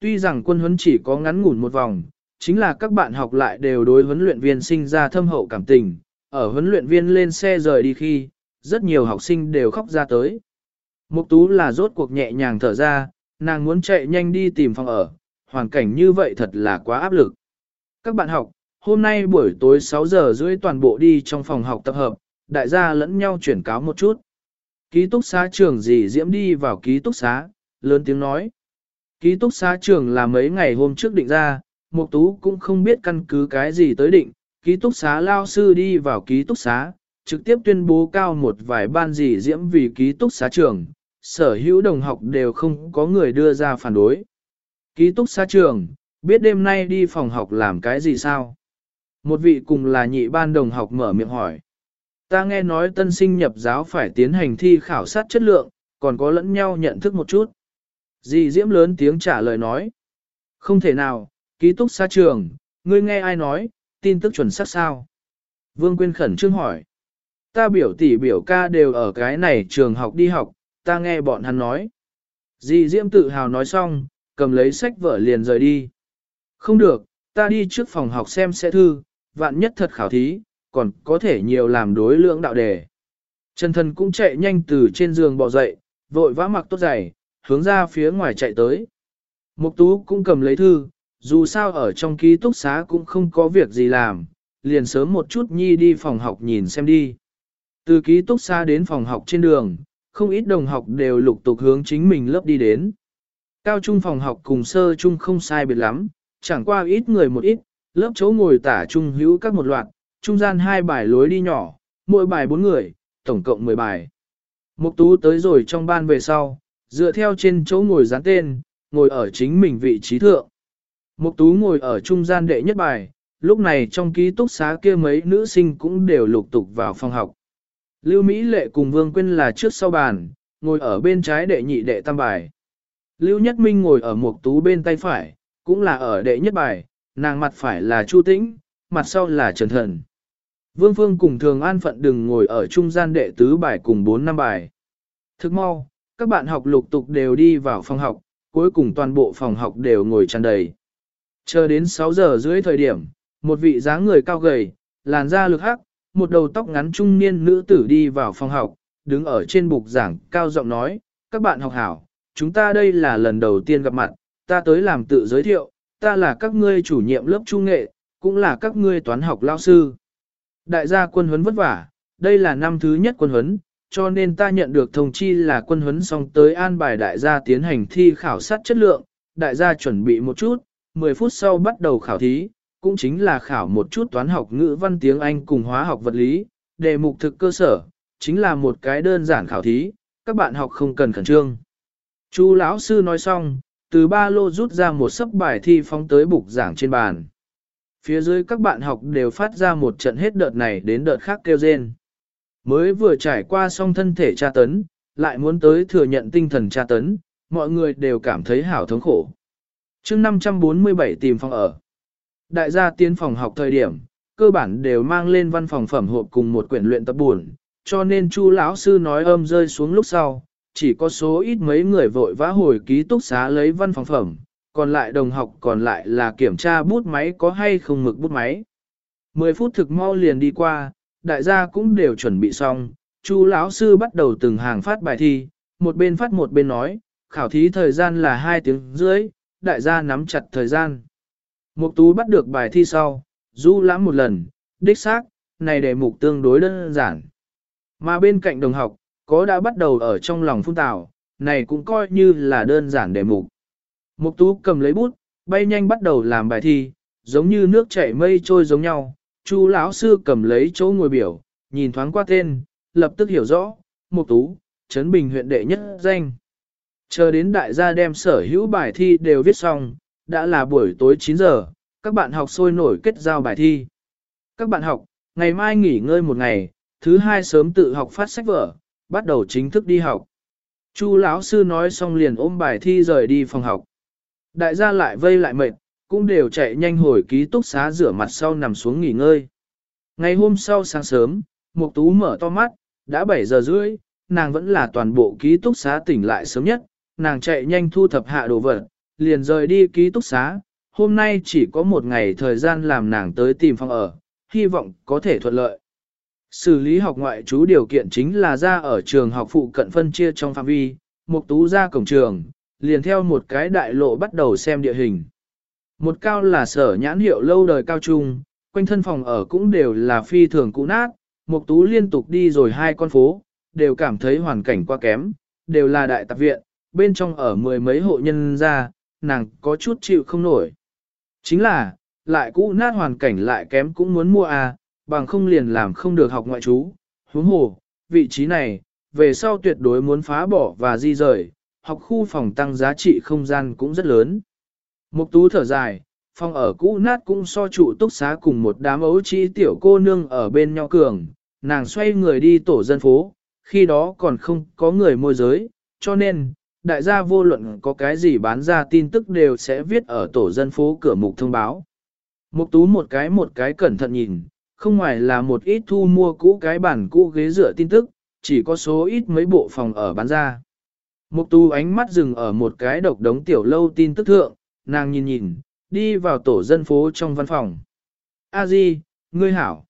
Tuy rằng quân huấn chỉ có ngắn ngủn một vòng, chính là các bạn học lại đều đối huấn luyện viên sinh ra thâm hậu cảm tình. Ở huấn luyện viên lên xe rời đi khi, rất nhiều học sinh đều khóc ra tới. Mục tú là rốt cuộc nhẹ nhàng thở ra, nàng muốn chạy nhanh đi tìm phòng ở, hoàn cảnh như vậy thật là quá áp lực. Các bạn học, hôm nay buổi tối 6 giờ rưỡi toàn bộ đi trong phòng học tập hợp, đại gia lẫn nhau chuyển cáo một chút. Ký túc xá trường gì diễm đi vào ký túc xá, lớn tiếng nói. Ký túc xá trường là mấy ngày hôm trước định ra, Mục Tú cũng không biết căn cứ cái gì tới định, ký túc xá lao sư đi vào ký túc xá, trực tiếp tuyên bố cao một vài ban gì diễm vì ký túc xá trường, sở hữu đồng học đều không có người đưa ra phản đối. Ký túc xá trường, biết đêm nay đi phòng học làm cái gì sao? Một vị cùng là nhị ban đồng học mở miệng hỏi. Ta nghe nói tân sinh nhập giáo phải tiến hành thi khảo sát chất lượng, còn có lẫn nhau nhận thức một chút. Dì Diễm lớn tiếng trả lời nói. Không thể nào, ký túc xa trường, ngươi nghe ai nói, tin tức chuẩn xác sao? Vương Quyên khẩn trương hỏi. Ta biểu tỷ biểu ca đều ở cái này trường học đi học, ta nghe bọn hắn nói. Dì Diễm tự hào nói xong, cầm lấy sách vở liền rời đi. Không được, ta đi trước phòng học xem sẽ thư, vạn nhất thật khảo thí, còn có thể nhiều làm đối lượng đạo đề. Trần thần cũng chạy nhanh từ trên giường bò dậy, vội vã mặc tốt giày, hướng ra phía ngoài chạy tới. Mục tú cũng cầm lấy thư, dù sao ở trong ký túc xá cũng không có việc gì làm, liền sớm một chút nhi đi phòng học nhìn xem đi. Từ ký túc xá đến phòng học trên đường, không ít đồng học đều lục tục hướng chính mình lớp đi đến. Cao trung phòng học cùng sơ trung không sai biệt lắm, chẳng qua ít người một ít, lớp chỗ ngồi tả trung hữu các một loạt, trung gian hai bài lối đi nhỏ, mỗi bài bốn người, tổng cộng 10 bài. Mục tú tới rồi trong ban về sau, dựa theo trên chỗ ngồi dán tên, ngồi ở chính mình vị trí thượng. Mục tú ngồi ở trung gian đệ nhất bài, lúc này trong ký túc xá kia mấy nữ sinh cũng đều lục tục vào phòng học. Lưu Mỹ Lệ cùng Vương Quyên là trước sau bàn, ngồi ở bên trái đệ nhị đệ tam bài. Lưu Nhất Minh ngồi ở mục tú bên tay phải, cũng là ở đệ nhất bài, nàng mặt phải là Chu Tĩnh, mặt sau là Trần Thần. Vương Phương cùng Thường An Phận đừng ngồi ở trung gian đệ tứ bài cùng 4 năm bài. Thức mau, các bạn học lục tục đều đi vào phòng học, cuối cùng toàn bộ phòng học đều ngồi tràn đầy. Chờ đến 6 giờ rưỡi thời điểm, một vị dáng người cao gầy, làn da lực hắc, một đầu tóc ngắn trung niên nữ tử đi vào phòng học, đứng ở trên bục giảng, cao giọng nói, các bạn học hảo, chúng ta đây là lần đầu tiên gặp mặt, ta tới làm tự giới thiệu, ta là các ngươi chủ nhiệm lớp trung nghệ, cũng là các ngươi toán học lao sư. Đại gia quân huấn vất vả, đây là năm thứ nhất quân huấn, cho nên ta nhận được thông chi là quân huấn xong tới an bài đại gia tiến hành thi khảo sát chất lượng, đại gia chuẩn bị một chút, 10 phút sau bắt đầu khảo thí, cũng chính là khảo một chút toán học ngữ văn tiếng Anh cùng hóa học vật lý, đề mục thực cơ sở, chính là một cái đơn giản khảo thí, các bạn học không cần khẩn trương. Chu lão sư nói xong, từ ba lô rút ra một sấp bài thi phóng tới bục giảng trên bàn. Phía dưới các bạn học đều phát ra một trận hết đợt này đến đợt khác kêu rên. Mới vừa trải qua xong thân thể tra tấn, lại muốn tới thừa nhận tinh thần tra tấn, mọi người đều cảm thấy hảo thống khổ. chương 547 tìm phòng ở. Đại gia tiến phòng học thời điểm, cơ bản đều mang lên văn phòng phẩm hộp cùng một quyển luyện tập buồn, cho nên Chu lão sư nói âm rơi xuống lúc sau, chỉ có số ít mấy người vội vã hồi ký túc xá lấy văn phòng phẩm, còn lại đồng học còn lại là kiểm tra bút máy có hay không mực bút máy. 10 phút thực mau liền đi qua, đại gia cũng đều chuẩn bị xong, Chu lão sư bắt đầu từng hàng phát bài thi, một bên phát một bên nói, khảo thí thời gian là 2 tiếng rưỡi, đại gia nắm chặt thời gian. Mục tú bắt được bài thi sau, du lãm một lần, đích xác, này đề mục tương đối đơn giản. Mà bên cạnh đồng học, có đã bắt đầu ở trong lòng phun tào, này cũng coi như là đơn giản đề mục. Mục tú cầm lấy bút, bay nhanh bắt đầu làm bài thi, giống như nước chảy mây trôi giống nhau. Chu lão sư cầm lấy chỗ ngồi biểu, nhìn thoáng qua tên, lập tức hiểu rõ, Mục tú, Trấn Bình huyện đệ nhất danh. Chờ đến đại gia đem sở hữu bài thi đều viết xong, đã là buổi tối 9 giờ, các bạn học sôi nổi kết giao bài thi. Các bạn học, ngày mai nghỉ ngơi một ngày, thứ hai sớm tự học phát sách vở, bắt đầu chính thức đi học. Chu lão sư nói xong liền ôm bài thi rời đi phòng học. Đại gia lại vây lại mệt, cũng đều chạy nhanh hồi ký túc xá rửa mặt sau nằm xuống nghỉ ngơi. Ngày hôm sau sáng sớm, Mục Tú mở to mắt, đã 7 giờ rưỡi, nàng vẫn là toàn bộ ký túc xá tỉnh lại sớm nhất, nàng chạy nhanh thu thập hạ đồ vật, liền rời đi ký túc xá, hôm nay chỉ có một ngày thời gian làm nàng tới tìm phòng ở, hy vọng có thể thuận lợi. Xử lý học ngoại trú điều kiện chính là ra ở trường học phụ cận phân chia trong phạm vi, Mục Tú ra cổng trường, liền theo một cái đại lộ bắt đầu xem địa hình. Một cao là sở nhãn hiệu lâu đời cao trung, quanh thân phòng ở cũng đều là phi thường cũ nát, Mục Tú liên tục đi rồi hai con phố, đều cảm thấy hoàn cảnh quá kém, đều là đại tạp viện, bên trong ở mười mấy hộ nhân gia, nàng có chút chịu không nổi. Chính là, lại cũ nát hoàn cảnh lại kém cũng muốn mua à, bằng không liền làm không được học ngoại trú. Huống hồ, vị trí này, về sau tuyệt đối muốn phá bỏ và di rời, học khu phòng tăng giá trị không gian cũng rất lớn. Mục tú thở dài, phòng ở cũ nát cũng so trụ túc xá cùng một đám ấu trí tiểu cô nương ở bên nhau cường, nàng xoay người đi tổ dân phố, khi đó còn không có người môi giới, cho nên, đại gia vô luận có cái gì bán ra tin tức đều sẽ viết ở tổ dân phố cửa mục thông báo. Mục tú một cái một cái cẩn thận nhìn, không ngoài là một ít thu mua cũ cái bản cũ ghế dựa tin tức, chỉ có số ít mấy bộ phòng ở bán ra. Mục tú ánh mắt dừng ở một cái độc đống tiểu lâu tin tức thượng, nàng nhìn nhìn, đi vào tổ dân phố trong văn phòng. A Di, ngươi hảo.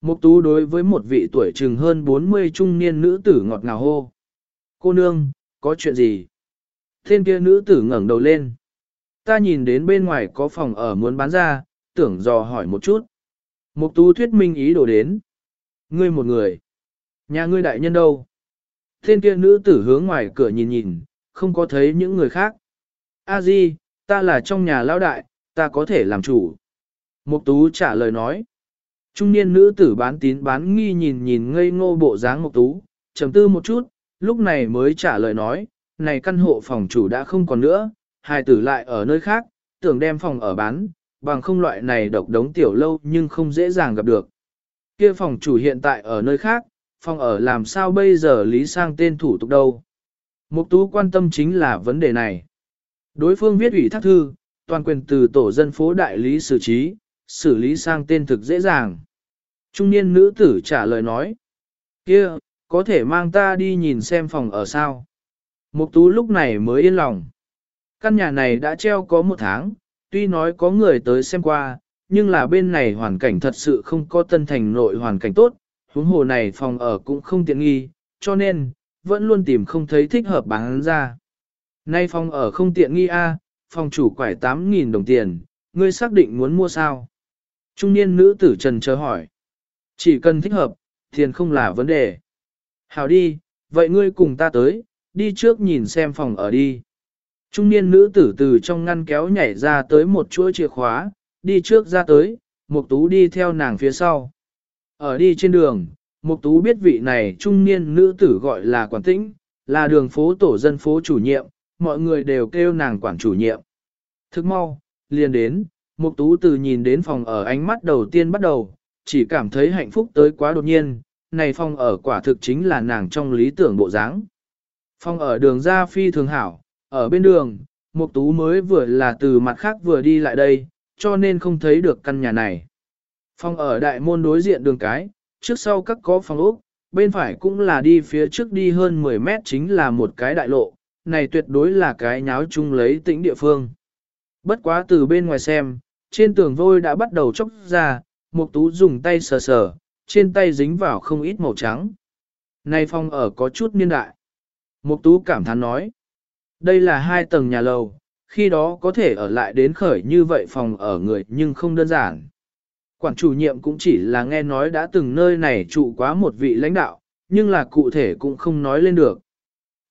Mục tú đối với một vị tuổi chừng hơn 40 trung niên nữ tử ngọt ngào hô. Cô nương, có chuyện gì? Thiên kia nữ tử ngẩng đầu lên. Ta nhìn đến bên ngoài có phòng ở muốn bán ra, tưởng dò hỏi một chút. Mục tú thuyết minh ý đồ đến. Ngươi một người. Nhà ngươi đại nhân đâu? Thiên kia nữ tử hướng ngoài cửa nhìn nhìn, không có thấy những người khác. A Di, ta là trong nhà lão đại, ta có thể làm chủ. Mục tú trả lời nói. Trung niên nữ tử bán tín bán nghi nhìn nhìn ngây ngô bộ dáng mục tú, trầm tư một chút, lúc này mới trả lời nói, này căn hộ phòng chủ đã không còn nữa, hai tử lại ở nơi khác, tưởng đem phòng ở bán, bằng không loại này độc đống tiểu lâu nhưng không dễ dàng gặp được. Kia phòng chủ hiện tại ở nơi khác, phòng ở làm sao bây giờ lý sang tên thủ tục đâu. Mục tú quan tâm chính là vấn đề này. Đối phương viết ủy thác thư, toàn quyền từ tổ dân phố đại lý xử trí, xử lý sang tên thực dễ dàng. Trung niên nữ tử trả lời nói, kia, có thể mang ta đi nhìn xem phòng ở sao. Mục tú lúc này mới yên lòng. Căn nhà này đã treo có một tháng, tuy nói có người tới xem qua, nhưng là bên này hoàn cảnh thật sự không có tân thành nội hoàn cảnh tốt, huống hồ này phòng ở cũng không tiện nghi, cho nên, vẫn luôn tìm không thấy thích hợp bán ra. Nay phòng ở không tiện nghi a, phòng chủ quải 8.000 đồng tiền, ngươi xác định muốn mua sao? Trung niên nữ tử trần chờ hỏi. Chỉ cần thích hợp, tiền không là vấn đề. Hảo đi, vậy ngươi cùng ta tới, đi trước nhìn xem phòng ở đi. Trung niên nữ tử từ trong ngăn kéo nhảy ra tới một chuỗi chìa khóa, đi trước ra tới, Mục Tú đi theo nàng phía sau. Ở đi trên đường, Mục Tú biết vị này trung niên nữ tử gọi là Quản Tĩnh, là đường phố tổ dân phố chủ nhiệm, mọi người đều kêu nàng quản chủ nhiệm. Thức mau, liền đến, Mục Tú từ nhìn đến phòng ở ánh mắt đầu tiên bắt đầu, chỉ cảm thấy hạnh phúc tới quá đột nhiên, này phòng ở quả thực chính là nàng trong lý tưởng bộ dáng. Phòng ở đường ra phi thường hảo, ở bên đường, Mục Tú mới vừa là từ mặt khác vừa đi lại đây, cho nên không thấy được căn nhà này. Phòng ở đại môn đối diện đường cái, trước sau các có phòng ốc, bên phải cũng là đi phía trước đi hơn 10 mét chính là một cái đại lộ, này tuyệt đối là cái nháo chung lấy tĩnh địa phương. Bất quá từ bên ngoài xem, trên tường vôi đã bắt đầu chốc ra, Mục Tú dùng tay sờ sờ, trên tay dính vào không ít màu trắng. Này phòng ở có chút niên đại. Mục Tú cảm thán nói, đây là hai tầng nhà lầu, khi đó có thể ở lại đến khởi như vậy phòng ở người nhưng không đơn giản. Quản chủ nhiệm cũng chỉ là nghe nói đã từng nơi này trụ quá một vị lãnh đạo, nhưng là cụ thể cũng không nói lên được.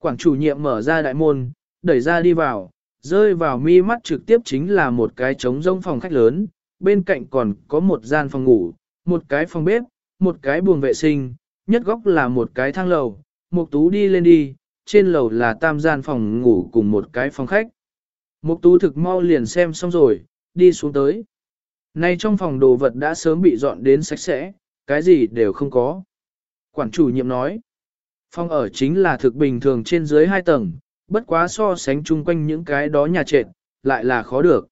Quản chủ nhiệm mở ra đại môn, đẩy ra đi vào, rơi vào mi mắt trực tiếp chính là một cái trống rông phòng khách lớn, bên cạnh còn có một gian phòng ngủ, một cái phòng bếp, một cái buồng vệ sinh, nhất góc là một cái thang lầu, Mục Tú đi lên đi, trên lầu là tam gian phòng ngủ cùng một cái phòng khách. Mục Tú thực mau liền xem xong rồi, đi xuống tới. Nay trong phòng đồ vật đã sớm bị dọn đến sạch sẽ, cái gì đều không có. Quản chủ nhiệm nói, phòng ở chính là thực bình thường trên dưới hai tầng, bất quá so sánh chung quanh những cái đó nhà trệt, lại là khó được.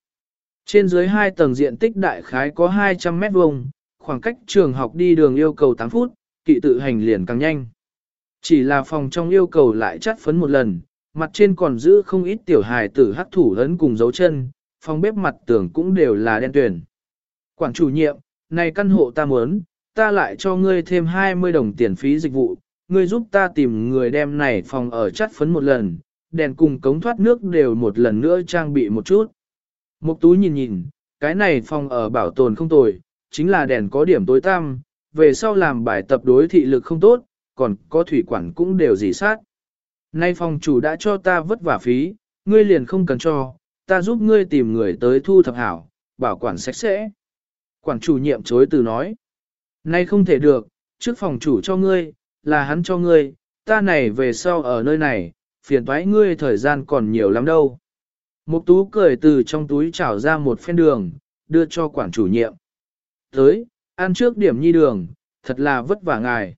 Trên dưới hai tầng diện tích đại khái có 200 mét vuông, khoảng cách trường học đi đường yêu cầu 8 phút, kỵ tự hành liền càng nhanh. Chỉ là phòng trong yêu cầu lại chắt phấn một lần, mặt trên còn giữ không ít tiểu hài tử hắc thủ lớn cùng dấu chân, phòng bếp mặt tường cũng đều là đen tuyển. Quản chủ nhiệm, này căn hộ ta muốn, ta lại cho ngươi thêm 20 đồng tiền phí dịch vụ, ngươi giúp ta tìm người đem này phòng ở chắt phấn một lần, đèn cùng cống thoát nước đều một lần nữa trang bị một chút. Mục tú nhìn nhìn, cái này phòng ở bảo tồn không tồi, chính là đèn có điểm tối tăm, về sau làm bài tập đối thị lực không tốt, còn có thủy quản cũng đều dì sát. Nay phòng chủ đã cho ta vất vả phí, ngươi liền không cần cho, ta giúp ngươi tìm người tới thu thập hảo, bảo quản sạch sẽ. Quản chủ nhiệm chối từ nói, nay không thể được, trước phòng chủ cho ngươi, là hắn cho ngươi, ta này về sau ở nơi này, phiền toái ngươi thời gian còn nhiều lắm đâu. Mục tú cười từ trong túi trảo ra một phen đường, đưa cho quản chủ nhiệm. Tới, ăn trước điểm nhi đường, thật là vất vả ngài.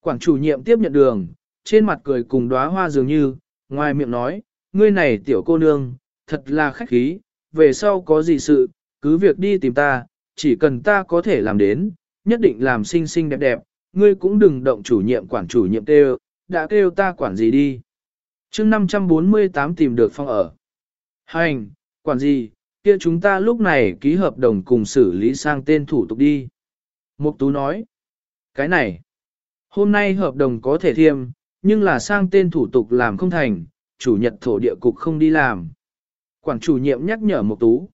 Quản chủ nhiệm tiếp nhận đường, trên mặt cười cùng đóa hoa dường như, ngoài miệng nói, ngươi này tiểu cô nương, thật là khách khí, về sau có gì sự, cứ việc đi tìm ta, chỉ cần ta có thể làm đến, nhất định làm xinh xinh đẹp đẹp, ngươi cũng đừng động chủ nhiệm quản chủ nhiệm kêu, đã kêu ta quản gì đi. chương 548 tìm được phòng ở. Hành, quản gì, kia chúng ta lúc này ký hợp đồng cùng xử lý sang tên thủ tục đi. Mục Tú nói, cái này, hôm nay hợp đồng có thể thiêm, nhưng là sang tên thủ tục làm không thành, chủ nhật thổ địa cục không đi làm. Quản chủ nhiệm nhắc nhở Mục Tú.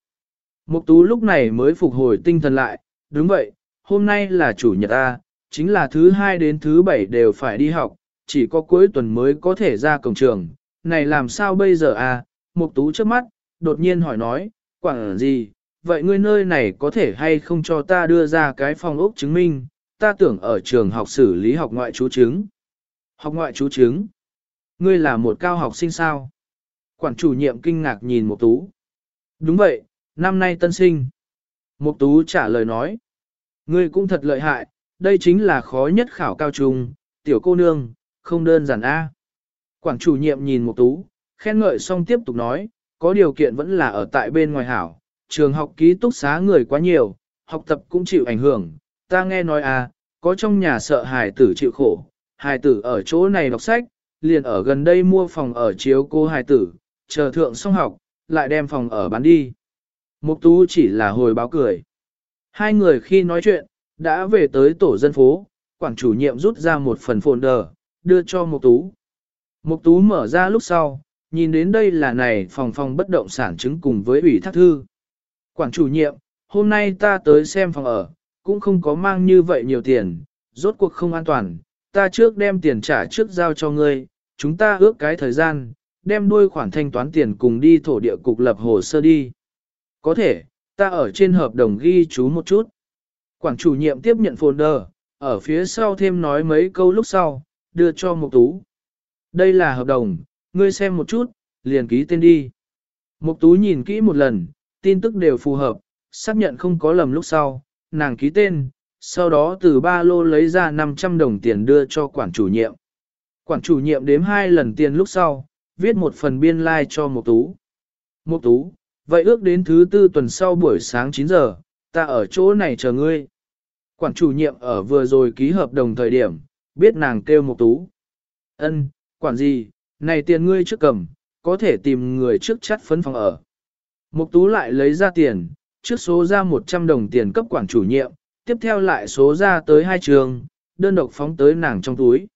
Mục Tú lúc này mới phục hồi tinh thần lại, đúng vậy, hôm nay là chủ nhật A, chính là thứ hai đến thứ bảy đều phải đi học, chỉ có cuối tuần mới có thể ra cổng trường. Này làm sao bây giờ A? Mục Tú trước mắt, đột nhiên hỏi nói, quảng gì, vậy ngươi nơi này có thể hay không cho ta đưa ra cái phòng ốc chứng minh, ta tưởng ở trường học xử lý học ngoại chú chứng. Học ngoại chú chứng? Ngươi là một cao học sinh sao? Quản chủ nhiệm kinh ngạc nhìn Mục Tú. Đúng vậy, năm nay tân sinh. Mục Tú trả lời nói. Ngươi cũng thật lợi hại, đây chính là khó nhất khảo cao trung, tiểu cô nương, không đơn giản a. Quản chủ nhiệm nhìn Mục Tú, khen ngợi xong tiếp tục nói, có điều kiện vẫn là ở tại bên ngoài hảo, trường học ký túc xá người quá nhiều, học tập cũng chịu ảnh hưởng, ta nghe nói à, có trong nhà sợ hài tử chịu khổ, hài tử ở chỗ này đọc sách, liền ở gần đây mua phòng ở chiếu cô hài tử, chờ thượng xong học, lại đem phòng ở bán đi. Mục tú chỉ là hồi báo cười. Hai người khi nói chuyện, đã về tới tổ dân phố, quản chủ nhiệm rút ra một phần folder, đưa cho Mục tú. Mục tú mở ra lúc sau, nhìn đến đây là này phòng phòng bất động sản chứng cùng với ủy thác thư. Quản chủ nhiệm, hôm nay ta tới xem phòng ở, cũng không có mang như vậy nhiều tiền, rốt cuộc không an toàn, ta trước đem tiền trả trước giao cho ngươi, chúng ta ước cái thời gian, đem đuôi khoản thanh toán tiền cùng đi thổ địa cục lập hồ sơ đi. Có thể, ta ở trên hợp đồng ghi chú một chút. Quản chủ nhiệm tiếp nhận folder, ở phía sau thêm nói mấy câu lúc sau, đưa cho Mục Tú. Đây là hợp đồng, ngươi xem một chút, liền ký tên đi. Mục Tú nhìn kỹ một lần, tin tức đều phù hợp, xác nhận không có lầm lúc sau, nàng ký tên, sau đó từ ba lô lấy ra 500 đồng tiền đưa cho quản chủ nhiệm. Quản chủ nhiệm đếm hai lần tiền lúc sau, viết một phần biên lai like cho Mục Tú. Mục Tú, vậy ước đến thứ tư tuần sau buổi sáng 9 giờ, ta ở chỗ này chờ ngươi. Quản chủ nhiệm ở vừa rồi ký hợp đồng thời điểm, biết nàng kêu một Tú. Ân, quản gì, này tiền ngươi trước cầm, có thể tìm người trước chắt phấn phòng ở. Mục Tú lại lấy ra tiền, trước số ra 100 đồng tiền cấp quản chủ nhiệm, tiếp theo lại số ra tới hai trường, đơn độc phóng tới nàng trong túi.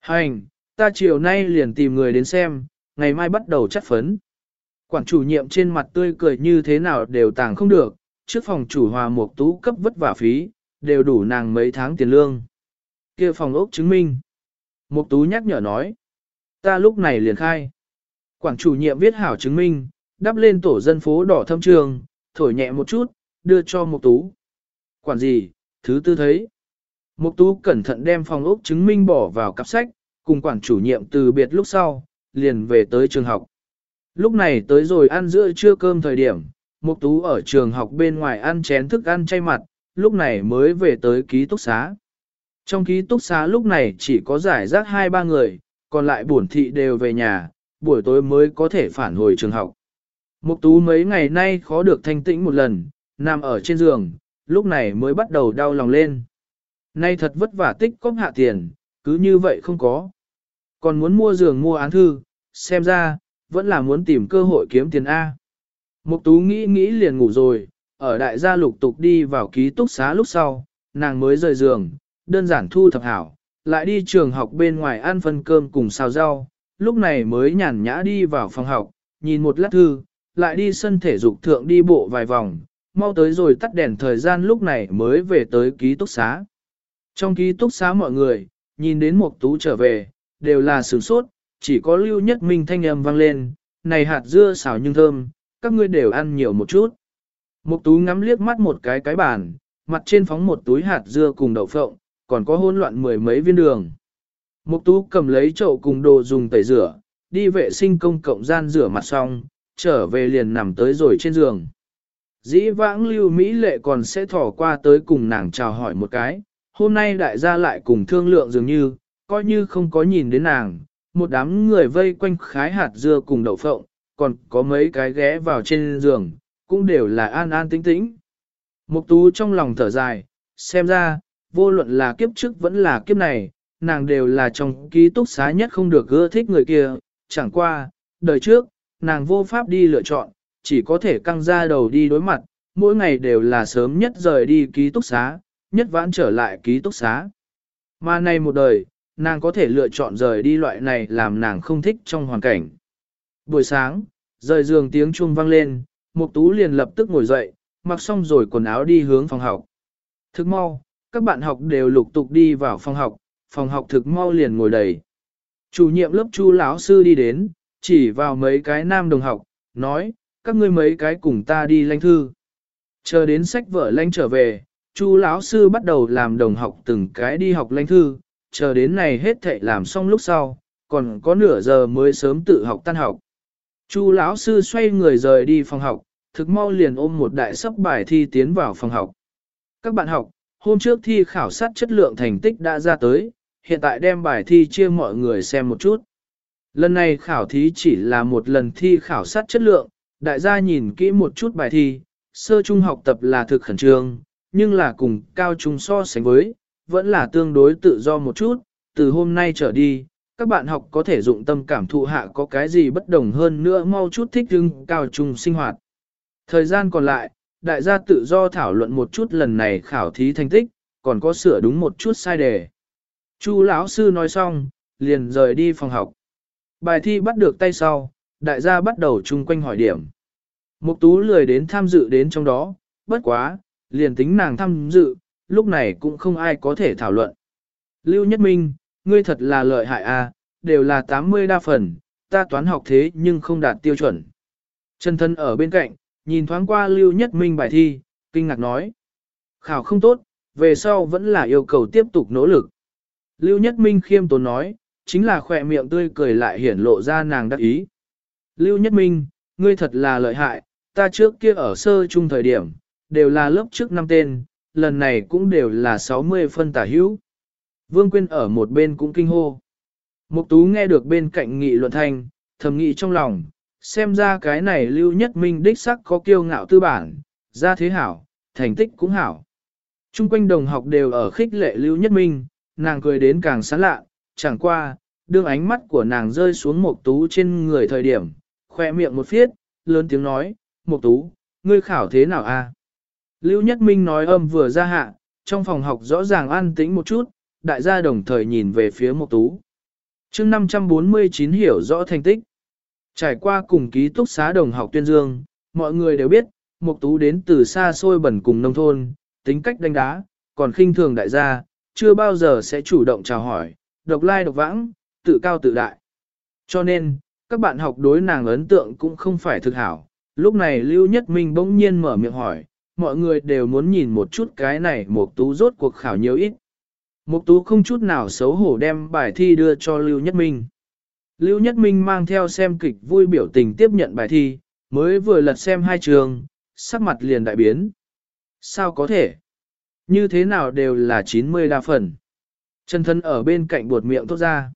Hành, ta chiều nay liền tìm người đến xem, ngày mai bắt đầu chắt phấn. Quản chủ nhiệm trên mặt tươi cười như thế nào đều tàng không được, trước phòng chủ hòa một tú cấp vất vả phí, đều đủ nàng mấy tháng tiền lương. kia phòng ốc chứng minh. một tú nhắc nhở nói. Ta lúc này liền khai. Quản chủ nhiệm viết hảo chứng minh, đắp lên tổ dân phố đỏ thâm trường, thổi nhẹ một chút, đưa cho một Tú. Quản gì, thứ tư thấy. Mục Tú cẩn thận đem phòng ốc chứng minh bỏ vào cặp sách, cùng quản chủ nhiệm từ biệt lúc sau, liền về tới trường học. Lúc này tới rồi ăn giữa trưa cơm thời điểm, Mục Tú ở trường học bên ngoài ăn chén thức ăn chay mặt, lúc này mới về tới ký túc xá. Trong ký túc xá lúc này chỉ có giải rác hai ba người, còn lại bổn thị đều về nhà, buổi tối mới có thể phản hồi trường học. Mục tú mấy ngày nay khó được thanh tĩnh một lần, nằm ở trên giường, lúc này mới bắt đầu đau lòng lên. Nay thật vất vả tích cóp hạ tiền, cứ như vậy không có. Còn muốn mua giường mua án thư, xem ra, vẫn là muốn tìm cơ hội kiếm tiền A. Mục tú nghĩ nghĩ liền ngủ rồi, ở đại gia lục tục đi vào ký túc xá lúc sau, nàng mới rời giường, đơn giản thu thập hảo, lại đi trường học bên ngoài ăn phân cơm cùng xào rau, lúc này mới nhàn nhã đi vào phòng học, nhìn một lát thư, lại đi sân thể dục thượng đi bộ vài vòng, mau tới rồi tắt đèn thời gian lúc này mới về tới ký túc xá. Trong ký túc xá mọi người, nhìn đến Mục tú trở về, đều là sửng sốt, chỉ có lưu nhất minh thanh âm vang lên, này hạt dưa xào nhưng thơm, các ngươi đều ăn nhiều một chút. mục tú ngắm liếc mắt một cái cái bàn, mặt trên phóng một túi hạt dưa cùng đậu phộng, còn có hỗn loạn mười mấy viên đường. Mục tú cầm lấy chậu cùng đồ dùng tẩy rửa, đi vệ sinh công cộng gian rửa mặt xong, trở về liền nằm tới rồi trên giường. Dĩ vãng lưu Mỹ lệ còn sẽ thỏ qua tới cùng nàng chào hỏi một cái, hôm nay đại gia lại cùng thương lượng dường như, coi như không có nhìn đến nàng, một đám người vây quanh khái hạt dưa cùng đậu phộng, còn có mấy cái ghé vào trên giường, cũng đều là an an tĩnh tĩnh. Mục tú trong lòng thở dài, xem ra, vô luận là kiếp trước vẫn là kiếp này, nàng đều là trong ký túc xá nhất không được ưa thích người kia, chẳng qua, đời trước, nàng vô pháp đi lựa chọn, chỉ có thể căng ra đầu đi đối mặt, mỗi ngày đều là sớm nhất rời đi ký túc xá, nhất vãn trở lại ký túc xá. Mà nay một đời, nàng có thể lựa chọn rời đi loại này làm nàng không thích trong hoàn cảnh. Buổi sáng, rời giường tiếng chuông vang lên, Mục Tú liền lập tức ngồi dậy, mặc xong rồi quần áo đi hướng phòng học. Thức mau, các bạn học đều lục tục đi vào phòng học, phòng học thực mau liền ngồi đầy. Chủ nhiệm lớp Chu lão sư đi đến, chỉ vào mấy cái nam đồng học, nói, các ngươi mấy cái cùng ta đi lãnh thư. Chờ đến sách vở lãnh trở về, Chu lão sư bắt đầu làm đồng học từng cái đi học lãnh thư, chờ đến này hết thệ làm xong lúc sau, còn có nửa giờ mới sớm tự học tan học. Chu lão sư xoay người rời đi phòng học, thực mau liền ôm một đại sấp bài thi tiến vào phòng học. Các bạn học, hôm trước thi khảo sát chất lượng thành tích đã ra tới, hiện tại đem bài thi chia mọi người xem một chút. Lần này khảo thí chỉ là một lần thi khảo sát chất lượng, đại gia nhìn kỹ một chút bài thi, sơ trung học tập là thực khẩn trương, nhưng là cùng cao trung so sánh với, vẫn là tương đối tự do một chút, từ hôm nay trở đi, các bạn học có thể dụng tâm cảm thụ hạ có cái gì bất đồng hơn nữa mau chút thích hưng cao trung sinh hoạt. Thời gian còn lại, đại gia tự do thảo luận một chút lần này khảo thí thành tích, còn có sửa đúng một chút sai đề. Chu lão sư nói xong, liền rời đi phòng học. Bài thi bắt được tay sau, đại gia bắt đầu chung quanh hỏi điểm. Mục tú lười đến tham dự đến trong đó, bất quá, liền tính nàng tham dự, lúc này cũng không ai có thể thảo luận. Lưu Nhất Minh, ngươi thật là lợi hại a, à, đều là 80 đa phần, ta toán học thế nhưng không đạt tiêu chuẩn. Trần thân ở bên cạnh, nhìn thoáng qua Lưu Nhất Minh bài thi, kinh ngạc nói. Khảo không tốt, về sau vẫn là yêu cầu tiếp tục nỗ lực. Lưu Nhất Minh khiêm tốn nói, chính là khỏe miệng tươi cười lại hiển lộ ra nàng đắc ý. Lưu Nhất Minh, ngươi thật là lợi hại, ta trước kia ở sơ trung thời điểm, đều là lớp trước năm tên, lần này cũng đều là 60 phân tả hữu. Vương Quyên ở một bên cũng kinh hô. Mục Tú nghe được bên cạnh nghị luận thanh, thầm nghĩ trong lòng, xem ra cái này Lưu Nhất Minh đích sắc có kiêu ngạo tư bản, ra thế hảo, thành tích cũng hảo. Trung quanh đồng học đều ở khích lệ Lưu Nhất Minh, nàng cười đến càng sán lạ, chẳng qua, đương ánh mắt của nàng rơi xuống Mục Tú trên người thời điểm, khoe miệng một phiết, lớn tiếng nói, Mục Tú, ngươi khảo thế nào a? Lưu Nhất Minh nói âm vừa ra hạ, trong phòng học rõ ràng an tĩnh một chút, đại gia đồng thời nhìn về phía Mộc Tú. Chương 549 hiểu rõ thành tích. Trải qua cùng ký túc xá đồng học tuyên dương, mọi người đều biết, Mộc Tú đến từ xa xôi bẩn cùng nông thôn, tính cách đánh đá, còn khinh thường đại gia, chưa bao giờ sẽ chủ động chào hỏi, độc lai độc vãng, tự cao tự đại. Cho nên, các bạn học đối nàng ấn tượng cũng không phải thực hảo. Lúc này Lưu Nhất Minh bỗng nhiên mở miệng hỏi, mọi người đều muốn nhìn một chút cái này Mộc Tú rốt cuộc khảo nhiều ít. Mục Tú không chút nào xấu hổ đem bài thi đưa cho Lưu Nhất Minh. Lưu Nhất Minh mang theo xem kịch vui biểu tình tiếp nhận bài thi, mới vừa lật xem hai trường, sắc mặt liền đại biến. Sao có thể? Như thế nào đều là 90 đa phần. Trần thân ở bên cạnh buột miệng tốt ra.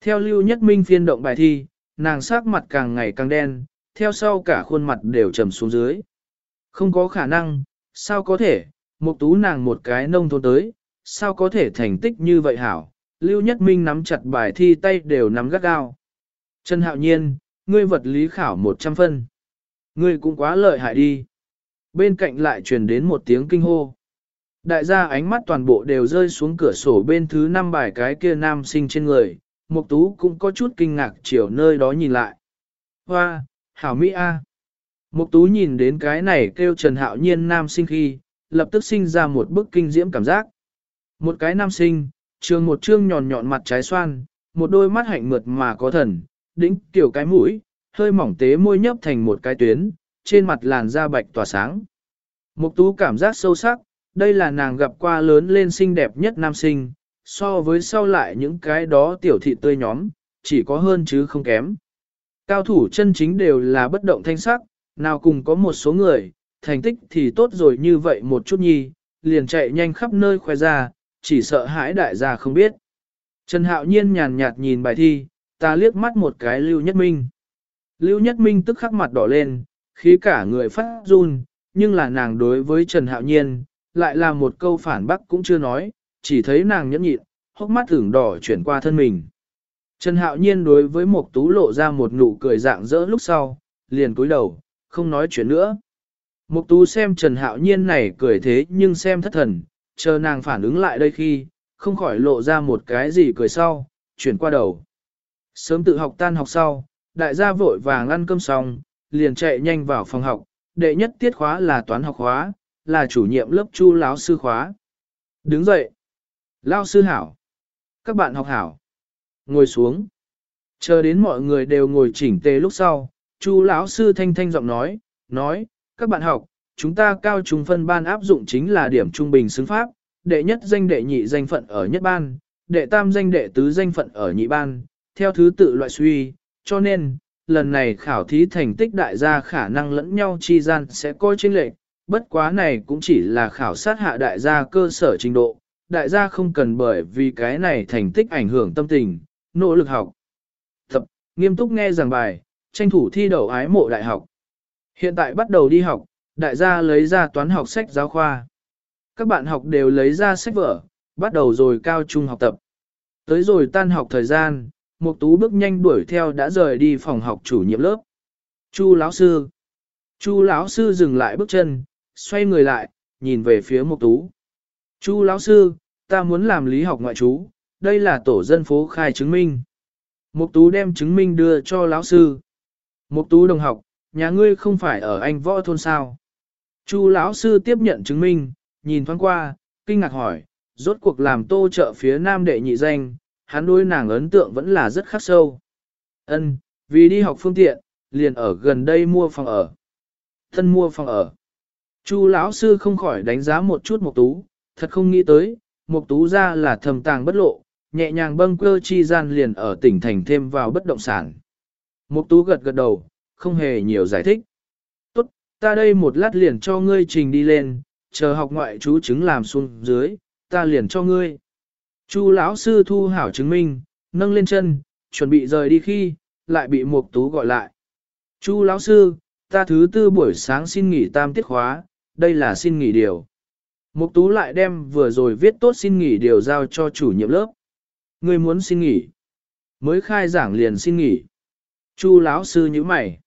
Theo Lưu Nhất Minh phiên động bài thi, nàng sắc mặt càng ngày càng đen, theo sau cả khuôn mặt đều trầm xuống dưới. Không có khả năng, sao có thể, một tú nàng một cái nông thôn tới, sao có thể thành tích như vậy hảo. Lưu Nhất Minh nắm chặt bài thi tay đều nắm gắt gao. Trần Hạo Nhiên, ngươi vật lý khảo 100 phân. Ngươi cũng quá lợi hại đi. Bên cạnh lại truyền đến một tiếng kinh hô. Đại gia ánh mắt toàn bộ đều rơi xuống cửa sổ bên thứ năm bài cái kia nam sinh trên người, Mục Tú cũng có chút kinh ngạc chiều nơi đó nhìn lại. Hoa, hảo Mỹ A. Mục Tú nhìn đến cái này kêu Trần Hạo Nhiên nam sinh khi, lập tức sinh ra một bức kinh diễm cảm giác. Một cái nam sinh, trường một trương nhọn nhọn mặt trái xoan, một đôi mắt hạnh mượt mà có thần, đỉnh tiểu cái mũi, hơi mỏng tế môi nhấp thành một cái tuyến, trên mặt làn da bạch tỏa sáng. Mục tú cảm giác sâu sắc, đây là nàng gặp qua lớn lên xinh đẹp nhất nam sinh, so với sau lại những cái đó tiểu thị tươi nhóm, chỉ có hơn chứ không kém. Cao thủ chân chính đều là bất động thanh sắc, nào cùng có một số người, thành tích thì tốt rồi như vậy một chút nhi, liền chạy nhanh khắp nơi khoe ra, chỉ sợ hãi đại gia không biết. Trần Hạo Nhiên nhàn nhạt nhìn bài thi, ta liếc mắt một cái Lưu Nhất Minh. Lưu Nhất Minh tức khắc mặt đỏ lên, khí cả người phát run, nhưng là nàng đối với Trần Hạo Nhiên, lại là một câu phản bác cũng chưa nói, chỉ thấy nàng nhẫn nhịn, hốc mắt thửng đỏ chuyển qua thân mình. Trần Hạo Nhiên đối với Mộc Tú lộ ra một nụ cười dạng dỡ lúc sau, liền cúi đầu, không nói chuyện nữa. Mục tú xem Trần Hạo Nhiên này cười thế nhưng xem thất thần, chờ nàng phản ứng lại đây khi, không khỏi lộ ra một cái gì cười sau, chuyển qua đầu. Sớm tự học tan học sau, đại gia vội vàng ăn cơm xong, liền chạy nhanh vào phòng học, đệ nhất tiết khóa là toán học khóa, là chủ nhiệm lớp chu lão sư khóa. Đứng dậy. Lão sư hảo. Các bạn học hảo. Ngồi xuống. Chờ đến mọi người đều ngồi chỉnh tề lúc sau, chu lão sư thanh thanh giọng nói, nói, các bạn học, chúng ta cao trung phân ban áp dụng chính là điểm trung bình xứng pháp, đệ nhất danh đệ nhị danh phận ở nhất ban, đệ tam danh đệ tứ danh phận ở nhị ban, theo thứ tự loại suy, cho nên, lần này khảo thí thành tích đại gia khả năng lẫn nhau chi gian sẽ coi chênh lệch, bất quá này cũng chỉ là khảo sát hạ đại gia cơ sở trình độ, đại gia không cần bởi vì cái này thành tích ảnh hưởng tâm tình, nỗ lực học. Tập, nghiêm túc nghe giảng bài, tranh thủ thi đậu ái mộ đại học. Hiện tại bắt đầu đi học, đại gia lấy ra toán học sách giáo khoa. Các bạn học đều lấy ra sách vở, bắt đầu rồi cao trung học tập. Tới rồi tan học thời gian, Mục Tú bước nhanh đuổi theo đã rời đi phòng học chủ nhiệm lớp. Chu lão sư. Chu lão sư dừng lại bước chân, xoay người lại, nhìn về phía Mục Tú. Chu lão sư, ta muốn làm lý học ngoại trú, đây là tổ dân phố khai chứng minh. Mục Tú đem chứng minh đưa cho lão sư. Mục Tú đồng học, nhà ngươi không phải ở anh võ thôn sao? Chu lão sư tiếp nhận chứng minh, nhìn thoáng qua, kinh ngạc hỏi, rốt cuộc làm tô trợ phía nam đệ nhị danh, hắn đối nàng ấn tượng vẫn là rất khắc sâu. Ân, vì đi học phương tiện, liền ở gần đây mua phòng ở. Thân mua phòng ở. Chu lão sư không khỏi đánh giá một chút Mộc Tú, thật không nghĩ tới, Mộc Tú ra là thầm tàng bất lộ, nhẹ nhàng bâng cơ chi gian liền ở tỉnh thành thêm vào bất động sản. Mộc Tú gật gật đầu, không hề nhiều giải thích. Ta đây một lát liền cho ngươi trình đi lên, chờ học ngoại chú chứng làm xuống dưới, ta liền cho ngươi. Chu lão sư thu hảo chứng minh, nâng lên chân, chuẩn bị rời đi khi, lại bị Mục Tú gọi lại. Chu lão sư, ta thứ tư buổi sáng xin nghỉ tam tiết khóa, đây là xin nghỉ điều. Mục Tú lại đem vừa rồi viết tốt xin nghỉ điều giao cho chủ nhiệm lớp. Ngươi muốn xin nghỉ? Mới khai giảng liền xin nghỉ. Chu lão sư nhíu mày.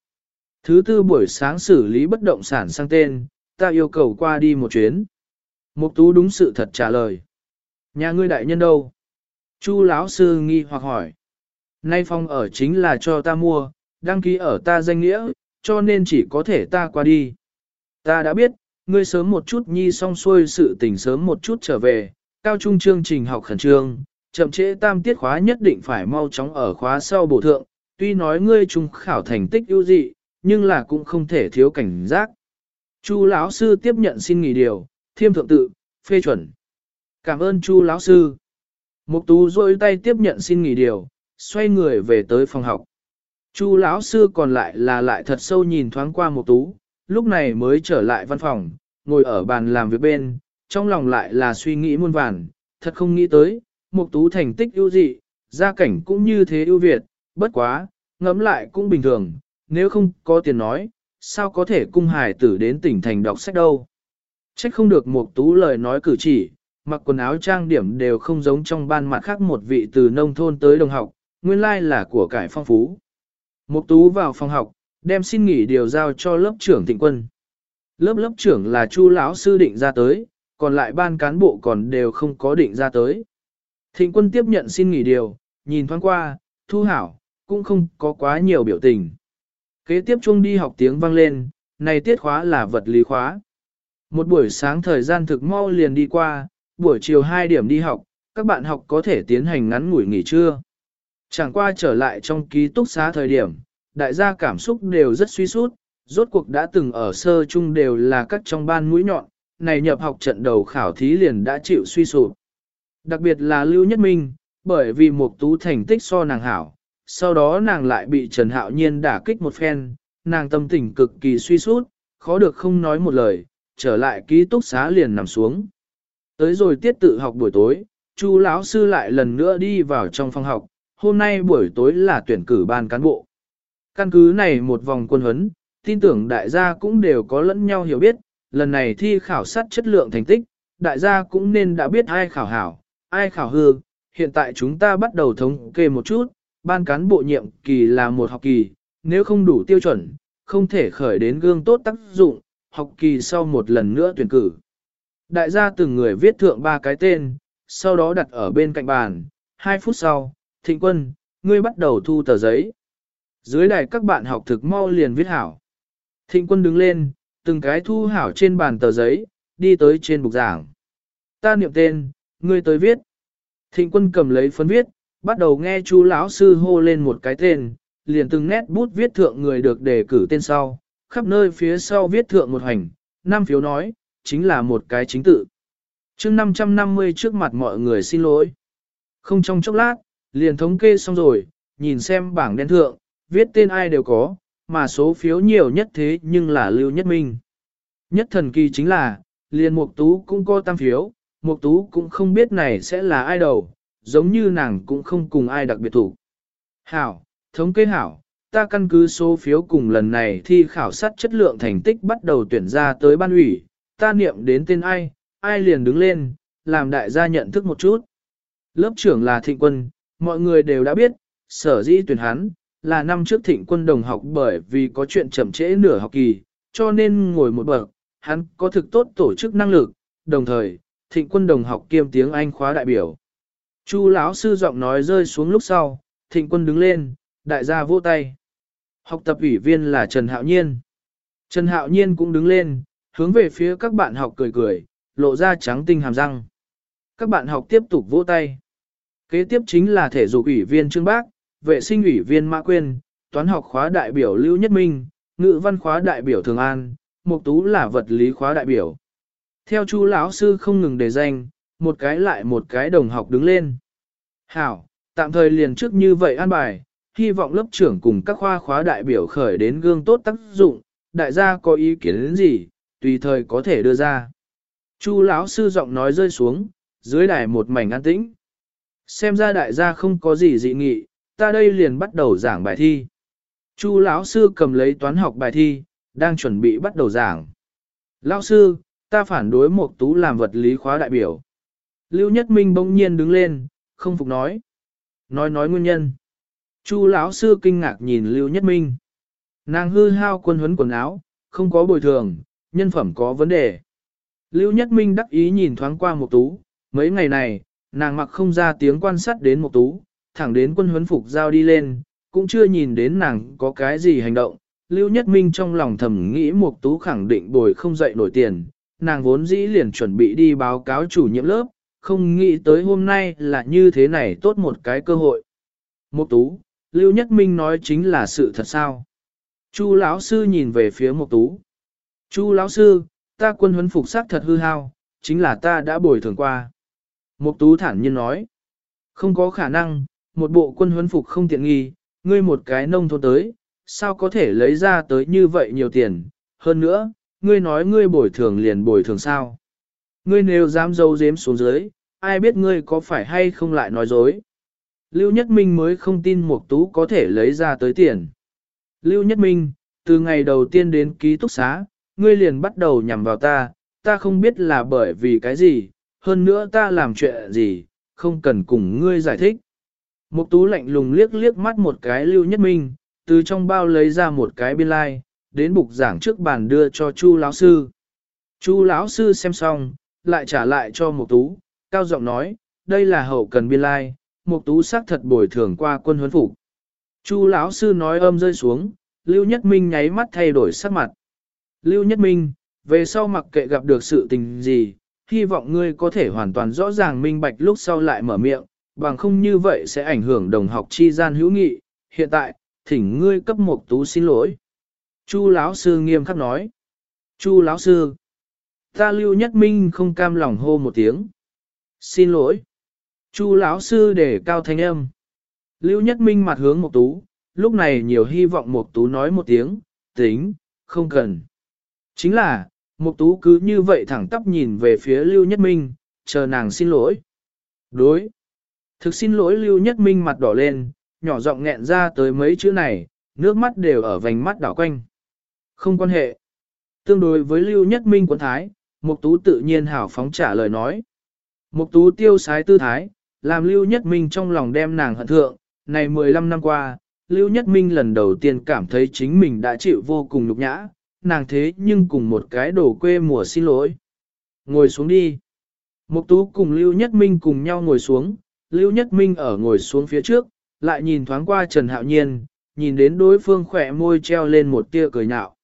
Thứ tư buổi sáng xử lý bất động sản sang tên, ta yêu cầu qua đi một chuyến. Mục tú đúng sự thật trả lời. Nhà ngươi đại nhân đâu? Chu lão sư nghi hoặc hỏi. Nay phòng ở chính là cho ta mua, đăng ký ở ta danh nghĩa, cho nên chỉ có thể ta qua đi. Ta đã biết, ngươi sớm một chút nhi xong xuôi sự tình sớm một chút trở về, cao trung chương trình học khẩn trương, chậm trễ tam tiết khóa nhất định phải mau chóng ở khóa sau bổ thượng, tuy nói ngươi trung khảo thành tích ưu dị, nhưng là cũng không thể thiếu cảnh giác. Chu lão sư tiếp nhận xin nghỉ điều, thiêm thượng tự, phê chuẩn. Cảm ơn Chu lão sư. Mục Tú rôi tay tiếp nhận xin nghỉ điều, xoay người về tới phòng học. Chu lão sư còn lại là lại thật sâu nhìn thoáng qua Mục Tú, lúc này mới trở lại văn phòng, ngồi ở bàn làm việc bên, trong lòng lại là suy nghĩ muôn vàn, thật không nghĩ tới, Mục Tú thành tích ưu dị, gia cảnh cũng như thế ưu việt, bất quá, ngẫm lại cũng bình thường, nếu không có tiền nói, sao có thể cung hài tử đến tỉnh thành đọc sách đâu. Trách không được một tú lời nói cử chỉ, mặc quần áo trang điểm đều không giống trong ban mặt khác một vị từ nông thôn tới đồng học, nguyên lai là của cải phong phú. Mục tú vào phòng học, đem xin nghỉ điều giao cho lớp trưởng thịnh quân. Lớp lớp trưởng là chu lão sư định ra tới, còn lại ban cán bộ còn đều không có định ra tới. Thịnh quân tiếp nhận xin nghỉ điều, nhìn thoáng qua, thu hảo, cũng không có quá nhiều biểu tình. Kế tiếp chung đi học tiếng vang lên, này tiết khóa là vật lý khóa. Một buổi sáng thời gian thực mau liền đi qua, buổi chiều 2 điểm đi học, các bạn học có thể tiến hành ngắn ngủi nghỉ trưa. Chẳng qua trở lại trong ký túc xá thời điểm, đại gia cảm xúc đều rất suy sút, rốt cuộc đã từng ở sơ chung đều là các trong ban mũi nhọn, này nhập học trận đầu khảo thí liền đã chịu suy sụp. Đặc biệt là Lưu Nhất Minh, bởi vì một tú thành tích so nàng hảo, sau đó nàng lại bị Trần Hạo Nhiên đả kích một phen, nàng tâm tình cực kỳ suy sút, khó được không nói một lời, trở lại ký túc xá liền nằm xuống. Tới rồi tiết tự học buổi tối, Chu lão sư lại lần nữa đi vào trong phòng học, hôm nay buổi tối là tuyển cử ban cán bộ. Căn cứ này một vòng quân huấn, tin tưởng đại gia cũng đều có lẫn nhau hiểu biết, lần này thi khảo sát chất lượng thành tích, đại gia cũng nên đã biết ai khảo hảo, ai khảo hư. Hiện tại chúng ta bắt đầu thống kê một chút, ban cán bộ nhiệm kỳ là một học kỳ, nếu không đủ tiêu chuẩn, không thể khởi đến gương tốt tác dụng, học kỳ sau một lần nữa tuyển cử. Đại gia từng người viết thượng ba cái tên, sau đó đặt ở bên cạnh bàn, hai phút sau, thịnh quân, ngươi bắt đầu thu tờ giấy. Dưới đài các bạn học thực mau liền viết hảo. Thịnh quân đứng lên, từng cái thu hảo trên bàn tờ giấy, đi tới trên bục giảng. Ta niệm tên, ngươi tới viết. Thịnh quân cầm lấy phấn viết, bắt đầu nghe chú lão sư hô lên một cái tên, liền từng nét bút viết thượng người được đề cử tên sau, khắp nơi phía sau viết thượng một hành, năm phiếu nói, chính là một cái chính tự. chương 550 trước mặt mọi người xin lỗi. Không trong chốc lát, liền thống kê xong rồi, nhìn xem bảng đen thượng, viết tên ai đều có, mà số phiếu nhiều nhất thế nhưng là Lưu Nhất Minh. Nhất thần kỳ chính là, liền Mục Tú cũng có tam phiếu, Mục Tú cũng không biết này sẽ là ai đầu, giống như nàng cũng không cùng ai đặc biệt thủ. Hảo, thống kê hảo, ta căn cứ số phiếu cùng lần này thi khảo sát chất lượng thành tích bắt đầu tuyển ra tới ban ủy, ta niệm đến tên ai, ai liền đứng lên, làm đại gia nhận thức một chút. Lớp trưởng là Thịnh Quân, mọi người đều đã biết, sở dĩ tuyển hắn, là năm trước Thịnh Quân đồng học bởi vì có chuyện chậm trễ nửa học kỳ, cho nên ngồi một bậc, hắn có thực tốt tổ chức năng lực, đồng thời, Thịnh Quân đồng học kiêm tiếng Anh khóa đại biểu. Chu lão sư giọng nói rơi xuống lúc sau, Thịnh Quân đứng lên, đại gia vỗ tay. Học tập ủy viên là Trần Hạo Nhiên. Trần Hạo Nhiên cũng đứng lên, hướng về phía các bạn học cười cười, lộ ra trắng tinh hàm răng. Các bạn học tiếp tục vỗ tay. Kế tiếp chính là thể dục ủy viên Trương Bác, vệ sinh ủy viên Mã Quyên, toán học khóa đại biểu Lưu Nhất Minh, ngữ văn khóa đại biểu Thường An, Mục Tú là vật lý khóa đại biểu. Theo chu lão sư không ngừng đề danh, một cái lại một cái đồng học đứng lên. Hảo, tạm thời liền trước như vậy an bài, hy vọng lớp trưởng cùng các khoa khóa đại biểu khởi đến gương tốt tác dụng, đại gia có ý kiến đến gì, tùy thời có thể đưa ra. Chu lão sư giọng nói rơi xuống, dưới đài một mảnh an tĩnh. Xem ra đại gia không có gì dị nghị, ta đây liền bắt đầu giảng bài thi. Chu lão sư cầm lấy toán học bài thi, đang chuẩn bị bắt đầu giảng. Lão sư, ta phản đối một tú làm vật lý khóa đại biểu. Lưu Nhất Minh bỗng nhiên đứng lên, không phục nói. Nói nói nguyên nhân. Chu lão sư kinh ngạc nhìn Lưu Nhất Minh. Nàng hư hao quân huấn quần áo, không có bồi thường, nhân phẩm có vấn đề. Lưu Nhất Minh đắc ý nhìn thoáng qua một tú, mấy ngày này, nàng mặc không ra tiếng quan sát đến một tú, thẳng đến quân huấn phục giao đi lên, cũng chưa nhìn đến nàng có cái gì hành động. Lưu Nhất Minh trong lòng thầm nghĩ một tú khẳng định bồi không dậy nổi tiền, nàng vốn dĩ liền chuẩn bị đi báo cáo chủ nhiệm lớp, không nghĩ tới hôm nay là như thế này tốt một cái cơ hội. Mục tú, Lưu Nhất Minh nói chính là sự thật sao? Chu lão sư nhìn về phía Mục Tú. Chu lão sư, ta quân huấn phục sắc thật hư hao, chính là ta đã bồi thường qua. Mục Tú thản nhiên nói. Không có khả năng, một bộ quân huấn phục không tiện nghi, ngươi một cái nông thôn tới, sao có thể lấy ra tới như vậy nhiều tiền? Hơn nữa, ngươi nói ngươi bồi thường liền bồi thường sao? Ngươi nếu dám dâu dếm xuống dưới, ai biết ngươi có phải hay không lại nói dối? Lưu Nhất Minh mới không tin Mục Tú có thể lấy ra tới tiền. Lưu Nhất Minh, từ ngày đầu tiên đến ký túc xá, ngươi liền bắt đầu nhằm vào ta, ta không biết là bởi vì cái gì, hơn nữa ta làm chuyện gì, không cần cùng ngươi giải thích. Mục Tú lạnh lùng liếc liếc mắt một cái Lưu Nhất Minh, từ trong bao lấy ra một cái biên lai, like, đến bục giảng trước bàn đưa cho Chu lão sư. Chu lão sư xem xong, lại trả lại cho Mục Tú, cao giọng nói, đây là hậu cần biên lai, Mục Tú xác thật bồi thường qua quân huấn phục. Chu lão sư nói âm rơi xuống, Lưu Nhất Minh nháy mắt thay đổi sắc mặt. Lưu Nhất Minh, về sau mặc kệ gặp được sự tình gì, hy vọng ngươi có thể hoàn toàn rõ ràng minh bạch lúc sau lại mở miệng, bằng không như vậy sẽ ảnh hưởng đồng học chi gian hữu nghị. Hiện tại, thỉnh ngươi cấp một tú xin lỗi. Chu lão sư nghiêm khắc nói. Chu lão sư. Ta Lưu Nhất Minh không cam lòng hô một tiếng. Xin lỗi. Chu lão sư để cao thanh âm. Lưu Nhất Minh mặt hướng mục tú, lúc này nhiều hy vọng mục tú nói một tiếng, tính, không cần. Chính là, mục tú cứ như vậy thẳng tắp nhìn về phía Lưu Nhất Minh, chờ nàng xin lỗi. Đối. Thực xin lỗi Lưu Nhất Minh mặt đỏ lên, nhỏ giọng nghẹn ra tới mấy chữ này, nước mắt đều ở vành mắt đảo quanh. Không quan hệ. Tương đối với Lưu Nhất Minh quân thái, Mục Tú tự nhiên hảo phóng trả lời nói. Mục Tú tiêu sái tư thái, làm Lưu Nhất Minh trong lòng đem nàng hận thượng, này 15 năm qua, Lưu Nhất Minh lần đầu tiên cảm thấy chính mình đã chịu vô cùng nhục nhã, nàng thế nhưng cùng một cái đổ quê mùa xin lỗi. Ngồi xuống đi. Mục Tú cùng Lưu Nhất Minh cùng nhau ngồi xuống, Lưu Nhất Minh ở ngồi xuống phía trước, lại nhìn thoáng qua Trần Hạo Nhiên, nhìn đến đối phương khỏe môi treo lên một tia cười nhạo.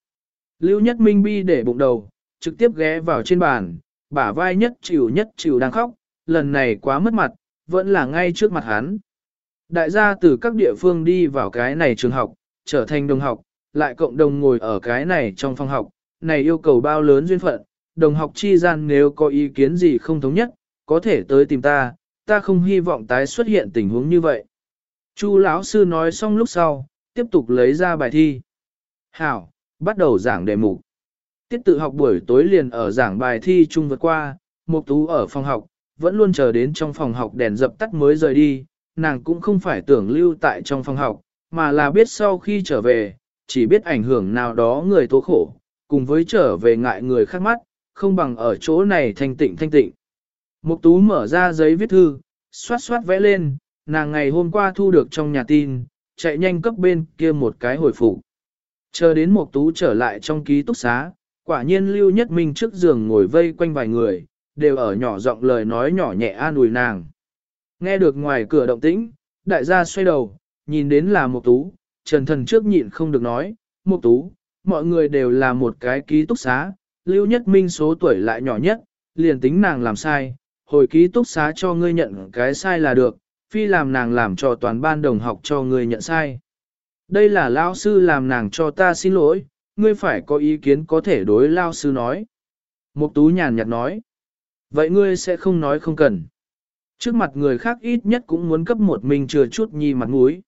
Lưu Nhất Minh bi để bụng đầu, trực tiếp ghé vào trên bàn, bả vai nhất chịu nhất chịu đang khóc, lần này quá mất mặt, vẫn là ngay trước mặt hắn. Đại gia từ các địa phương đi vào cái này trường học, trở thành đồng học, lại cộng đồng ngồi ở cái này trong phòng học, này yêu cầu bao lớn duyên phận, đồng học chi gian nếu có ý kiến gì không thống nhất, có thể tới tìm ta, ta không hy vọng tái xuất hiện tình huống như vậy. Chu lão sư nói xong lúc sau, tiếp tục lấy ra bài thi. Hảo, bắt đầu giảng đề mục. Tiết tự học buổi tối liền ở giảng bài thi chung vượt qua, Mục Tú ở phòng học, vẫn luôn chờ đến trong phòng học đèn dập tắt mới rời đi, nàng cũng không phải tưởng lưu tại trong phòng học, mà là biết sau khi trở về, chỉ biết ảnh hưởng nào đó người tố khổ, cùng với trở về ngại người khác mắt, không bằng ở chỗ này thanh tịnh thanh tịnh. Mục Tú mở ra giấy viết thư, xoát xoát vẽ lên, nàng ngày hôm qua thu được trong nhà tin, chạy nhanh cấp bên kia một cái hồi phục. Chờ đến Mục Tú trở lại trong ký túc xá, quả nhiên Lưu Nhất Minh trước giường ngồi vây quanh vài người, đều ở nhỏ giọng lời nói nhỏ nhẹ an ủi nàng. Nghe được ngoài cửa động tĩnh, đại gia xoay đầu, nhìn đến là Mục Tú, Trần Thần trước nhịn không được nói, Mục Tú, mọi người đều là một cái ký túc xá, Lưu Nhất Minh số tuổi lại nhỏ nhất, liền tính nàng làm sai, hồi ký túc xá cho ngươi nhận cái sai là được, phi làm nàng làm cho toàn ban đồng học cho ngươi nhận sai. Đây là lao sư làm nàng cho ta xin lỗi, ngươi phải có ý kiến có thể đối lao sư nói. Mục tú nhàn nhạt nói. Vậy ngươi sẽ không nói không cần. Trước mặt người khác ít nhất cũng muốn cấp một mình chừa chút nhi mặt mũi.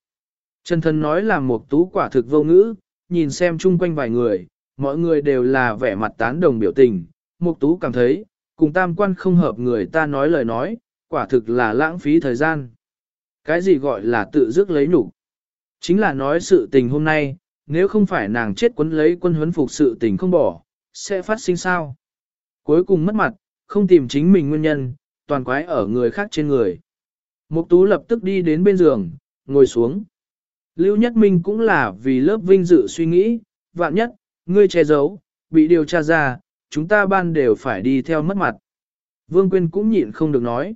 Trần thân nói là một tú quả thực vô ngữ, nhìn xem chung quanh vài người, mọi người đều là vẻ mặt tán đồng biểu tình. Mục tú cảm thấy, cùng tam quan không hợp người ta nói lời nói, quả thực là lãng phí thời gian. Cái gì gọi là tự dứt lấy nhục Chính là nói sự tình hôm nay, nếu không phải nàng chết quấn lấy quân huấn phục sự tình không bỏ, sẽ phát sinh sao? Cuối cùng mất mặt, không tìm chính mình nguyên nhân, toàn quái ở người khác trên người. Mục tú lập tức đi đến bên giường, ngồi xuống. Lưu Nhất Minh cũng là vì lớp vinh dự suy nghĩ, vạn nhất, ngươi che giấu, bị điều tra ra, chúng ta ban đều phải đi theo mất mặt. Vương Quyên cũng nhịn không được nói.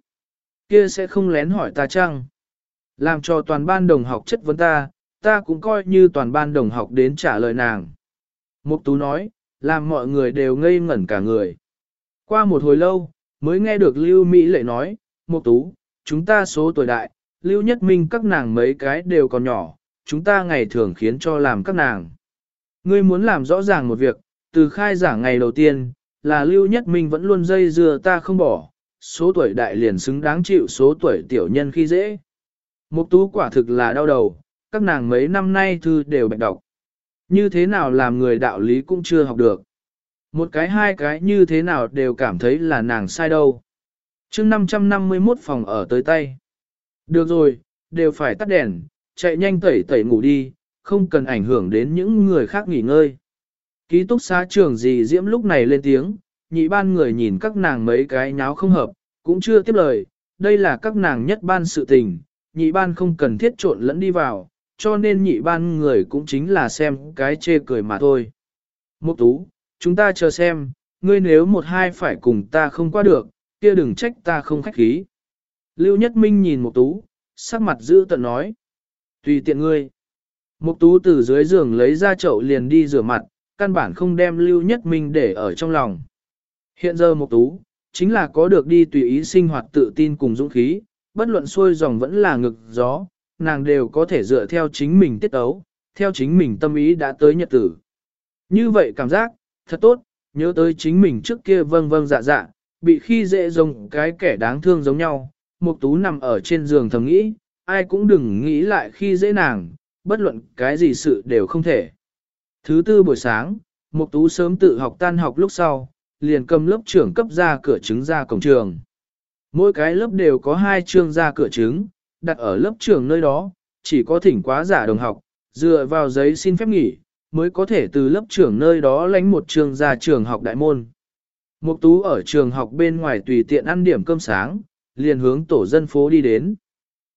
Kia sẽ không lén hỏi ta chăng? Làm cho toàn ban đồng học chất vấn ta, ta cũng coi như toàn ban đồng học đến trả lời nàng. Mục Tú nói, làm mọi người đều ngây ngẩn cả người. Qua một hồi lâu, mới nghe được Lưu Mỹ lệ nói, Mục Tú, chúng ta số tuổi đại, Lưu Nhất Minh các nàng mấy cái đều còn nhỏ, chúng ta ngày thường khiến cho làm các nàng. Ngươi muốn làm rõ ràng một việc, từ khai giảng ngày đầu tiên, là Lưu Nhất Minh vẫn luôn dây dưa ta không bỏ, số tuổi đại liền xứng đáng chịu số tuổi tiểu nhân khi dễ. Mục tú quả thực là đau đầu, các nàng mấy năm nay thư đều bạch đọc. Như thế nào làm người đạo lý cũng chưa học được. Một cái hai cái như thế nào đều cảm thấy là nàng sai đâu. chương 551 phòng ở tới tay. Được rồi, đều phải tắt đèn, chạy nhanh tẩy tẩy ngủ đi, không cần ảnh hưởng đến những người khác nghỉ ngơi. Ký túc xá trường gì diễm lúc này lên tiếng, nhị ban người nhìn các nàng mấy cái nháo không hợp, cũng chưa tiếp lời, đây là các nàng nhất ban sự tình, nhị ban không cần thiết trộn lẫn đi vào, cho nên nhị ban người cũng chính là xem cái chê cười mà thôi. Mục tú, chúng ta chờ xem, ngươi nếu một hai phải cùng ta không qua được, kia đừng trách ta không khách khí. Lưu Nhất Minh nhìn Mục tú, sắc mặt giữ tận nói. Tùy tiện ngươi. Mục tú từ dưới giường lấy ra chậu liền đi rửa mặt, căn bản không đem Lưu Nhất Minh để ở trong lòng. Hiện giờ Mục tú, chính là có được đi tùy ý sinh hoạt tự tin cùng dũng khí, bất luận xuôi dòng vẫn là ngực gió, nàng đều có thể dựa theo chính mình tiết tấu, theo chính mình tâm ý đã tới nhật tử. Như vậy cảm giác, thật tốt, nhớ tới chính mình trước kia vâng vâng dạ dạ, bị khi dễ giống cái kẻ đáng thương giống nhau, Mục Tú nằm ở trên giường thầm nghĩ, ai cũng đừng nghĩ lại khi dễ nàng, bất luận cái gì sự đều không thể. Thứ tư buổi sáng, Mục Tú sớm tự học tan học lúc sau, liền cầm lớp trưởng cấp ra cửa chứng ra cổng trường. Mỗi cái lớp đều có hai chương ra cửa chứng đặt ở lớp trưởng nơi đó, chỉ có thỉnh quá giả đồng học, dựa vào giấy xin phép nghỉ, mới có thể từ lớp trưởng nơi đó lánh một trường ra trường học đại môn. Mục tú ở trường học bên ngoài tùy tiện ăn điểm cơm sáng, liền hướng tổ dân phố đi đến.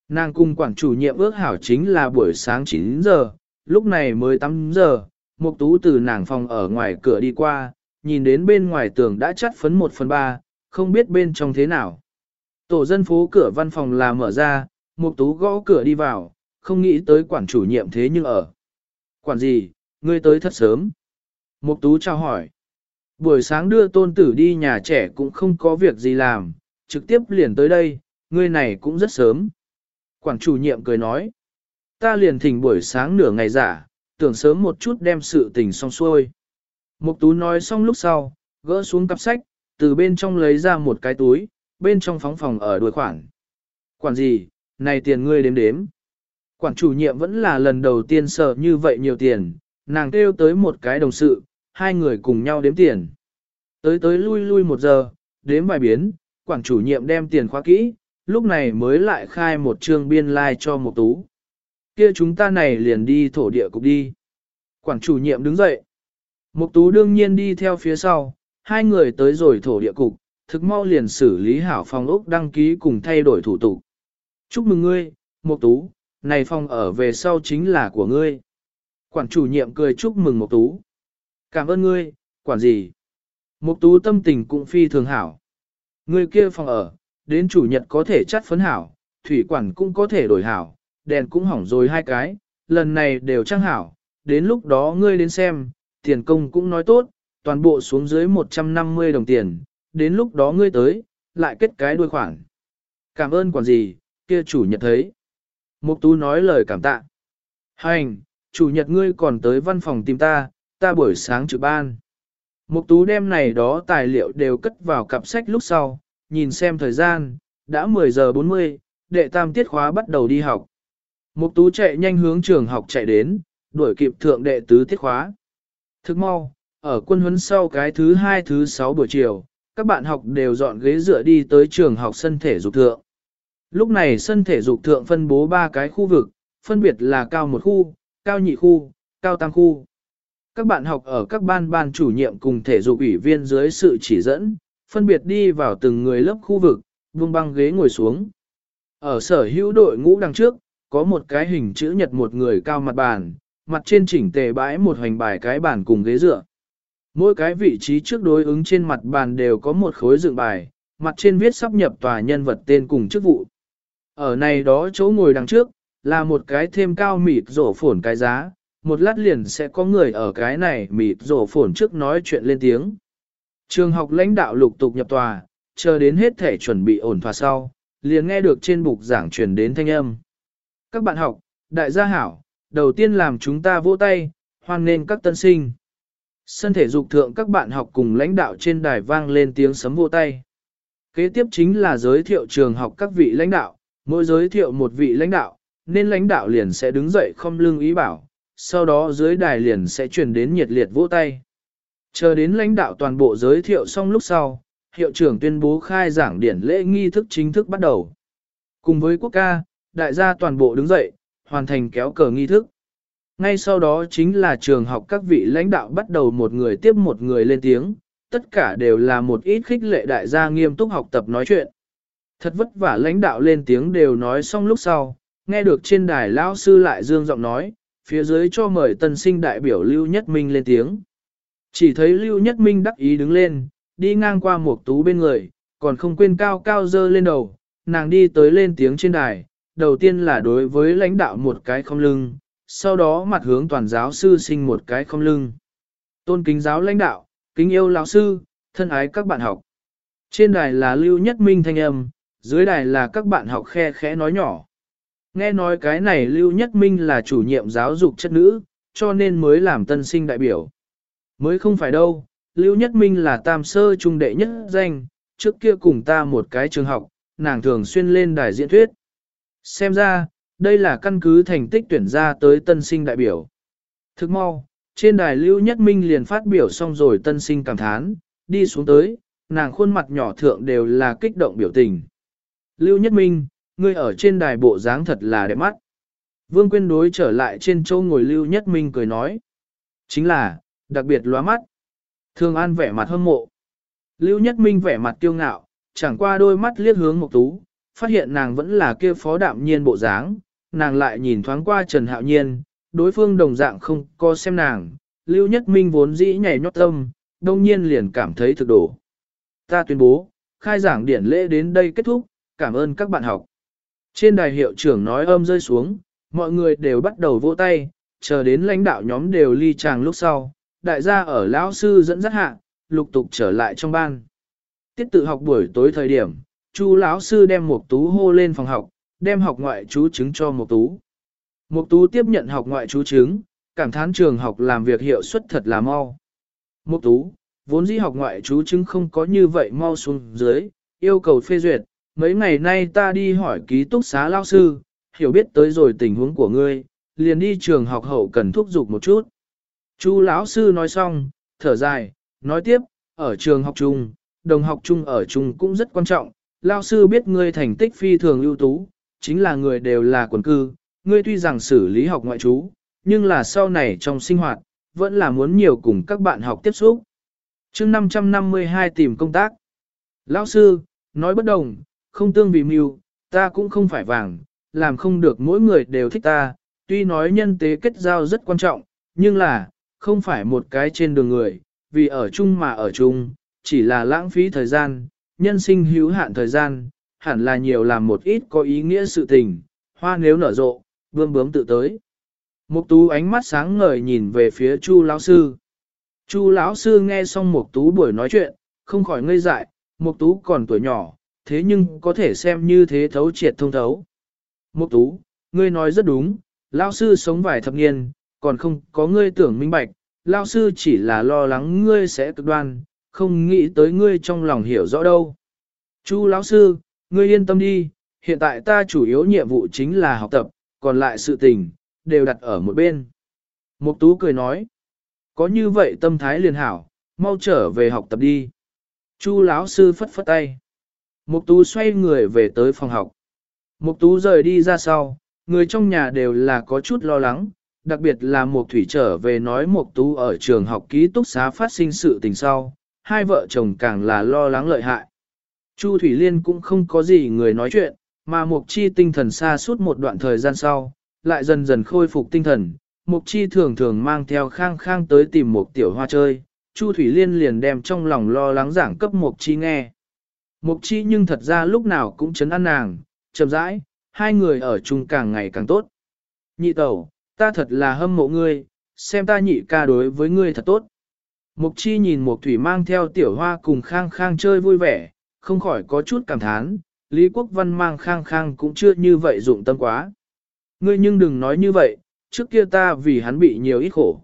Nàng cùng quản chủ nhiệm ước hảo chính là buổi sáng 9 giờ, lúc này mới 8 giờ, mục tú từ nàng phòng ở ngoài cửa đi qua, nhìn đến bên ngoài tường đã chắt phấn 1 phần 3, không biết bên trong thế nào. Tổ dân phố cửa văn phòng là mở ra, mục tú gõ cửa đi vào, không nghĩ tới quản chủ nhiệm thế nhưng ở. Quản gì, ngươi tới thật sớm. Mục tú chào hỏi. Buổi sáng đưa tôn tử đi nhà trẻ cũng không có việc gì làm, trực tiếp liền tới đây, ngươi này cũng rất sớm. Quản chủ nhiệm cười nói. Ta liền thỉnh buổi sáng nửa ngày giả, tưởng sớm một chút đem sự tình xong xuôi. Mục tú nói xong lúc sau, gỡ xuống cặp sách, từ bên trong lấy ra một cái túi, bên trong phóng phòng ở đuôi khoản. Quản gì, này tiền ngươi đếm đếm. Quản chủ nhiệm vẫn là lần đầu tiên sợ như vậy nhiều tiền, nàng kêu tới một cái đồng sự, hai người cùng nhau đếm tiền. Tới tới lui lui một giờ, đếm vài biến, quản chủ nhiệm đem tiền khóa kỹ, lúc này mới lại khai một trương biên lai like cho một tú. Kia chúng ta này liền đi thổ địa cục đi. Quản chủ nhiệm đứng dậy. Mục tú đương nhiên đi theo phía sau, hai người tới rồi thổ địa cục, thực mau liền xử lý hảo phòng ốc đăng ký cùng thay đổi thủ tục. Chúc mừng ngươi, Mục tú, này phòng ở về sau chính là của ngươi. Quản chủ nhiệm cười chúc mừng Mục tú. Cảm ơn ngươi, quản gì? Mục tú tâm tình cũng phi thường hảo. Ngươi kia phòng ở, đến chủ nhật có thể chắt phấn hảo, thủy quản cũng có thể đổi hảo, đèn cũng hỏng rồi hai cái, lần này đều trang hảo, đến lúc đó ngươi đến xem, tiền công cũng nói tốt, toàn bộ xuống dưới 150 đồng tiền, đến lúc đó ngươi tới, lại kết cái đuôi khoản. Cảm ơn quản gì, kia chủ nhật thấy. Mục tú nói lời cảm tạ. Hành, chủ nhật ngươi còn tới văn phòng tìm ta, ta buổi sáng trực ban. Mục tú đem này đó tài liệu đều cất vào cặp sách lúc sau, nhìn xem thời gian, đã 10 giờ 40, đệ tam tiết khóa bắt đầu đi học. Mục tú chạy nhanh hướng trường học chạy đến, đuổi kịp thượng đệ tứ tiết khóa. Thức mau, ở quân huấn sau cái thứ hai thứ sáu buổi chiều, các bạn học đều dọn ghế dựa đi tới trường học sân thể dục thượng. Lúc này sân thể dục thượng phân bố ba cái khu vực, phân biệt là cao một khu, cao nhị khu, cao tam khu. Các bạn học ở các ban ban chủ nhiệm cùng thể dục ủy viên dưới sự chỉ dẫn, phân biệt đi vào từng người lớp khu vực, buông băng ghế ngồi xuống. Ở sở hữu đội ngũ đằng trước, có một cái hình chữ nhật một người cao mặt bàn, mặt trên chỉnh tề bãi một hoành bài cái bàn cùng ghế dựa. Mỗi cái vị trí trước đối ứng trên mặt bàn đều có một khối dựng bài, mặt trên viết sắp nhập tòa nhân vật tên cùng chức vụ. Ở này đó chỗ ngồi đằng trước, là một cái thêm cao mịt rổ phổn cái giá, một lát liền sẽ có người ở cái này mịt rổ phổn trước nói chuyện lên tiếng. Trường học lãnh đạo lục tục nhập tòa, chờ đến hết thể chuẩn bị ổn thỏa sau, liền nghe được trên bục giảng truyền đến thanh âm. Các bạn học, đại gia hảo, đầu tiên làm chúng ta vỗ tay, hoan nên các tân sinh. Sân thể dục thượng các bạn học cùng lãnh đạo trên đài vang lên tiếng sấm vỗ tay. Kế tiếp chính là giới thiệu trường học các vị lãnh đạo, mỗi giới thiệu một vị lãnh đạo, nên lãnh đạo liền sẽ đứng dậy không lưng ý bảo, sau đó dưới đài liền sẽ truyền đến nhiệt liệt vỗ tay. Chờ đến lãnh đạo toàn bộ giới thiệu xong lúc sau, hiệu trưởng tuyên bố khai giảng điển lễ nghi thức chính thức bắt đầu. Cùng với quốc ca, đại gia toàn bộ đứng dậy, hoàn thành kéo cờ nghi thức. Ngay sau đó chính là trường học các vị lãnh đạo bắt đầu một người tiếp một người lên tiếng, tất cả đều là một ít khích lệ đại gia nghiêm túc học tập nói chuyện. Thật vất vả lãnh đạo lên tiếng đều nói xong lúc sau, nghe được trên đài lão sư lại dương giọng nói, phía dưới cho mời tân sinh đại biểu Lưu Nhất Minh lên tiếng. Chỉ thấy Lưu Nhất Minh đắc ý đứng lên, đi ngang qua một tú bên người, còn không quên cao cao dơ lên đầu, nàng đi tới lên tiếng trên đài, đầu tiên là đối với lãnh đạo một cái không lưng, sau đó mặt hướng toàn giáo sư sinh một cái không lưng. Tôn kính giáo lãnh đạo, kính yêu lão sư, thân ái các bạn học. Trên đài là Lưu Nhất Minh thanh âm, dưới đài là các bạn học khe khẽ nói nhỏ. Nghe nói cái này Lưu Nhất Minh là chủ nhiệm giáo dục chất nữ, cho nên mới làm tân sinh đại biểu. Mới không phải đâu, Lưu Nhất Minh là tam sơ trung đệ nhất danh, trước kia cùng ta một cái trường học, nàng thường xuyên lên đài diễn thuyết. Xem ra, đây là căn cứ thành tích tuyển ra tới tân sinh đại biểu. Thức mau, trên đài Lưu Nhất Minh liền phát biểu xong rồi tân sinh cảm thán, đi xuống tới, nàng khuôn mặt nhỏ thượng đều là kích động biểu tình. Lưu Nhất Minh, ngươi ở trên đài bộ dáng thật là đẹp mắt. Vương Quyên đối trở lại trên châu ngồi Lưu Nhất Minh cười nói. Chính là, đặc biệt lóa mắt. Thường An vẻ mặt hâm mộ. Lưu Nhất Minh vẻ mặt kiêu ngạo, chẳng qua đôi mắt liếc hướng Mộc Tú, phát hiện nàng vẫn là kia phó đạm nhiên bộ dáng, nàng lại nhìn thoáng qua Trần Hạo Nhiên, đối phương đồng dạng không có xem nàng, Lưu Nhất Minh vốn dĩ nhảy nhót tâm, đông nhiên liền cảm thấy thực đổ. Ta tuyên bố, khai giảng điển lễ đến đây kết thúc, cảm ơn các bạn học. Trên đài hiệu trưởng nói âm rơi xuống, mọi người đều bắt đầu vỗ tay, chờ đến lãnh đạo nhóm đều ly chàng lúc sau, đại gia ở lão sư dẫn dắt hạ, lục tục trở lại trong ban. Tiết tự học buổi tối thời điểm, Chu lão sư đem một tú hô lên phòng học, đem học ngoại chú chứng cho một tú. Một tú tiếp nhận học ngoại chú chứng, cảm thán trường học làm việc hiệu suất thật là mau. Một tú, vốn dĩ học ngoại chú chứng không có như vậy mau xuống dưới, yêu cầu phê duyệt, mấy ngày nay ta đi hỏi ký túc xá lao sư, hiểu biết tới rồi tình huống của ngươi, liền đi trường học hậu cần thúc giục một chút. Chu lão sư nói xong, thở dài, nói tiếp, ở trường học chung, đồng học chung ở chung cũng rất quan trọng, lao sư biết ngươi thành tích phi thường ưu tú, chính là người đều là quần cư, ngươi tuy rằng xử lý học ngoại trú, nhưng là sau này trong sinh hoạt, vẫn là muốn nhiều cùng các bạn học tiếp xúc. chương 552 tìm công tác. Lão sư, nói bất đồng, không tương vì mưu, ta cũng không phải vàng, làm không được mỗi người đều thích ta, tuy nói nhân tế kết giao rất quan trọng, nhưng là, không phải một cái trên đường người, vì ở chung mà ở chung, chỉ là lãng phí thời gian, nhân sinh hữu hạn thời gian, hẳn là nhiều làm một ít có ý nghĩa sự tình, hoa nếu nở rộ, bươm bướm tự tới. Mục tú ánh mắt sáng ngời nhìn về phía Chu lão sư. Chu lão sư nghe xong Mục tú buổi nói chuyện, không khỏi ngây dại, Mục tú còn tuổi nhỏ, thế nhưng có thể xem như thế thấu triệt thông thấu. Mục tú, ngươi nói rất đúng, lão sư sống vài thập niên, còn không có ngươi tưởng minh bạch, lão sư chỉ là lo lắng ngươi sẽ cực đoan, không nghĩ tới ngươi trong lòng hiểu rõ đâu. Chu lão sư, ngươi yên tâm đi, hiện tại ta chủ yếu nhiệm vụ chính là học tập, còn lại sự tình, đều đặt ở một bên. Mục tú cười nói, có như vậy tâm thái liền hảo, mau trở về học tập đi. Chu lão sư phất phất tay. Mục tú xoay người về tới phòng học. Mục tú rời đi ra sau, người trong nhà đều là có chút lo lắng, đặc biệt là Mục Thủy trở về nói Mục tú ở trường học ký túc xá phát sinh sự tình sau, hai vợ chồng càng là lo lắng lợi hại. Chu Thủy Liên cũng không có gì người nói chuyện, mà Mục Chi tinh thần xa suốt một đoạn thời gian sau, lại dần dần khôi phục tinh thần. Mục Chi thường thường mang theo khang khang tới tìm Mục Tiểu Hoa chơi, Chu Thủy Liên liền đem trong lòng lo lắng giảng cấp Mục Chi nghe. Mục Chi nhưng thật ra lúc nào cũng chấn an nàng, chậm rãi, hai người ở chung càng ngày càng tốt. Nhị tẩu, ta thật là hâm mộ ngươi, xem ta nhị ca đối với ngươi thật tốt. Mục chi nhìn Mục Thủy mang theo tiểu hoa cùng khang khang chơi vui vẻ, không khỏi có chút cảm thán, Lý Quốc Văn mang khang khang cũng chưa như vậy dụng tâm quá. Ngươi nhưng đừng nói như vậy, trước kia ta vì hắn bị nhiều ít khổ.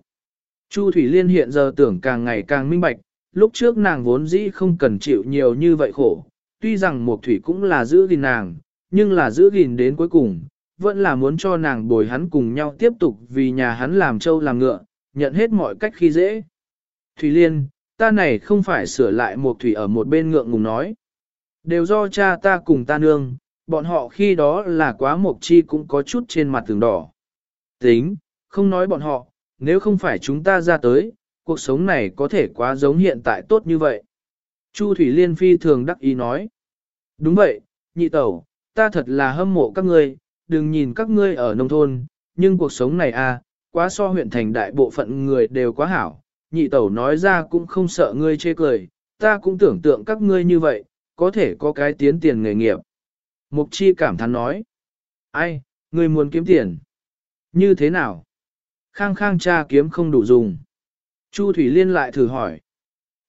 Chu Thủy Liên hiện giờ tưởng càng ngày càng minh bạch, lúc trước nàng vốn dĩ không cần chịu nhiều như vậy khổ, tuy rằng Mộc Thủy cũng là giữ gìn nàng, nhưng là giữ gìn đến cuối cùng, vẫn là muốn cho nàng bồi hắn cùng nhau tiếp tục vì nhà hắn làm trâu làm ngựa, nhận hết mọi cách khi dễ. Thủy Liên, ta này không phải sửa lại Mộc thủy ở một bên ngượng ngùng nói. Đều do cha ta cùng ta nương, bọn họ khi đó là quá mộc chi cũng có chút trên mặt tường đỏ. Tính, không nói bọn họ, nếu không phải chúng ta ra tới, cuộc sống này có thể quá giống hiện tại tốt như vậy. Chu Thủy Liên phi thường đắc ý nói. Đúng vậy, nhị tẩu, ta thật là hâm mộ các ngươi, đừng nhìn các ngươi ở nông thôn, nhưng cuộc sống này à quá so huyện thành đại bộ phận người đều quá hảo, nhị tẩu nói ra cũng không sợ ngươi chê cười, ta cũng tưởng tượng các ngươi như vậy, có thể có cái tiến tiền nghề nghiệp. Mục chi cảm thán nói, ai, ngươi muốn kiếm tiền? Như thế nào? Khang khang cha kiếm không đủ dùng. Chu Thủy Liên lại thử hỏi.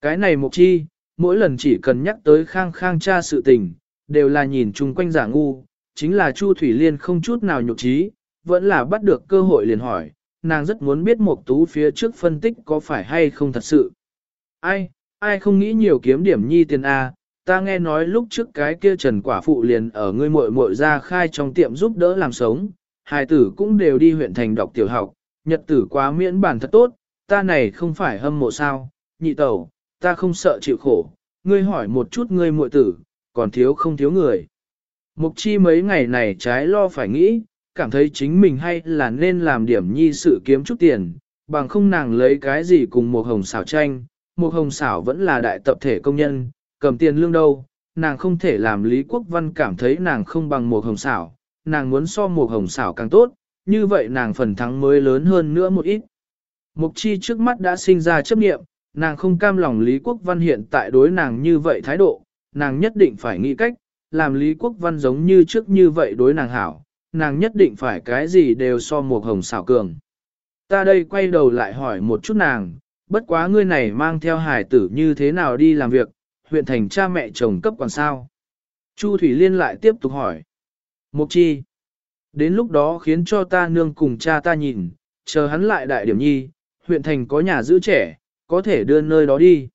Cái này mục chi, mỗi lần chỉ cần nhắc tới khang khang cha sự tình, đều là nhìn chung quanh giả ngu, chính là Chu Thủy Liên không chút nào nhục trí, vẫn là bắt được cơ hội liền hỏi, nàng rất muốn biết Mộc Tú phía trước phân tích có phải hay không thật sự. Ai, ai không nghĩ nhiều kiếm điểm nhi tiền A, ta nghe nói lúc trước cái kia trần quả phụ liền ở ngươi muội muội ra khai trong tiệm giúp đỡ làm sống, hài tử cũng đều đi huyện thành đọc tiểu học, nhật tử quá miễn bản thật tốt, ta này không phải hâm mộ sao, nhị tẩu, ta không sợ chịu khổ, ngươi hỏi một chút ngươi muội tử, còn thiếu không thiếu người. Mục chi mấy ngày này trái lo phải nghĩ, cảm thấy chính mình hay là nên làm điểm nhi sự kiếm chút tiền, bằng không nàng lấy cái gì cùng một hồng xảo tranh, một hồng xảo vẫn là đại tập thể công nhân, cầm tiền lương đâu, nàng không thể làm Lý Quốc Văn cảm thấy nàng không bằng một hồng xảo, nàng muốn so một hồng xảo càng tốt, như vậy nàng phần thắng mới lớn hơn nữa một ít. Mục chi trước mắt đã sinh ra chấp nghiệm, nàng không cam lòng Lý Quốc Văn hiện tại đối nàng như vậy thái độ, nàng nhất định phải nghĩ cách, làm Lý Quốc Văn giống như trước như vậy đối nàng hảo, nàng nhất định phải cái gì đều so một hồng xảo cường. Ta đây quay đầu lại hỏi một chút nàng, bất quá ngươi này mang theo hải tử như thế nào đi làm việc, huyện thành cha mẹ chồng cấp còn sao. Chu Thủy Liên lại tiếp tục hỏi. Mục chi. Đến lúc đó khiến cho ta nương cùng cha ta nhìn, chờ hắn lại đại điểm nhi, huyện thành có nhà giữ trẻ, có thể đưa nơi đó đi.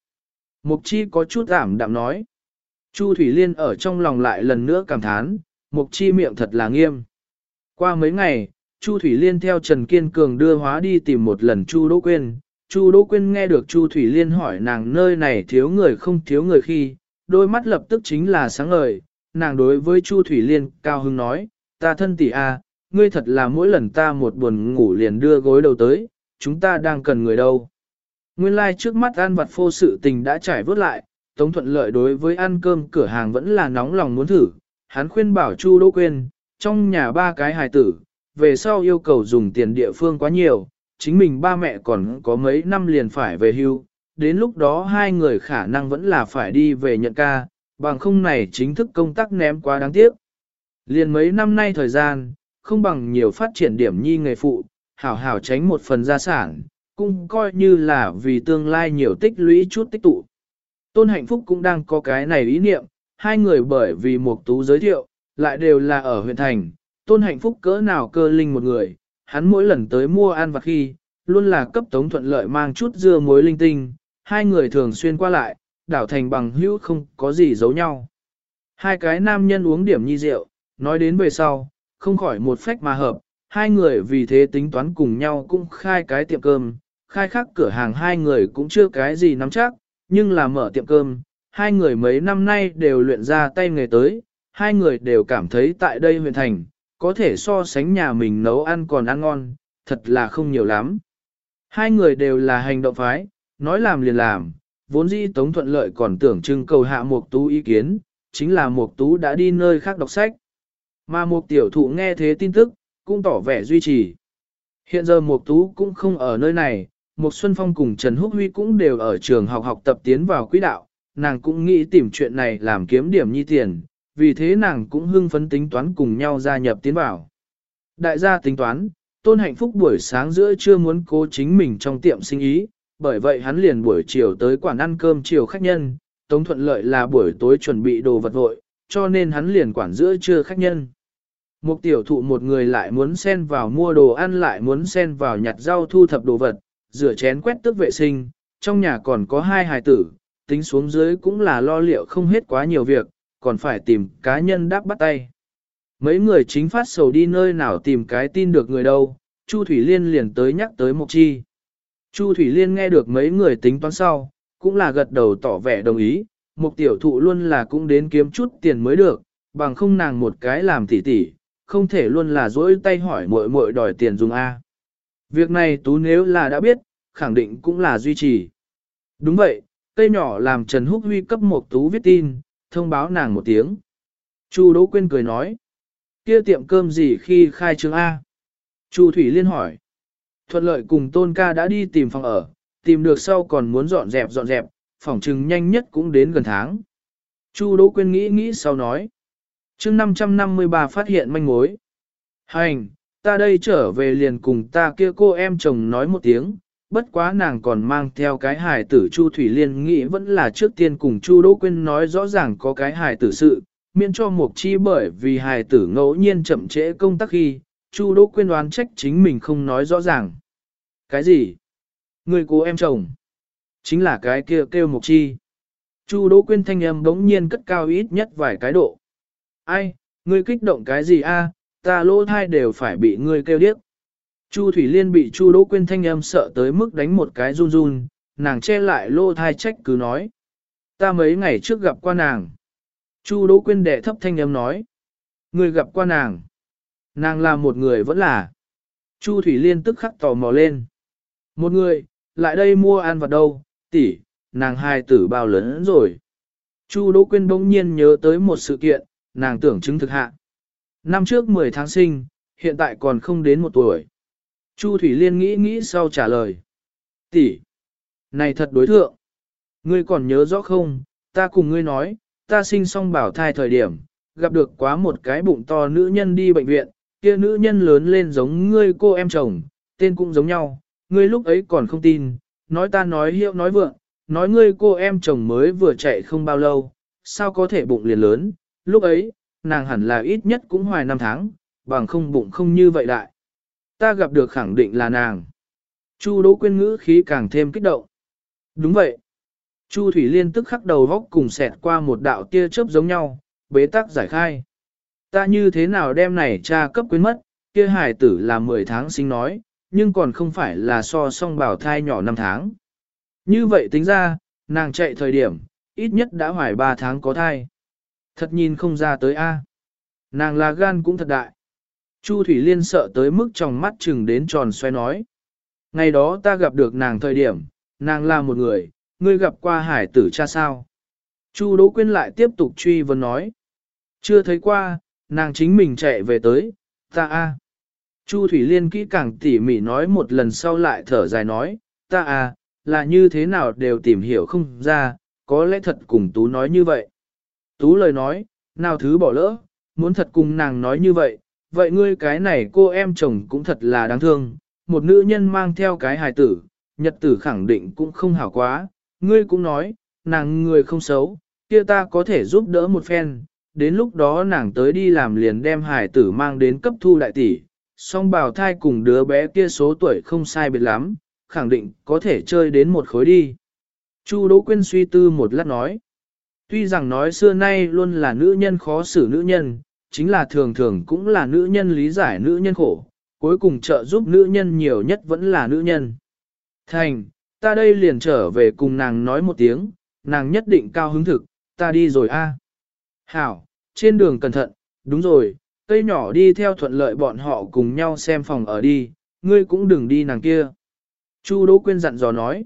Mục chi có chút ảm đạm nói. Chu Thủy Liên ở trong lòng lại lần nữa cảm thán, mục chi miệng thật là nghiêm. Qua mấy ngày, Chu Thủy Liên theo Trần Kiên Cường đưa hóa đi tìm một lần Chu Đỗ Quyên. Chu Đỗ Quyên nghe được Chu Thủy Liên hỏi nàng nơi này thiếu người không thiếu người khi, đôi mắt lập tức chính là sáng ngời. Nàng đối với Chu Thủy Liên cao hưng nói, ta thân tỷ a, ngươi thật là mỗi lần ta một buồn ngủ liền đưa gối đầu tới, chúng ta đang cần người đâu. Nguyên lai like trước mắt ăn vặt phô sự tình đã trải vớt lại, Tống Thuận Lợi đối với ăn cơm cửa hàng vẫn là nóng lòng muốn thử, hắn khuyên bảo Chu Đỗ Quyên, trong nhà ba cái hài tử, về sau yêu cầu dùng tiền địa phương quá nhiều, chính mình ba mẹ còn có mấy năm liền phải về hưu, đến lúc đó hai người khả năng vẫn là phải đi về nhận ca, bằng không này chính thức công tác ném quá đáng tiếc. Liền mấy năm nay thời gian, không bằng nhiều phát triển điểm nhi nghề phụ, hảo hảo tránh một phần gia sản, cũng coi như là vì tương lai nhiều tích lũy chút tích tụ. Tôn hạnh phúc cũng đang có cái này ý niệm, hai người bởi vì một tú giới thiệu, lại đều là ở huyện thành, tôn hạnh phúc cỡ nào cơ linh một người, hắn mỗi lần tới mua ăn vặt khi, luôn là cấp tống thuận lợi mang chút dưa muối linh tinh, hai người thường xuyên qua lại, đảo thành bằng hữu không có gì giấu nhau. Hai cái nam nhân uống điểm nhi rượu, nói đến về sau, không khỏi một phách mà hợp, hai người vì thế tính toán cùng nhau cũng khai cái tiệm cơm, khai khắc cửa hàng hai người cũng chưa cái gì nắm chắc, nhưng là mở tiệm cơm, hai người mấy năm nay đều luyện ra tay nghề tới, hai người đều cảm thấy tại đây huyện thành, có thể so sánh nhà mình nấu ăn còn ăn ngon, thật là không nhiều lắm. Hai người đều là hành động phái, nói làm liền làm, vốn dĩ Tống Thuận Lợi còn tưởng trưng cầu hạ Mục Tú ý kiến, chính là Mục Tú đã đi nơi khác đọc sách. Mà Mục Tiểu Thụ nghe thế tin tức, cũng tỏ vẻ duy trì. Hiện giờ Mục Tú cũng không ở nơi này, Mục Xuân Phong cùng Trần Húc Huy cũng đều ở trường học học tập tiến vào quỹ đạo, nàng cũng nghĩ tìm chuyện này làm kiếm điểm nhi tiền, vì thế nàng cũng hưng phấn tính toán cùng nhau gia nhập tiến vào. Đại gia tính toán, Tôn Hạnh Phúc buổi sáng giữa chưa muốn cố chính mình trong tiệm sinh ý, bởi vậy hắn liền buổi chiều tới quản ăn cơm chiều khách nhân, Tống Thuận Lợi là buổi tối chuẩn bị đồ vật vội, cho nên hắn liền quản giữa trưa khách nhân. Một tiểu thụ một người lại muốn xen vào mua đồ ăn lại muốn xen vào nhặt rau thu thập đồ vật, rửa chén quét tước vệ sinh, trong nhà còn có hai hài tử, tính xuống dưới cũng là lo liệu không hết quá nhiều việc, còn phải tìm cá nhân đáp bắt tay. Mấy người chính phát sầu đi nơi nào tìm cái tin được người đâu, Chu Thủy Liên liền tới nhắc tới Mộc Chi. Chu Thủy Liên nghe được mấy người tính toán sau, cũng là gật đầu tỏ vẻ đồng ý, Mục tiểu thụ luôn là cũng đến kiếm chút tiền mới được, bằng không nàng một cái làm tỉ tỉ, không thể luôn là dỗi tay hỏi muội muội đòi tiền dùng A. Việc này tú nếu là đã biết, khẳng định cũng là duy trì. Đúng vậy, cây nhỏ làm Trần Húc Huy cấp một tú viết tin, thông báo nàng một tiếng. Chu Đỗ Quyên cười nói. Kia tiệm cơm gì khi khai trương A? Chu Thủy Liên hỏi. Thuận lợi cùng Tôn ca đã đi tìm phòng ở, tìm được sau còn muốn dọn dẹp dọn dẹp, phòng trừng nhanh nhất cũng đến gần tháng. Chu Đỗ Quyên nghĩ nghĩ sau nói chương 553 phát hiện manh mối. Hành, ta đây trở về liền cùng ta kia cô em chồng nói một tiếng, bất quá nàng còn mang theo cái hài tử Chu Thủy Liên nghĩ vẫn là trước tiên cùng Chu Đỗ Quyên nói rõ ràng có cái hài tử sự, miễn cho Mục Chi bởi vì hài tử ngẫu nhiên chậm trễ công tác khi, Chu Đỗ Quyên đoán trách chính mình không nói rõ ràng. Cái gì? Người cô em chồng? Chính là cái kia kêu Mục Chi. Chu Đỗ Quyên thanh âm bỗng nhiên cất cao ít nhất vài cái độ. Ai, ngươi kích động cái gì a? ta lỗ thai đều phải bị ngươi kêu điếc. Chu Thủy Liên bị Chu Đỗ Quyên thanh âm sợ tới mức đánh một cái run run, nàng che lại lỗ thai trách cứ nói. Ta mấy ngày trước gặp qua nàng. Chu Đỗ Quyên đệ thấp thanh âm nói. Ngươi gặp qua nàng. Nàng là một người vẫn là. Chu Thủy Liên tức khắc tò mò lên. Một người, lại đây mua ăn vặt đâu, tỷ, nàng hai tử bao lớn rồi. Chu Đỗ Quyên bỗng nhiên nhớ tới một sự kiện, nàng tưởng chứng thực hạ. Năm trước 10 tháng sinh, hiện tại còn không đến một tuổi. Chu Thủy Liên nghĩ nghĩ sau trả lời. Tỷ, này thật đối thượng. Ngươi còn nhớ rõ không, ta cùng ngươi nói, ta sinh xong bảo thai thời điểm, gặp được quá một cái bụng to nữ nhân đi bệnh viện, kia nữ nhân lớn lên giống ngươi cô em chồng, tên cũng giống nhau, ngươi lúc ấy còn không tin, nói ta nói hiệu nói vượng, nói ngươi cô em chồng mới vừa chạy không bao lâu, sao có thể bụng liền lớn, lúc ấy, nàng hẳn là ít nhất cũng hoài năm tháng, bằng không bụng không như vậy đại. Ta gặp được khẳng định là nàng. Chu Đỗ Quyên ngữ khí càng thêm kích động. Đúng vậy. Chu Thủy Liên tức khắc đầu góc cùng xẹt qua một đạo tia chớp giống nhau, bế tắc giải khai. Ta như thế nào đem này cha cấp quên mất, kia hải tử là 10 tháng sinh nói, nhưng còn không phải là so song bảo thai nhỏ 5 tháng. Như vậy tính ra, nàng chạy thời điểm, ít nhất đã hoài 3 tháng có thai. Thật nhìn không ra tới A. Nàng là gan cũng thật đại. Chu Thủy Liên sợ tới mức trong mắt chừng đến tròn xoay nói. Ngày đó ta gặp được nàng thời điểm, nàng là một người, ngươi gặp qua hải tử cha sao. Chu Đỗ Quyên lại tiếp tục truy vấn nói. Chưa thấy qua, nàng chính mình chạy về tới, ta a. Chu Thủy Liên kỹ càng tỉ mỉ nói một lần sau lại thở dài nói, ta a, là như thế nào đều tìm hiểu không ra, có lẽ thật cùng Tú nói như vậy. Tú lời nói, nào thứ bỏ lỡ, muốn thật cùng nàng nói như vậy, vậy ngươi cái này cô em chồng cũng thật là đáng thương, một nữ nhân mang theo cái hài tử, nhật tử khẳng định cũng không hảo quá, ngươi cũng nói, nàng người không xấu, kia ta có thể giúp đỡ một phen, đến lúc đó nàng tới đi làm liền đem hài tử mang đến cấp thu đại tỷ, song bào thai cùng đứa bé kia số tuổi không sai biệt lắm, khẳng định có thể chơi đến một khối đi. Chu Đỗ Quyên suy tư một lát nói, tuy rằng nói xưa nay luôn là nữ nhân khó xử nữ nhân, chính là thường thường cũng là nữ nhân lý giải nữ nhân khổ, cuối cùng trợ giúp nữ nhân nhiều nhất vẫn là nữ nhân. Thành, ta đây liền trở về cùng nàng nói một tiếng, nàng nhất định cao hứng thực, ta đi rồi a. Hảo, trên đường cẩn thận, đúng rồi, cây nhỏ đi theo thuận lợi bọn họ cùng nhau xem phòng ở đi, ngươi cũng đừng đi nàng kia. Chu Đỗ Quyên dặn dò nói.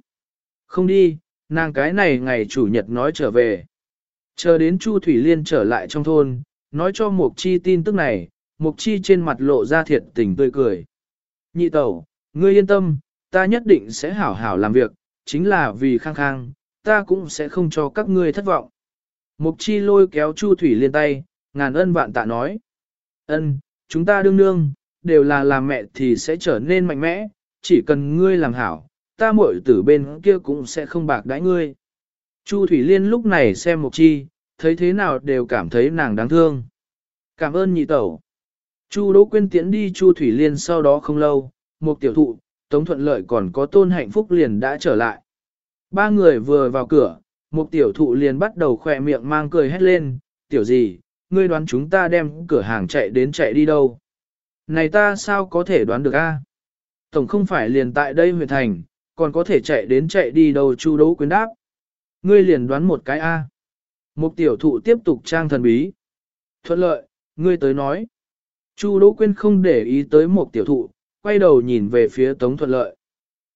Không đi, nàng cái này ngày chủ nhật nói trở về. Chờ đến Chu Thủy Liên trở lại trong thôn, nói cho Mục Chi tin tức này, Mục Chi trên mặt lộ ra thiệt tình tươi cười. Nhị tẩu, ngươi yên tâm, ta nhất định sẽ hảo hảo làm việc, chính là vì khang khang, ta cũng sẽ không cho các ngươi thất vọng. Mục Chi lôi kéo Chu Thủy Liên tay, ngàn ân vạn tạ nói. Ân, chúng ta đương đương, đều là làm mẹ thì sẽ trở nên mạnh mẽ, chỉ cần ngươi làm hảo, ta muội tử bên kia cũng sẽ không bạc đãi ngươi. Chu Thủy Liên lúc này xem Mục Chi, thấy thế nào đều cảm thấy nàng đáng thương. Cảm ơn nhị tẩu. Chu Đỗ Quyên tiễn đi Chu Thủy Liên sau đó không lâu, một tiểu thụ, Tống Thuận Lợi còn có tôn hạnh phúc liền đã trở lại. Ba người vừa vào cửa, một tiểu thụ liền bắt đầu khỏe miệng mang cười hét lên, tiểu gì, ngươi đoán chúng ta đem cửa hàng chạy đến chạy đi đâu. Này ta sao có thể đoán được a? Tổng không phải liền tại đây huyện thành, còn có thể chạy đến chạy đi đâu chu Đỗ Quyên đáp. Ngươi liền đoán một cái a. Một tiểu thụ tiếp tục trang thần bí. Thuận lợi, ngươi tới nói. Chu Đỗ Quyên không để ý tới một tiểu thụ, quay đầu nhìn về phía Tống Thuận Lợi.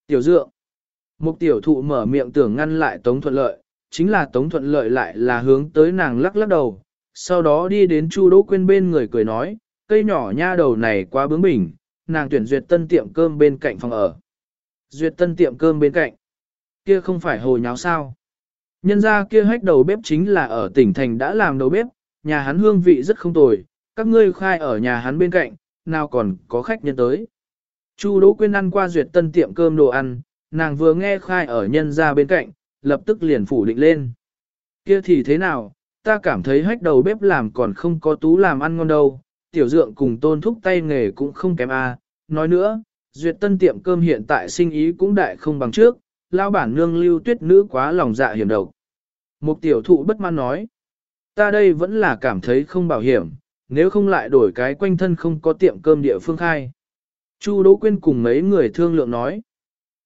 Tiểu dượng. Một tiểu thụ mở miệng tưởng ngăn lại Tống Thuận Lợi, chính là Tống Thuận Lợi lại là hướng tới nàng lắc lắc đầu, sau đó đi đến Chu Đỗ Quyên bên người cười nói, cây nhỏ nha đầu này quá bướng bỉnh, nàng tuyển duyệt tân tiệm cơm bên cạnh phòng ở. Duyệt tân tiệm cơm bên cạnh. Kia không phải hồ nháo sao. Nhân ra kia hách đầu bếp chính là ở tỉnh thành đã làm đầu bếp, nhà hắn hương vị rất không tồi, các ngươi khai ở nhà hắn bên cạnh, nào còn có khách nhân tới. Chu Đỗ Quyên ăn qua duyệt tân tiệm cơm đồ ăn, nàng vừa nghe khai ở nhân ra bên cạnh, lập tức liền phủ định lên. Kia thì thế nào, ta cảm thấy hách đầu bếp làm còn không có tú làm ăn ngon đâu, tiểu dượng cùng tôn thúc tay nghề cũng không kém a. Nói nữa, duyệt tân tiệm cơm hiện tại sinh ý cũng đại không bằng trước, lao bản nương lưu tuyết nữ quá lòng dạ hiểm độc. Một tiểu thụ bất mãn nói, ta đây vẫn là cảm thấy không bảo hiểm, nếu không lại đổi cái quanh thân không có tiệm cơm địa phương khai. Chu Đỗ Quyên cùng mấy người thương lượng nói,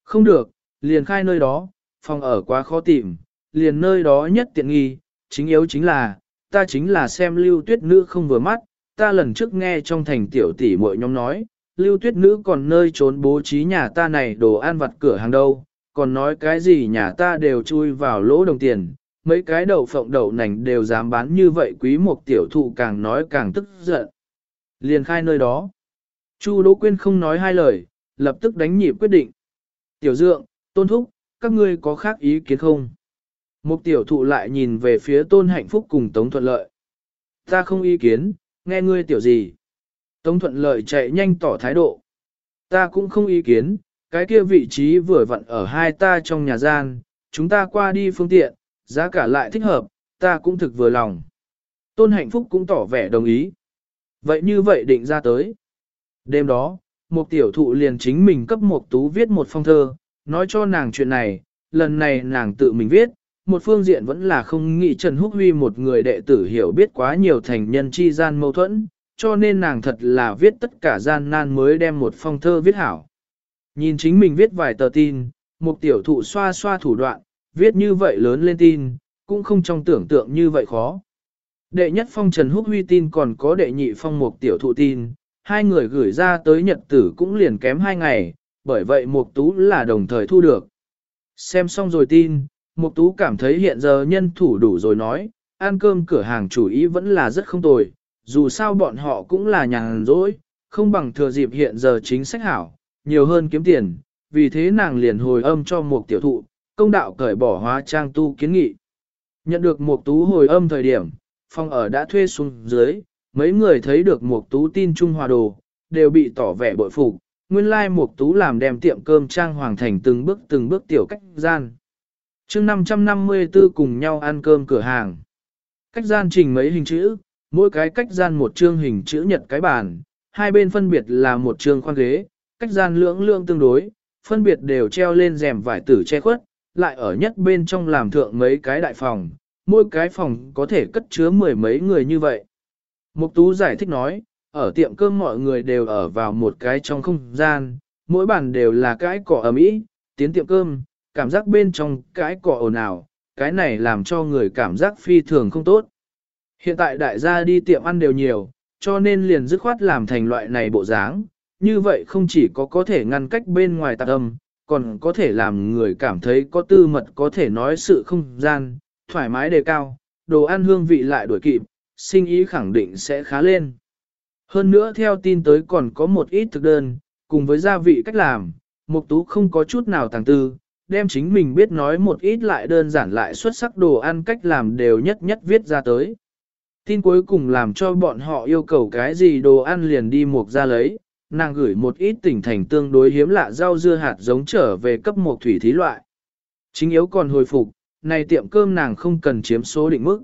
không được, liền khai nơi đó, phòng ở quá khó tìm, liền nơi đó nhất tiện nghi, chính yếu chính là, ta chính là xem lưu tuyết nữ không vừa mắt, ta lần trước nghe trong thành tiểu tỷ muội nhóm nói, lưu tuyết nữ còn nơi trốn bố trí nhà ta này đồ ăn vặt cửa hàng đâu, còn nói cái gì nhà ta đều chui vào lỗ đồng tiền, mấy cái đậu phộng đậu nành đều dám bán như vậy quý một tiểu thụ càng nói càng tức giận. Liền khai nơi đó. Chu Đỗ Quyên không nói hai lời, lập tức đánh nhịp quyết định. Tiểu dượng, tôn thúc, các ngươi có khác ý kiến không? Một tiểu thụ lại nhìn về phía tôn hạnh phúc cùng tống thuận lợi. Ta không ý kiến, nghe ngươi tiểu gì? Tống thuận lợi chạy nhanh tỏ thái độ. Ta cũng không ý kiến, cái kia vị trí vừa vặn ở hai ta trong nhà gian, chúng ta qua đi phương tiện, giá cả lại thích hợp, ta cũng thực vừa lòng. Tôn hạnh phúc cũng tỏ vẻ đồng ý. Vậy như vậy định ra tới. Đêm đó, một tiểu thụ liền chính mình cấp một tú viết một phong thơ, nói cho nàng chuyện này, lần này nàng tự mình viết, một phương diện vẫn là không nghĩ Trần Húc Huy một người đệ tử hiểu biết quá nhiều thành nhân chi gian mâu thuẫn, cho nên nàng thật là viết tất cả gian nan mới đem một phong thơ viết hảo. Nhìn chính mình viết vài tờ tin, một tiểu thụ xoa xoa thủ đoạn, viết như vậy lớn lên tin, cũng không trong tưởng tượng như vậy khó. Đệ nhất phong Trần Húc Huy tin còn có đệ nhị phong một tiểu thụ tin, hai người gửi ra tới nhật tử cũng liền kém hai ngày, bởi vậy Mục Tú là đồng thời thu được. Xem xong rồi tin, Mục Tú cảm thấy hiện giờ nhân thủ đủ rồi nói, ăn cơm cửa hàng chủ ý vẫn là rất không tồi, dù sao bọn họ cũng là nhàn rỗi, không bằng thừa dịp hiện giờ chính sách hảo, nhiều hơn kiếm tiền, vì thế nàng liền hồi âm cho một tiểu thụ, công đạo cởi bỏ hóa trang tu kiến nghị. Nhận được một tú hồi âm thời điểm, phòng ở đã thuê xuống dưới, mấy người thấy được một tú tin Trung Hòa Đồ, đều bị tỏ vẻ bội phục, nguyên lai like một tú làm đem tiệm cơm trang hoàng thành từng bước từng bước tiểu cách gian. chương 554 cùng nhau ăn cơm cửa hàng. Cách gian trình mấy hình chữ, mỗi cái cách gian một chương hình chữ nhật cái bàn, hai bên phân biệt là một chương khoan ghế, cách gian lưỡng lương tương đối, phân biệt đều treo lên rèm vải tử che khuất, lại ở nhất bên trong làm thượng mấy cái đại phòng, mỗi cái phòng có thể cất chứa mười mấy người như vậy. Mục Tú giải thích nói, ở tiệm cơm mọi người đều ở vào một cái trong không gian, mỗi bàn đều là cái cỏ ẩm ý, tiến tiệm cơm, cảm giác bên trong cái cỏ ồn ào, cái này làm cho người cảm giác phi thường không tốt. Hiện tại đại gia đi tiệm ăn đều nhiều, cho nên liền dứt khoát làm thành loại này bộ dáng, như vậy không chỉ có có thể ngăn cách bên ngoài tạc âm, còn có thể làm người cảm thấy có tư mật có thể nói sự không gian, thoải mái đề cao, đồ ăn hương vị lại đổi kịp, sinh ý khẳng định sẽ khá lên. Hơn nữa theo tin tới còn có một ít thực đơn, cùng với gia vị cách làm, Mục Tú không có chút nào tàng tư, đem chính mình biết nói một ít lại đơn giản lại xuất sắc đồ ăn cách làm đều nhất nhất viết ra tới. Tin cuối cùng làm cho bọn họ yêu cầu cái gì đồ ăn liền đi mục ra lấy, nàng gửi một ít tỉnh thành tương đối hiếm lạ rau dưa hạt giống trở về cấp một thủy thí loại. Chính yếu còn hồi phục, này tiệm cơm nàng không cần chiếm số định mức.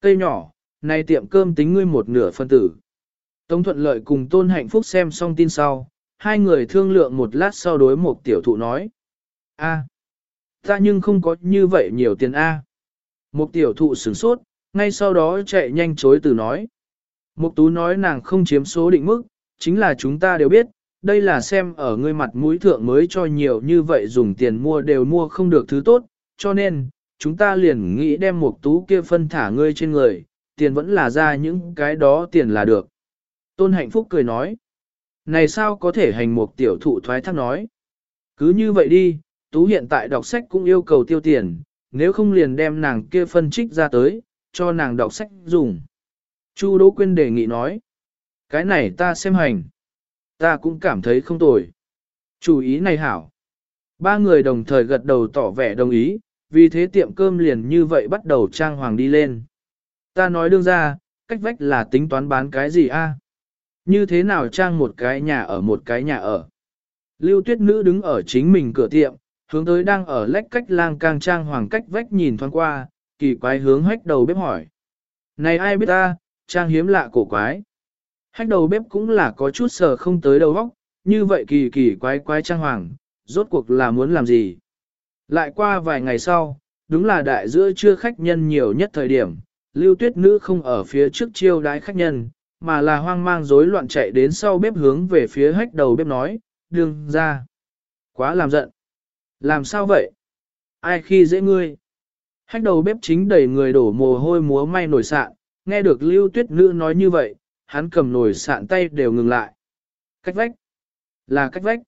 Cây nhỏ, này tiệm cơm tính ngươi một nửa phân tử. Tống thuận lợi cùng tôn hạnh phúc xem xong tin sau, hai người thương lượng một lát sau đối một tiểu thụ nói. a ta nhưng không có như vậy nhiều tiền A. Một tiểu thụ sửng sốt, ngay sau đó chạy nhanh chối từ nói. Mục tú nói nàng không chiếm số định mức, chính là chúng ta đều biết, đây là xem ở ngươi mặt mũi thượng mới cho nhiều như vậy dùng tiền mua đều mua không được thứ tốt, cho nên, chúng ta liền nghĩ đem một tú kia phân thả ngươi trên người, tiền vẫn là ra những cái đó tiền là được. Tôn hạnh phúc cười nói, này sao có thể hành một tiểu thụ thoái thác nói. Cứ như vậy đi, tú hiện tại đọc sách cũng yêu cầu tiêu tiền, nếu không liền đem nàng kia phân trích ra tới, cho nàng đọc sách dùng. Chu Đỗ Quyên đề nghị nói, cái này ta xem hành. Ta cũng cảm thấy không tồi. Chủ ý này hảo. Ba người đồng thời gật đầu tỏ vẻ đồng ý, vì thế tiệm cơm liền như vậy bắt đầu trang hoàng đi lên. Ta nói đương ra, cách vách là tính toán bán cái gì a? Như thế nào trang một cái nhà ở một cái nhà ở? Lưu tuyết nữ đứng ở chính mình cửa tiệm, hướng tới đang ở lách cách lang cang trang hoàng cách vách nhìn thoáng qua, kỳ quái hướng hách đầu bếp hỏi. Này ai biết ta, trang hiếm lạ cổ quái. Hách đầu bếp cũng là có chút sờ không tới đầu óc, như vậy kỳ kỳ quái quái trang hoàng, rốt cuộc là muốn làm gì. Lại qua vài ngày sau, đúng là đại giữa trưa khách nhân nhiều nhất thời điểm, lưu tuyết nữ không ở phía trước chiêu đái khách nhân, mà là hoang mang rối loạn chạy đến sau bếp hướng về phía hách đầu bếp nói, đừng ra. Quá làm giận. Làm sao vậy? Ai khi dễ ngươi? Hách đầu bếp chính đẩy người đổ mồ hôi múa may nổi sạn, nghe được lưu tuyết nữ nói như vậy, hắn cầm nồi sạn tay đều ngừng lại. Cách vách. Là cách vách.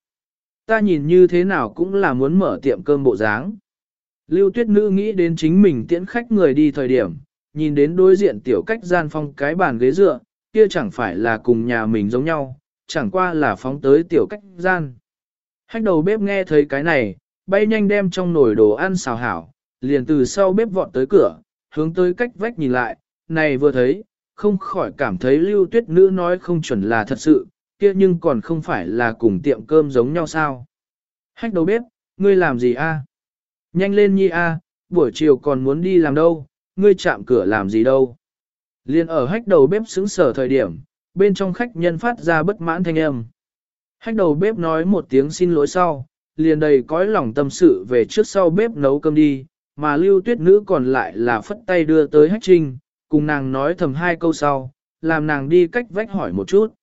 Ta nhìn như thế nào cũng là muốn mở tiệm cơm bộ dáng. Lưu tuyết nữ nghĩ đến chính mình tiễn khách người đi thời điểm, nhìn đến đối diện tiểu cách gian phong cái bàn ghế dựa, kia chẳng phải là cùng nhà mình giống nhau, chẳng qua là phóng tới tiểu cách gian. Hách đầu bếp nghe thấy cái này, bay nhanh đem trong nồi đồ ăn xào hảo, liền từ sau bếp vọt tới cửa, hướng tới cách vách nhìn lại, này vừa thấy, không khỏi cảm thấy lưu tuyết nữ nói không chuẩn là thật sự, kia nhưng còn không phải là cùng tiệm cơm giống nhau sao. Hách đầu bếp, ngươi làm gì a? Nhanh lên nhi a, buổi chiều còn muốn đi làm đâu, ngươi chạm cửa làm gì đâu. Liên ở hách đầu bếp xứng sở thời điểm, bên trong khách nhân phát ra bất mãn thanh âm. Hách đầu bếp nói một tiếng xin lỗi sau, liền đầy cõi lòng tâm sự về trước sau bếp nấu cơm đi, mà lưu tuyết nữ còn lại là phất tay đưa tới hách trinh, cùng nàng nói thầm hai câu sau, làm nàng đi cách vách hỏi một chút.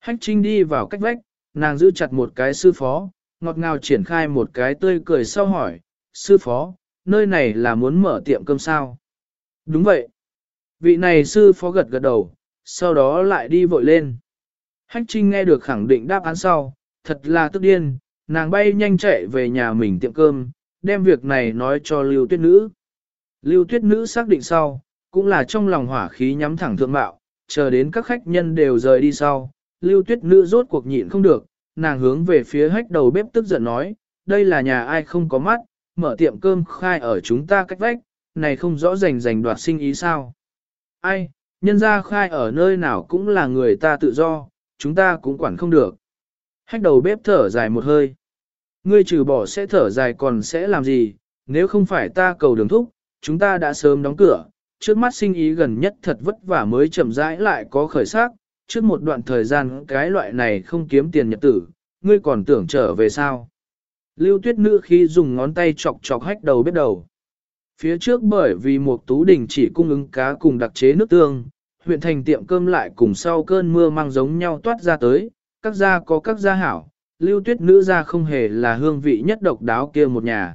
Hách trinh đi vào cách vách, nàng giữ chặt một cái sư phó, ngọt ngào triển khai một cái tươi cười sau hỏi, sư phó, nơi này là muốn mở tiệm cơm sao? Đúng vậy. Vị này sư phó gật gật đầu, sau đó lại đi vội lên. Hách Trinh nghe được khẳng định đáp án sau, thật là tức điên, nàng bay nhanh chạy về nhà mình tiệm cơm, đem việc này nói cho Lưu Tuyết Nữ. Lưu Tuyết Nữ xác định sau, cũng là trong lòng hỏa khí nhắm thẳng thượng mạo, chờ đến các khách nhân đều rời đi sau, Lưu Tuyết Nữ rốt cuộc nhịn không được, nàng hướng về phía hách đầu bếp tức giận nói, đây là nhà ai không có mắt, mở tiệm cơm khai ở chúng ta cách vách, này không rõ rành rành đoạt sinh ý sao. Ai, nhân ra khai ở nơi nào cũng là người ta tự do, chúng ta cũng quản không được. Hách đầu bếp thở dài một hơi. Ngươi trừ bỏ sẽ thở dài còn sẽ làm gì, nếu không phải ta cầu đường thúc, chúng ta đã sớm đóng cửa, trước mắt sinh ý gần nhất thật vất vả mới chậm rãi lại có khởi sắc, trước một đoạn thời gian cái loại này không kiếm tiền nhật tử, ngươi còn tưởng trở về sao. Lưu tuyết nữ khi dùng ngón tay chọc chọc hách đầu bếp đầu. Phía trước bởi vì một tú đình chỉ cung ứng cá cùng đặc chế nước tương, huyện thành tiệm cơm lại cùng sau cơn mưa mang giống nhau toát ra tới, các gia có các gia hảo, lưu tuyết nữ gia không hề là hương vị nhất độc đáo kia một nhà.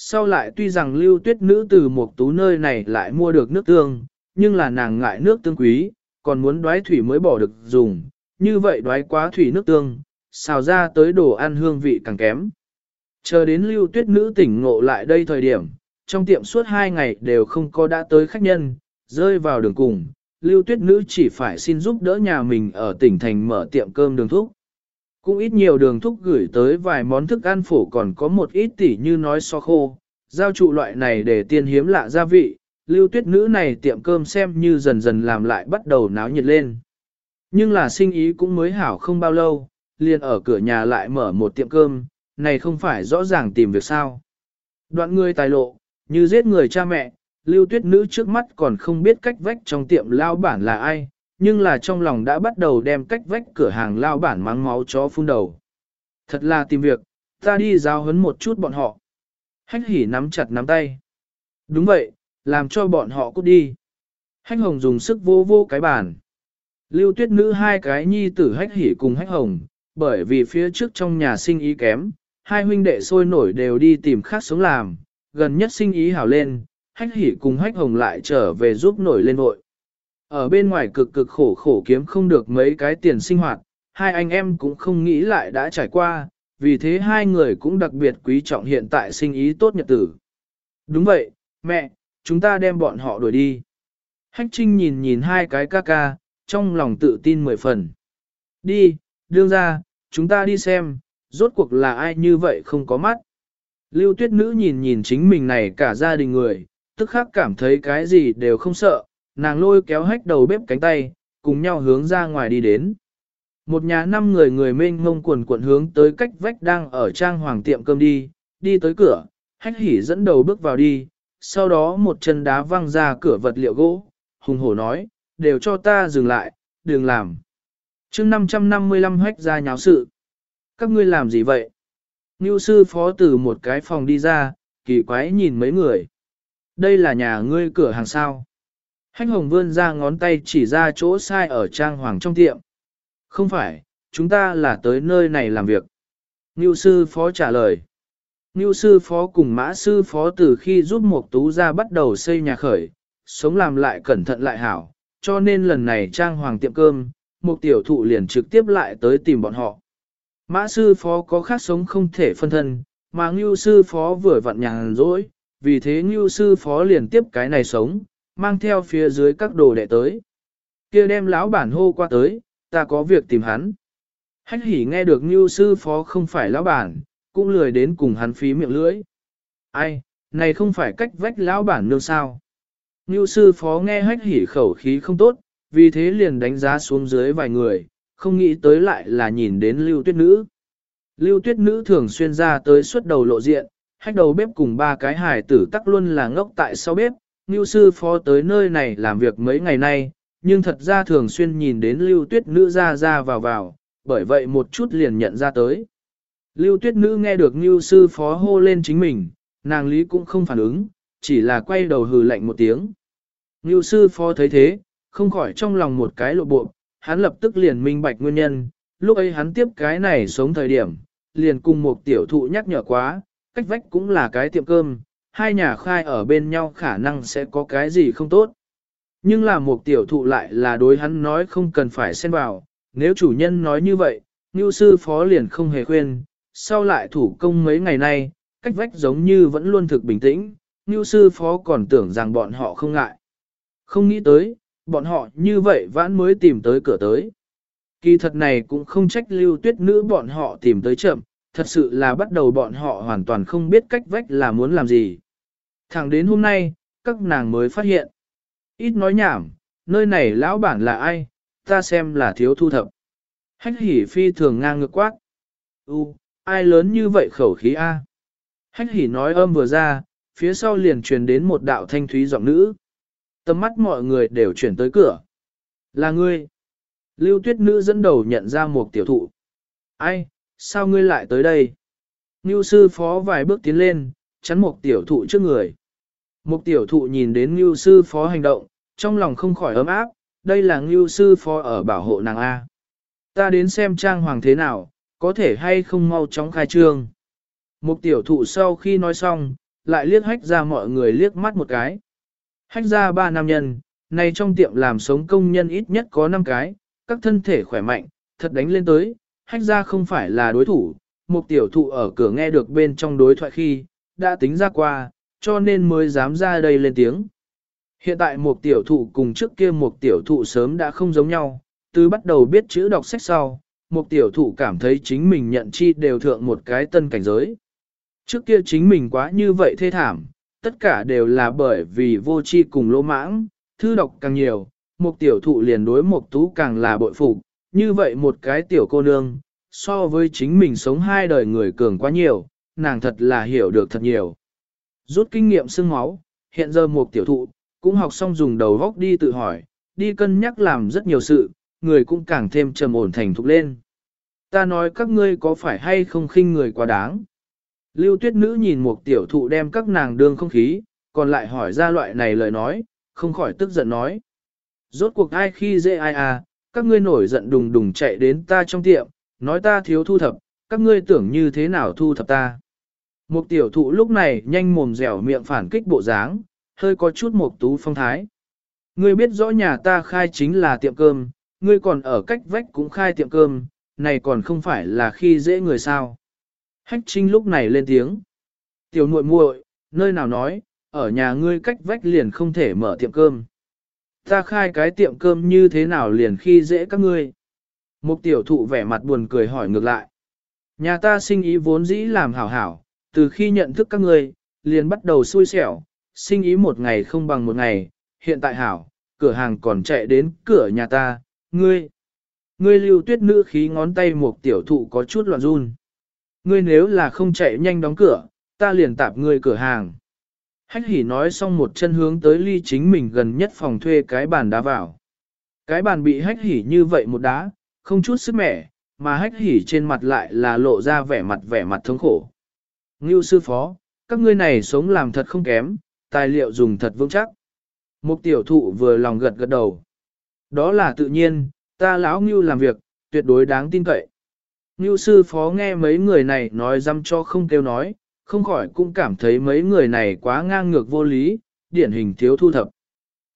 Sau lại tuy rằng lưu tuyết nữ từ một tú nơi này lại mua được nước tương, nhưng là nàng ngại nước tương quý, còn muốn đoái thủy mới bỏ được dùng, như vậy đoái quá thủy nước tương, xào ra tới đồ ăn hương vị càng kém. Chờ đến lưu tuyết nữ tỉnh ngộ lại đây thời điểm, trong tiệm suốt hai ngày đều không có đã tới khách nhân, rơi vào đường cùng, lưu tuyết nữ chỉ phải xin giúp đỡ nhà mình ở tỉnh thành mở tiệm cơm đường thúc. Cũng ít nhiều đường thúc gửi tới vài món thức ăn phổ còn có một ít tỉ như nói so khô, giao trụ loại này để tiên hiếm lạ gia vị, lưu tuyết nữ này tiệm cơm xem như dần dần làm lại bắt đầu náo nhiệt lên. Nhưng là sinh ý cũng mới hảo không bao lâu, liền ở cửa nhà lại mở một tiệm cơm, này không phải rõ ràng tìm việc sao. Đoạn người tài lộ, như giết người cha mẹ, lưu tuyết nữ trước mắt còn không biết cách vách trong tiệm lao bản là ai, nhưng là trong lòng đã bắt đầu đem cách vách cửa hàng lao bản mắng máu chó phun đầu. Thật là tìm việc, ta đi giáo huấn một chút bọn họ. Hách hỉ nắm chặt nắm tay. Đúng vậy, làm cho bọn họ cút đi. Hách hồng dùng sức vô vô cái bàn. Lưu tuyết nữ hai cái nhi tử hách hỉ cùng hách hồng, bởi vì phía trước trong nhà sinh ý kém, hai huynh đệ sôi nổi đều đi tìm khác sống làm, gần nhất sinh ý hảo lên, hách hỉ cùng hách hồng lại trở về giúp nổi lên vội. Ở bên ngoài cực cực khổ khổ kiếm không được mấy cái tiền sinh hoạt, hai anh em cũng không nghĩ lại đã trải qua, vì thế hai người cũng đặc biệt quý trọng hiện tại sinh ý tốt nhật tử. Đúng vậy, mẹ, chúng ta đem bọn họ đuổi đi. Hách Trinh nhìn nhìn hai cái ca ca, trong lòng tự tin mười phần. Đi, đương ra, chúng ta đi xem, rốt cuộc là ai như vậy không có mắt. Lưu tuyết nữ nhìn nhìn chính mình này cả gia đình người, tức khắc cảm thấy cái gì đều không sợ, nàng lôi kéo hách đầu bếp cánh tay, cùng nhau hướng ra ngoài đi đến. Một nhà năm người người mênh ngông quần quần hướng tới cách vách đang ở trang hoàng tiệm cơm đi, đi tới cửa, hách hỉ dẫn đầu bước vào đi, sau đó một chân đá văng ra cửa vật liệu gỗ, hùng hổ nói, đều cho ta dừng lại, đừng làm. chương 555 hách ra nháo sự. Các ngươi làm gì vậy? Ngưu sư phó từ một cái phòng đi ra, kỳ quái nhìn mấy người. Đây là nhà ngươi cửa hàng sao. Hách hồng vươn ra ngón tay chỉ ra chỗ sai ở trang hoàng trong tiệm. Không phải, chúng ta là tới nơi này làm việc. Ngưu sư phó trả lời. Ngưu sư phó cùng mã sư phó từ khi giúp một tú ra bắt đầu xây nhà khởi, sống làm lại cẩn thận lại hảo, cho nên lần này trang hoàng tiệm cơm, một tiểu thụ liền trực tiếp lại tới tìm bọn họ. Mã sư phó có khác sống không thể phân thân, mà ngưu sư phó vừa vặn nhàn rỗi, vì thế ngưu sư phó liền tiếp cái này sống, mang theo phía dưới các đồ đệ tới. kia đem lão bản hô qua tới, ta có việc tìm hắn. Hách hỉ nghe được như sư phó không phải lão bản, cũng lười đến cùng hắn phí miệng lưỡi. Ai, này không phải cách vách lão bản nương sao. Như sư phó nghe hách hỉ khẩu khí không tốt, vì thế liền đánh giá xuống dưới vài người, không nghĩ tới lại là nhìn đến lưu tuyết nữ. Lưu tuyết nữ thường xuyên ra tới suốt đầu lộ diện, hách đầu bếp cùng ba cái hài tử tắc luôn là ngốc tại sau bếp, Ngưu sư phó tới nơi này làm việc mấy ngày nay, nhưng thật ra thường xuyên nhìn đến lưu tuyết nữ ra ra vào vào, bởi vậy một chút liền nhận ra tới. Lưu tuyết nữ nghe được Ngưu sư phó hô lên chính mình, nàng lý cũng không phản ứng, chỉ là quay đầu hừ lạnh một tiếng. Ngưu sư phó thấy thế, không khỏi trong lòng một cái lộ bộ, hắn lập tức liền minh bạch nguyên nhân, lúc ấy hắn tiếp cái này sống thời điểm, liền cùng một tiểu thụ nhắc nhở quá, cách vách cũng là cái tiệm cơm, hai nhà khai ở bên nhau khả năng sẽ có cái gì không tốt. Nhưng là một tiểu thụ lại là đối hắn nói không cần phải xen vào, nếu chủ nhân nói như vậy, như sư phó liền không hề khuyên, sau lại thủ công mấy ngày nay, cách vách giống như vẫn luôn thực bình tĩnh, như sư phó còn tưởng rằng bọn họ không ngại. Không nghĩ tới, bọn họ như vậy vãn mới tìm tới cửa tới. Kỳ thật này cũng không trách lưu tuyết nữ bọn họ tìm tới chậm, thật sự là bắt đầu bọn họ hoàn toàn không biết cách vách là muốn làm gì. Thẳng đến hôm nay, các nàng mới phát hiện. Ít nói nhảm, nơi này lão bản là ai, ta xem là thiếu thu thập. Hách hỉ phi thường ngang ngược quát. U, ai lớn như vậy khẩu khí A. Hách hỉ nói âm vừa ra, phía sau liền truyền đến một đạo thanh thúy giọng nữ. Tầm mắt mọi người đều chuyển tới cửa. Là ngươi. Lưu tuyết nữ dẫn đầu nhận ra một tiểu thụ. Ai, sao ngươi lại tới đây? Ngưu sư phó vài bước tiến lên, chắn một tiểu thụ trước người. Một tiểu thụ nhìn đến Ngưu sư phó hành động, trong lòng không khỏi ấm áp, đây là Ngưu sư phó ở bảo hộ nàng A. Ta đến xem trang hoàng thế nào, có thể hay không mau chóng khai trương. Một tiểu thụ sau khi nói xong, lại liếc hách ra mọi người liếc mắt một cái. Hách ra ba nam nhân, này trong tiệm làm sống công nhân ít nhất có 5 cái, các thân thể khỏe mạnh, thật đánh lên tới, hách ra không phải là đối thủ, một tiểu thụ ở cửa nghe được bên trong đối thoại khi, đã tính ra qua, cho nên mới dám ra đây lên tiếng. Hiện tại một tiểu thụ cùng trước kia một tiểu thụ sớm đã không giống nhau, từ bắt đầu biết chữ đọc sách sau, một tiểu thụ cảm thấy chính mình nhận chi đều thượng một cái tân cảnh giới. Trước kia chính mình quá như vậy thê thảm, tất cả đều là bởi vì vô chi cùng lỗ mãng, thư đọc càng nhiều, một tiểu thụ liền đối một tú càng là bội phục, như vậy một cái tiểu cô nương, so với chính mình sống hai đời người cường quá nhiều, nàng thật là hiểu được thật nhiều. Rút kinh nghiệm xương máu, hiện giờ một tiểu thụ, cũng học xong dùng đầu góc đi tự hỏi, đi cân nhắc làm rất nhiều sự, người cũng càng thêm trầm ổn thành thục lên. Ta nói các ngươi có phải hay không khinh người quá đáng. Lưu tuyết nữ nhìn một tiểu thụ đem các nàng đương không khí, còn lại hỏi ra loại này lời nói, không khỏi tức giận nói. Rốt cuộc ai khi dễ ai à, các ngươi nổi giận đùng đùng chạy đến ta trong tiệm, nói ta thiếu thu thập, các ngươi tưởng như thế nào thu thập ta. Một tiểu thụ lúc này nhanh mồm dẻo miệng phản kích bộ dáng, hơi có chút một tú phong thái. Ngươi biết rõ nhà ta khai chính là tiệm cơm, ngươi còn ở cách vách cũng khai tiệm cơm, này còn không phải là khi dễ người sao. Hách trinh lúc này lên tiếng. Tiểu muội muội, nơi nào nói, ở nhà ngươi cách vách liền không thể mở tiệm cơm. Ta khai cái tiệm cơm như thế nào liền khi dễ các ngươi. Một tiểu thụ vẻ mặt buồn cười hỏi ngược lại. Nhà ta sinh ý vốn dĩ làm hảo hảo, từ khi nhận thức các ngươi, liền bắt đầu xui xẻo, sinh ý một ngày không bằng một ngày, hiện tại hảo, cửa hàng còn chạy đến cửa nhà ta, ngươi. Ngươi lưu tuyết nữ khí ngón tay một tiểu thụ có chút loạn run. Ngươi nếu là không chạy nhanh đóng cửa, ta liền tạp ngươi cửa hàng. Hách hỉ nói xong một chân hướng tới ly chính mình gần nhất phòng thuê cái bàn đá vào. Cái bàn bị hách hỉ như vậy một đá, không chút sức mẻ, mà hách hỉ trên mặt lại là lộ ra vẻ mặt vẻ mặt thống khổ. Ngưu sư phó, các ngươi này sống làm thật không kém, tài liệu dùng thật vững chắc. Mục tiểu thụ vừa lòng gật gật đầu. Đó là tự nhiên, ta lão Ngưu làm việc, tuyệt đối đáng tin cậy. Ngưu sư phó nghe mấy người này nói dăm cho không kêu nói, không khỏi cũng cảm thấy mấy người này quá ngang ngược vô lý, điển hình thiếu thu thập.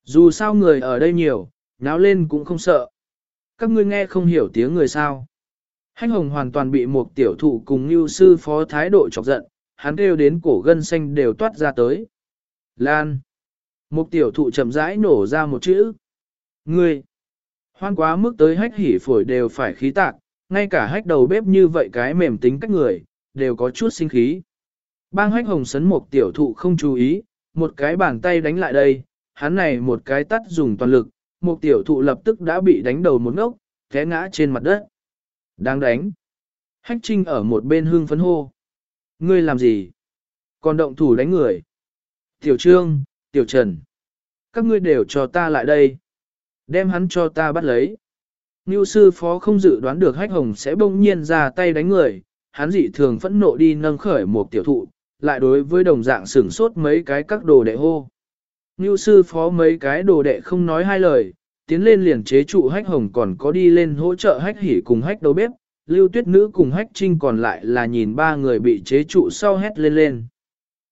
Dù sao người ở đây nhiều, náo lên cũng không sợ. Các ngươi nghe không hiểu tiếng người sao. Hanh hồng hoàn toàn bị một tiểu thụ cùng như sư phó thái độ chọc giận, hắn kêu đến cổ gân xanh đều toát ra tới. Lan. Một tiểu thụ chậm rãi nổ ra một chữ. Ngươi. Hoan quá mức tới hách hỉ phổi đều phải khí tạc, ngay cả hách đầu bếp như vậy cái mềm tính cách người, đều có chút sinh khí. Bang hách hồng sấn một tiểu thụ không chú ý, một cái bàn tay đánh lại đây, hắn này một cái tắt dùng toàn lực, một tiểu thụ lập tức đã bị đánh đầu một ngốc, té ngã trên mặt đất. Đang đánh. Hách trinh ở một bên hương phấn hô. Ngươi làm gì? Còn động thủ đánh người. Tiểu trương, tiểu trần. Các ngươi đều cho ta lại đây. Đem hắn cho ta bắt lấy. Ngưu sư phó không dự đoán được hách hồng sẽ bỗng nhiên ra tay đánh người. Hắn dị thường phẫn nộ đi nâng khởi một tiểu thụ, lại đối với đồng dạng sửng sốt mấy cái các đồ đệ hô. Ngưu sư phó mấy cái đồ đệ không nói hai lời, tiến lên liền chế trụ hách hồng còn có đi lên hỗ trợ hách hỉ cùng hách đầu bếp, lưu tuyết nữ cùng hách trinh còn lại là nhìn ba người bị chế trụ sau hét lên lên.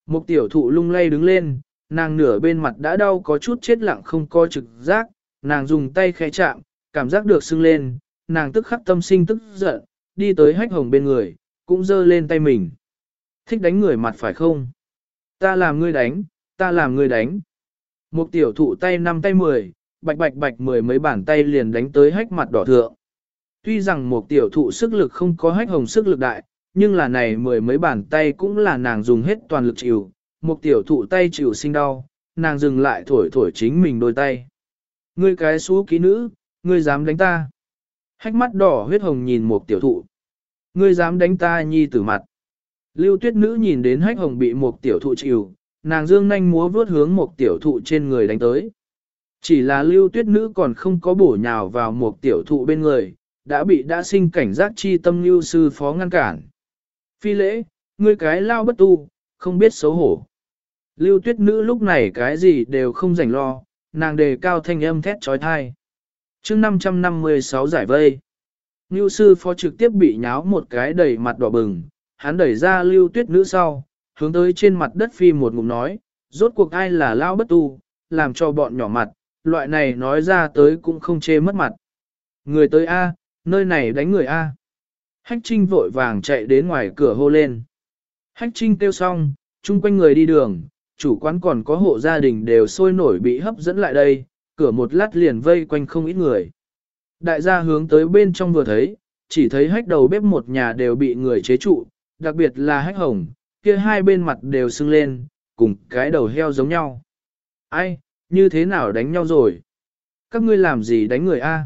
Một tiểu thụ lung lay đứng lên, nàng nửa bên mặt đã đau có chút chết lặng không coi trực giác, nàng dùng tay khẽ chạm, cảm giác được sưng lên, nàng tức khắc tâm sinh tức giận, đi tới hách hồng bên người, cũng giơ lên tay mình. Thích đánh người mặt phải không? Ta làm ngươi đánh, ta làm ngươi đánh. Một tiểu thụ tay năm tay mười, bạch bạch bạch mười mấy bàn tay liền đánh tới hách mặt đỏ thượng. Tuy rằng một tiểu thụ sức lực không có hách hồng sức lực đại, nhưng là này mười mấy bàn tay cũng là nàng dùng hết toàn lực chịu, một tiểu thụ tay chịu sinh đau, nàng dừng lại thổi thổi chính mình đôi tay. Ngươi cái xú ký nữ, ngươi dám đánh ta. Hách mắt đỏ huyết hồng nhìn một tiểu thụ. Ngươi dám đánh ta nhi tử mặt. Lưu tuyết nữ nhìn đến hách hồng bị một tiểu thụ chịu, nàng dương nanh múa vướt hướng một tiểu thụ trên người đánh tới. Chỉ là lưu tuyết nữ còn không có bổ nhào vào một tiểu thụ bên người, đã bị đã sinh cảnh giác chi tâm lưu sư phó ngăn cản. Phi lễ, ngươi cái lao bất tu, không biết xấu hổ. Lưu tuyết nữ lúc này cái gì đều không rảnh lo, nàng đề cao thanh âm thét trói thai. chương 556 giải vây. Lưu sư phó trực tiếp bị nháo một cái đầy mặt đỏ bừng, hắn đẩy ra lưu tuyết nữ sau, hướng tới trên mặt đất phi một ngụm nói, rốt cuộc ai là lao bất tu, làm cho bọn nhỏ mặt, loại này nói ra tới cũng không chê mất mặt. Người tới A, nơi này đánh người A. Hách Trinh vội vàng chạy đến ngoài cửa hô lên. Hách Trinh kêu xong, chung quanh người đi đường, chủ quán còn có hộ gia đình đều sôi nổi bị hấp dẫn lại đây, cửa một lát liền vây quanh không ít người. Đại gia hướng tới bên trong vừa thấy, chỉ thấy hách đầu bếp một nhà đều bị người chế trụ, đặc biệt là hách hồng, kia hai bên mặt đều sưng lên, cùng cái đầu heo giống nhau. Ai, như thế nào đánh nhau rồi? Các ngươi làm gì đánh người a?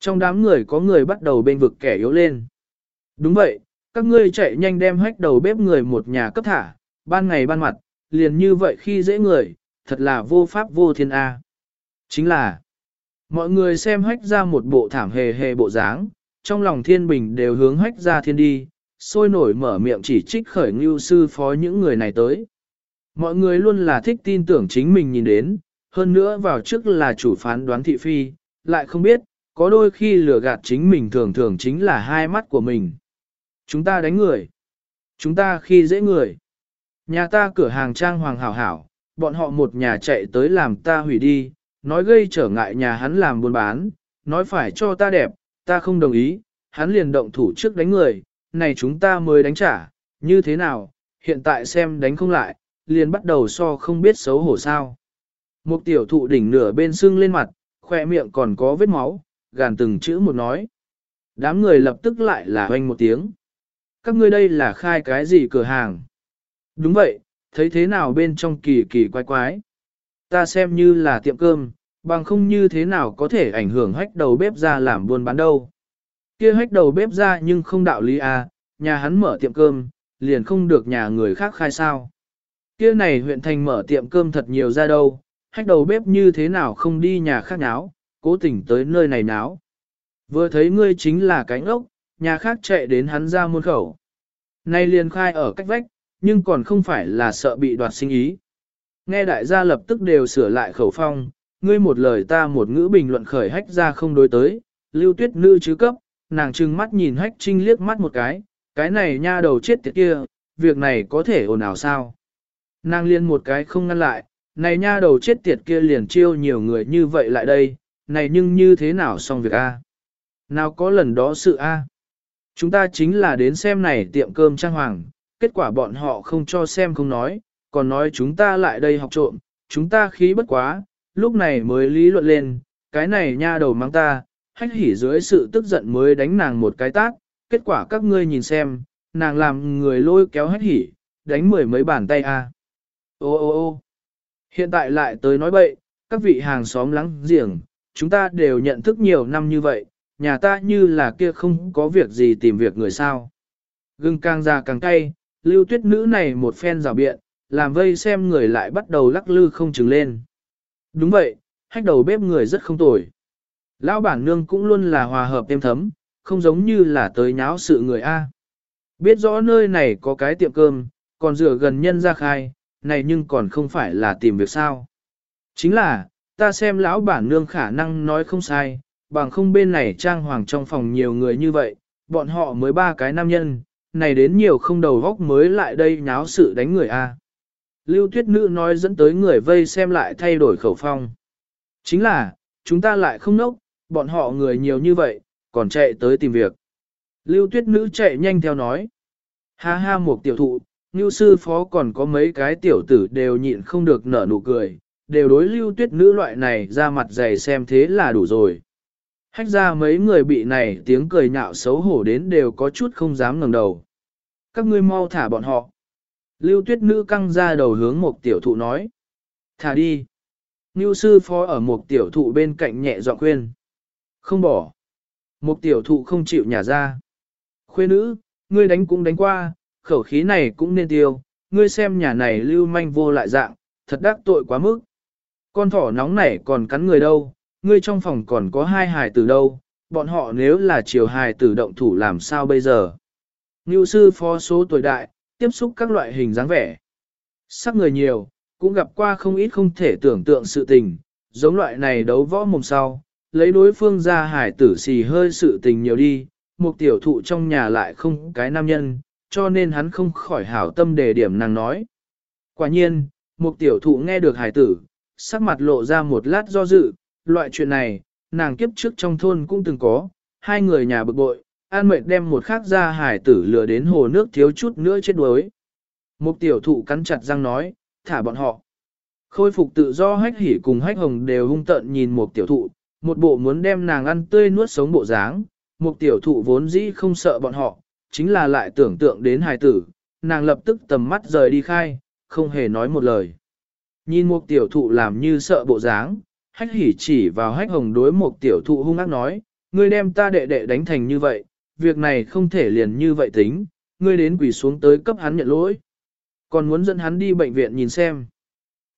Trong đám người có người bắt đầu bên vực kẻ yếu lên. Đúng vậy, các ngươi chạy nhanh đem hách đầu bếp người một nhà cấp thả, ban ngày ban mặt, liền như vậy khi dễ người, thật là vô pháp vô thiên A. Chính là, mọi người xem hách ra một bộ thảm hề hề bộ dáng, trong lòng thiên bình đều hướng hách ra thiên đi, sôi nổi mở miệng chỉ trích khởi ngưu sư phó những người này tới. Mọi người luôn là thích tin tưởng chính mình nhìn đến, hơn nữa vào trước là chủ phán đoán thị phi, lại không biết, có đôi khi lừa gạt chính mình thường thường chính là hai mắt của mình. Chúng ta đánh người. Chúng ta khi dễ người. Nhà ta cửa hàng trang hoàng hảo hảo, bọn họ một nhà chạy tới làm ta hủy đi, nói gây trở ngại nhà hắn làm buôn bán, nói phải cho ta đẹp, ta không đồng ý, hắn liền động thủ trước đánh người, này chúng ta mới đánh trả, như thế nào, hiện tại xem đánh không lại, liền bắt đầu so không biết xấu hổ sao. Một tiểu thụ đỉnh nửa bên xương lên mặt, khoe miệng còn có vết máu, gàn từng chữ một nói. Đám người lập tức lại là hoanh một tiếng. Các ngươi đây là khai cái gì cửa hàng? Đúng vậy, thấy thế nào bên trong kỳ kỳ quái quái. Ta xem như là tiệm cơm, bằng không như thế nào có thể ảnh hưởng hách đầu bếp ra làm buôn bán đâu kia hách đầu bếp ra nhưng không đạo lý à, nhà hắn mở tiệm cơm, liền không được nhà người khác khai sao. kia này huyện thành mở tiệm cơm thật nhiều ra đâu, hách đầu bếp như thế nào không đi nhà khác náo, cố tình tới nơi này náo. Vừa thấy ngươi chính là cánh ốc, nhà khác chạy đến hắn ra muôn khẩu. Nay liền khai ở cách vách, nhưng còn không phải là sợ bị đoạt sinh ý. Nghe đại gia lập tức đều sửa lại khẩu phong, ngươi một lời ta một ngữ bình luận khởi hách ra không đối tới, lưu tuyết nữ chứ cấp, nàng trừng mắt nhìn hách trinh liếc mắt một cái, cái này nha đầu chết tiệt kia, việc này có thể ồn ào sao. Nàng liên một cái không ngăn lại, này nha đầu chết tiệt kia liền chiêu nhiều người như vậy lại đây, này nhưng như thế nào xong việc a? Nào có lần đó sự a? Chúng ta chính là đến xem này tiệm cơm trang hoàng, kết quả bọn họ không cho xem không nói, còn nói chúng ta lại đây học trộm, chúng ta khí bất quá, lúc này mới lý luận lên, cái này nha đầu mang ta, hách hỉ dưới sự tức giận mới đánh nàng một cái tát, kết quả các ngươi nhìn xem, nàng làm người lôi kéo hách hỉ, đánh mười mấy bàn tay a. Ô ô ô hiện tại lại tới nói bậy, các vị hàng xóm lắng giềng, chúng ta đều nhận thức nhiều năm như vậy, nhà ta như là kia không có việc gì tìm việc người sao. Gừng càng già càng cay, lưu tuyết nữ này một phen rào biện, làm vây xem người lại bắt đầu lắc lư không chừng lên. Đúng vậy, hách đầu bếp người rất không tồi. Lão bản nương cũng luôn là hòa hợp êm thấm, không giống như là tới nháo sự người A. Biết rõ nơi này có cái tiệm cơm, còn rửa gần nhân ra khai, này nhưng còn không phải là tìm việc sao. Chính là, ta xem lão bản nương khả năng nói không sai, bằng không bên này trang hoàng trong phòng nhiều người như vậy, bọn họ mới ba cái nam nhân, này đến nhiều không đầu góc mới lại đây nháo sự đánh người A. Lưu tuyết nữ nói dẫn tới người vây xem lại thay đổi khẩu phong. Chính là, chúng ta lại không nốc, bọn họ người nhiều như vậy, còn chạy tới tìm việc. Lưu tuyết nữ chạy nhanh theo nói. Ha ha một tiểu thụ, như sư phó còn có mấy cái tiểu tử đều nhịn không được nở nụ cười, đều đối lưu tuyết nữ loại này ra mặt dày xem thế là đủ rồi. Hách ra mấy người bị này tiếng cười nhạo xấu hổ đến đều có chút không dám ngẩng đầu. Các ngươi mau thả bọn họ. Lưu tuyết nữ căng ra đầu hướng một tiểu thụ nói. Thả đi. Ngưu sư phó ở một tiểu thụ bên cạnh nhẹ dọa khuyên. Không bỏ. Một tiểu thụ không chịu nhả ra. Khuê nữ, ngươi đánh cũng đánh qua, khẩu khí này cũng nên tiêu, ngươi xem nhà này lưu manh vô lại dạng, thật đắc tội quá mức. Con thỏ nóng này còn cắn người đâu, ngươi trong phòng còn có hai hài tử đâu, bọn họ nếu là chiều hài tử động thủ làm sao bây giờ. Ngưu sư phó số tuổi đại, tiếp xúc các loại hình dáng vẻ. Sắc người nhiều, cũng gặp qua không ít không thể tưởng tượng sự tình, giống loại này đấu võ mồm sau, lấy đối phương ra hải tử xì hơi sự tình nhiều đi, một tiểu thụ trong nhà lại không cái nam nhân, cho nên hắn không khỏi hảo tâm đề điểm nàng nói. Quả nhiên, một tiểu thụ nghe được hải tử, sắc mặt lộ ra một lát do dự, loại chuyện này, nàng kiếp trước trong thôn cũng từng có, hai người nhà bực bội, an mệt đem một khác ra hải tử lừa đến hồ nước thiếu chút nữa chết đuối. Một tiểu thụ cắn chặt răng nói, thả bọn họ. Khôi phục tự do hách hỉ cùng hách hồng đều hung tận nhìn một tiểu thụ, một bộ muốn đem nàng ăn tươi nuốt sống bộ dáng. Một tiểu thụ vốn dĩ không sợ bọn họ, chính là lại tưởng tượng đến hài tử, nàng lập tức tầm mắt rời đi khai, không hề nói một lời. Nhìn một tiểu thụ làm như sợ bộ dáng, hách hỉ chỉ vào hách hồng đối một tiểu thụ hung ác nói, ngươi đem ta đệ đệ đánh thành như vậy, việc này không thể liền như vậy tính, ngươi đến quỳ xuống tới cấp hắn nhận lỗi. Còn muốn dẫn hắn đi bệnh viện nhìn xem.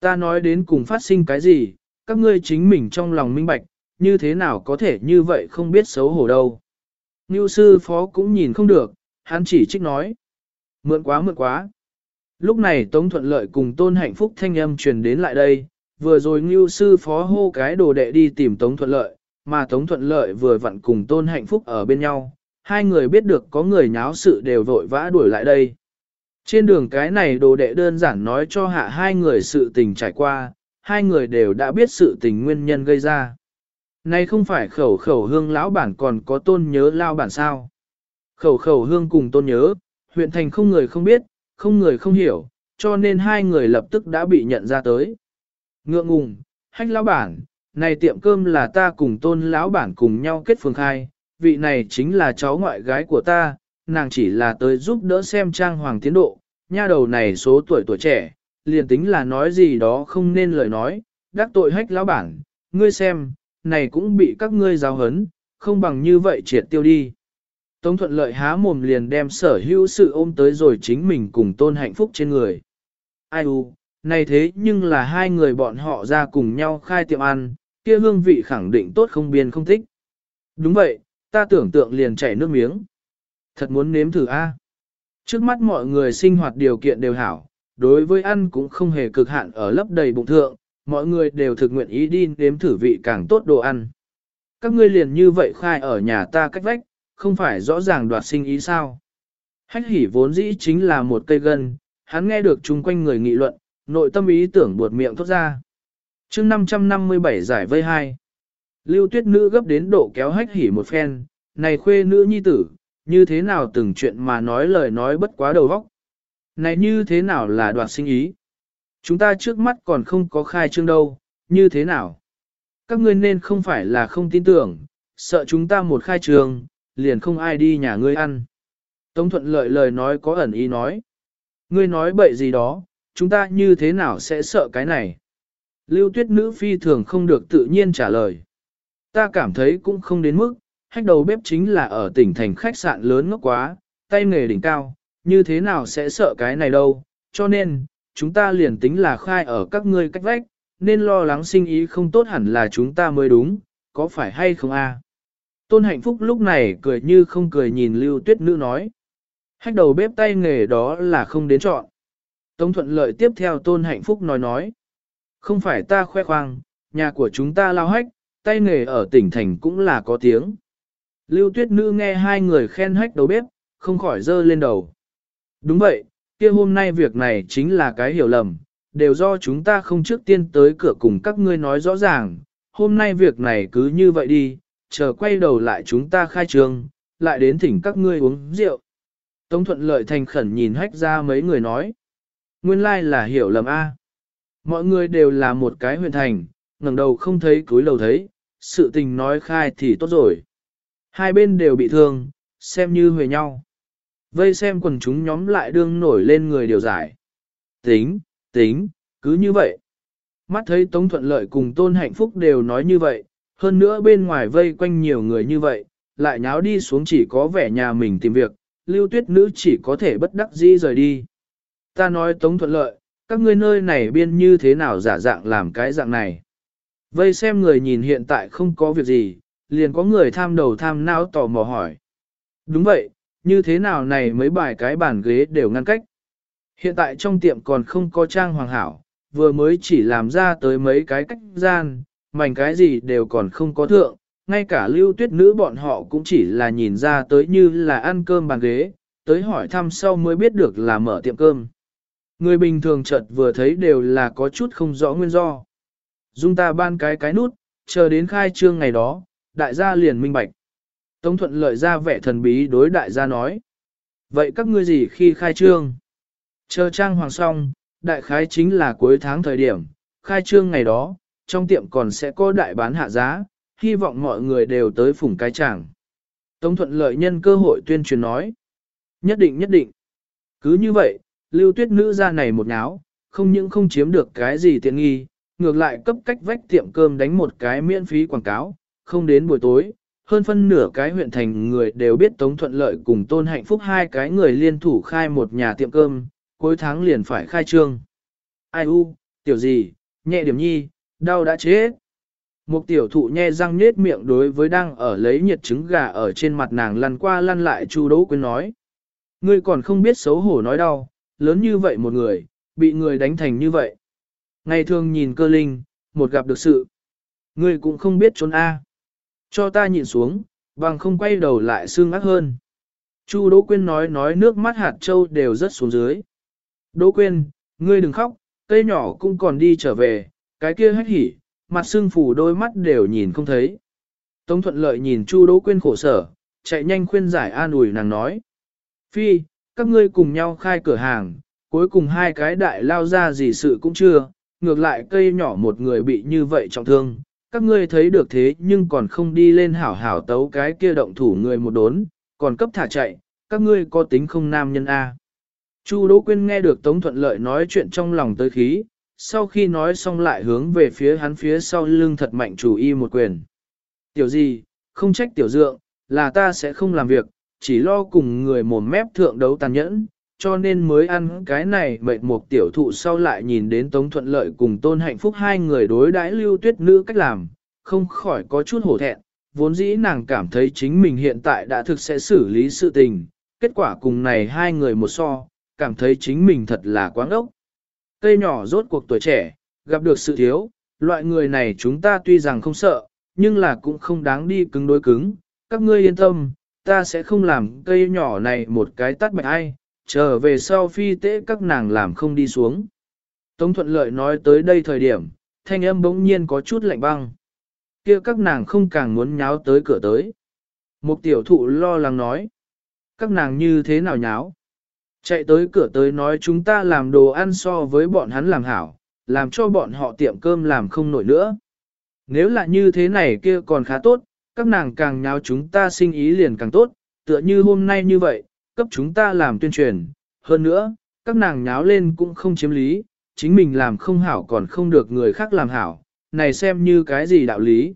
Ta nói đến cùng phát sinh cái gì, các ngươi chính mình trong lòng minh bạch, như thế nào có thể như vậy không biết xấu hổ đâu. Ngưu sư phó cũng nhìn không được, hắn chỉ trích nói. Mượn quá mượn quá. Lúc này Tống Thuận Lợi cùng Tôn Hạnh Phúc thanh âm truyền đến lại đây, vừa rồi Ngưu sư phó hô cái đồ đệ đi tìm Tống Thuận Lợi, mà Tống Thuận Lợi vừa vặn cùng Tôn Hạnh Phúc ở bên nhau, hai người biết được có người nháo sự đều vội vã đuổi lại đây. Trên đường cái này đồ đệ đơn giản nói cho hạ hai người sự tình trải qua, hai người đều đã biết sự tình nguyên nhân gây ra. Này không phải khẩu khẩu hương lão bản còn có tôn nhớ lao bản sao. Khẩu khẩu hương cùng tôn nhớ, huyện thành không người không biết, không người không hiểu, cho nên hai người lập tức đã bị nhận ra tới. Ngượng ngùng, hách lão bản, này tiệm cơm là ta cùng tôn lão bản cùng nhau kết phường khai, vị này chính là cháu ngoại gái của ta, nàng chỉ là tới giúp đỡ xem trang hoàng tiến độ, nha đầu này số tuổi tuổi trẻ, liền tính là nói gì đó không nên lời nói, đắc tội hách lão bản, ngươi xem, này cũng bị các ngươi giáo hấn, không bằng như vậy triệt tiêu đi. Tống thuận lợi há mồm liền đem sở hữu sự ôm tới rồi chính mình cùng tôn hạnh phúc trên người. Ai u, này thế nhưng là hai người bọn họ ra cùng nhau khai tiệm ăn, kia hương vị khẳng định tốt không biên không thích. Đúng vậy, ta tưởng tượng liền chảy nước miếng. Thật muốn nếm thử a. Trước mắt mọi người sinh hoạt điều kiện đều hảo, đối với ăn cũng không hề cực hạn ở lấp đầy bụng thượng, mọi người đều thực nguyện ý đi nếm thử vị càng tốt đồ ăn. Các ngươi liền như vậy khai ở nhà ta cách vách, không phải rõ ràng đoạt sinh ý sao. Hách hỉ vốn dĩ chính là một cây gân, hắn nghe được chung quanh người nghị luận, nội tâm ý tưởng buột miệng thốt ra. chương 557 giải vây hai. Lưu tuyết nữ gấp đến độ kéo hách hỉ một phen, này khuê nữ nhi tử, như thế nào từng chuyện mà nói lời nói bất quá đầu vóc. Này như thế nào là đoạt sinh ý? Chúng ta trước mắt còn không có khai trương đâu, như thế nào? Các ngươi nên không phải là không tin tưởng, sợ chúng ta một khai trương, liền không ai đi nhà ngươi ăn. Tống thuận lợi lời nói có ẩn ý nói. Ngươi nói bậy gì đó, chúng ta như thế nào sẽ sợ cái này? Lưu tuyết nữ phi thường không được tự nhiên trả lời. Ta cảm thấy cũng không đến mức, hách đầu bếp chính là ở tỉnh thành khách sạn lớn ngốc quá, tay nghề đỉnh cao, như thế nào sẽ sợ cái này đâu, cho nên, chúng ta liền tính là khai ở các ngươi cách vách, nên lo lắng sinh ý không tốt hẳn là chúng ta mới đúng, có phải hay không a? Tôn hạnh phúc lúc này cười như không cười nhìn lưu tuyết nữ nói. Hách đầu bếp tay nghề đó là không đến chọn. Tống thuận lợi tiếp theo tôn hạnh phúc nói nói. Không phải ta khoe khoang, nhà của chúng ta lao hách, tay nghề ở tỉnh thành cũng là có tiếng. Lưu tuyết nữ nghe hai người khen hách đầu bếp, không khỏi dơ lên đầu. Đúng vậy, kia hôm nay việc này chính là cái hiểu lầm, đều do chúng ta không trước tiên tới cửa cùng các ngươi nói rõ ràng, hôm nay việc này cứ như vậy đi, chờ quay đầu lại chúng ta khai trương, lại đến thỉnh các ngươi uống rượu. Tống thuận lợi thành khẩn nhìn hách ra mấy người nói. Nguyên lai là hiểu lầm A. Mọi người đều là một cái huyện thành, ngẩng đầu không thấy cúi đầu thấy, sự tình nói khai thì tốt rồi. Hai bên đều bị thương, xem như huề nhau. Vây xem quần chúng nhóm lại đương nổi lên người điều giải. Tính, tính, cứ như vậy. Mắt thấy Tống Thuận Lợi cùng Tôn Hạnh Phúc đều nói như vậy, hơn nữa bên ngoài vây quanh nhiều người như vậy, lại nháo đi xuống chỉ có vẻ nhà mình tìm việc, lưu tuyết nữ chỉ có thể bất đắc dĩ rời đi. Ta nói Tống Thuận Lợi, các ngươi nơi này biên như thế nào giả dạng làm cái dạng này. Vây xem người nhìn hiện tại không có việc gì, liền có người tham đầu tham não tò mò hỏi. Đúng vậy, như thế nào này mấy bài cái bàn ghế đều ngăn cách. Hiện tại trong tiệm còn không có trang hoàng hảo, vừa mới chỉ làm ra tới mấy cái cách gian, mảnh cái gì đều còn không có thượng, ngay cả lưu tuyết nữ bọn họ cũng chỉ là nhìn ra tới như là ăn cơm bàn ghế, tới hỏi thăm sau mới biết được là mở tiệm cơm. Người bình thường chợt vừa thấy đều là có chút không rõ nguyên do. Dung ta ban cái cái nút, chờ đến khai trương ngày đó, đại gia liền minh bạch. Tống thuận lợi ra vẻ thần bí đối đại gia nói. Vậy các ngươi gì khi khai trương? Chờ trang hoàng xong, đại khái chính là cuối tháng thời điểm, khai trương ngày đó, trong tiệm còn sẽ có đại bán hạ giá, hy vọng mọi người đều tới phủng cái chẳng. Tống thuận lợi nhân cơ hội tuyên truyền nói. Nhất định nhất định. Cứ như vậy, lưu tuyết nữ ra này một nháo, không những không chiếm được cái gì tiện nghi, ngược lại cấp cách vách tiệm cơm đánh một cái miễn phí quảng cáo, không đến buổi tối, hơn phân nửa cái huyện thành người đều biết Tống Thuận Lợi cùng Tôn Hạnh Phúc hai cái người liên thủ khai một nhà tiệm cơm, cuối tháng liền phải khai trương. Ai u, tiểu gì, nhẹ điểm nhi, đau đã chết. Một tiểu thụ nhe răng nết miệng đối với đang ở lấy nhiệt trứng gà ở trên mặt nàng lăn qua lăn lại chu đấu quên nói. Ngươi còn không biết xấu hổ nói đau, lớn như vậy một người, bị người đánh thành như vậy. Ngày thường nhìn cơ linh, một gặp được sự. Ngươi cũng không biết trốn A. Cho ta nhìn xuống, bằng không quay đầu lại xương ác hơn. Chu Đỗ Quyên nói nói nước mắt hạt châu đều rất xuống dưới. Đỗ Quyên, ngươi đừng khóc, cây nhỏ cũng còn đi trở về, cái kia hết hỉ, mặt xương phủ đôi mắt đều nhìn không thấy. Tống thuận lợi nhìn Chu Đỗ Quyên khổ sở, chạy nhanh khuyên giải an ủi nàng nói. Phi, các ngươi cùng nhau khai cửa hàng, cuối cùng hai cái đại lao ra gì sự cũng chưa, ngược lại cây nhỏ một người bị như vậy trọng thương, các ngươi thấy được thế nhưng còn không đi lên hảo hảo tấu cái kia động thủ người một đốn, còn cấp thả chạy, các ngươi có tính không nam nhân A. Chu Đỗ Quyên nghe được Tống Thuận Lợi nói chuyện trong lòng tới khí, sau khi nói xong lại hướng về phía hắn phía sau lưng thật mạnh chủ y một quyền. Tiểu gì, không trách tiểu dượng, là ta sẽ không làm việc, chỉ lo cùng người mồm mép thượng đấu tàn nhẫn, cho nên mới ăn cái này mệt một tiểu thụ sau lại nhìn đến Tống Thuận Lợi cùng Tôn Hạnh Phúc hai người đối đãi lưu tuyết nữ cách làm, không khỏi có chút hổ thẹn, vốn dĩ nàng cảm thấy chính mình hiện tại đã thực sẽ xử lý sự tình, kết quả cùng này hai người một so, cảm thấy chính mình thật là quáng ốc. Cây nhỏ rốt cuộc tuổi trẻ, gặp được sự thiếu, loại người này chúng ta tuy rằng không sợ, nhưng là cũng không đáng đi cứng đối cứng, các ngươi yên tâm, ta sẽ không làm cây nhỏ này một cái tắt mạch ai, trở về sau phi tế các nàng làm không đi xuống. Tống thuận lợi nói tới đây thời điểm, thanh âm bỗng nhiên có chút lạnh băng. kia các nàng không càng muốn nháo tới cửa tới. Một tiểu thụ lo lắng nói. Các nàng như thế nào nháo? Chạy tới cửa tới nói chúng ta làm đồ ăn so với bọn hắn làm hảo, làm cho bọn họ tiệm cơm làm không nổi nữa. Nếu là như thế này kia còn khá tốt, các nàng càng nháo chúng ta sinh ý liền càng tốt, tựa như hôm nay như vậy, cấp chúng ta làm tuyên truyền. Hơn nữa, các nàng nháo lên cũng không chiếm lý, chính mình làm không hảo còn không được người khác làm hảo, này xem như cái gì đạo lý.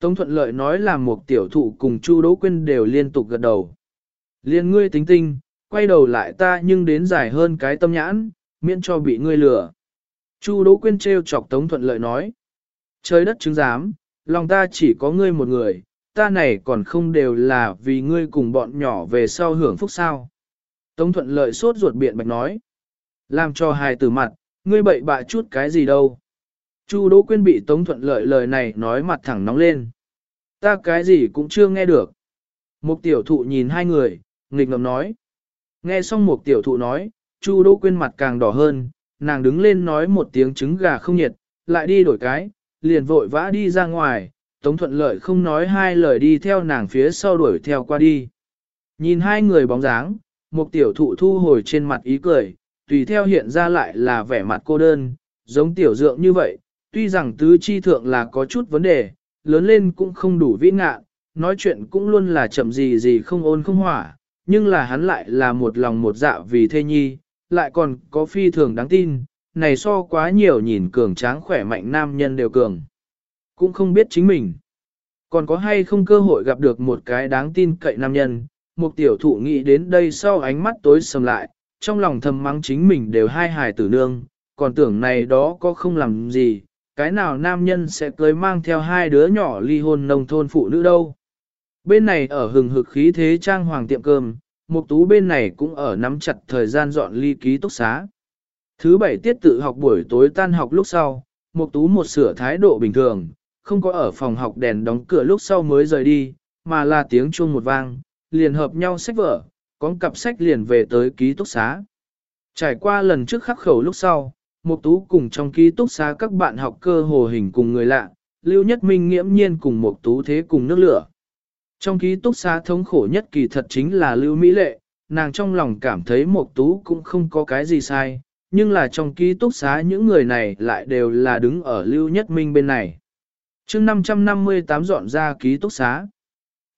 Tống thuận lợi nói là một tiểu thụ cùng Chu Đỗ Quyên đều liên tục gật đầu. Liên ngươi tính tinh, quay đầu lại ta nhưng đến dài hơn cái tâm nhãn, miễn cho bị ngươi lừa. Chu Đỗ Quyên treo chọc Tống thuận lợi nói. Trời đất chứng giám, lòng ta chỉ có ngươi một người, ta này còn không đều là vì ngươi cùng bọn nhỏ về sau hưởng phúc sao. Tống thuận lợi sốt ruột biện bạch nói. Làm cho hài tử mặt, ngươi bậy bạ chút cái gì đâu. Chu Đỗ Quyên bị Tống thuận lợi lời này nói mặt thẳng nóng lên. Ta cái gì cũng chưa nghe được. Một tiểu thụ nhìn hai người, nghịch ngầm nói. Nghe xong một tiểu thụ nói, Chu Đỗ Quyên mặt càng đỏ hơn, nàng đứng lên nói một tiếng trứng gà không nhiệt, lại đi đổi cái, liền vội vã đi ra ngoài, Tống Thuận Lợi không nói hai lời đi theo nàng phía sau đuổi theo qua đi. Nhìn hai người bóng dáng, một tiểu thụ thu hồi trên mặt ý cười, tùy theo hiện ra lại là vẻ mặt cô đơn, giống tiểu dượng như vậy, tuy rằng tứ chi thượng là có chút vấn đề, lớn lên cũng không đủ vĩ ngạ, nói chuyện cũng luôn là chậm gì gì không ôn không hỏa, nhưng là hắn lại là một lòng một dạ vì thê nhi, lại còn có phi thường đáng tin, này so quá nhiều nhìn cường tráng khỏe mạnh nam nhân đều cường. Cũng không biết chính mình. Còn có hay không cơ hội gặp được một cái đáng tin cậy nam nhân, một tiểu thụ nghĩ đến đây sau ánh mắt tối sầm lại, trong lòng thầm mắng chính mình đều hai hài tử nương, còn tưởng này đó có không làm gì, cái nào nam nhân sẽ cưới mang theo hai đứa nhỏ ly hôn nông thôn phụ nữ đâu. Bên này ở hừng hực khí thế trang hoàng tiệm cơm, Mục tú bên này cũng ở nắm chặt thời gian dọn ly ký túc xá. Thứ bảy tiết tự học buổi tối tan học lúc sau, Mục tú một sửa thái độ bình thường, không có ở phòng học đèn đóng cửa lúc sau mới rời đi, mà là tiếng chuông một vang, liền hợp nhau sách vở, có cặp sách liền về tới ký túc xá. Trải qua lần trước khắc khẩu lúc sau, một tú cùng trong ký túc xá các bạn học cơ hồ hình cùng người lạ, Lưu Nhất Minh nghiễm nhiên cùng một tú thế cùng nước lửa. Trong ký túc xá thống khổ nhất kỳ thật chính là Lưu Mỹ Lệ, nàng trong lòng cảm thấy một Tú cũng không có cái gì sai, nhưng là trong ký túc xá những người này lại đều là đứng ở Lưu Nhất Minh bên này. Chương 558 dọn ra ký túc xá.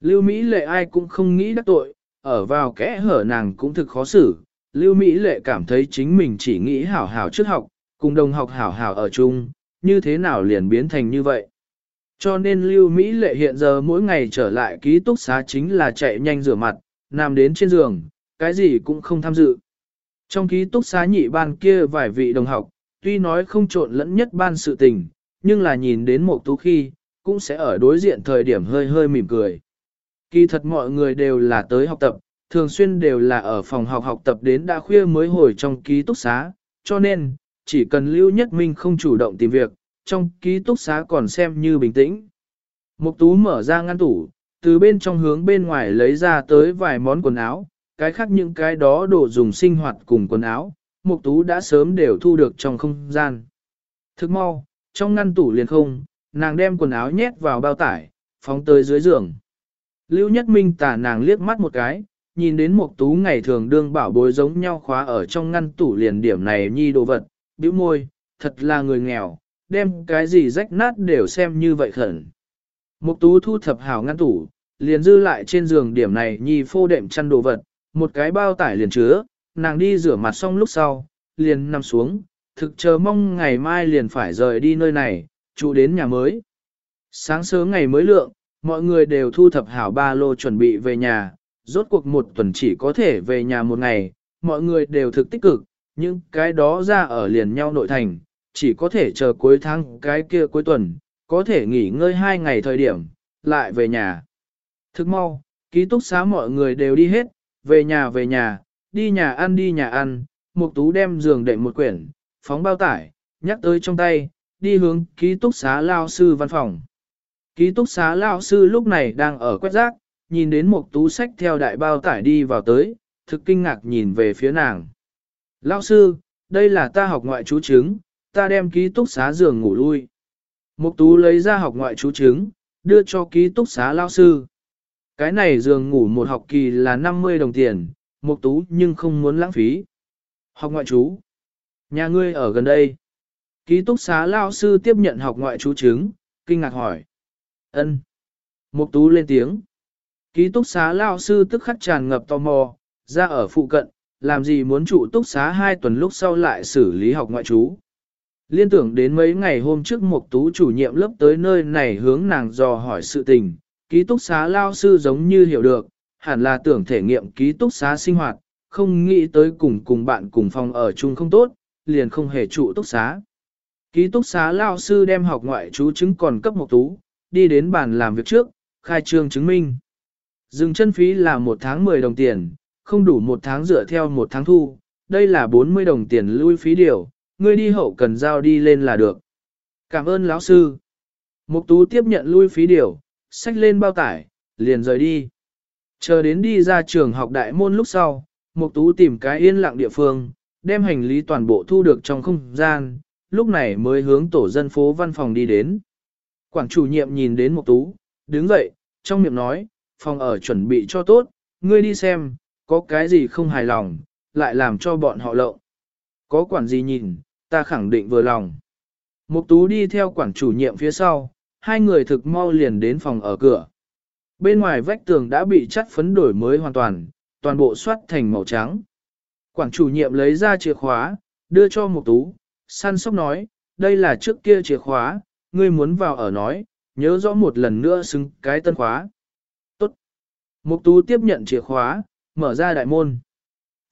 Lưu Mỹ Lệ ai cũng không nghĩ đắc tội, ở vào kẽ hở nàng cũng thực khó xử. Lưu Mỹ Lệ cảm thấy chính mình chỉ nghĩ hảo hảo trước học, cùng đồng học hảo hảo ở chung, như thế nào liền biến thành như vậy. Cho nên Lưu Mỹ Lệ hiện giờ mỗi ngày trở lại ký túc xá chính là chạy nhanh rửa mặt, nằm đến trên giường, cái gì cũng không tham dự. Trong ký túc xá nhị ban kia vài vị đồng học, tuy nói không trộn lẫn nhất ban sự tình, nhưng là nhìn đến một tú khi, cũng sẽ ở đối diện thời điểm hơi hơi mỉm cười. Kỳ thật mọi người đều là tới học tập, thường xuyên đều là ở phòng học học tập đến đã khuya mới hồi trong ký túc xá, cho nên, chỉ cần Lưu Nhất Minh không chủ động tìm việc, trong ký túc xá còn xem như bình tĩnh. Mục tú mở ra ngăn tủ, từ bên trong hướng bên ngoài lấy ra tới vài món quần áo, cái khác những cái đó đồ dùng sinh hoạt cùng quần áo, mục tú đã sớm đều thu được trong không gian. Thức mau, trong ngăn tủ liền không, nàng đem quần áo nhét vào bao tải, phóng tới dưới giường. Lưu Nhất Minh tà nàng liếc mắt một cái, nhìn đến một tú ngày thường đương bảo bối giống nhau khóa ở trong ngăn tủ liền điểm này nhi đồ vật, bĩu môi, thật là người nghèo, đem cái gì rách nát đều xem như vậy khẩn. Mục tú thu thập hảo ngăn tủ, liền dư lại trên giường điểm này nhi phô đệm chăn đồ vật, một cái bao tải liền chứa, nàng đi rửa mặt xong lúc sau, liền nằm xuống, thực chờ mong ngày mai liền phải rời đi nơi này, trụ đến nhà mới. Sáng sớm ngày mới lượng, mọi người đều thu thập hảo ba lô chuẩn bị về nhà, rốt cuộc một tuần chỉ có thể về nhà một ngày, mọi người đều thực tích cực, nhưng cái đó ra ở liền nhau nội thành, chỉ có thể chờ cuối tháng cái kia cuối tuần, có thể nghỉ ngơi hai ngày thời điểm, lại về nhà. Thức mau, ký túc xá mọi người đều đi hết, về nhà về nhà, đi nhà ăn đi nhà ăn, Mục Tú đem giường đệm một quyển, phóng bao tải, nhắc tới trong tay, đi hướng ký túc xá lao sư văn phòng. Ký túc xá lao sư lúc này đang ở quét rác, nhìn đến một Tú sách theo đại bao tải đi vào tới, thực kinh ngạc nhìn về phía nàng. Lao sư, đây là ta học ngoại chú chứng, ta đem ký túc xá giường ngủ lui. Mục Tú lấy ra học ngoại chú chứng, đưa cho ký túc xá lao sư. Cái này giường ngủ một học kỳ là 50 đồng tiền, Mục Tú nhưng không muốn lãng phí. Học ngoại chú. Nhà ngươi ở gần đây. Ký túc xá lao sư tiếp nhận học ngoại chú chứng, kinh ngạc hỏi. Ân. Mục Tú lên tiếng. Ký túc xá lao sư tức khắc tràn ngập tò mò, ra ở phụ cận, làm gì muốn trụ túc xá hai tuần lúc sau lại xử lý học ngoại chú. Liên tưởng đến mấy ngày hôm trước Mục tú chủ nhiệm lớp tới nơi này hướng nàng dò hỏi sự tình, ký túc xá lao sư giống như hiểu được, hẳn là tưởng thể nghiệm ký túc xá sinh hoạt, không nghĩ tới cùng cùng bạn cùng phòng ở chung không tốt, liền không hề trụ túc xá. Ký túc xá lao sư đem học ngoại chú chứng còn cấp một tú, đi đến bàn làm việc trước, khai trương chứng minh. Dừng chân phí là một tháng 10 đồng tiền, không đủ một tháng dựa theo một tháng thu, đây là 40 đồng tiền lui phí điều, ngươi đi hậu cần giao đi lên là được. Cảm ơn lão sư. Mục tú tiếp nhận lui phí điều, xách lên bao tải, liền rời đi. Chờ đến đi ra trường học đại môn lúc sau, Mục tú tìm cái yên lặng địa phương, đem hành lý toàn bộ thu được trong không gian, lúc này mới hướng tổ dân phố văn phòng đi đến. Quảng chủ nhiệm nhìn đến Mục tú, đứng dậy, trong miệng nói, phòng ở chuẩn bị cho tốt, ngươi đi xem, có cái gì không hài lòng, lại làm cho bọn họ lộng. Có quản gì nhìn, ta khẳng định vừa lòng. Mục tú đi theo quản chủ nhiệm phía sau, hai người thực mau liền đến phòng ở cửa. Bên ngoài vách tường đã bị chắt phấn đổi mới hoàn toàn, toàn bộ soát thành màu trắng. Quảng chủ nhiệm lấy ra chìa khóa, đưa cho mục tú, săn sóc nói, đây là trước kia chìa khóa, ngươi muốn vào ở nói, nhớ rõ một lần nữa xứng cái tân khóa. Tốt. Mục tú tiếp nhận chìa khóa, mở ra đại môn.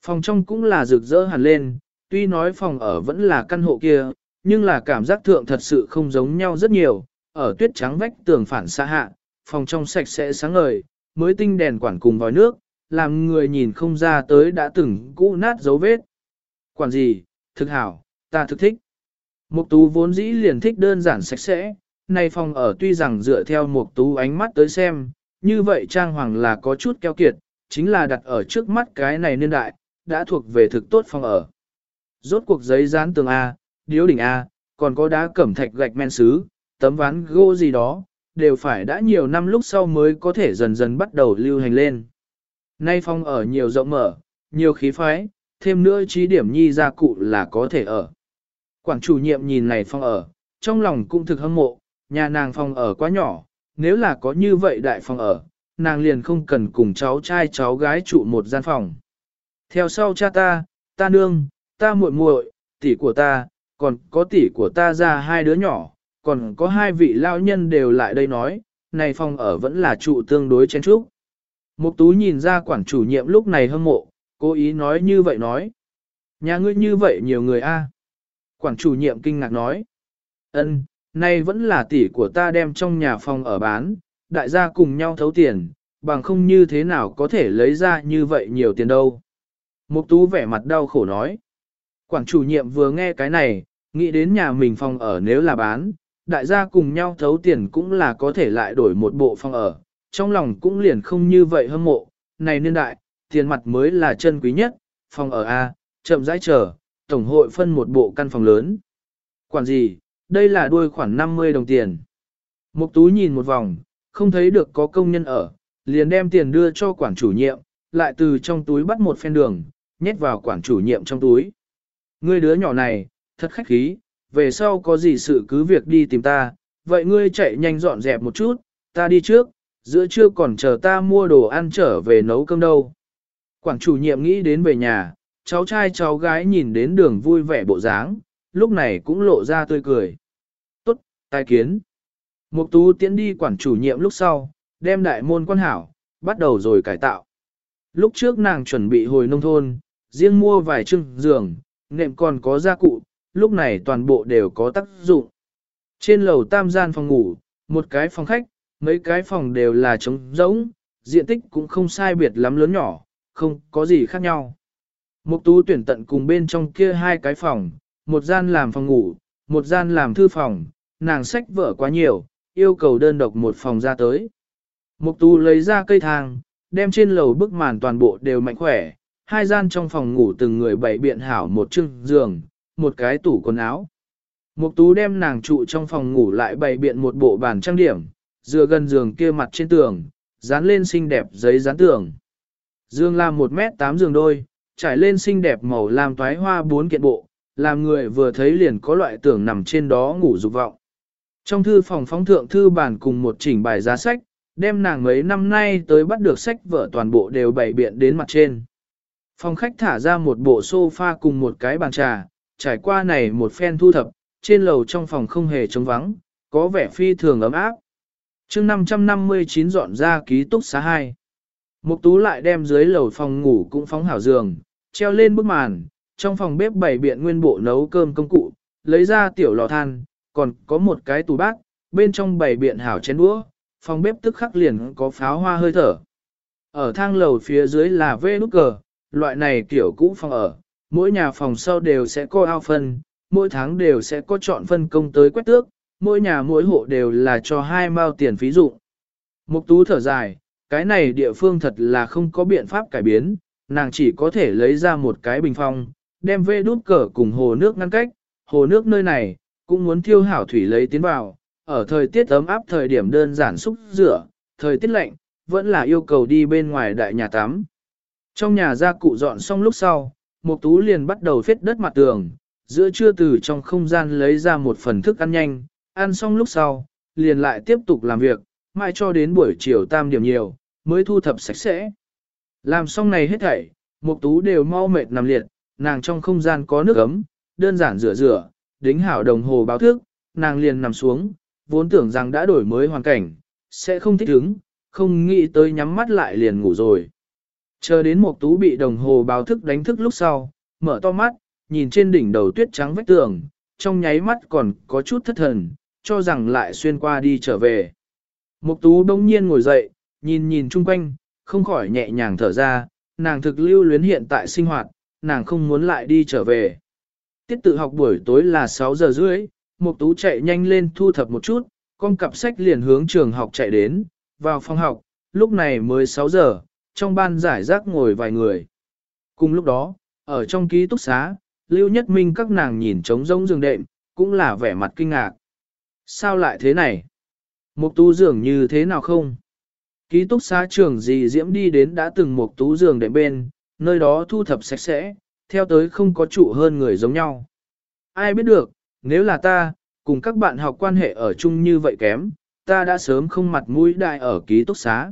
Phòng trong cũng là rực rỡ hẳn lên, tuy nói phòng ở vẫn là căn hộ kia, nhưng là cảm giác thượng thật sự không giống nhau rất nhiều, ở tuyết trắng vách tường phản xa hạ, phòng trong sạch sẽ sáng ngời, mới tinh đèn quản cùng vòi nước, làm người nhìn không ra tới đã từng cũ nát dấu vết. Quản gì, thực hảo, ta thực thích. Mục tú vốn dĩ liền thích đơn giản sạch sẽ, nay phòng ở tuy rằng dựa theo mục tú ánh mắt tới xem, như vậy trang hoàng là có chút keo kiệt, chính là đặt ở trước mắt cái này niên đại, đã thuộc về thực tốt phòng ở. Rốt cuộc giấy dán tường A, điếu đỉnh A, còn có đá cẩm thạch gạch men sứ, tấm ván gỗ gì đó, đều phải đã nhiều năm lúc sau mới có thể dần dần bắt đầu lưu hành lên. Nay phong ở nhiều rộng mở, nhiều khí phái, thêm nữa trí điểm nhi gia cụ là có thể ở. Quảng chủ nhiệm nhìn này phong ở, trong lòng cũng thực hâm mộ, nhà nàng phòng ở quá nhỏ, nếu là có như vậy đại phòng ở, nàng liền không cần cùng cháu trai cháu gái trụ một gian phòng. Theo sau cha ta, ta nương, ta muội muội, tỷ của ta, còn có tỷ của ta ra hai đứa nhỏ, còn có hai vị lao nhân đều lại đây nói, này phòng ở vẫn là trụ tương đối chén trúc. Mục tú nhìn ra quản chủ nhiệm lúc này hâm mộ, cố ý nói như vậy nói. Nhà ngươi như vậy nhiều người a. Quản chủ nhiệm kinh ngạc nói. ân, nay vẫn là tỷ của ta đem trong nhà phòng ở bán, đại gia cùng nhau thấu tiền, bằng không như thế nào có thể lấy ra như vậy nhiều tiền đâu. Mục tú vẻ mặt đau khổ nói. Quản chủ nhiệm vừa nghe cái này, nghĩ đến nhà mình phòng ở nếu là bán, đại gia cùng nhau thấu tiền cũng là có thể lại đổi một bộ phòng ở, trong lòng cũng liền không như vậy hâm mộ, này niên đại, tiền mặt mới là chân quý nhất, phòng ở A, chậm rãi chờ, tổng hội phân một bộ căn phòng lớn. Quản gì, đây là đuôi khoảng 50 đồng tiền. Mục tú nhìn một vòng, không thấy được có công nhân ở, liền đem tiền đưa cho quản chủ nhiệm, lại từ trong túi bắt một phen đường, nhét vào quản chủ nhiệm trong túi. Ngươi đứa nhỏ này, thật khách khí, về sau có gì sự cứ việc đi tìm ta, vậy ngươi chạy nhanh dọn dẹp một chút, ta đi trước, giữa trưa còn chờ ta mua đồ ăn trở về nấu cơm đâu. Quảng chủ nhiệm nghĩ đến về nhà, cháu trai cháu gái nhìn đến đường vui vẻ bộ dáng, lúc này cũng lộ ra tươi cười. Tốt, tai kiến. Mục tú tiến đi quản chủ nhiệm lúc sau, đem đại môn quan hảo, bắt đầu rồi cải tạo. Lúc trước nàng chuẩn bị hồi nông thôn, riêng mua vài chưng giường, nệm còn có gia cụ, lúc này toàn bộ đều có tác dụng. Trên lầu tam gian phòng ngủ, một cái phòng khách, mấy cái phòng đều là trống rỗng, diện tích cũng không sai biệt lắm lớn nhỏ, không có gì khác nhau. Mục tú tuyển tận cùng bên trong kia hai cái phòng, một gian làm phòng ngủ, một gian làm thư phòng, nàng sách vở quá nhiều, yêu cầu đơn độc một phòng ra tới. Mục tú lấy ra cây thang, đem trên lầu bức màn toàn bộ đều mạnh khỏe, hai gian trong phòng ngủ từng người bày biện hảo một chiếc giường, một cái tủ quần áo. Mục tú đem nàng trụ trong phòng ngủ lại bày biện một bộ bàn trang điểm, dựa gần giường kia mặt trên tường, dán lên xinh đẹp giấy dán tường. Dương làm 1 mét 8 giường đôi, trải lên xinh đẹp màu làm toái hoa bốn kiện bộ, làm người vừa thấy liền có loại tưởng nằm trên đó ngủ dục vọng. Trong thư phòng phóng thượng thư bản cùng một chỉnh bài giá sách, đem nàng mấy năm nay tới bắt được sách vở toàn bộ đều bày biện đến mặt trên. Phòng khách thả ra một bộ sofa cùng một cái bàn trà, trải qua này một phen thu thập, trên lầu trong phòng không hề trống vắng, có vẻ phi thường ấm áp chương 559 dọn ra ký túc xá 2. Mục tú lại đem dưới lầu phòng ngủ cũng phóng hảo giường, treo lên bức màn, trong phòng bếp bày biện nguyên bộ nấu cơm công cụ, lấy ra tiểu lò than, còn có một cái tủ bát, bên trong bày biện hảo chén đũa, phòng bếp tức khắc liền có pháo hoa hơi thở. Ở thang lầu phía dưới là vê nút cờ, loại này kiểu cũ phòng ở, mỗi nhà phòng sau đều sẽ có ao phân, mỗi tháng đều sẽ có chọn phân công tới quét tước, mỗi nhà mỗi hộ đều là cho hai mao tiền phí dụng. Mục tú thở dài, cái này địa phương thật là không có biện pháp cải biến, nàng chỉ có thể lấy ra một cái bình phong, đem vê đút cờ cùng hồ nước ngăn cách, hồ nước nơi này, cũng muốn thiêu hảo thủy lấy tiến vào, ở thời tiết ấm áp thời điểm đơn giản xúc rửa, thời tiết lạnh, vẫn là yêu cầu đi bên ngoài đại nhà tắm. Trong nhà gia cụ dọn xong lúc sau, Mục Tú liền bắt đầu phết đất mặt tường, giữa trưa từ trong không gian lấy ra một phần thức ăn nhanh, ăn xong lúc sau, liền lại tiếp tục làm việc, mãi cho đến buổi chiều tam điểm nhiều, mới thu thập sạch sẽ. Làm xong này hết thảy, Mục Tú đều mau mệt nằm liệt, nàng trong không gian có nước ấm, đơn giản rửa rửa, đính hảo đồng hồ báo thức, nàng liền nằm xuống, vốn tưởng rằng đã đổi mới hoàn cảnh, sẽ không thích ứng, không nghĩ tới nhắm mắt lại liền ngủ rồi. Chờ đến một tú bị đồng hồ báo thức đánh thức lúc sau, mở to mắt, nhìn trên đỉnh đầu tuyết trắng vách tường, trong nháy mắt còn có chút thất thần, cho rằng lại xuyên qua đi trở về. Mục tú đông nhiên ngồi dậy, nhìn nhìn chung quanh, không khỏi nhẹ nhàng thở ra, nàng thực lưu luyến hiện tại sinh hoạt, nàng không muốn lại đi trở về. Tiết tự học buổi tối là 6 giờ rưỡi, Mục Tú chạy nhanh lên thu thập một chút, con cặp sách liền hướng trường học chạy đến, vào phòng học, lúc này mới 6 giờ, trong ban giải rác ngồi vài người. Cùng lúc đó, ở trong ký túc xá, Lưu Nhất Minh các nàng nhìn trống rỗng giường đệm, cũng là vẻ mặt kinh ngạc. Sao lại thế này? Mục tú giường như thế nào không? Ký túc xá trường gì diễm đi đến đã từng một tú giường đệm bên, nơi đó thu thập sạch sẽ, theo tới không có trụ hơn người giống nhau. Ai biết được, nếu là ta, cùng các bạn học quan hệ ở chung như vậy kém, ta đã sớm không mặt mũi đại ở ký túc xá.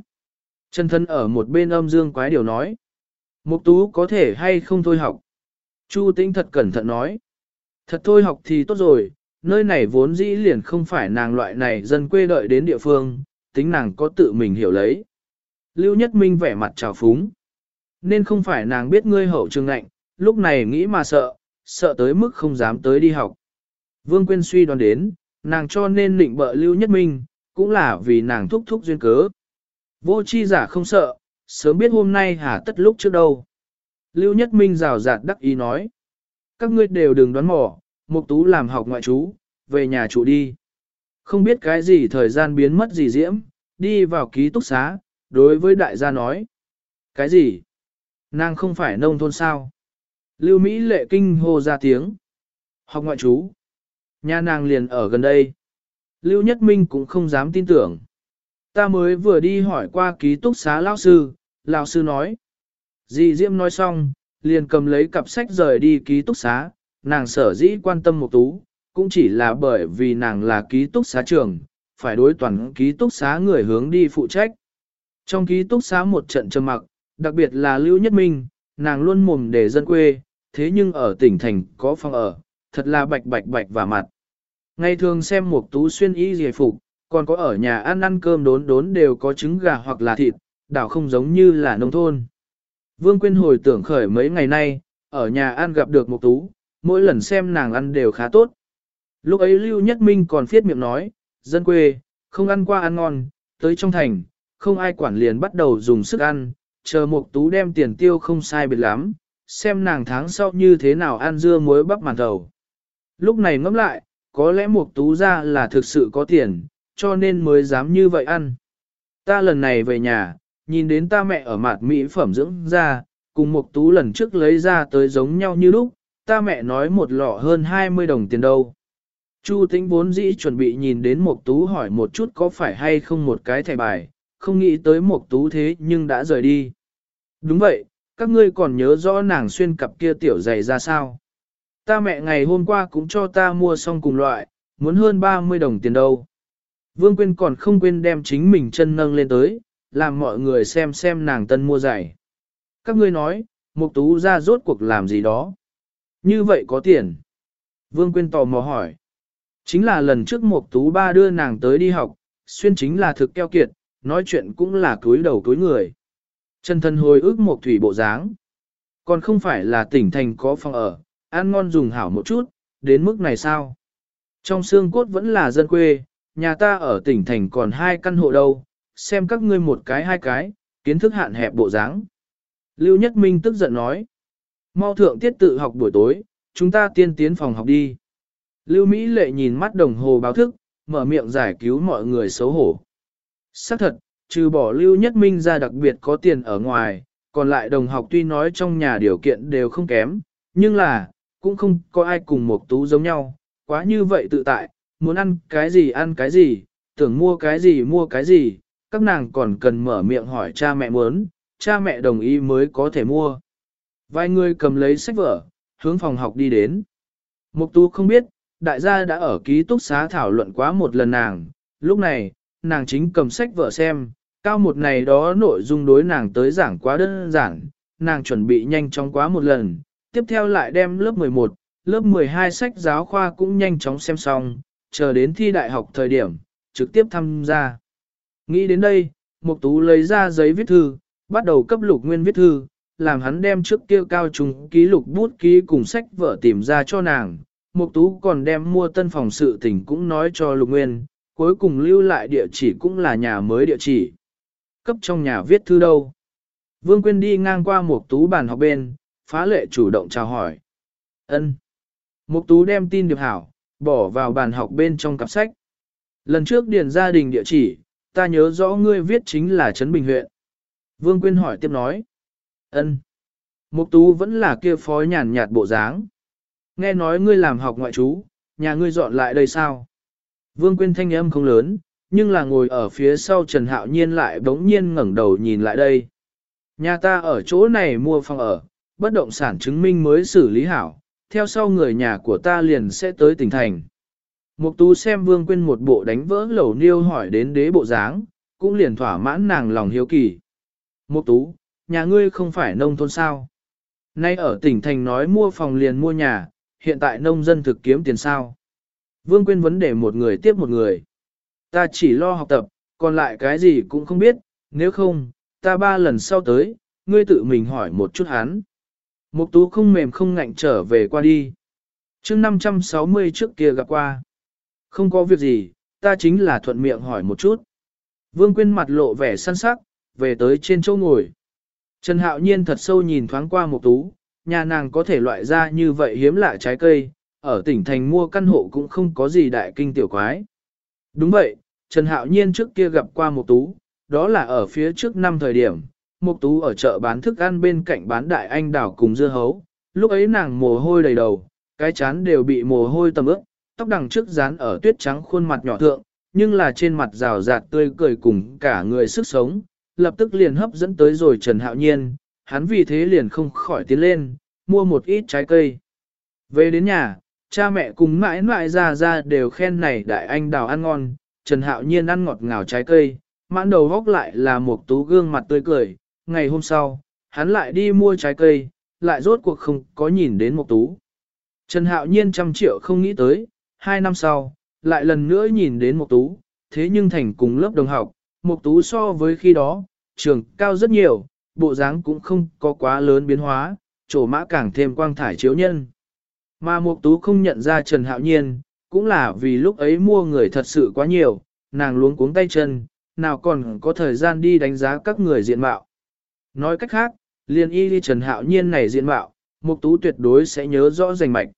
Chân thân ở một bên âm dương quái điều nói. Mục tú có thể hay không thôi học. Chu tĩnh thật cẩn thận nói. Thật thôi học thì tốt rồi, nơi này vốn dĩ liền không phải nàng loại này dân quê đợi đến địa phương, tính nàng có tự mình hiểu lấy. Lưu Nhất Minh vẻ mặt trào phúng. Nên không phải nàng biết ngươi hậu trường ngạnh, lúc này nghĩ mà sợ, sợ tới mức không dám tới đi học. Vương Quyên suy đoán đến, nàng cho nên định bợ Lưu Nhất Minh, cũng là vì nàng thúc thúc duyên cớ. Vô chi giả không sợ, sớm biết hôm nay hà tất lúc trước đâu. Lưu Nhất Minh rào rạt đắc ý nói. Các ngươi đều đừng đoán mò, Mục Tú làm học ngoại trú, về nhà trụ đi. Không biết cái gì thời gian biến mất gì diễm, đi vào ký túc xá, đối với đại gia nói. Cái gì? Nàng không phải nông thôn sao? Lưu Mỹ lệ kinh hô ra tiếng. Học ngoại trú. Nhà nàng liền ở gần đây. Lưu Nhất Minh cũng không dám tin tưởng. Ta mới vừa đi hỏi qua ký túc xá lão sư, lão sư nói. Dì Diễm nói xong, liền cầm lấy cặp sách rời đi ký túc xá, nàng sở dĩ quan tâm một tú, cũng chỉ là bởi vì nàng là ký túc xá trường, phải đối toàn ký túc xá người hướng đi phụ trách. Trong ký túc xá một trận trầm mặc, đặc biệt là Lưu Nhất Minh, nàng luôn mồm để dân quê, thế nhưng ở tỉnh thành có phòng ở, thật là bạch bạch bạch và mặt. Ngày thường xem một tú xuyên y giải phục, còn có ở nhà ăn ăn cơm đốn đốn đều có trứng gà hoặc là thịt, đảo không giống như là nông thôn. Vương Quyên hồi tưởng khởi mấy ngày nay, ở nhà ăn gặp được một tú, mỗi lần xem nàng ăn đều khá tốt. Lúc ấy Lưu Nhất Minh còn phiết miệng nói, dân quê, không ăn qua ăn ngon, tới trong thành, không ai quản liền bắt đầu dùng sức ăn, chờ một tú đem tiền tiêu không sai biệt lắm, xem nàng tháng sau như thế nào ăn dưa muối bắp màn đầu. Lúc này ngẫm lại, có lẽ một tú ra là thực sự có tiền, cho nên mới dám như vậy ăn. Ta lần này về nhà, nhìn đến ta mẹ ở mặt mỹ phẩm dưỡng ra, cùng một tú lần trước lấy ra tới giống nhau như lúc, ta mẹ nói một lọ hơn 20 đồng tiền đâu. Chu tính vốn dĩ chuẩn bị nhìn đến Mộc tú hỏi một chút có phải hay không một cái thẻ bài, không nghĩ tới Mộc tú thế nhưng đã rời đi. Đúng vậy, các ngươi còn nhớ rõ nàng xuyên cặp kia tiểu giày ra sao. Ta mẹ ngày hôm qua cũng cho ta mua xong cùng loại, muốn hơn 30 đồng tiền đâu. Vương Quyên còn không quên đem chính mình chân nâng lên tới, làm mọi người xem xem nàng tân mua giày. Các ngươi nói, Mục Tú ra rốt cuộc làm gì đó. Như vậy có tiền. Vương Quyên tò mò hỏi. Chính là lần trước một Tú ba đưa nàng tới đi học, xuyên chính là thực keo kiệt, nói chuyện cũng là túi đầu túi người. Chân thân hồi ức một Thủy bộ dáng. Còn không phải là tỉnh thành có phòng ở, ăn ngon dùng hảo một chút, đến mức này sao? Trong xương cốt vẫn là dân quê, nhà ta ở tỉnh thành còn hai căn hộ đâu, xem các ngươi một cái hai cái, kiến thức hạn hẹp bộ dáng. Lưu Nhất Minh tức giận nói. Mau thượng tiết tự học buổi tối, chúng ta tiên tiến phòng học đi. Lưu Mỹ lệ nhìn mắt đồng hồ báo thức, mở miệng giải cứu mọi người xấu hổ. Xác thật, trừ bỏ Lưu Nhất Minh ra đặc biệt có tiền ở ngoài, còn lại đồng học tuy nói trong nhà điều kiện đều không kém, nhưng là, cũng không có ai cùng một tú giống nhau, quá như vậy tự tại, muốn ăn cái gì ăn cái gì, tưởng mua cái gì mua cái gì, các nàng còn cần mở miệng hỏi cha mẹ muốn, cha mẹ đồng ý mới có thể mua. Vài người cầm lấy sách vở, hướng phòng học đi đến. Mục tú không biết, đại gia đã ở ký túc xá thảo luận quá một lần nàng, lúc này, nàng chính cầm sách vở xem, cao một này đó nội dung đối nàng tới giảng quá đơn giản, nàng chuẩn bị nhanh chóng quá một lần, tiếp theo lại đem lớp 11, lớp 12 sách giáo khoa cũng nhanh chóng xem xong, chờ đến thi đại học thời điểm, trực tiếp tham gia. Nghĩ đến đây, Mục Tú lấy ra giấy viết thư, bắt đầu cấp lục nguyên viết thư, làm hắn đem trước kia cao trùng ký lục bút ký cùng sách vợ tìm ra cho nàng. Mục Tú còn đem mua tân phòng sự tình cũng nói cho lục nguyên, cuối cùng lưu lại địa chỉ cũng là nhà mới địa chỉ. Cấp trong nhà viết thư đâu? Vương Quyên đi ngang qua Mục Tú bàn học bên, phá lệ chủ động chào hỏi. Ân. Mục Tú đem tin điệp hảo, bỏ vào bàn học bên trong cặp sách. Lần trước điền gia đình địa chỉ, ta nhớ rõ ngươi viết chính là Trấn Bình huyện. Vương Quyên hỏi tiếp nói ân Mục tú vẫn là kia phó nhàn nhạt bộ dáng. Nghe nói ngươi làm học ngoại trú, nhà ngươi dọn lại đây sao? Vương Quyên thanh âm không lớn, nhưng là ngồi ở phía sau Trần Hạo Nhiên lại bỗng nhiên ngẩng đầu nhìn lại đây. Nhà ta ở chỗ này mua phòng ở, bất động sản chứng minh mới xử lý hảo, theo sau người nhà của ta liền sẽ tới tỉnh thành. Mục tú xem vương Quyên một bộ đánh vỡ lẩu niêu hỏi đến đế bộ dáng, cũng liền thỏa mãn nàng lòng hiếu kỳ. Mục tú, nhà ngươi không phải nông thôn sao? Nay ở tỉnh thành nói mua phòng liền mua nhà, hiện tại nông dân thực kiếm tiền sao? Vương Quyên vấn đề một người tiếp một người. Ta chỉ lo học tập, còn lại cái gì cũng không biết, nếu không, ta ba lần sau tới, ngươi tự mình hỏi một chút hắn. Mục tú không mềm không ngạnh trở về qua đi. Trước 560 trước kia gặp qua. Không có việc gì, ta chính là thuận miệng hỏi một chút. Vương Quyên mặt lộ vẻ săn sắc, về tới trên chỗ ngồi. Trần Hạo Nhiên thật sâu nhìn thoáng qua một tú, nhà nàng có thể loại ra như vậy hiếm lạ trái cây, ở tỉnh thành mua căn hộ cũng không có gì đại kinh tiểu quái. Đúng vậy, Trần Hạo Nhiên trước kia gặp qua một tú, đó là ở phía trước năm thời điểm, một tú ở chợ bán thức ăn bên cạnh bán đại anh đảo cùng dưa hấu, lúc ấy nàng mồ hôi đầy đầu, cái chán đều bị mồ hôi tầm ướt, tóc đằng trước dán ở tuyết trắng khuôn mặt nhỏ thượng, nhưng là trên mặt rào rạt tươi cười cùng cả người sức sống, lập tức liền hấp dẫn tới rồi Trần Hạo Nhiên, hắn vì thế liền không khỏi tiến lên, mua một ít trái cây. Về đến nhà, Cha mẹ cùng mãi mãi ra ra đều khen này đại anh đào ăn ngon, Trần Hạo Nhiên ăn ngọt ngào trái cây, mãn đầu góc lại là một tú gương mặt tươi cười. Ngày hôm sau, hắn lại đi mua trái cây, lại rốt cuộc không có nhìn đến một tú. Trần Hạo Nhiên trăm triệu không nghĩ tới, hai năm sau, lại lần nữa nhìn đến một tú, thế nhưng thành cùng lớp đồng học, một tú so với khi đó, trường cao rất nhiều, bộ dáng cũng không có quá lớn biến hóa, trổ mã càng thêm quang thải chiếu nhân. Mà Mục Tú không nhận ra Trần Hạo Nhiên, cũng là vì lúc ấy mua người thật sự quá nhiều, nàng luống cuống tay chân, nào còn có thời gian đi đánh giá các người diện mạo. Nói cách khác, liên y đi Trần Hạo Nhiên này diện mạo, Mục Tú tuyệt đối sẽ nhớ rõ rành mạch.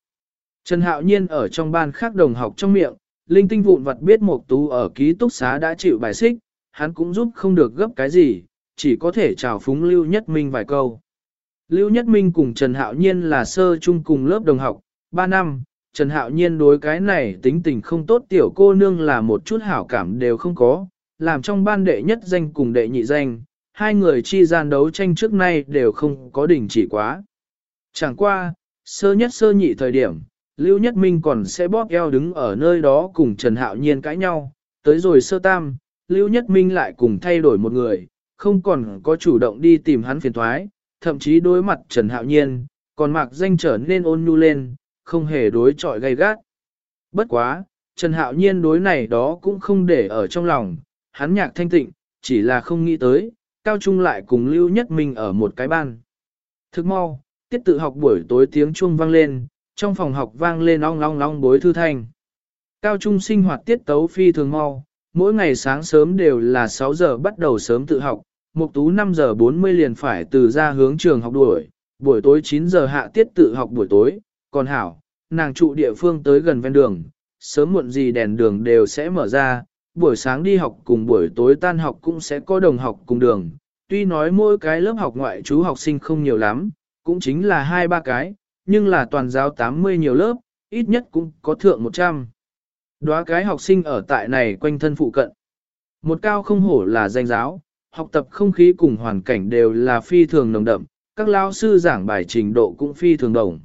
Trần Hạo Nhiên ở trong ban khác đồng học trong miệng, linh tinh vụn vật biết Mục Tú ở ký túc xá đã chịu bài xích, hắn cũng giúp không được gấp cái gì, chỉ có thể chào phúng Lưu Nhất Minh vài câu. Lưu Nhất Minh cùng Trần Hạo Nhiên là sơ chung cùng lớp đồng học, 3 năm, Trần Hạo Nhiên đối cái này tính tình không tốt tiểu cô nương là một chút hảo cảm đều không có, làm trong ban đệ nhất danh cùng đệ nhị danh, hai người chi gian đấu tranh trước nay đều không có đỉnh chỉ quá. Chẳng qua, sơ nhất sơ nhị thời điểm, Lưu Nhất Minh còn sẽ bóp eo đứng ở nơi đó cùng Trần Hạo Nhiên cãi nhau, tới rồi sơ tam, Lưu Nhất Minh lại cùng thay đổi một người, không còn có chủ động đi tìm hắn phiền thoái, thậm chí đối mặt Trần Hạo Nhiên, còn mặc danh trở nên ôn nhu lên, không hề đối chọi gay gắt. Bất quá, Trần Hạo Nhiên đối này đó cũng không để ở trong lòng, hắn nhạc thanh tịnh, chỉ là không nghĩ tới, Cao Trung lại cùng Lưu Nhất Minh ở một cái ban. Thức mau, tiết tự học buổi tối tiếng chuông vang lên, trong phòng học vang lên ong long long bối thư thanh. Cao Trung sinh hoạt tiết tấu phi thường mau, mỗi ngày sáng sớm đều là 6 giờ bắt đầu sớm tự học, Mục Tú 5 giờ 40 liền phải từ ra hướng trường học đuổi, buổi tối 9 giờ hạ tiết tự học buổi tối, còn hảo, nàng trụ địa phương tới gần ven đường, sớm muộn gì đèn đường đều sẽ mở ra, buổi sáng đi học cùng buổi tối tan học cũng sẽ có đồng học cùng đường, tuy nói mỗi cái lớp học ngoại trú học sinh không nhiều lắm, cũng chính là hai ba cái, nhưng là toàn giáo 80 nhiều lớp, ít nhất cũng có thượng 100. Đóa cái học sinh ở tại này quanh thân phụ cận. Một cao không hổ là danh giáo, học tập không khí cùng hoàn cảnh đều là phi thường nồng đậm, các lao sư giảng bài trình độ cũng phi thường đồng.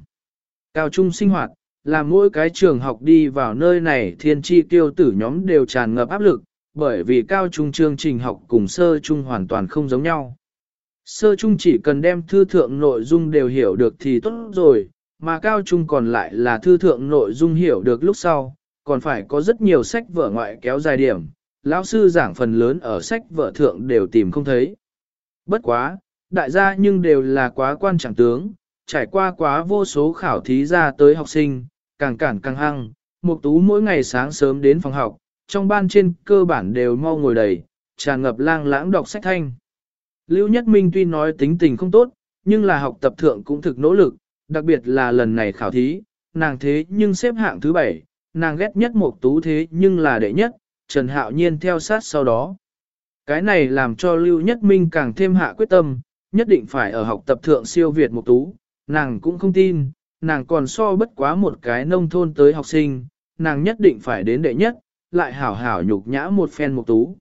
Cao trung sinh hoạt, làm mỗi cái trường học đi vào nơi này thiên tri tiêu tử nhóm đều tràn ngập áp lực, bởi vì cao trung chương trình học cùng sơ trung hoàn toàn không giống nhau. Sơ trung chỉ cần đem thư thượng nội dung đều hiểu được thì tốt rồi, mà cao trung còn lại là thư thượng nội dung hiểu được lúc sau, còn phải có rất nhiều sách vở ngoại kéo dài điểm, lão sư giảng phần lớn ở sách vở thượng đều tìm không thấy. Bất quá, đại gia nhưng đều là quá quan trọng tướng, trải qua quá vô số khảo thí ra tới học sinh, càng cản càng hăng, Mục Tú mỗi ngày sáng sớm đến phòng học, trong ban trên cơ bản đều mau ngồi đầy, tràn ngập lang lãng đọc sách thanh. Lưu Nhất Minh tuy nói tính tình không tốt, nhưng là học tập thượng cũng thực nỗ lực, đặc biệt là lần này khảo thí, nàng thế nhưng xếp hạng thứ bảy, nàng ghét nhất Mục Tú thế nhưng là đệ nhất, Trần Hạo Nhiên theo sát sau đó. Cái này làm cho Lưu Nhất Minh càng thêm hạ quyết tâm, nhất định phải ở học tập thượng siêu Việt Mục Tú, nàng cũng không tin, nàng còn so bất quá một cái nông thôn tới học sinh, nàng nhất định phải đến đệ nhất, lại hảo hảo nhục nhã một phen Mục Tú.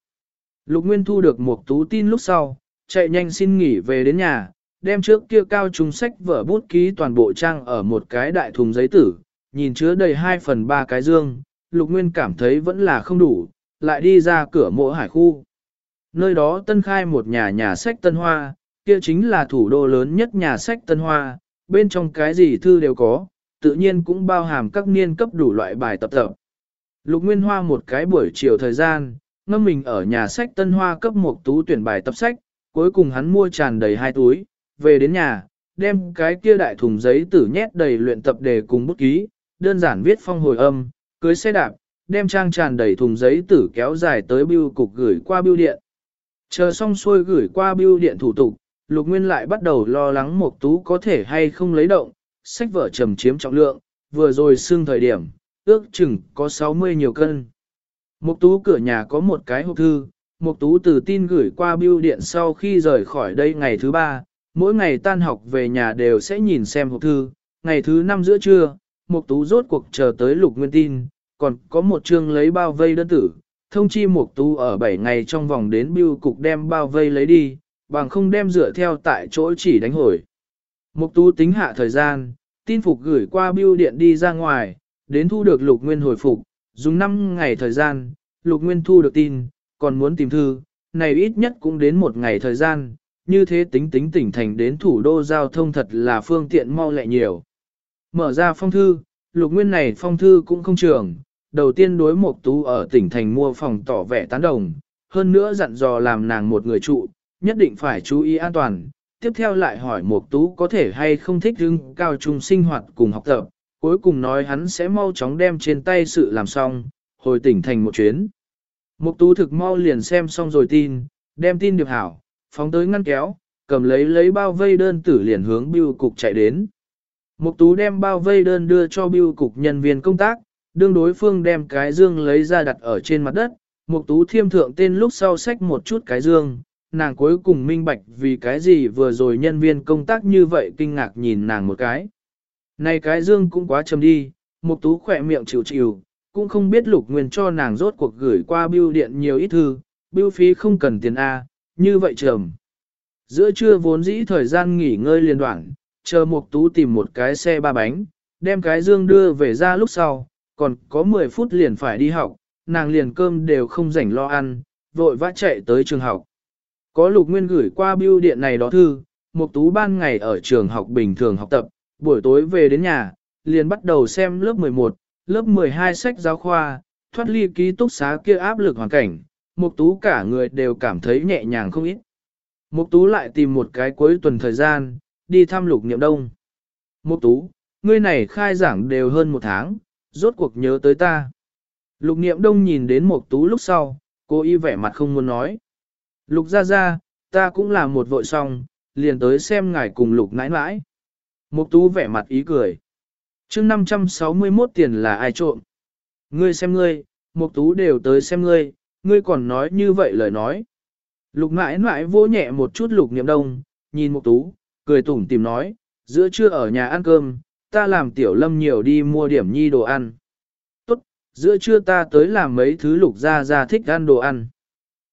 Lục Nguyên thu được Mục Tú tin lúc sau, chạy nhanh xin nghỉ về đến nhà, đem trước kia cao trung sách vở bút ký toàn bộ trang ở một cái đại thùng giấy tử, nhìn chứa đầy 2 phần 3 cái dương, Lục Nguyên cảm thấy vẫn là không đủ, lại đi ra cửa mộ hải khu. Nơi đó tân khai một nhà nhà sách Tân Hoa, kia chính là thủ đô lớn nhất nhà sách Tân Hoa, bên trong cái gì thư đều có, tự nhiên cũng bao hàm các niên cấp đủ loại bài tập tập. Lục Nguyên Hoa một cái buổi chiều thời gian, ngâm mình ở nhà sách Tân Hoa cấp một tú tuyển bài tập sách, cuối cùng hắn mua tràn đầy hai túi, về đến nhà, đem cái kia đại thùng giấy tử nhét đầy luyện tập đề cùng bút ký, đơn giản viết phong hồi âm, cưới xe đạp, đem trang tràn đầy thùng giấy tử kéo dài tới bưu cục gửi qua bưu điện. Chờ xong xuôi gửi qua bưu điện thủ tục, Lục Nguyên lại bắt đầu lo lắng Mộc tú có thể hay không lấy động, sách vở trầm chiếm trọng lượng, vừa rồi xương thời điểm, ước chừng có 60 nhiều cân. Mộc tú cửa nhà có một cái hộp thư, Mộc tú từ tin gửi qua bưu điện sau khi rời khỏi đây ngày thứ ba, mỗi ngày tan học về nhà đều sẽ nhìn xem hộp thư, ngày thứ năm giữa trưa, Mục tú rốt cuộc chờ tới lục nguyên tin, còn có một chương lấy bao vây đơn tử, thông chi mục tú ở 7 ngày trong vòng đến bưu cục đem bao vây lấy đi, bằng không đem dựa theo tại chỗ chỉ đánh hồi. Mục tú tính hạ thời gian, tin phục gửi qua bưu điện đi ra ngoài, đến thu được lục nguyên hồi phục, dùng 5 ngày thời gian, lục nguyên thu được tin, còn muốn tìm thư, này ít nhất cũng đến một ngày thời gian, như thế tính tính tỉnh thành đến thủ đô giao thông thật là phương tiện mau lẹ nhiều. Mở ra phong thư, lục nguyên này phong thư cũng không trường, đầu tiên đối Mộc tú ở tỉnh thành mua phòng tỏ vẻ tán đồng, hơn nữa dặn dò làm nàng một người trụ, nhất định phải chú ý an toàn. Tiếp theo lại hỏi Mộc tú có thể hay không thích hưng cao trung sinh hoạt cùng học tập, cuối cùng nói hắn sẽ mau chóng đem trên tay sự làm xong, hồi tỉnh thành một chuyến. Mục tú thực mau liền xem xong rồi tin, đem tin điệp hảo, phóng tới ngăn kéo, cầm lấy lấy bao vây đơn tử liền hướng bưu cục chạy đến. Mục tú đem bao vây đơn đưa cho bưu cục nhân viên công tác, đương đối phương đem cái dương lấy ra đặt ở trên mặt đất, mục tú thiêm thượng tên lúc sau xách một chút cái dương, nàng cuối cùng minh bạch vì cái gì vừa rồi nhân viên công tác như vậy kinh ngạc nhìn nàng một cái. Này cái dương cũng quá chầm đi, mục tú khỏe miệng chịu chịu, cũng không biết lục nguyên cho nàng rốt cuộc gửi qua bưu điện nhiều ít thư, bưu phí không cần tiền A, như vậy trầm. Giữa trưa vốn dĩ thời gian nghỉ ngơi liên đoạn, chờ Mục Tú tìm một cái xe ba bánh, đem cái dương đưa về ra lúc sau, còn có 10 phút liền phải đi học, nàng liền cơm đều không rảnh lo ăn, vội vã chạy tới trường học. Có Lục Nguyên gửi qua bưu điện này đó thư, Mục Tú ban ngày ở trường học bình thường học tập, buổi tối về đến nhà, liền bắt đầu xem lớp 11, lớp 12 sách giáo khoa, thoát ly ký túc xá kia áp lực hoàn cảnh, Mục Tú cả người đều cảm thấy nhẹ nhàng không ít. Mục Tú lại tìm một cái cuối tuần thời gian, đi thăm Lục Niệm Đông. Mục Tú, ngươi này khai giảng đều hơn một tháng, rốt cuộc nhớ tới ta. Lục Niệm Đông nhìn đến Mục Tú lúc sau, cô y vẻ mặt không muốn nói. Lục gia gia, ta cũng là một vội xong, liền tới xem ngài cùng Lục nãi nãi. Mục Tú vẻ mặt ý cười. Chương 561 tiền là ai trộm? Ngươi xem ngươi, Mục Tú đều tới xem ngươi, ngươi còn nói như vậy lời nói. Lục mãi mãi vỗ nhẹ một chút lục niệm đông, nhìn Mục Tú, cười tủm tìm nói, giữa trưa ở nhà ăn cơm, ta làm tiểu lâm nhiều đi mua điểm nhi đồ ăn. Tốt, giữa trưa ta tới làm mấy thứ lục gia gia thích ăn đồ ăn.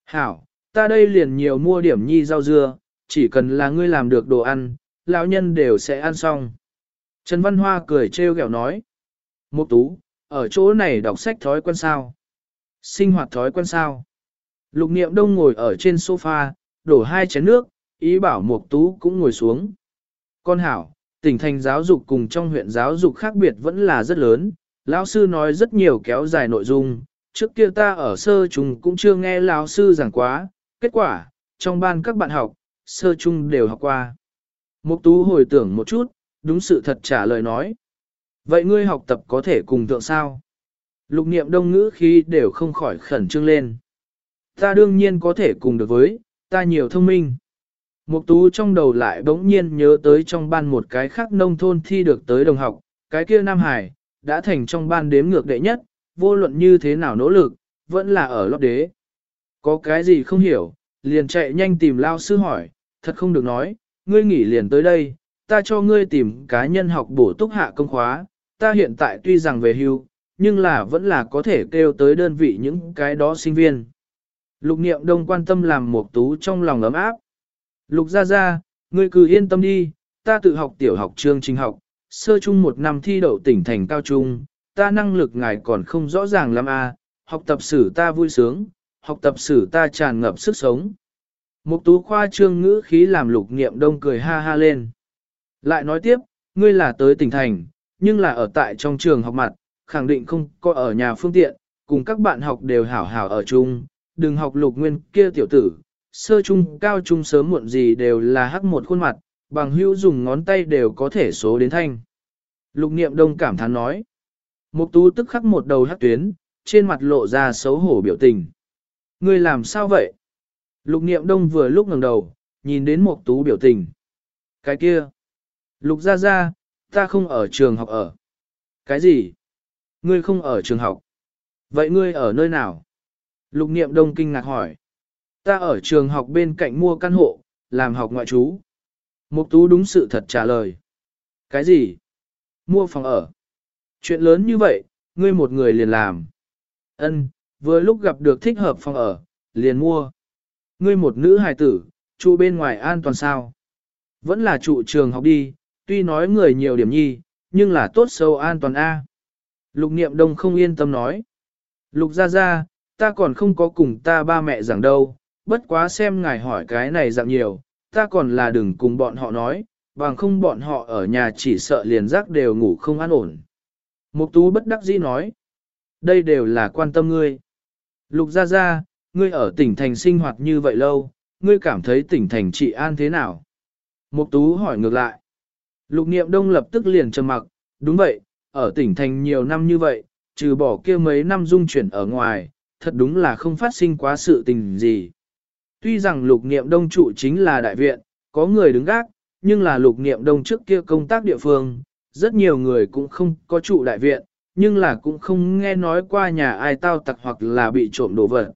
Hảo, ta đây liền nhiều mua điểm nhi rau dưa, chỉ cần là ngươi làm được đồ ăn, lão nhân đều sẽ ăn xong. Trần Văn Hoa cười trêu ghẹo nói. Mục tú, ở chỗ này đọc sách thói quen sao? Sinh hoạt thói quen sao? Lục niệm đông ngồi ở trên sofa, đổ hai chén nước, ý bảo mục tú cũng ngồi xuống. Con hảo, tỉnh thành giáo dục cùng trong huyện giáo dục khác biệt vẫn là rất lớn, lão sư nói rất nhiều kéo dài nội dung, trước kia ta ở sơ trung cũng chưa nghe lão sư giảng quá, kết quả, trong ban các bạn học, sơ trung đều học qua. Mục tú hồi tưởng một chút, đúng sự thật trả lời nói. Vậy ngươi học tập có thể cùng thượng sao? Lục niệm đông ngữ khi đều không khỏi khẩn trương lên. Ta đương nhiên có thể cùng được với, ta nhiều thông minh. Mục tú trong đầu lại bỗng nhiên nhớ tới trong ban một cái khác nông thôn thi được tới đồng học, cái kia Nam Hải, đã thành trong ban đếm ngược đệ nhất, vô luận như thế nào nỗ lực, vẫn là ở lót đế. Có cái gì không hiểu, liền chạy nhanh tìm lao sư hỏi, thật không được nói, ngươi nghỉ liền tới đây, ta cho ngươi tìm cá nhân học bổ túc hạ công khóa, ta hiện tại tuy rằng về hưu, nhưng là vẫn là có thể kêu tới đơn vị những cái đó sinh viên. Lục niệm đông quan tâm làm một tú trong lòng ấm áp. Lục ra ra, ngươi cứ yên tâm đi, ta tự học tiểu học chương trình học, sơ chung một năm thi đậu tỉnh thành cao trung, ta năng lực ngài còn không rõ ràng lắm à, học tập sử ta vui sướng, học tập sử ta tràn ngập sức sống. Mục tú khoa trương ngữ khí làm lục niệm đông cười ha ha lên. Lại nói tiếp, ngươi là tới tỉnh thành, nhưng là ở tại trong trường học mặt, khẳng định không có ở nhà phương tiện, cùng các bạn học đều hảo hảo ở chung, đừng học lục nguyên kia tiểu tử, sơ trung cao trung sớm muộn gì đều là hắc một khuôn mặt, bằng hữu dùng ngón tay đều có thể số đến thanh. Lục niệm đông cảm thán nói. Mục tú tức khắc một đầu hắc tuyến, trên mặt lộ ra xấu hổ biểu tình. Ngươi làm sao vậy? Lục niệm đông vừa lúc ngẩng đầu, nhìn đến mục tú biểu tình. Cái kia. Lục ra ra, ta không ở trường học ở. Cái gì? Ngươi không ở trường học. Vậy ngươi ở nơi nào? Lục niệm đông kinh ngạc hỏi. Ta ở trường học bên cạnh mua căn hộ, làm học ngoại trú. Mục tú đúng sự thật trả lời. Cái gì? Mua phòng ở. Chuyện lớn như vậy, ngươi một người liền làm. Ân, vừa lúc gặp được thích hợp phòng ở, liền mua. Ngươi một nữ hài tử, trụ bên ngoài an toàn sao? Vẫn là trụ trường học đi, tuy nói người nhiều điểm nhi, nhưng là tốt sâu an toàn A. Lục niệm đông không yên tâm nói. Lục ra ra, ta còn không có cùng ta ba mẹ giảng đâu, bất quá xem ngài hỏi cái này dạng nhiều, ta còn là đừng cùng bọn họ nói, bằng không bọn họ ở nhà chỉ sợ liền giác đều ngủ không an ổn. Mục tú bất đắc dĩ nói, đây đều là quan tâm ngươi. Lục ra ra, ngươi ở tỉnh thành sinh hoạt như vậy lâu, ngươi cảm thấy tỉnh thành trị an thế nào? Mục tú hỏi ngược lại. Lục niệm đông lập tức liền trầm mặc, đúng vậy, ở tỉnh thành nhiều năm như vậy, trừ bỏ kia mấy năm dung chuyển ở ngoài, thật đúng là không phát sinh quá sự tình gì. Tuy rằng lục niệm đông trụ chính là đại viện, có người đứng gác, nhưng là lục niệm đông trước kia công tác địa phương, rất nhiều người cũng không có trụ đại viện, nhưng là cũng không nghe nói qua nhà ai tao tặc hoặc là bị trộm đồ vật.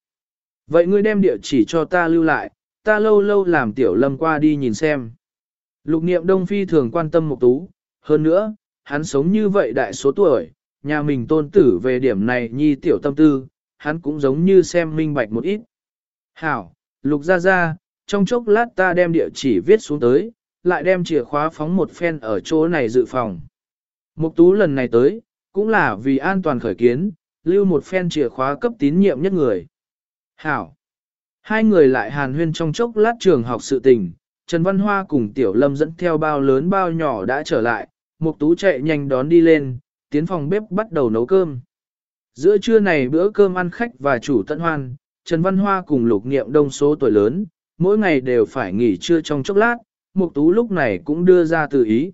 Vậy ngươi đem địa chỉ cho ta lưu lại, ta lâu lâu làm tiểu lâm qua đi nhìn xem. Lục niệm đông phi thường quan tâm mục tú, hơn nữa, hắn sống như vậy đại số tuổi, nhà mình tôn tử về điểm này nhi tiểu tâm tư, hắn cũng giống như xem minh bạch một ít. Hảo, lục ra ra, trong chốc lát ta đem địa chỉ viết xuống tới, lại đem chìa khóa phóng một phen ở chỗ này dự phòng. Mục tú lần này tới, cũng là vì an toàn khởi kiến, lưu một phen chìa khóa cấp tín nhiệm nhất người. Hảo. Hai người lại hàn huyên trong chốc lát trường học sự tình, Trần Văn Hoa cùng Tiểu Lâm dẫn theo bao lớn bao nhỏ đã trở lại, Mục Tú chạy nhanh đón đi lên, tiến phòng bếp bắt đầu nấu cơm. Giữa trưa này bữa cơm ăn khách và chủ tận hoan, Trần Văn Hoa cùng Lục Niệm đông số tuổi lớn, mỗi ngày đều phải nghỉ trưa trong chốc lát, Mục Tú lúc này cũng đưa ra từ ý.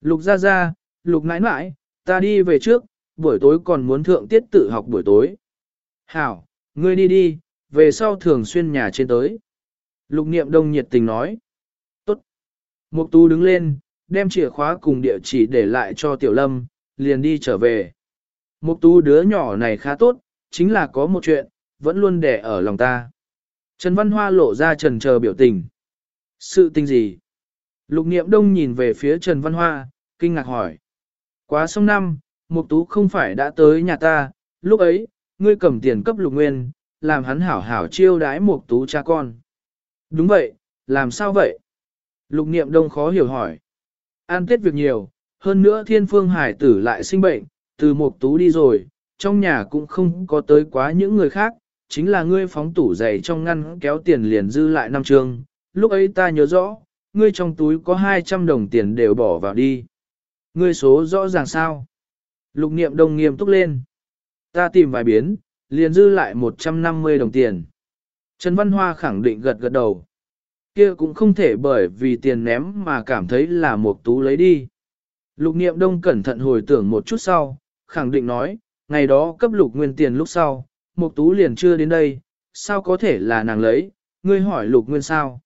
Lục ra ra, Lục nãi nãi, ta đi về trước, buổi tối còn muốn thượng tiết tự học buổi tối. Hảo, ngươi đi đi, về sau thường xuyên nhà trên tới. Lục Niệm đông nhiệt tình nói. Tốt. Mục Tú đứng lên, đem chìa khóa cùng địa chỉ để lại cho Tiểu Lâm, liền đi trở về. Mục Tú đứa nhỏ này khá tốt, chính là có một chuyện, vẫn luôn đẻ ở lòng ta. Trần Văn Hoa lộ ra trần chờ biểu tình. Sự tình gì? Lục Niệm Đông nhìn về phía Trần Văn Hoa, kinh ngạc hỏi. Quá sông năm, Mục Tú không phải đã tới nhà ta, lúc ấy, ngươi cầm tiền cấp Lục Nguyên, làm hắn hảo hảo chiêu đái Mục Tú cha con. Đúng vậy, làm sao vậy? Lục Niệm Đông khó hiểu hỏi. An tiết việc nhiều, hơn nữa thiên phương hải tử lại sinh bệnh, từ Mục Tú đi rồi, trong nhà cũng không có tới quá những người khác, chính là ngươi phóng tủ giày trong ngăn kéo tiền liền dư lại năm trường lúc ấy ta nhớ rõ, ngươi trong túi có 200 đồng tiền đều bỏ vào đi. Ngươi số rõ ràng sao? Lục niệm đồng nghiêm túc lên. Ta tìm vài biến, liền dư lại 150 đồng tiền. Trần Văn Hoa khẳng định gật gật đầu. Kia cũng không thể bởi vì tiền ném mà cảm thấy là một tú lấy đi. Lục niệm đông cẩn thận hồi tưởng một chút sau, khẳng định nói, ngày đó cấp lục nguyên tiền lúc sau, Mục tú liền chưa đến đây, sao có thể là nàng lấy, ngươi hỏi lục nguyên sao.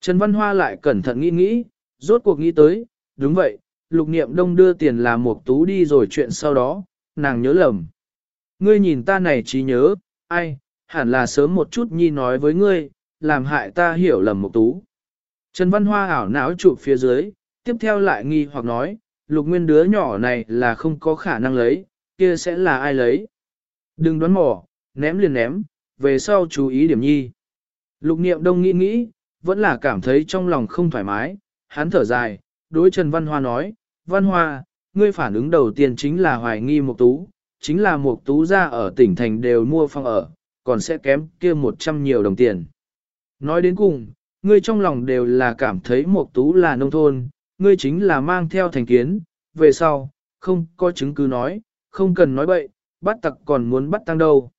Trần Văn Hoa lại cẩn thận nghĩ nghĩ, rốt cuộc nghĩ tới, đúng vậy, lục niệm đông đưa tiền là Mục tú đi rồi chuyện sau đó, nàng nhớ lầm. Ngươi nhìn ta này trí nhớ, ai, hẳn là sớm một chút nhi nói với ngươi, làm hại ta hiểu lầm Mục tú. Trần Văn Hoa ảo não chụp phía dưới, tiếp theo lại nghi hoặc nói, lục nguyên đứa nhỏ này là không có khả năng lấy, kia sẽ là ai lấy. Đừng đoán mò, ném liền ném, về sau chú ý điểm nhi. Lục niệm đông nghĩ nghĩ, vẫn là cảm thấy trong lòng không thoải mái, hắn thở dài, đối Trần Văn Hoa nói, Văn Hoa, ngươi phản ứng đầu tiên chính là hoài nghi Mục Tú, chính là Mục Tú ra ở tỉnh thành đều mua phòng ở, còn sẽ kém kia một trăm nhiều đồng tiền. Nói đến cùng, ngươi trong lòng đều là cảm thấy Mục Tú là nông thôn, ngươi chính là mang theo thành kiến, về sau, không có chứng cứ nói, không cần nói bậy, bắt tặc còn muốn bắt tăng đâu.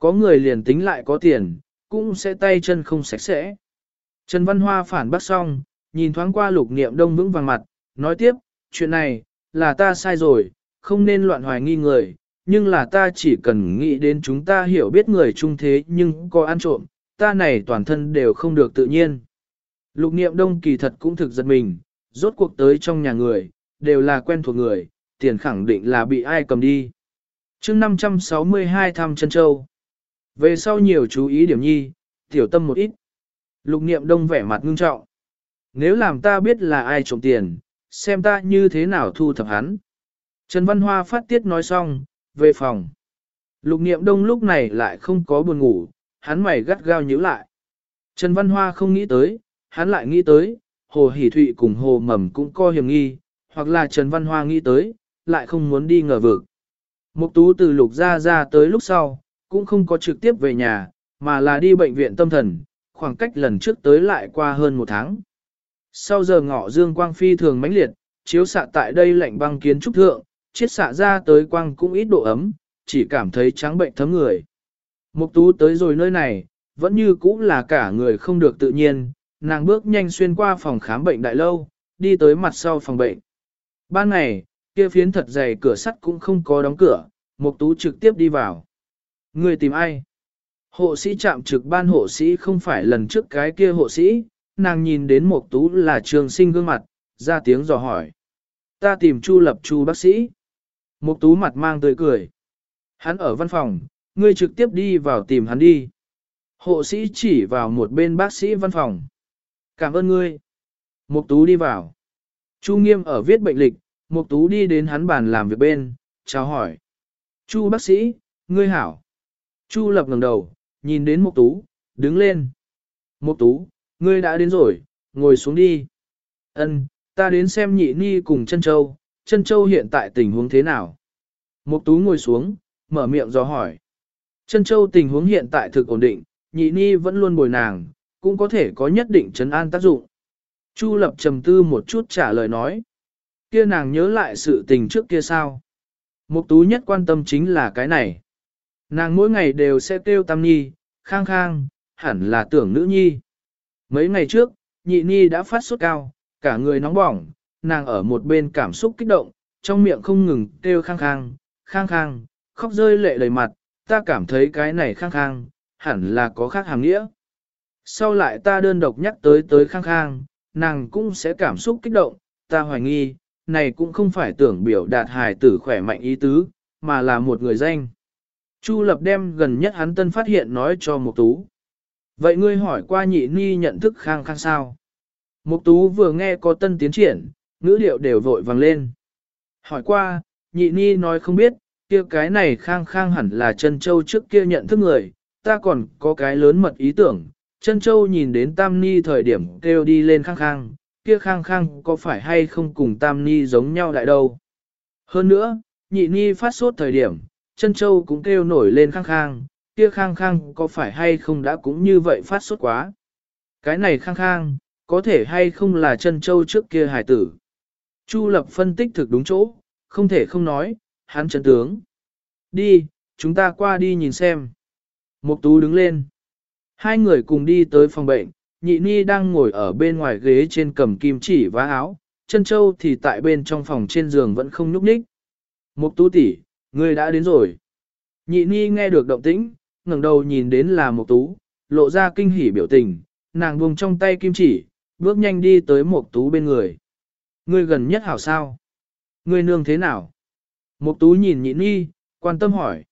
Có người liền tính lại có tiền, cũng sẽ tay chân không sạch sẽ. Trần Văn Hoa phản bác xong, nhìn thoáng qua lục niệm đông vững vàng mặt, nói tiếp, chuyện này, là ta sai rồi, không nên loạn hoài nghi người, nhưng là ta chỉ cần nghĩ đến chúng ta hiểu biết người trung thế nhưng có ăn trộm, ta này toàn thân đều không được tự nhiên. Lục niệm đông kỳ thật cũng thực giật mình, rốt cuộc tới trong nhà người, đều là quen thuộc người, tiền khẳng định là bị ai cầm đi. chương 562 thăm chân châu. Về sau nhiều chú ý điểm nhi, tiểu tâm một ít. Lục niệm đông vẻ mặt ngưng trọng. Nếu làm ta biết là ai trộm tiền, xem ta như thế nào thu thập hắn. Trần Văn Hoa phát tiết nói xong, về phòng. Lục niệm đông lúc này lại không có buồn ngủ, hắn mày gắt gao nhíu lại. Trần Văn Hoa không nghĩ tới, hắn lại nghĩ tới, Hồ Hỷ Thụy cùng Hồ Mầm cũng co hiểm nghi, hoặc là Trần Văn Hoa nghĩ tới, lại không muốn đi ngờ vực. Mục tú từ lục ra ra tới lúc sau, cũng không có trực tiếp về nhà, mà là đi bệnh viện tâm thần, khoảng cách lần trước tới lại qua hơn một tháng. Sau giờ ngọ dương quang phi thường mãnh liệt, chiếu xạ tại đây lạnh băng kiến trúc thượng, chiết xạ ra tới quang cũng ít độ ấm, chỉ cảm thấy trắng bệnh thấm người. Mục tú tới rồi nơi này, vẫn như cũ là cả người không được tự nhiên, nàng bước nhanh xuyên qua phòng khám bệnh đại lâu, đi tới mặt sau phòng bệnh. Ban ngày, kia phiến thật dày cửa sắt cũng không có đóng cửa, Mục Tú trực tiếp đi vào. Người tìm ai? Hộ sĩ chạm trực ban hộ sĩ không phải lần trước cái kia hộ sĩ, nàng nhìn đến một Tú là trường sinh gương mặt, ra tiếng dò hỏi. Ta tìm Chu Lập Chu bác sĩ. Một Tú mặt mang tươi cười. Hắn ở văn phòng, ngươi trực tiếp đi vào tìm hắn đi. Hộ sĩ chỉ vào một bên bác sĩ văn phòng. Cảm ơn ngươi. Mục Tú đi vào. Chu Nghiêm ở viết bệnh lịch, Mục Tú đi đến hắn bàn làm việc bên, chào hỏi. Chu bác sĩ, ngươi hảo. Chu Lập ngẩng đầu, nhìn đến Mục Tú, đứng lên. Mục Tú, ngươi đã đến rồi, ngồi xuống đi. Ân, ta đến xem nhị ni cùng chân châu, chân châu hiện tại tình huống thế nào. Mục Tú ngồi xuống, mở miệng do hỏi. Chân châu tình huống hiện tại thực ổn định, nhị ni vẫn luôn bồi nàng, cũng có thể có nhất định chấn an tác dụng. Chu lập trầm tư một chút trả lời nói. Kia nàng nhớ lại sự tình trước kia sao? Mục tú nhất quan tâm chính là cái này. Nàng mỗi ngày đều sẽ kêu tam nhi, khang khang, hẳn là tưởng nữ nhi. Mấy ngày trước, nhị nhi đã phát sốt cao, cả người nóng bỏng, nàng ở một bên cảm xúc kích động, trong miệng không ngừng kêu khang khang, khang khang, khóc rơi lệ đầy mặt, ta cảm thấy cái này khang khang, hẳn là có khác hàng nghĩa. Sau lại ta đơn độc nhắc tới tới khang khang, nàng cũng sẽ cảm xúc kích động, ta hoài nghi, này cũng không phải tưởng biểu đạt hài tử khỏe mạnh ý tứ, mà là một người danh. Chu lập đem gần nhất hắn tân phát hiện nói cho Mục Tú. Vậy ngươi hỏi qua nhị ni nhận thức khang khang sao? Mục Tú vừa nghe có tân tiến triển, ngữ điệu đều vội vàng lên. Hỏi qua, nhị ni nói không biết, kia cái này khang khang hẳn là chân châu trước kia nhận thức người, ta còn có cái lớn mật ý tưởng, chân châu nhìn đến tam ni thời điểm kêu đi lên khang khang, kia khang khang có phải hay không cùng tam ni giống nhau lại đâu. Hơn nữa, nhị ni phát sốt thời điểm, chân châu cũng kêu nổi lên khang khang, kia khang khang có phải hay không đã cũng như vậy phát sốt quá. Cái này khang khang, có thể hay không là chân châu trước kia hải tử. Chu lập phân tích thực đúng chỗ, không thể không nói, hắn chân tướng. Đi, chúng ta qua đi nhìn xem. Mục tú đứng lên. Hai người cùng đi tới phòng bệnh, nhị ni đang ngồi ở bên ngoài ghế trên cầm kim chỉ vá áo, chân châu thì tại bên trong phòng trên giường vẫn không nhúc nhích. Mục tú tỷ, ngươi đã đến rồi. Nhị ni nghe được động tĩnh, ngẩng đầu nhìn đến là Mộc tú, lộ ra kinh hỉ biểu tình, nàng buông trong tay kim chỉ, bước nhanh đi tới Mộc tú bên người. Ngươi gần nhất hảo sao? Ngươi nương thế nào? Mộc tú nhìn nhị ni, quan tâm hỏi.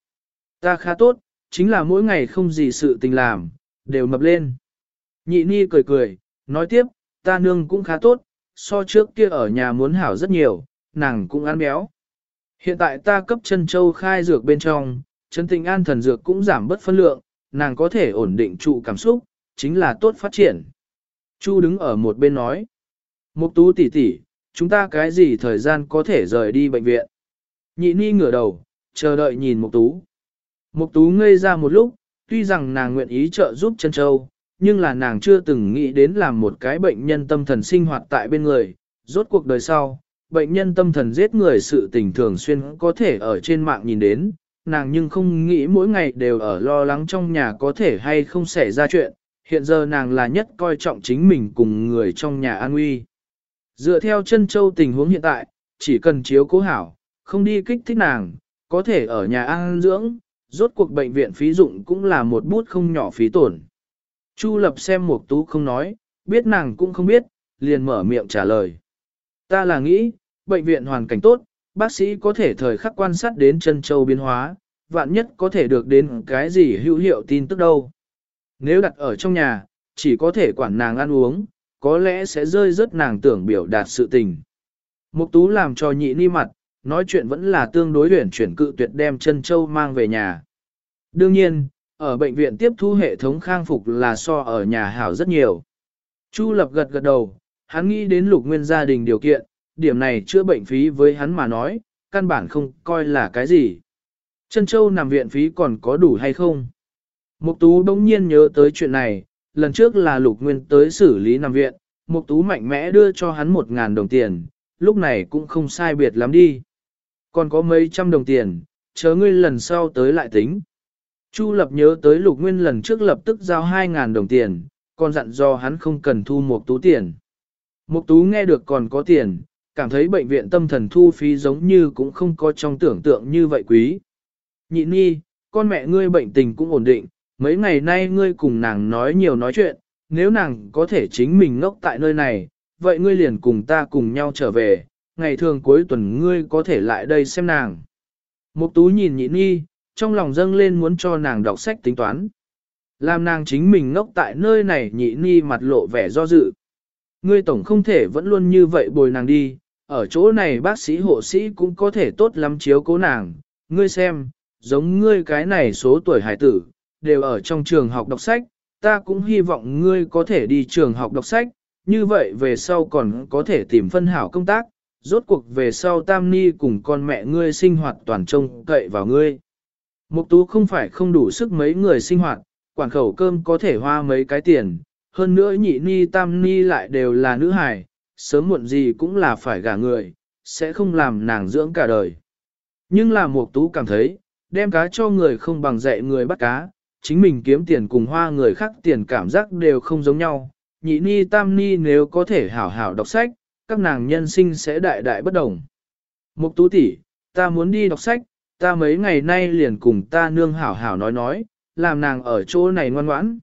Ta khá tốt, chính là mỗi ngày không gì sự tình làm, đều mập lên. Nhị ni cười cười, nói tiếp, ta nương cũng khá tốt, so trước kia ở nhà muốn hảo rất nhiều, nàng cũng ăn béo. Hiện tại ta cấp chân châu khai dược bên trong, chân tình an thần dược cũng giảm bất phân lượng, nàng có thể ổn định trụ cảm xúc, chính là tốt phát triển. Chu đứng ở một bên nói, Mục tú tỷ tỷ, chúng ta cái gì thời gian có thể rời đi bệnh viện? Nhị ni ngửa đầu, chờ đợi nhìn Mục tú. Mục tú ngây ra một lúc, tuy rằng nàng nguyện ý trợ giúp chân châu, nhưng là nàng chưa từng nghĩ đến làm một cái bệnh nhân tâm thần sinh hoạt tại bên người. Rốt cuộc đời sau, bệnh nhân tâm thần giết người sự tình thường xuyên có thể ở trên mạng nhìn đến, nàng nhưng không nghĩ mỗi ngày đều ở lo lắng trong nhà có thể hay không xảy ra chuyện, hiện giờ nàng là nhất coi trọng chính mình cùng người trong nhà an nguy. Dựa theo chân châu tình huống hiện tại, chỉ cần chiếu cố hảo, không đi kích thích nàng, có thể ở nhà an dưỡng, rốt cuộc bệnh viện phí dụng cũng là một bút không nhỏ phí tổn. Chu lập xem một tú không nói, biết nàng cũng không biết, liền mở miệng trả lời. Ta là nghĩ, bệnh viện hoàn cảnh tốt, bác sĩ có thể thời khắc quan sát đến chân châu biến hóa, vạn nhất có thể được đến cái gì hữu hiệu tin tức đâu. Nếu đặt ở trong nhà, chỉ có thể quản nàng ăn uống, có lẽ sẽ rơi rớt nàng tưởng biểu đạt sự tình. Mục tú làm cho nhị ni mặt, nói chuyện vẫn là tương đối luyện chuyển cự tuyệt đem chân châu mang về nhà. Đương nhiên, ở bệnh viện tiếp thu hệ thống khang phục là so ở nhà hảo rất nhiều. Chu lập gật gật đầu, hắn nghĩ đến lục nguyên gia đình điều kiện, điểm này chữa bệnh phí với hắn mà nói, căn bản không coi là cái gì. Chân châu nằm viện phí còn có đủ hay không? Mục tú đông nhiên nhớ tới chuyện này, lần trước là lục nguyên tới xử lý nằm viện, mục tú mạnh mẽ đưa cho hắn một ngàn đồng tiền, lúc này cũng không sai biệt lắm đi. Còn có mấy trăm đồng tiền, chớ ngươi lần sau tới lại tính. Chu lập nhớ tới lục nguyên lần trước lập tức giao hai ngàn đồng tiền, còn dặn do hắn không cần thu mục tú tiền. Mục tú nghe được còn có tiền, cảm thấy bệnh viện tâm thần thu phí giống như cũng không có trong tưởng tượng như vậy quý. Nhị nhi, con mẹ ngươi bệnh tình cũng ổn định, mấy ngày nay ngươi cùng nàng nói nhiều nói chuyện, nếu nàng có thể chính mình ngốc tại nơi này, vậy ngươi liền cùng ta cùng nhau trở về, ngày thường cuối tuần ngươi có thể lại đây xem nàng. Mục tú nhìn nhị nhi, trong lòng dâng lên muốn cho nàng đọc sách tính toán. Làm nàng chính mình ngốc tại nơi này nhị ni mặt lộ vẻ do dự. Ngươi tổng không thể vẫn luôn như vậy bồi nàng đi, ở chỗ này bác sĩ hộ sĩ cũng có thể tốt lắm chiếu cố nàng. Ngươi xem, giống ngươi cái này số tuổi hải tử, đều ở trong trường học đọc sách, ta cũng hy vọng ngươi có thể đi trường học đọc sách, như vậy về sau còn có thể tìm phân hảo công tác, rốt cuộc về sau Tam Ni cùng con mẹ ngươi sinh hoạt toàn trông cậy vào ngươi. Mục tú không phải không đủ sức mấy người sinh hoạt, quản khẩu cơm có thể hoa mấy cái tiền, hơn nữa nhị ni tam ni lại đều là nữ hài, sớm muộn gì cũng là phải gả người, sẽ không làm nàng dưỡng cả đời. Nhưng là mục tú cảm thấy, đem cá cho người không bằng dạy người bắt cá, chính mình kiếm tiền cùng hoa người khác tiền cảm giác đều không giống nhau. Nhị ni tam ni nếu có thể hảo hảo đọc sách, các nàng nhân sinh sẽ đại đại bất đồng. Mục tú tỷ, ta muốn đi đọc sách, ta mấy ngày nay liền cùng ta nương hảo hảo nói nói, làm nàng ở chỗ này ngoan ngoãn.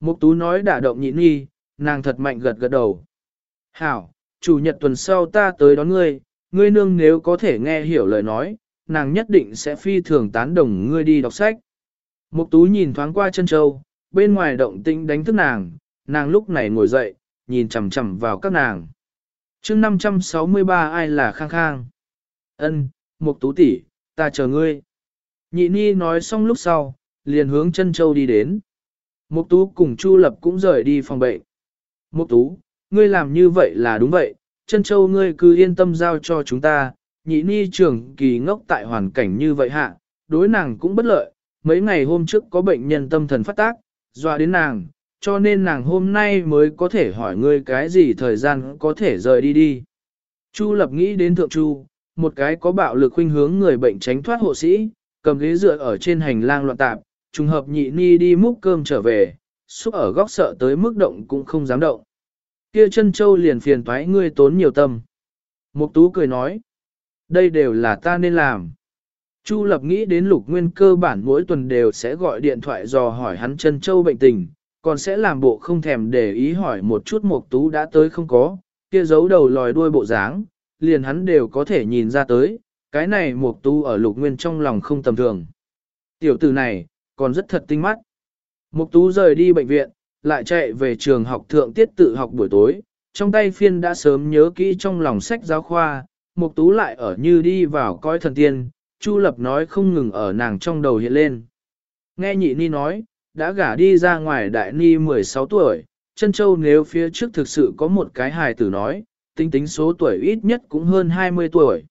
Mục tú nói đả động nhịn nghi, nàng thật mạnh gật gật đầu. Hảo, chủ nhật tuần sau ta tới đón ngươi, ngươi nương nếu có thể nghe hiểu lời nói, nàng nhất định sẽ phi thường tán đồng ngươi đi đọc sách. Mục tú nhìn thoáng qua chân châu, bên ngoài động tĩnh đánh thức nàng, nàng lúc này ngồi dậy, nhìn chằm chằm vào các nàng. Chương 563 ai là khang khang? Ân, Mục tú tỷ, ta chờ ngươi. Nhị ni nói xong lúc sau, liền hướng chân châu đi đến. Mục tú cùng Chu Lập cũng rời đi phòng bệnh. Mục tú, ngươi làm như vậy là đúng vậy, chân châu ngươi cứ yên tâm giao cho chúng ta, nhị ni trưởng kỳ ngốc tại hoàn cảnh như vậy hạ, đối nàng cũng bất lợi, mấy ngày hôm trước có bệnh nhân tâm thần phát tác, dọa đến nàng, cho nên nàng hôm nay mới có thể hỏi ngươi cái gì thời gian có thể rời đi đi. Chu Lập nghĩ đến Thượng Chu, một cái có bạo lực khuynh hướng người bệnh tránh thoát hộ sĩ, cầm ghế dựa ở trên hành lang loạn tạp, trùng hợp nhị ni đi múc cơm trở về, xúc ở góc sợ tới mức động cũng không dám động. Kia chân châu liền phiền thoái ngươi tốn nhiều tâm. Mục tú cười nói, đây đều là ta nên làm. Chu lập nghĩ đến lục nguyên cơ bản mỗi tuần đều sẽ gọi điện thoại dò hỏi hắn chân châu bệnh tình, còn sẽ làm bộ không thèm để ý hỏi một chút mục tú đã tới không có, kia giấu đầu lòi đuôi bộ dáng, liền hắn đều có thể nhìn ra tới, cái này mục tú ở lục nguyên trong lòng không tầm thường. Tiểu tử này, còn rất thật tinh mắt. Mục tú rời đi bệnh viện, lại chạy về trường học thượng tiết tự học buổi tối, trong tay phiên đã sớm nhớ kỹ trong lòng sách giáo khoa, mục tú lại ở như đi vào coi thần tiên, Chu Lập nói không ngừng ở nàng trong đầu hiện lên. Nghe nhị ni nói, đã gả đi ra ngoài đại ni 16 tuổi, Trân châu nếu phía trước thực sự có một cái hài tử nói, tính tính số tuổi ít nhất cũng hơn 20 tuổi.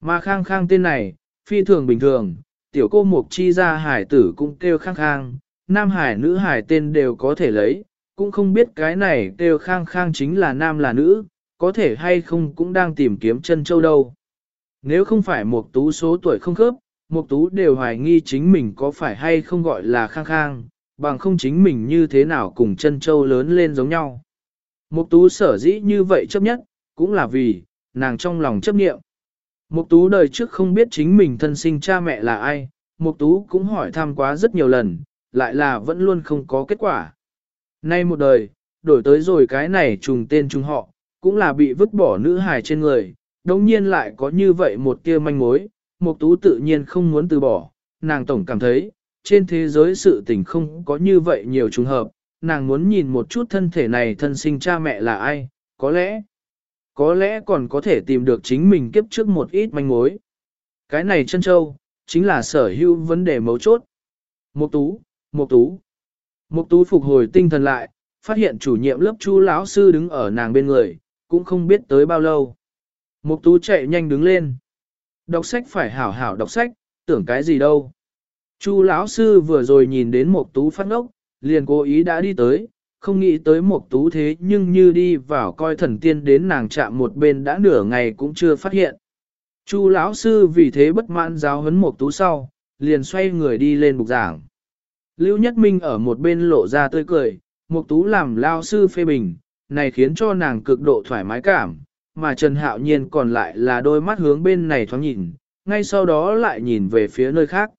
Mà khang khang tên này, phi thường bình thường, tiểu cô mục chi ra hải tử cũng kêu khang khang, nam hải nữ hải tên đều có thể lấy, cũng không biết cái này kêu khang khang chính là nam là nữ, có thể hay không cũng đang tìm kiếm chân châu đâu. Nếu không phải một tú số tuổi không khớp, một tú đều hoài nghi chính mình có phải hay không gọi là khang khang, bằng không chính mình như thế nào cùng chân châu lớn lên giống nhau. Một tú sở dĩ như vậy chấp nhất, cũng là vì, nàng trong lòng chấp niệm. Mục tú đời trước không biết chính mình thân sinh cha mẹ là ai, mục tú cũng hỏi thăm quá rất nhiều lần, lại là vẫn luôn không có kết quả. Nay một đời, đổi tới rồi cái này trùng tên trùng họ, cũng là bị vứt bỏ nữ hài trên người, đồng nhiên lại có như vậy một tia manh mối, mục tú tự nhiên không muốn từ bỏ, nàng tổng cảm thấy, trên thế giới sự tình không có như vậy nhiều trùng hợp, nàng muốn nhìn một chút thân thể này thân sinh cha mẹ là ai, có lẽ có lẽ còn có thể tìm được chính mình kiếp trước một ít manh mối. Cái này chân châu, chính là sở hữu vấn đề mấu chốt. Mục tú, mục tú. Mục tú phục hồi tinh thần lại, phát hiện chủ nhiệm lớp chu lão sư đứng ở nàng bên người, cũng không biết tới bao lâu. Mục tú chạy nhanh đứng lên. Đọc sách phải hảo hảo đọc sách, tưởng cái gì đâu. Chu lão sư vừa rồi nhìn đến một tú phát ngốc, liền cố ý đã đi tới, không nghĩ tới một tú thế nhưng như đi vào coi thần tiên đến nàng chạm một bên đã nửa ngày cũng chưa phát hiện. Chu lão sư vì thế bất mãn giáo huấn một tú sau, liền xoay người đi lên bục giảng. Lưu Nhất Minh ở một bên lộ ra tươi cười, một tú làm lao sư phê bình, này khiến cho nàng cực độ thoải mái cảm, mà Trần Hạo Nhiên còn lại là đôi mắt hướng bên này thoáng nhìn, ngay sau đó lại nhìn về phía nơi khác.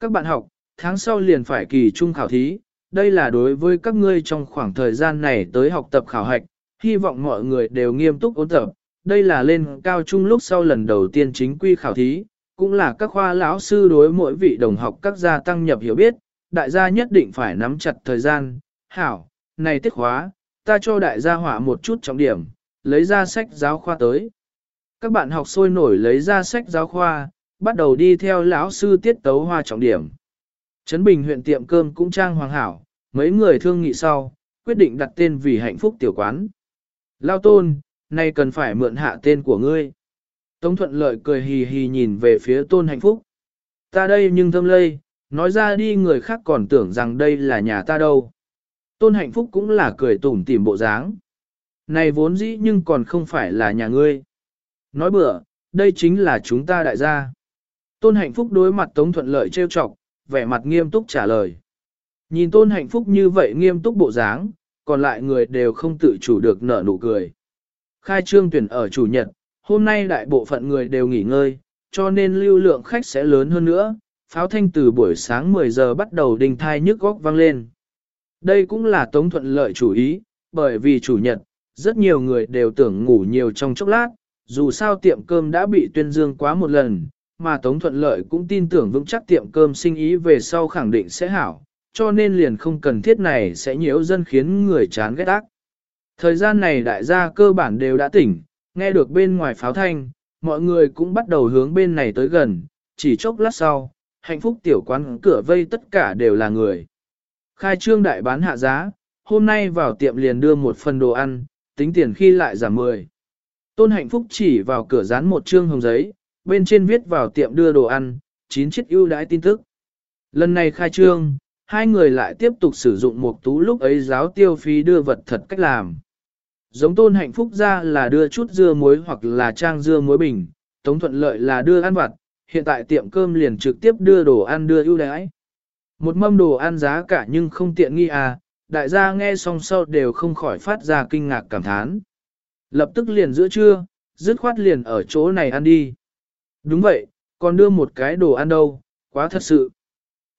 Các bạn học, tháng sau liền phải kỳ trung khảo thí, đây là đối với các ngươi trong khoảng thời gian này tới học tập khảo hạch, hy vọng mọi người đều nghiêm túc ôn tập. Đây là lên cao trung lúc sau lần đầu tiên chính quy khảo thí, cũng là các khoa lão sư đối mỗi vị đồng học các gia tăng nhập hiểu biết, đại gia nhất định phải nắm chặt thời gian. Hảo, này tiết khóa, ta cho đại gia hỏa một chút trọng điểm, lấy ra sách giáo khoa tới. Các bạn học sôi nổi lấy ra sách giáo khoa, bắt đầu đi theo lão sư tiết tấu hoa trọng điểm. Trấn Bình huyện tiệm cơm cũng trang hoàng hảo, mấy người thương nghị sau, quyết định đặt tên vì hạnh phúc tiểu quán. Lao tôn, nay cần phải mượn hạ tên của ngươi. Tống thuận lợi cười hì hì nhìn về phía tôn hạnh phúc. Ta đây nhưng thâm lây, nói ra đi người khác còn tưởng rằng đây là nhà ta đâu. Tôn hạnh phúc cũng là cười tủm tỉm bộ dáng. Này vốn dĩ nhưng còn không phải là nhà ngươi. Nói bữa, đây chính là chúng ta đại gia. Tôn hạnh phúc đối mặt Tống thuận lợi trêu chọc, vẻ mặt nghiêm túc trả lời. Nhìn tôn hạnh phúc như vậy nghiêm túc bộ dáng, còn lại người đều không tự chủ được nở nụ cười. Khai trương tuyển ở chủ nhật, hôm nay đại bộ phận người đều nghỉ ngơi, cho nên lưu lượng khách sẽ lớn hơn nữa, pháo thanh từ buổi sáng 10 giờ bắt đầu đình thai nhức góc vang lên. Đây cũng là tống thuận lợi chủ ý, bởi vì chủ nhật, rất nhiều người đều tưởng ngủ nhiều trong chốc lát, dù sao tiệm cơm đã bị tuyên dương quá một lần, mà Tống Thuận Lợi cũng tin tưởng vững chắc tiệm cơm sinh ý về sau khẳng định sẽ hảo, cho nên liền không cần thiết này sẽ nhiễu dân khiến người chán ghét ác. Thời gian này đại gia cơ bản đều đã tỉnh, nghe được bên ngoài pháo thanh, mọi người cũng bắt đầu hướng bên này tới gần, chỉ chốc lát sau, hạnh phúc tiểu quán cửa vây tất cả đều là người. Khai trương đại bán hạ giá, hôm nay vào tiệm liền đưa một phần đồ ăn, tính tiền khi lại giảm 10. Tôn hạnh phúc chỉ vào cửa dán một trương hồng giấy, bên trên viết vào tiệm đưa đồ ăn, chín chiếc ưu đãi tin tức. Lần này khai trương, hai người lại tiếp tục sử dụng một tú lúc ấy giáo tiêu phí đưa vật thật cách làm. Giống tôn hạnh phúc ra là đưa chút dưa muối hoặc là trang dưa muối bình, tống thuận lợi là đưa ăn vặt, hiện tại tiệm cơm liền trực tiếp đưa đồ ăn đưa ưu đãi. Một mâm đồ ăn giá cả nhưng không tiện nghi à, đại gia nghe xong sau đều không khỏi phát ra kinh ngạc cảm thán. Lập tức liền giữa trưa, dứt khoát liền ở chỗ này ăn đi. Đúng vậy, còn đưa một cái đồ ăn đâu, quá thật sự.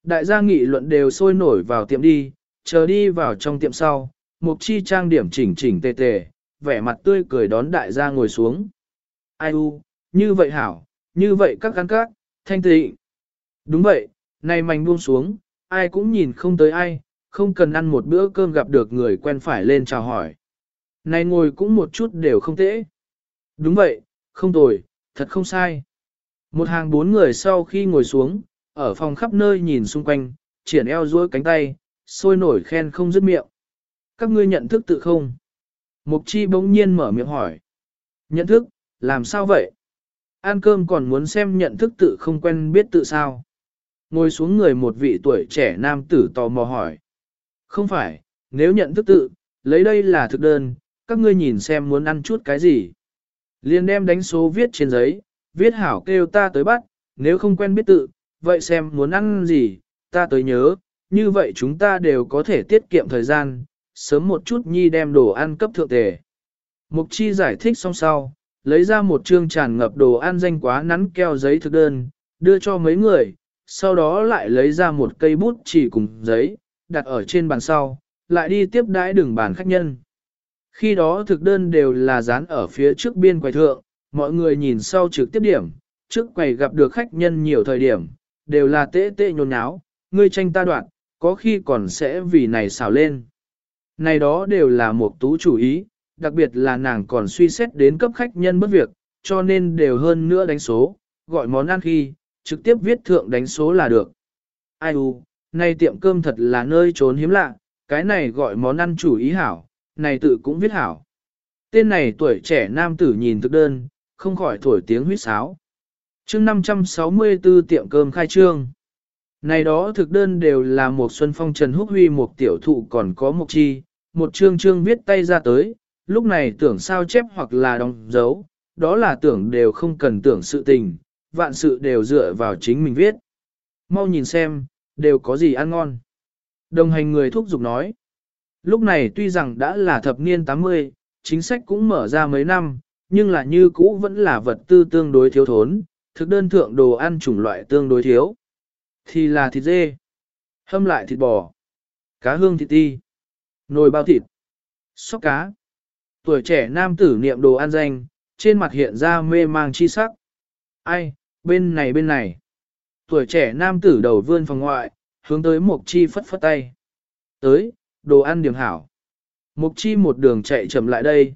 Đại gia nghị luận đều sôi nổi vào tiệm đi, chờ đi vào trong tiệm sau, mục chi trang điểm chỉnh chỉnh tề tề, vẻ mặt tươi cười đón đại gia ngồi xuống. Ai u, như vậy hảo, như vậy các gắn các, thanh tịnh. Đúng vậy, này mảnh buông xuống, ai cũng nhìn không tới ai, không cần ăn một bữa cơm gặp được người quen phải lên chào hỏi. Này ngồi cũng một chút đều không tễ. Đúng vậy, không tồi, thật không sai. Một hàng bốn người sau khi ngồi xuống, ở phòng khắp nơi nhìn xung quanh, triển eo duỗi cánh tay, sôi nổi khen không dứt miệng. Các ngươi nhận thức tự không? Mục chi bỗng nhiên mở miệng hỏi. Nhận thức, làm sao vậy? Ăn cơm còn muốn xem nhận thức tự không quen biết tự sao? Ngồi xuống người một vị tuổi trẻ nam tử tò mò hỏi. Không phải, nếu nhận thức tự, lấy đây là thực đơn, các ngươi nhìn xem muốn ăn chút cái gì. Liên đem đánh số viết trên giấy, viết hảo kêu ta tới bắt, nếu không quen biết tự, vậy xem muốn ăn gì, ta tới nhớ, như vậy chúng ta đều có thể tiết kiệm thời gian, sớm một chút nhi đem đồ ăn cấp thượng tề. Mục chi giải thích xong sau, lấy ra một chương tràn ngập đồ ăn danh quá nắn keo giấy thực đơn, đưa cho mấy người, sau đó lại lấy ra một cây bút chỉ cùng giấy, đặt ở trên bàn sau, lại đi tiếp đãi đường bàn khách nhân. Khi đó thực đơn đều là dán ở phía trước biên quầy thượng, mọi người nhìn sau trực tiếp điểm, trước quầy gặp được khách nhân nhiều thời điểm, đều là tệ tệ nhồn nháo, ngươi tranh ta đoạn, có khi còn sẽ vì này xào lên. Này đó đều là một tú chủ ý, đặc biệt là nàng còn suy xét đến cấp khách nhân bất việc, cho nên đều hơn nữa đánh số, gọi món ăn khi, trực tiếp viết thượng đánh số là được. Ai u, nay tiệm cơm thật là nơi trốn hiếm lạ, cái này gọi món ăn chủ ý hảo, này tự cũng viết hảo. Tên này tuổi trẻ nam tử nhìn thực đơn, không khỏi thổi tiếng huýt sáo. chương 564 tiệm cơm khai trương. Này đó thực đơn đều là một Xuân Phong Trần Húc Huy một tiểu thụ còn có một chi, một chương chương viết tay ra tới, lúc này tưởng sao chép hoặc là đóng dấu, đó là tưởng đều không cần tưởng sự tình, vạn sự đều dựa vào chính mình viết. Mau nhìn xem, đều có gì ăn ngon. Đồng hành người thúc giục nói. Lúc này tuy rằng đã là thập niên 80, chính sách cũng mở ra mấy năm, nhưng là như cũ vẫn là vật tư tương đối thiếu thốn, thực đơn thượng đồ ăn chủng loại tương đối thiếu. Thì là thịt dê, hâm lại thịt bò, cá hương thịt ti, nồi bao thịt, sóc cá. Tuổi trẻ nam tử niệm đồ ăn danh, trên mặt hiện ra mê mang chi sắc. Ai, bên này bên này. Tuổi trẻ nam tử đầu vươn phòng ngoại, hướng tới Mộc Chi phất phất tay. Tới, đồ ăn điểm hảo. Mộc Chi một đường chạy chậm lại đây.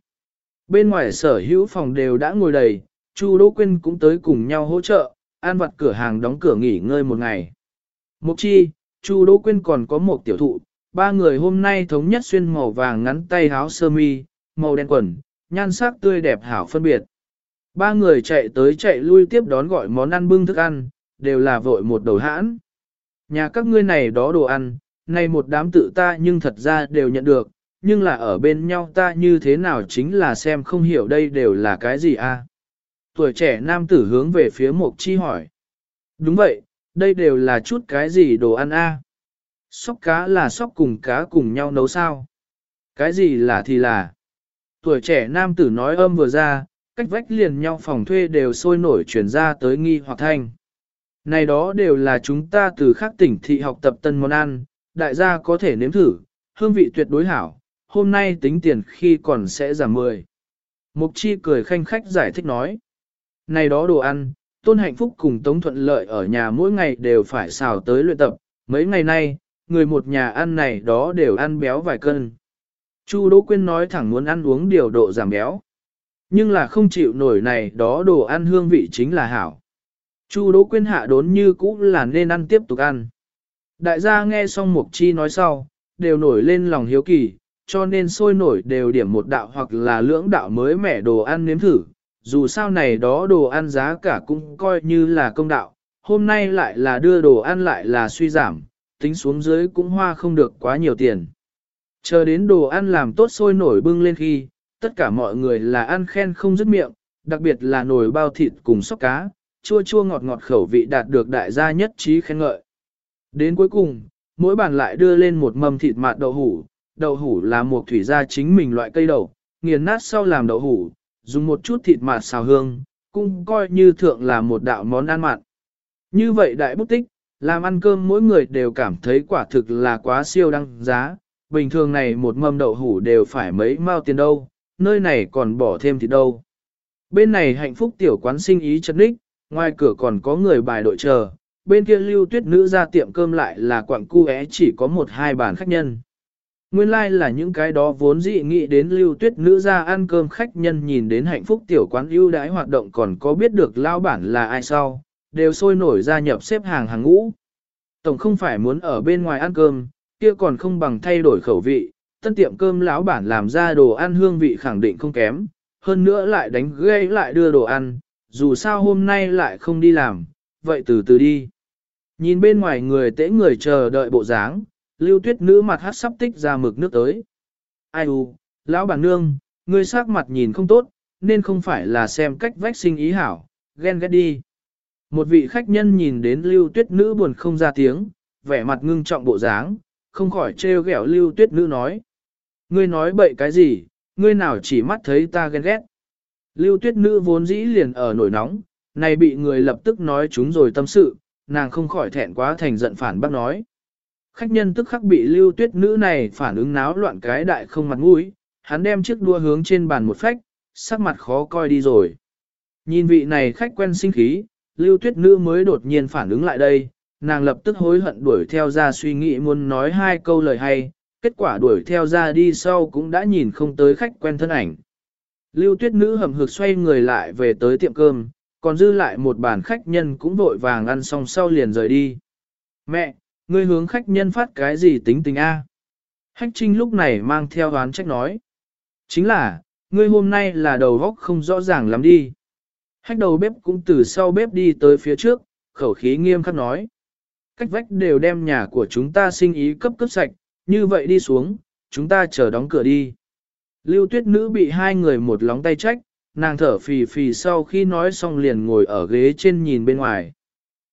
Bên ngoài sở hữu phòng đều đã ngồi đầy, Chu Đỗ Quyên cũng tới cùng nhau hỗ trợ, an vặt cửa hàng đóng cửa nghỉ ngơi một ngày. Mục Chi, Chu Đỗ Quyên còn có một tiểu thụ, ba người hôm nay thống nhất xuyên màu vàng ngắn tay áo sơ mi, màu đen quần, nhan sắc tươi đẹp hảo phân biệt. Ba người chạy tới chạy lui tiếp đón gọi món ăn bưng thức ăn, đều là vội một đầu hãn. Nhà các ngươi này đó đồ ăn, này một đám tự ta nhưng thật ra đều nhận được, nhưng là ở bên nhau ta như thế nào chính là xem không hiểu đây đều là cái gì a. Tuổi trẻ nam tử hướng về phía Mộc chi hỏi. Đúng vậy, đây đều là chút cái gì đồ ăn a? Sóc cá là sóc cùng cá cùng nhau nấu sao? Cái gì là thì là? Tuổi trẻ nam tử nói âm vừa ra, cách vách liền nhau phòng thuê đều sôi nổi chuyển ra tới nghi hoặc thanh. Này đó đều là chúng ta từ khác tỉnh thị học tập tân món ăn, đại gia có thể nếm thử, hương vị tuyệt đối hảo, hôm nay tính tiền khi còn sẽ giảm 10. Mục chi cười khanh khách giải thích nói. Này đó đồ ăn, tôn hạnh phúc cùng tống thuận lợi ở nhà mỗi ngày đều phải xào tới luyện tập, mấy ngày nay, người một nhà ăn này đó đều ăn béo vài cân. Chu Đỗ Quyên nói thẳng muốn ăn uống điều độ giảm béo. Nhưng là không chịu nổi này đó đồ ăn hương vị chính là hảo. Chu Đỗ Quyên hạ đốn như cũ là nên ăn tiếp tục ăn. Đại gia nghe xong Mục Chi nói sau, đều nổi lên lòng hiếu kỳ, cho nên sôi nổi đều điểm một đạo hoặc là lưỡng đạo mới mẻ đồ ăn nếm thử. Dù sao này đó đồ ăn giá cả cũng coi như là công đạo, hôm nay lại là đưa đồ ăn lại là suy giảm, tính xuống dưới cũng hoa không được quá nhiều tiền. Chờ đến đồ ăn làm tốt sôi nổi bưng lên khi, tất cả mọi người là ăn khen không dứt miệng, đặc biệt là nồi bao thịt cùng sóc cá, chua chua ngọt ngọt khẩu vị đạt được đại gia nhất trí khen ngợi. Đến cuối cùng, mỗi bàn lại đưa lên một mâm thịt mạt đậu hủ, đậu hủ là một thủy gia chính mình loại cây đậu, nghiền nát sau làm đậu hủ, dùng một chút thịt mạt xào hương, cũng coi như thượng là một đạo món ăn mặn. Như vậy đại bút tích, làm ăn cơm mỗi người đều cảm thấy quả thực là quá siêu đăng giá, bình thường này một mâm đậu hủ đều phải mấy mao tiền đâu, nơi này còn bỏ thêm thịt đâu. Bên này hạnh phúc tiểu quán sinh ý chân đích, ngoài cửa còn có người bài đội chờ, bên kia lưu tuyết nữ ra tiệm cơm lại là quặng cu é chỉ có một hai bàn khách nhân. Nguyên lai like là những cái đó vốn dị nghĩ đến lưu tuyết nữ ra ăn cơm khách nhân nhìn đến hạnh phúc tiểu quán ưu đãi hoạt động còn có biết được lao bản là ai sau, đều sôi nổi gia nhập xếp hàng hàng ngũ. Tổng không phải muốn ở bên ngoài ăn cơm, kia còn không bằng thay đổi khẩu vị, tân tiệm cơm lão bản làm ra đồ ăn hương vị khẳng định không kém, hơn nữa lại đánh gây lại đưa đồ ăn, dù sao hôm nay lại không đi làm, vậy từ từ đi. Nhìn bên ngoài người tễ người chờ đợi bộ dáng, lưu tuyết nữ mặt hát sắp tích ra mực nước tới. Ai u, lão bản nương, ngươi sắc mặt nhìn không tốt, nên không phải là xem cách vách sinh ý hảo, ghen ghét đi. Một vị khách nhân nhìn đến lưu tuyết nữ buồn không ra tiếng, vẻ mặt ngưng trọng bộ dáng, không khỏi trêu ghẹo lưu tuyết nữ nói. Ngươi nói bậy cái gì, ngươi nào chỉ mắt thấy ta ghen ghét. Lưu tuyết nữ vốn dĩ liền ở nổi nóng, này bị người lập tức nói chúng rồi tâm sự, nàng không khỏi thẹn quá thành giận phản bác nói. Khách nhân tức khắc bị lưu tuyết nữ này phản ứng náo loạn cái đại không mặt mũi, hắn đem chiếc đua hướng trên bàn một phách, sắc mặt khó coi đi rồi. Nhìn vị này khách quen sinh khí, lưu tuyết nữ mới đột nhiên phản ứng lại đây, nàng lập tức hối hận đuổi theo ra suy nghĩ muốn nói hai câu lời hay, kết quả đuổi theo ra đi sau cũng đã nhìn không tới khách quen thân ảnh. Lưu tuyết nữ hầm hực xoay người lại về tới tiệm cơm, còn dư lại một bàn khách nhân cũng vội vàng ăn xong sau liền rời đi. Mẹ, ngươi hướng khách nhân phát cái gì tính tình a? Hách trinh lúc này mang theo đoán trách nói. Chính là, ngươi hôm nay là đầu góc không rõ ràng lắm đi. Hách đầu bếp cũng từ sau bếp đi tới phía trước, khẩu khí nghiêm khắc nói. Cách vách đều đem nhà của chúng ta sinh ý cấp cấp sạch, như vậy đi xuống, chúng ta chờ đóng cửa đi. Lưu tuyết nữ bị hai người một lóng tay trách, nàng thở phì phì sau khi nói xong liền ngồi ở ghế trên nhìn bên ngoài.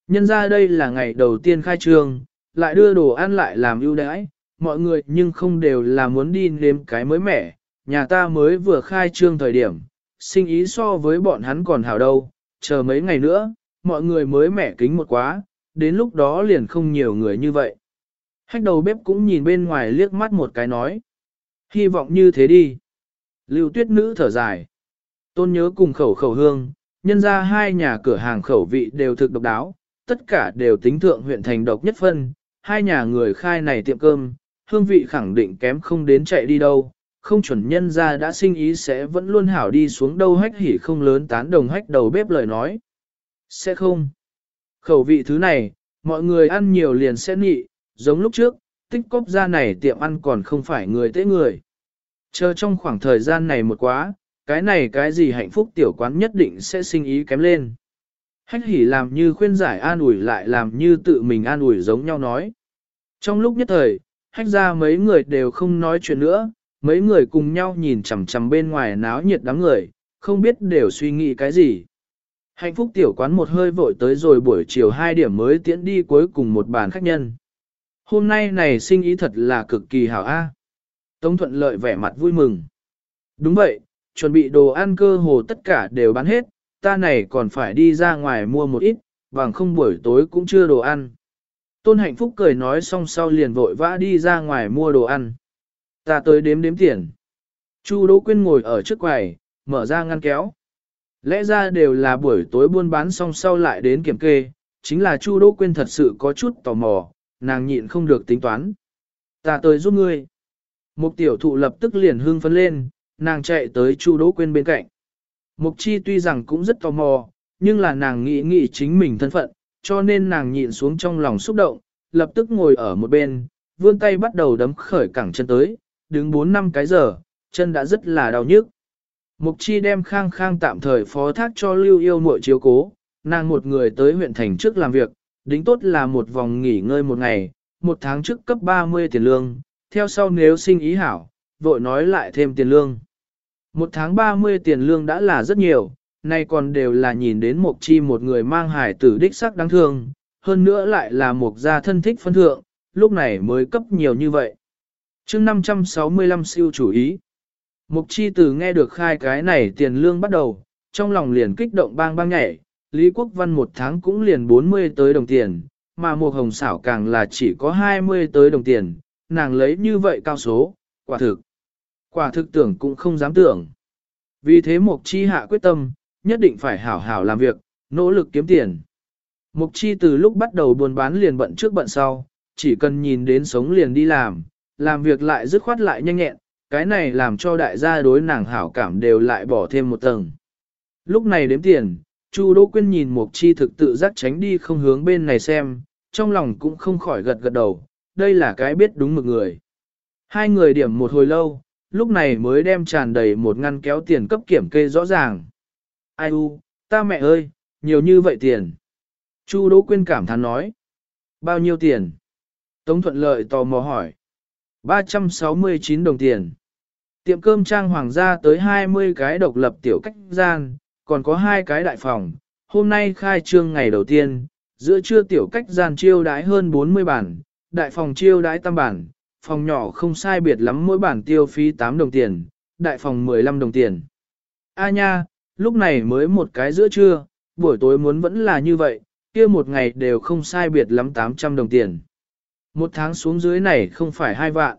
Nhân ra đây là ngày đầu tiên khai trương, lại đưa đồ ăn lại làm ưu đãi, mọi người nhưng không đều là muốn đi nếm cái mới mẻ, nhà ta mới vừa khai trương thời điểm, sinh ý so với bọn hắn còn hảo đâu, chờ mấy ngày nữa, mọi người mới mẻ kính một quá, đến lúc đó liền không nhiều người như vậy. Hách đầu bếp cũng nhìn bên ngoài liếc mắt một cái nói. Hy vọng như thế đi. Lưu tuyết nữ thở dài. Tôn nhớ cùng khẩu khẩu hương, nhân ra hai nhà cửa hàng khẩu vị đều thực độc đáo, tất cả đều tính thượng huyện thành độc nhất phân, hai nhà người khai này tiệm cơm, hương vị khẳng định kém không đến chạy đi đâu, không chuẩn nhân ra đã sinh ý sẽ vẫn luôn hảo đi xuống đâu hách hỉ không lớn tán đồng hách đầu bếp lời nói. Sẽ không. Khẩu vị thứ này, mọi người ăn nhiều liền sẽ nị, giống lúc trước, tích cóp ra này tiệm ăn còn không phải người tế người. Chờ trong khoảng thời gian này một quá, cái này cái gì hạnh phúc tiểu quán nhất định sẽ sinh ý kém lên. Hách hỉ làm như khuyên giải an ủi lại làm như tự mình an ủi giống nhau nói. Trong lúc nhất thời, hách ra mấy người đều không nói chuyện nữa, mấy người cùng nhau nhìn chằm chằm bên ngoài náo nhiệt đám người, không biết đều suy nghĩ cái gì. Hạnh phúc tiểu quán một hơi vội tới rồi buổi chiều 2 điểm mới tiễn đi cuối cùng một bàn khách nhân. Hôm nay này sinh ý thật là cực kỳ hảo a. Tống thuận lợi vẻ mặt vui mừng. Đúng vậy, chuẩn bị đồ ăn cơ hồ tất cả đều bán hết, ta này còn phải đi ra ngoài mua một ít, bằng không buổi tối cũng chưa đồ ăn. Tôn hạnh phúc cười nói xong sau liền vội vã đi ra ngoài mua đồ ăn. Ta tới đếm đếm tiền. Chu Đỗ Quyên ngồi ở trước quầy, mở ra ngăn kéo. Lẽ ra đều là buổi tối buôn bán xong sau lại đến kiểm kê, chính là Chu Đỗ Quyên thật sự có chút tò mò, nàng nhịn không được tính toán. Ta tới giúp ngươi. Mục tiểu thụ lập tức liền hưng phấn lên, nàng chạy tới Chu Đỗ Quyên bên cạnh. Mục chi tuy rằng cũng rất tò mò, nhưng là nàng nghĩ nghĩ chính mình thân phận, cho nên nàng nhịn xuống trong lòng xúc động, lập tức ngồi ở một bên, vươn tay bắt đầu đấm khởi cẳng chân tới, đứng 4 năm cái giờ, chân đã rất là đau nhức. Mục chi đem khang khang tạm thời phó thác cho lưu yêu muội chiếu cố, nàng một người tới huyện thành trước làm việc, đính tốt là một vòng nghỉ ngơi một ngày, một tháng trước cấp 30 tiền lương, theo sau nếu sinh ý hảo, vội nói lại thêm tiền lương. Một tháng 30 tiền lương đã là rất nhiều, nay còn đều là nhìn đến Mục Chi một người mang hải tử đích sắc đáng thương, hơn nữa lại là một gia thân thích phân thượng, lúc này mới cấp nhiều như vậy. chương 565 siêu chủ ý. Mục Chi từ nghe được khai cái này tiền lương bắt đầu, trong lòng liền kích động bang bang nhảy, Lý Quốc Văn một tháng cũng liền 40 tới đồng tiền, mà một hồng xảo càng là chỉ có 20 tới đồng tiền, nàng lấy như vậy cao số, quả thực. Quả thực tưởng cũng không dám tưởng. Vì thế Mục Chi hạ quyết tâm, nhất định phải hảo hảo làm việc, nỗ lực kiếm tiền. Mục Chi từ lúc bắt đầu buôn bán liền bận trước bận sau, chỉ cần nhìn đến sống liền đi làm, làm việc lại dứt khoát lại nhanh nhẹn, cái này làm cho đại gia đối nàng hảo cảm đều lại bỏ thêm một tầng. Lúc này đếm tiền, Chu Đỗ Quyên nhìn Mục Chi thực tự giác tránh đi không hướng bên này xem, trong lòng cũng không khỏi gật gật đầu, đây là cái biết đúng mực người. Hai người điểm một hồi lâu, lúc này mới đem tràn đầy một ngăn kéo tiền cấp kiểm kê rõ ràng. Ai u, ta mẹ ơi, nhiều như vậy tiền. Chu Đỗ Quyên cảm thán nói. Bao nhiêu tiền? Tống Thuận Lợi tò mò hỏi. 369 đồng tiền. Tiệm cơm trang hoàng gia tới 20 cái độc lập tiểu cách gian, còn có hai cái đại phòng. Hôm nay khai trương ngày đầu tiên, giữa trưa tiểu cách gian chiêu đái hơn 40 bản, đại phòng chiêu đái tam bản, phòng nhỏ không sai biệt lắm mỗi bản tiêu phí 8 đồng tiền, đại phòng 15 đồng tiền. A nha, lúc này mới một cái giữa trưa, buổi tối muốn vẫn là như vậy, kia một ngày đều không sai biệt lắm 800 đồng tiền. Một tháng xuống dưới này không phải hai vạn.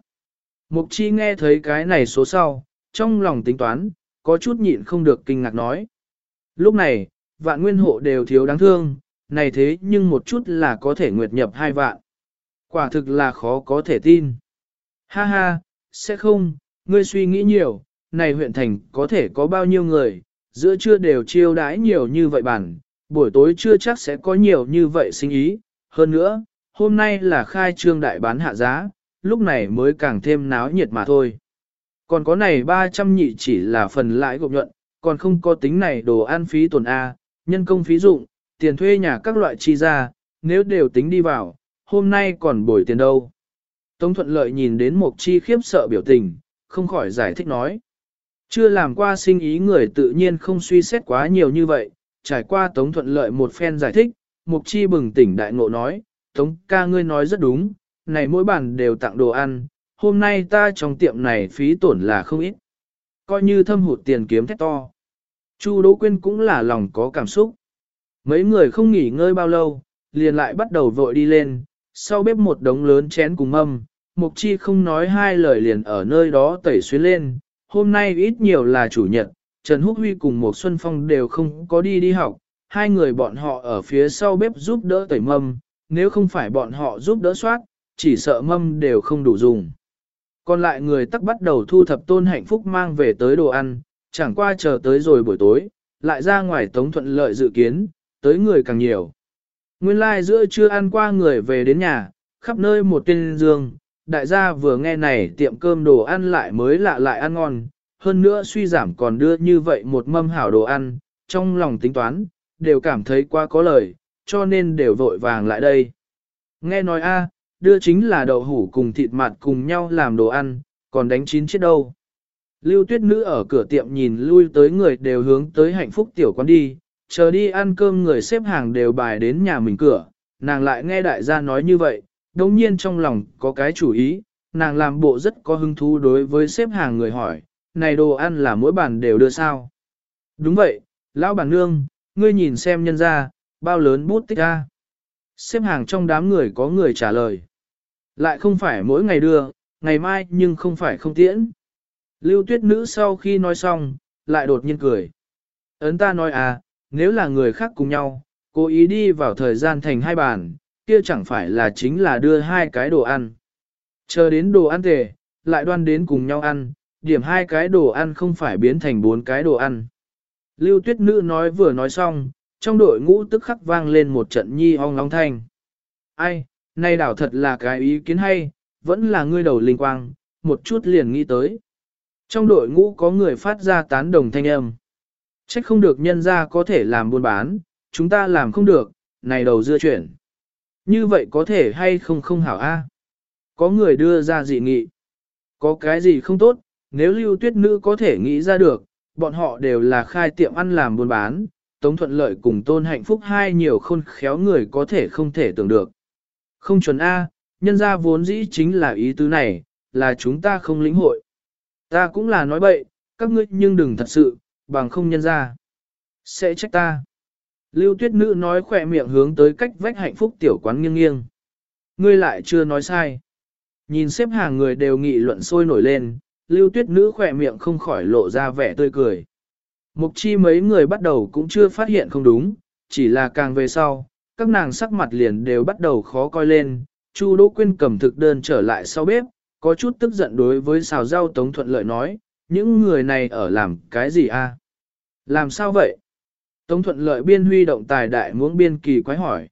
Mục chi nghe thấy cái này số sau, trong lòng tính toán, có chút nhịn không được kinh ngạc nói. Lúc này, vạn nguyên hộ đều thiếu đáng thương, này thế nhưng một chút là có thể nguyệt nhập hai vạn. Quả thực là khó có thể tin. Ha ha, sẽ không, ngươi suy nghĩ nhiều, này huyện thành có thể có bao nhiêu người, giữa trưa đều chiêu đãi nhiều như vậy bản, buổi tối chưa chắc sẽ có nhiều như vậy sinh ý. Hơn nữa, hôm nay là khai trương đại bán hạ giá, lúc này mới càng thêm náo nhiệt mà thôi. Còn có này 300 nhị chỉ là phần lãi gộp nhuận, còn không có tính này đồ ăn phí tổn A, nhân công phí dụng, tiền thuê nhà các loại chi ra, nếu đều tính đi vào, hôm nay còn bồi tiền đâu. Tống thuận lợi nhìn đến Mộc chi khiếp sợ biểu tình, không khỏi giải thích nói. Chưa làm qua sinh ý người tự nhiên không suy xét quá nhiều như vậy, trải qua Tống thuận lợi một phen giải thích, Mộc Chi bừng tỉnh đại ngộ nói, Tống ca ngươi nói rất đúng, này mỗi bàn đều tặng đồ ăn, hôm nay ta trong tiệm này phí tổn là không ít. Coi như thâm hụt tiền kiếm thét to. Chu Đỗ Quyên cũng là lòng có cảm xúc. Mấy người không nghỉ ngơi bao lâu, liền lại bắt đầu vội đi lên, sau bếp một đống lớn chén cùng mâm, Mục Chi không nói hai lời liền ở nơi đó tẩy xuyến lên, hôm nay ít nhiều là chủ nhật, Trần Húc Huy cùng Mục Xuân Phong đều không có đi đi học, hai người bọn họ ở phía sau bếp giúp đỡ tẩy mâm, nếu không phải bọn họ giúp đỡ soát, chỉ sợ mâm đều không đủ dùng. Còn lại người tắc bắt đầu thu thập tôn hạnh phúc mang về tới đồ ăn, chẳng qua chờ tới rồi buổi tối, lại ra ngoài tống thuận lợi dự kiến, tới người càng nhiều. Nguyên lai like giữa chưa ăn qua người về đến nhà, khắp nơi một tên dương, đại gia vừa nghe này tiệm cơm đồ ăn lại mới lạ lại ăn ngon, hơn nữa suy giảm còn đưa như vậy một mâm hảo đồ ăn, trong lòng tính toán, đều cảm thấy quá có lời, cho nên đều vội vàng lại đây. Nghe nói a, đưa chính là đậu hủ cùng thịt mặt cùng nhau làm đồ ăn, còn đánh chín chết đâu. Lưu tuyết nữ ở cửa tiệm nhìn lui tới người đều hướng tới hạnh phúc tiểu quán đi, chờ đi ăn cơm người xếp hàng đều bài đến nhà mình cửa, nàng lại nghe đại gia nói như vậy, đồng nhiên trong lòng có cái chủ ý, nàng làm bộ rất có hứng thú đối với xếp hàng người hỏi, này đồ ăn là mỗi bàn đều đưa sao? Đúng vậy, lão bản nương, ngươi nhìn xem nhân ra, bao lớn bút tích ra. Xếp hàng trong đám người có người trả lời. Lại không phải mỗi ngày đưa, ngày mai nhưng không phải không tiễn. Lưu tuyết nữ sau khi nói xong, lại đột nhiên cười. Ấn ta nói à, nếu là người khác cùng nhau, cố ý đi vào thời gian thành hai bàn, kia chẳng phải là chính là đưa hai cái đồ ăn. Chờ đến đồ ăn tề, lại đoan đến cùng nhau ăn, điểm hai cái đồ ăn không phải biến thành bốn cái đồ ăn. Lưu tuyết nữ nói vừa nói xong, trong đội ngũ tức khắc vang lên một trận nhi ong long thanh. Ai, nay đảo thật là cái ý kiến hay, vẫn là ngươi đầu linh quang, một chút liền nghĩ tới. Trong đội ngũ có người phát ra tán đồng thanh âm. Trách không được nhân ra có thể làm buôn bán, chúng ta làm không được, này đầu dưa chuyển. Như vậy có thể hay không không hảo a? Có người đưa ra dị nghị. Có cái gì không tốt, nếu lưu tuyết nữ có thể nghĩ ra được, bọn họ đều là khai tiệm ăn làm buôn bán, Tống Thuận Lợi cùng Tôn Hạnh Phúc hai nhiều khôn khéo người có thể không thể tưởng được. Không chuẩn A, nhân ra vốn dĩ chính là ý tứ này, là chúng ta không lĩnh hội. Ta cũng là nói bậy, các ngươi nhưng đừng thật sự, bằng không nhân ra. Sẽ trách ta. Lưu tuyết nữ nói khỏe miệng hướng tới cách vách hạnh phúc tiểu quán nghiêng nghiêng. Ngươi lại chưa nói sai. Nhìn xếp hàng người đều nghị luận sôi nổi lên, lưu tuyết nữ khỏe miệng không khỏi lộ ra vẻ tươi cười. Mục chi mấy người bắt đầu cũng chưa phát hiện không đúng, chỉ là càng về sau, các nàng sắc mặt liền đều bắt đầu khó coi lên. Chu Đỗ Quyên cầm thực đơn trở lại sau bếp, có chút tức giận đối với xào rau Tống Thuận Lợi nói, những người này ở làm cái gì a? Làm sao vậy? Tống Thuận Lợi biên huy động tài đại muốn biên kỳ quái hỏi.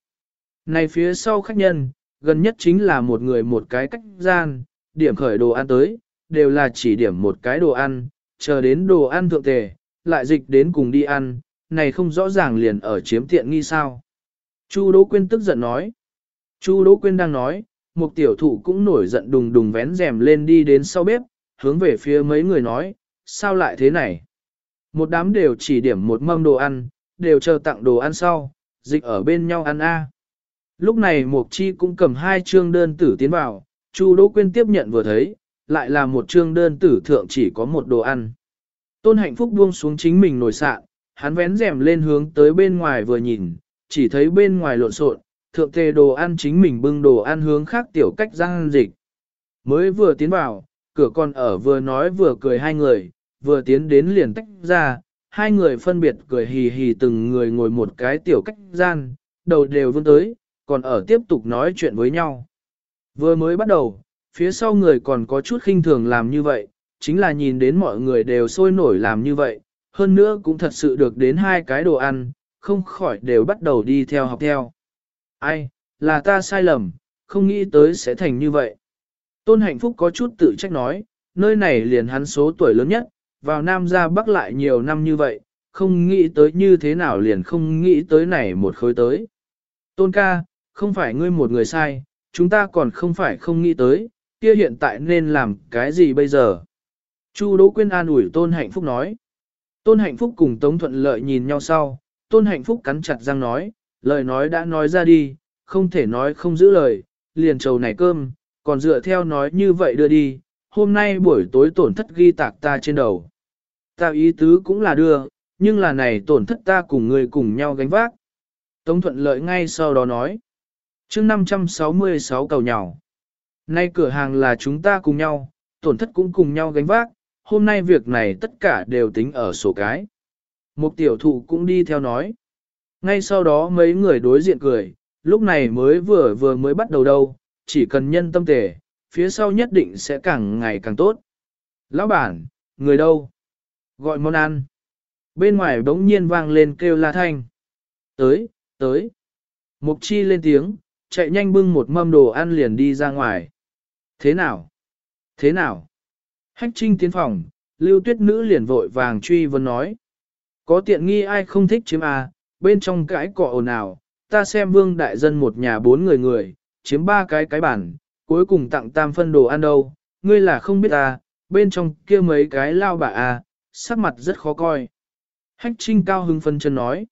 Này phía sau khách nhân, gần nhất chính là một người một cái cách gian, điểm khởi đồ ăn tới, đều là chỉ điểm một cái đồ ăn, chờ đến đồ ăn thượng tề, lại dịch đến cùng đi ăn, này không rõ ràng liền ở chiếm tiện nghi sao. Chu Đỗ Quyên tức giận nói. Chu Đỗ Quyên đang nói, một tiểu thụ cũng nổi giận đùng đùng vén rèm lên đi đến sau bếp, hướng về phía mấy người nói, sao lại thế này? Một đám đều chỉ điểm một mâm đồ ăn, đều chờ tặng đồ ăn sau, dịch ở bên nhau ăn a. Lúc này Mộc Chi cũng cầm hai chương đơn tử tiến vào, Chu Đỗ Quyên tiếp nhận vừa thấy, lại là một chương đơn tử thượng chỉ có một đồ ăn. Tôn hạnh phúc buông xuống chính mình nổi sạn, hắn vén rèm lên hướng tới bên ngoài vừa nhìn, chỉ thấy bên ngoài lộn xộn, thượng tề đồ ăn chính mình bưng đồ ăn hướng khác tiểu cách răng dịch. Mới vừa tiến vào, cửa còn ở vừa nói vừa cười hai người, vừa tiến đến liền tách ra, hai người phân biệt cười hì hì từng người ngồi một cái tiểu cách gian, đầu đều vươn tới, còn ở tiếp tục nói chuyện với nhau. Vừa mới bắt đầu, phía sau người còn có chút khinh thường làm như vậy, chính là nhìn đến mọi người đều sôi nổi làm như vậy, hơn nữa cũng thật sự được đến hai cái đồ ăn, không khỏi đều bắt đầu đi theo học theo. Ai, là ta sai lầm, không nghĩ tới sẽ thành như vậy. Tôn hạnh phúc có chút tự trách nói, nơi này liền hắn số tuổi lớn nhất, vào Nam ra Bắc lại nhiều năm như vậy, không nghĩ tới như thế nào liền không nghĩ tới này một khối tới. Tôn ca, không phải ngươi một người sai, chúng ta còn không phải không nghĩ tới, kia hiện tại nên làm cái gì bây giờ? Chu Đỗ Quyên an ủi Tôn Hạnh Phúc nói. Tôn Hạnh Phúc cùng Tống Thuận Lợi nhìn nhau sau, Tôn Hạnh Phúc cắn chặt răng nói, lời nói đã nói ra đi, không thể nói không giữ lời, liền trầu này cơm, còn dựa theo nói như vậy đưa đi, hôm nay buổi tối tổn thất ghi tạc ta trên đầu. Ta ý tứ cũng là đưa, nhưng là này tổn thất ta cùng người cùng nhau gánh vác. Tống thuận lợi ngay sau đó nói. chương 566 cầu nhỏ Nay cửa hàng là chúng ta cùng nhau, tổn thất cũng cùng nhau gánh vác, hôm nay việc này tất cả đều tính ở sổ cái. Một tiểu thụ cũng đi theo nói. Ngay sau đó mấy người đối diện cười, lúc này mới vừa vừa mới bắt đầu đâu, chỉ cần nhân tâm tề, phía sau nhất định sẽ càng ngày càng tốt. Lão bản, người đâu? Gọi món ăn. Bên ngoài bỗng nhiên vang lên kêu la thanh. Tới, tới. Mục chi lên tiếng, chạy nhanh bưng một mâm đồ ăn liền đi ra ngoài. Thế nào? Thế nào? Hách trinh tiến phòng, lưu tuyết nữ liền vội vàng truy vấn nói. Có tiện nghi ai không thích chiếm à, bên trong cãi cọ ồn ào, ta xem vương đại dân một nhà bốn người người, chiếm ba cái cái bản, cuối cùng tặng tam phân đồ ăn đâu, ngươi là không biết à, bên trong kia mấy cái lao bà à, sắc mặt rất khó coi. Hách trinh cao hưng phân chân nói.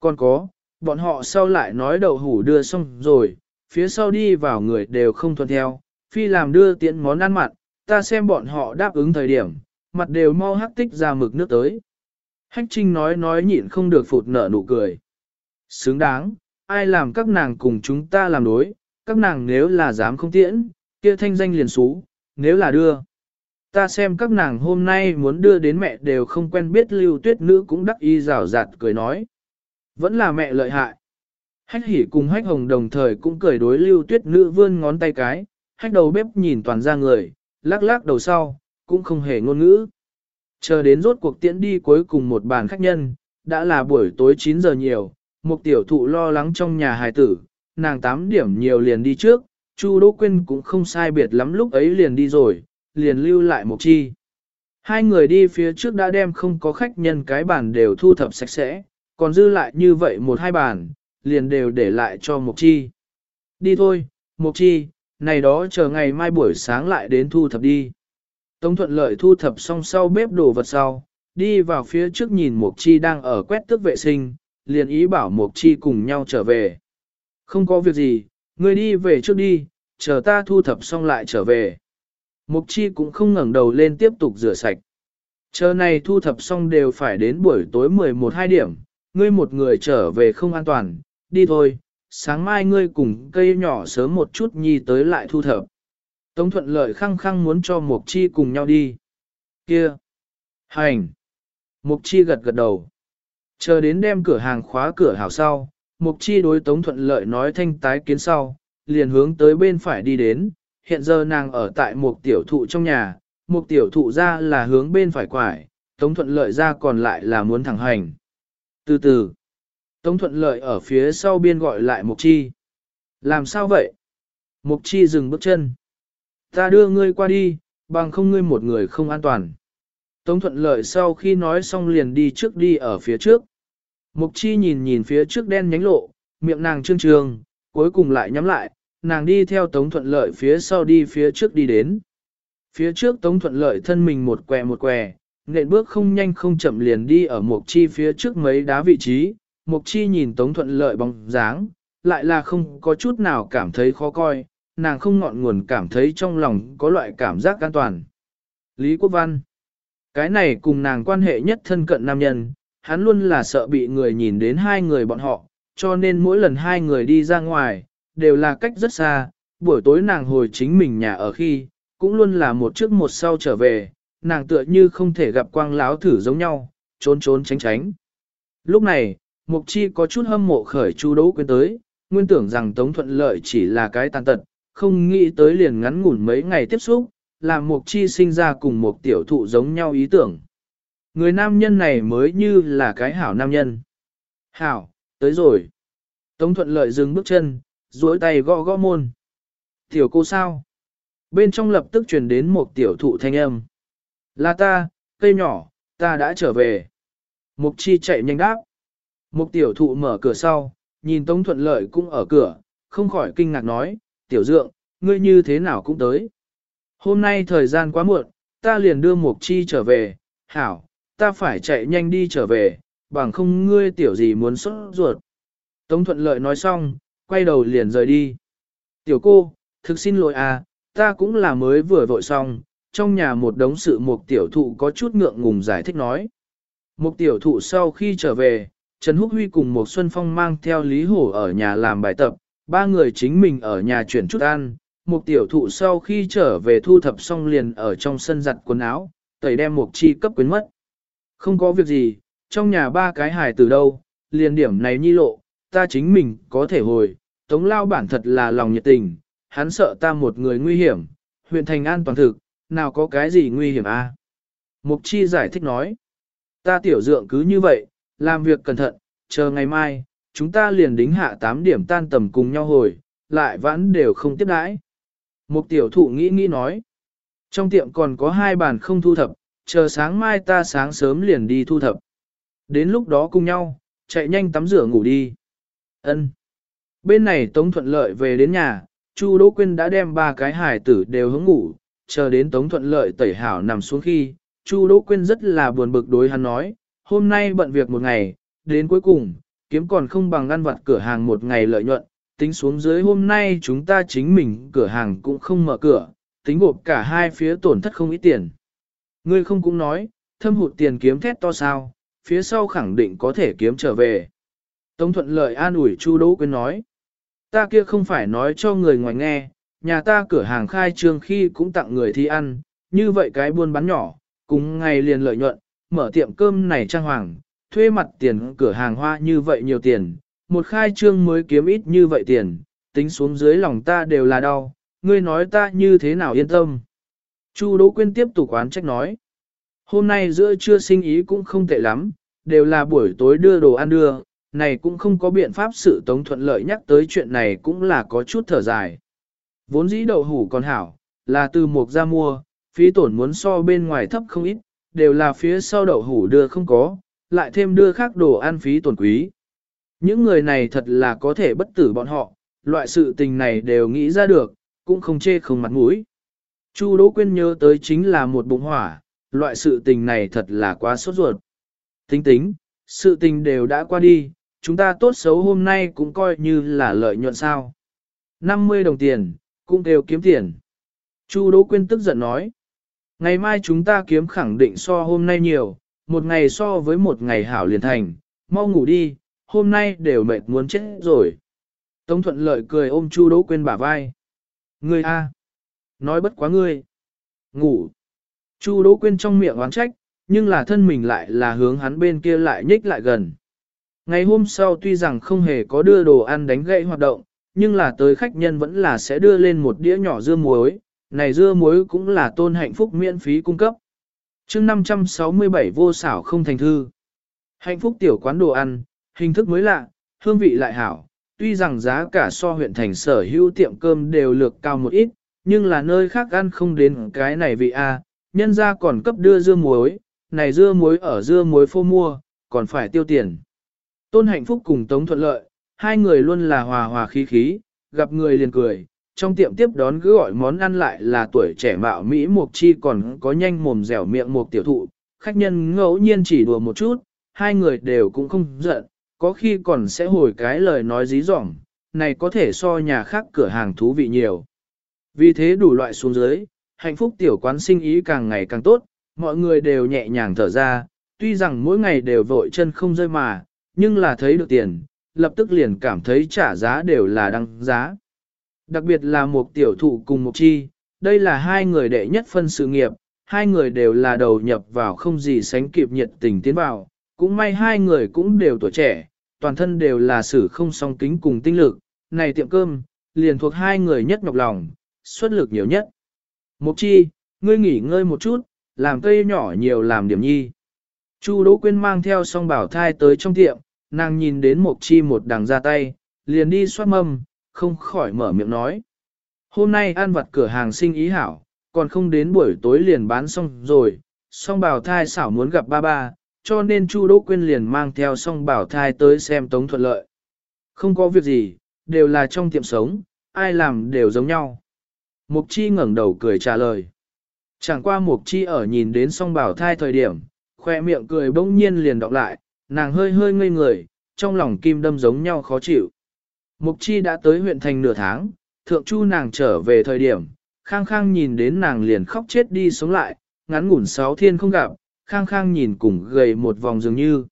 Còn có, bọn họ sau lại nói đậu hủ đưa xong rồi, phía sau đi vào người đều không thuận theo, phi làm đưa tiện món ăn mặn, ta xem bọn họ đáp ứng thời điểm, mặt đều mau hắc tích ra mực nước tới. Hách trinh nói nói nhịn không được phụt nở nụ cười. Xứng đáng, ai làm các nàng cùng chúng ta làm đối, các nàng nếu là dám không tiễn, kia thanh danh liền xú, nếu là đưa. Ta xem các nàng hôm nay muốn đưa đến mẹ đều không quen biết lưu tuyết nữ cũng đắc y rào rạt cười nói. Vẫn là mẹ lợi hại. Hách hỉ cùng hách hồng đồng thời cũng cười đối lưu tuyết nữ vươn ngón tay cái, hách đầu bếp nhìn toàn ra người, lắc lắc đầu sau, cũng không hề ngôn ngữ. Chờ đến rốt cuộc tiễn đi cuối cùng một bàn khách nhân, đã là buổi tối 9 giờ nhiều, một tiểu thụ lo lắng trong nhà hài tử, nàng 8 điểm nhiều liền đi trước, Chu Đỗ Quyên cũng không sai biệt lắm lúc ấy liền đi rồi, liền lưu lại một chi. Hai người đi phía trước đã đem không có khách nhân cái bàn đều thu thập sạch sẽ, còn dư lại như vậy một hai bàn, liền đều để lại cho Mộc Chi. Đi thôi, Mộc Chi, này đó chờ ngày mai buổi sáng lại đến thu thập đi. Tống thuận lợi thu thập xong sau bếp đồ vật sau, đi vào phía trước nhìn Mộc Chi đang ở quét tước vệ sinh, liền ý bảo Mộc Chi cùng nhau trở về. Không có việc gì, ngươi đi về trước đi, chờ ta thu thập xong lại trở về. Mục chi cũng không ngẩng đầu lên tiếp tục rửa sạch. Chờ này thu thập xong đều phải đến buổi tối 11-2 điểm, ngươi một người trở về không an toàn, đi thôi, sáng mai ngươi cùng cây nhỏ sớm một chút nhi tới lại thu thập. Tống thuận lợi khăng khăng muốn cho Mục chi cùng nhau đi. Kia! Hành! Mục chi gật gật đầu. Chờ đến đem cửa hàng khóa cửa hào sau, Mục chi đối Tống thuận lợi nói thanh tái kiến sau, liền hướng tới bên phải đi đến, hiện giờ nàng ở tại một tiểu thụ trong nhà, một tiểu thụ ra là hướng bên phải quải, Tống Thuận Lợi ra còn lại là muốn thẳng hành. Từ từ, Tống Thuận Lợi ở phía sau biên gọi lại Mục Chi. Làm sao vậy? Mục Chi dừng bước chân. Ta đưa ngươi qua đi, bằng không ngươi một người không an toàn. Tống Thuận Lợi sau khi nói xong liền đi trước đi ở phía trước. Mục Chi nhìn nhìn phía trước đen nhánh lộ, miệng nàng trương trương, cuối cùng lại nhắm lại, nàng đi theo Tống Thuận Lợi phía sau đi phía trước đi đến. Phía trước Tống Thuận Lợi thân mình một què một què, nện bước không nhanh không chậm liền đi ở Mục Chi phía trước mấy đá vị trí. Mục Chi nhìn Tống Thuận Lợi bóng dáng, lại là không có chút nào cảm thấy khó coi, nàng không ngọn nguồn cảm thấy trong lòng có loại cảm giác an toàn. Lý Quốc Văn Cái này cùng nàng quan hệ nhất thân cận nam nhân, hắn luôn là sợ bị người nhìn đến hai người bọn họ, cho nên mỗi lần hai người đi ra ngoài, đều là cách rất xa, buổi tối nàng hồi chính mình nhà ở khi, cũng luôn là một trước một sau trở về, nàng tựa như không thể gặp quang láo thử giống nhau, trốn trốn tránh tránh. Lúc này, Mục Chi có chút hâm mộ khởi Chu Đỗ Quyên tới, nguyên tưởng rằng Tống Thuận Lợi chỉ là cái tàn tật, không nghĩ tới liền ngắn ngủn mấy ngày tiếp xúc, làm Mục Chi sinh ra cùng một tiểu thụ giống nhau ý tưởng. Người nam nhân này mới như là cái hảo nam nhân. Hảo, tới rồi. Tống Thuận Lợi dừng bước chân, duỗi tay gõ gõ môn. Tiểu cô sao? Bên trong lập tức truyền đến một tiểu thụ thanh âm. Là ta, cây nhỏ, ta đã trở về. Mục chi chạy nhanh đáp. Mục tiểu thụ mở cửa sau, nhìn Tống Thuận Lợi cũng ở cửa, không khỏi kinh ngạc nói, tiểu dượng, ngươi như thế nào cũng tới. Hôm nay thời gian quá muộn, ta liền đưa Mục chi trở về, hảo, ta phải chạy nhanh đi trở về, bằng không ngươi tiểu gì muốn sốt ruột. Tống Thuận Lợi nói xong, quay đầu liền rời đi. Tiểu cô, thực xin lỗi à, ta cũng là mới vừa vội xong, trong nhà một đống sự một tiểu thụ có chút ngượng ngùng giải thích nói. Một tiểu thụ sau khi trở về, Trần Húc Huy cùng một Xuân Phong mang theo Lý Hổ ở nhà làm bài tập, ba người chính mình ở nhà chuyển chút ăn. Một tiểu thụ sau khi trở về thu thập xong liền ở trong sân giặt quần áo, tẩy đem một chi cấp quyến mất. Không có việc gì, trong nhà ba cái hài từ đâu, liền điểm này nhi lộ, ta chính mình có thể hồi, tống lao bản thật là lòng nhiệt tình, hắn sợ ta một người nguy hiểm, huyện thành an toàn thực, nào có cái gì nguy hiểm a? À? Mục chi giải thích nói, ta tiểu dượng cứ như vậy, làm việc cẩn thận, chờ ngày mai, chúng ta liền đính hạ 8 điểm tan tầm cùng nhau hồi, lại vẫn đều không tiếp đãi. Mục tiểu thụ nghĩ nghĩ nói, trong tiệm còn có hai bàn không thu thập, chờ sáng mai ta sáng sớm liền đi thu thập. Đến lúc đó cùng nhau, chạy nhanh tắm rửa ngủ đi. Ân. Bên này Tống Thuận Lợi về đến nhà, Chu Đỗ Quyên đã đem ba cái hải tử đều hướng ngủ, chờ đến Tống Thuận Lợi tẩy hảo nằm xuống khi, Chu Đỗ Quyên rất là buồn bực đối hắn nói, hôm nay bận việc một ngày, đến cuối cùng, kiếm còn không bằng ăn vặt cửa hàng một ngày lợi nhuận, tính xuống dưới hôm nay chúng ta chính mình cửa hàng cũng không mở cửa, tính gộp cả hai phía tổn thất không ít tiền. Ngươi không cũng nói, thâm hụt tiền kiếm thét to sao, phía sau khẳng định có thể kiếm trở về. Tống thuận lợi an ủi Chu Đỗ Quyên nói, ta kia không phải nói cho người ngoài nghe, nhà ta cửa hàng khai trương khi cũng tặng người thi ăn, như vậy cái buôn bán nhỏ, cùng ngày liền lợi nhuận, mở tiệm cơm này trang hoàng, thuê mặt tiền cửa hàng hoa như vậy nhiều tiền, một khai trương mới kiếm ít như vậy tiền, tính xuống dưới lòng ta đều là đau, ngươi nói ta như thế nào yên tâm. Chu Đỗ Quyên tiếp tục quán trách nói, hôm nay giữa trưa sinh ý cũng không tệ lắm, đều là buổi tối đưa đồ ăn đưa, này cũng không có biện pháp sự tống thuận lợi nhắc tới chuyện này cũng là có chút thở dài. Vốn dĩ đậu hủ còn hảo, là từ mục ra mua, phí tổn muốn so bên ngoài thấp không ít, đều là phía sau đậu hủ đưa không có, lại thêm đưa khác đồ ăn phí tổn quý. Những người này thật là có thể bất tử bọn họ, loại sự tình này đều nghĩ ra được, cũng không chê không mặt mũi. Chu Đỗ Quyên nhớ tới chính là một bụng hỏa, loại sự tình này thật là quá sốt ruột. Tính tính, sự tình đều đã qua đi, chúng ta tốt xấu hôm nay cũng coi như là lợi nhuận sao. 50 đồng tiền, cũng đều kiếm tiền. Chu Đỗ Quyên tức giận nói. Ngày mai chúng ta kiếm khẳng định so hôm nay nhiều, một ngày so với một ngày hảo liền thành, mau ngủ đi, hôm nay đều mệt muốn chết rồi. Tống thuận lợi cười ôm Chu Đỗ Quyên bả vai. Ngươi a, nói bất quá ngươi. Ngủ. Chu Đỗ Quyên trong miệng oán trách, nhưng là thân mình lại là hướng hắn bên kia lại nhích lại gần. Ngày hôm sau tuy rằng không hề có đưa đồ ăn đánh gậy hoạt động, nhưng là tới khách nhân vẫn là sẽ đưa lên một đĩa nhỏ dưa muối, này dưa muối cũng là tôn hạnh phúc miễn phí cung cấp. chương 567 vô xảo không thành thư. Hạnh phúc tiểu quán đồ ăn, hình thức mới lạ, hương vị lại hảo, tuy rằng giá cả so huyện thành sở hữu tiệm cơm đều lược cao một ít, nhưng là nơi khác ăn không đến cái này vị A, nhân ra còn cấp đưa dưa muối, này dưa muối ở dưa muối phô mua, còn phải tiêu tiền. Tôn hạnh phúc cùng Tống thuận lợi, hai người luôn là hòa hòa khí khí, gặp người liền cười, trong tiệm tiếp đón cứ gọi món ăn lại là tuổi trẻ mạo Mỹ mộc Chi còn có nhanh mồm dẻo miệng một tiểu thụ, khách nhân ngẫu nhiên chỉ đùa một chút, hai người đều cũng không giận, có khi còn sẽ hồi cái lời nói dí dỏm, này có thể so nhà khác cửa hàng thú vị nhiều. Vì thế đủ loại xuống dưới, hạnh phúc tiểu quán sinh ý càng ngày càng tốt, mọi người đều nhẹ nhàng thở ra, tuy rằng mỗi ngày đều vội chân không rơi mà, nhưng là thấy được tiền, lập tức liền cảm thấy trả giá đều là đăng giá. Đặc biệt là một tiểu thụ cùng một chi, đây là hai người đệ nhất phân sự nghiệp, hai người đều là đầu nhập vào không gì sánh kịp nhiệt tình tiến vào, cũng may hai người cũng đều tuổi trẻ, toàn thân đều là sử không song kính cùng tinh lực, này tiệm cơm, liền thuộc hai người nhất nhọc lòng, xuất lực nhiều nhất. Mục chi, ngươi nghỉ ngơi một chút, làm cây nhỏ nhiều làm điểm nhi. Chu Đỗ Quyên mang theo song bảo thai tới trong tiệm, nàng nhìn đến Mục chi một đằng ra tay, liền đi xoát mâm, không khỏi mở miệng nói. Hôm nay ăn vặt cửa hàng sinh ý hảo, còn không đến buổi tối liền bán xong rồi, song bảo thai xảo muốn gặp ba ba, cho nên Chu Đỗ Quyên liền mang theo song bảo thai tới xem Tống Thuận Lợi. Không có việc gì, đều là trong tiệm sống, ai làm đều giống nhau. Mục Chi ngẩng đầu cười trả lời. Chẳng qua Mục Chi ở nhìn đến song bảo thai thời điểm, khoe miệng cười bỗng nhiên liền đọc lại, nàng hơi hơi ngây người, trong lòng kim đâm giống nhau khó chịu. Mục Chi đã tới huyện thành nửa tháng, thượng chu nàng trở về thời điểm, khang khang nhìn đến nàng liền khóc chết đi sống lại, ngắn ngủn sáu thiên không gặp, khang khang nhìn cùng gầy một vòng dường như.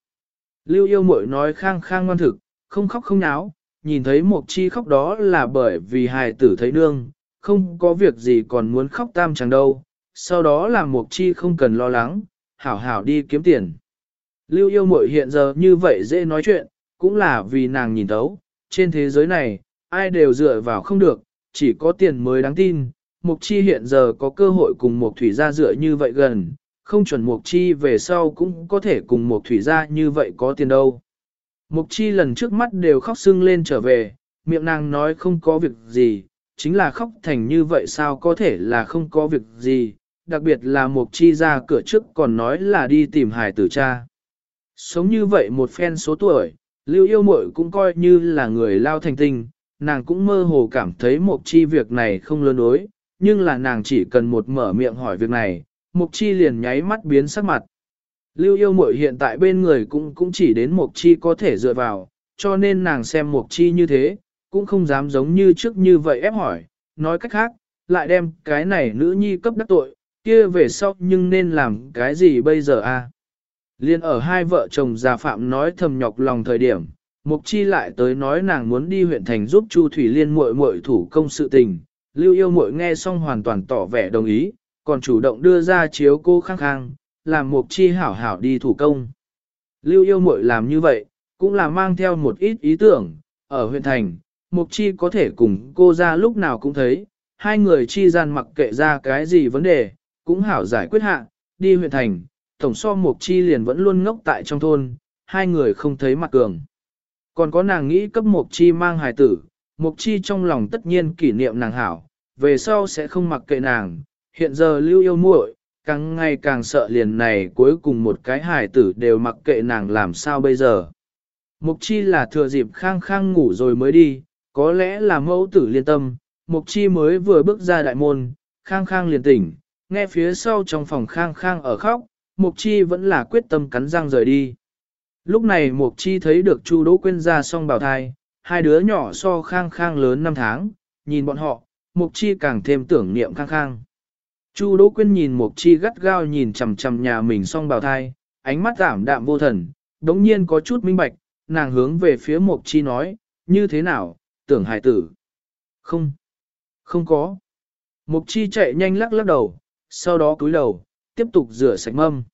Lưu yêu mội nói khang khang ngoan thực, không khóc không náo, nhìn thấy Mộc Chi khóc đó là bởi vì hài tử thấy nương, không có việc gì còn muốn khóc tam chẳng đâu, sau đó là Mộc Chi không cần lo lắng, hảo hảo đi kiếm tiền. Lưu yêu mội hiện giờ như vậy dễ nói chuyện, cũng là vì nàng nhìn thấu, trên thế giới này, ai đều dựa vào không được, chỉ có tiền mới đáng tin. Mục chi hiện giờ có cơ hội cùng mục thủy gia dựa như vậy gần, không chuẩn mục chi về sau cũng có thể cùng mục thủy gia như vậy có tiền đâu. Mục chi lần trước mắt đều khóc sưng lên trở về, miệng nàng nói không có việc gì, chính là khóc thành như vậy sao có thể là không có việc gì, đặc biệt là mục chi ra cửa trước còn nói là đi tìm hải tử cha. Sống như vậy một phen số tuổi, lưu yêu muội cũng coi như là người lao thành tinh, nàng cũng mơ hồ cảm thấy mục chi việc này không lớn đối, nhưng là nàng chỉ cần một mở miệng hỏi việc này, mục chi liền nháy mắt biến sắc mặt. Lưu yêu muội hiện tại bên người cũng cũng chỉ đến mục Chi có thể dựa vào, cho nên nàng xem mục Chi như thế, cũng không dám giống như trước như vậy ép hỏi, nói cách khác, lại đem cái này nữ nhi cấp đắc tội, kia về sau nhưng nên làm cái gì bây giờ a? Liên ở hai vợ chồng già phạm nói thầm nhọc lòng thời điểm, Mục Chi lại tới nói nàng muốn đi huyện thành giúp Chu Thủy Liên muội muội thủ công sự tình. Lưu yêu muội nghe xong hoàn toàn tỏ vẻ đồng ý, còn chủ động đưa ra chiếu cô khang khang, làm Mục Chi hảo hảo đi thủ công. Lưu yêu muội làm như vậy, cũng là mang theo một ít ý tưởng, ở huyện thành, Mục Chi có thể cùng cô ra lúc nào cũng thấy, hai người chi gian mặc kệ ra cái gì vấn đề, cũng hảo giải quyết hạ, đi huyện thành, tổng so Mục Chi liền vẫn luôn ngốc tại trong thôn, hai người không thấy mặt cường. Còn có nàng nghĩ cấp Mục Chi mang hài tử, Mục Chi trong lòng tất nhiên kỷ niệm nàng hảo, về sau sẽ không mặc kệ nàng, hiện giờ lưu yêu muội, càng ngày càng sợ liền này cuối cùng một cái hài tử đều mặc kệ nàng làm sao bây giờ. Mục chi là thừa dịp khang khang ngủ rồi mới đi, có lẽ là mẫu tử liên tâm, mục chi mới vừa bước ra đại môn, khang khang liền tỉnh, nghe phía sau trong phòng khang khang ở khóc, mục chi vẫn là quyết tâm cắn răng rời đi. Lúc này mục chi thấy được chu đỗ Quyên ra song bào thai, hai đứa nhỏ so khang khang lớn năm tháng, nhìn bọn họ, mục chi càng thêm tưởng niệm khang khang. Chu Đỗ Quyên nhìn Mục Chi gắt gao nhìn chằm chằm nhà mình song bào thai, ánh mắt giảm đạm vô thần, đống nhiên có chút minh bạch, nàng hướng về phía Mục Chi nói, như thế nào, tưởng hài tử. Không, không có. Mục Chi chạy nhanh lắc lắc đầu, sau đó cúi đầu, tiếp tục rửa sạch mâm.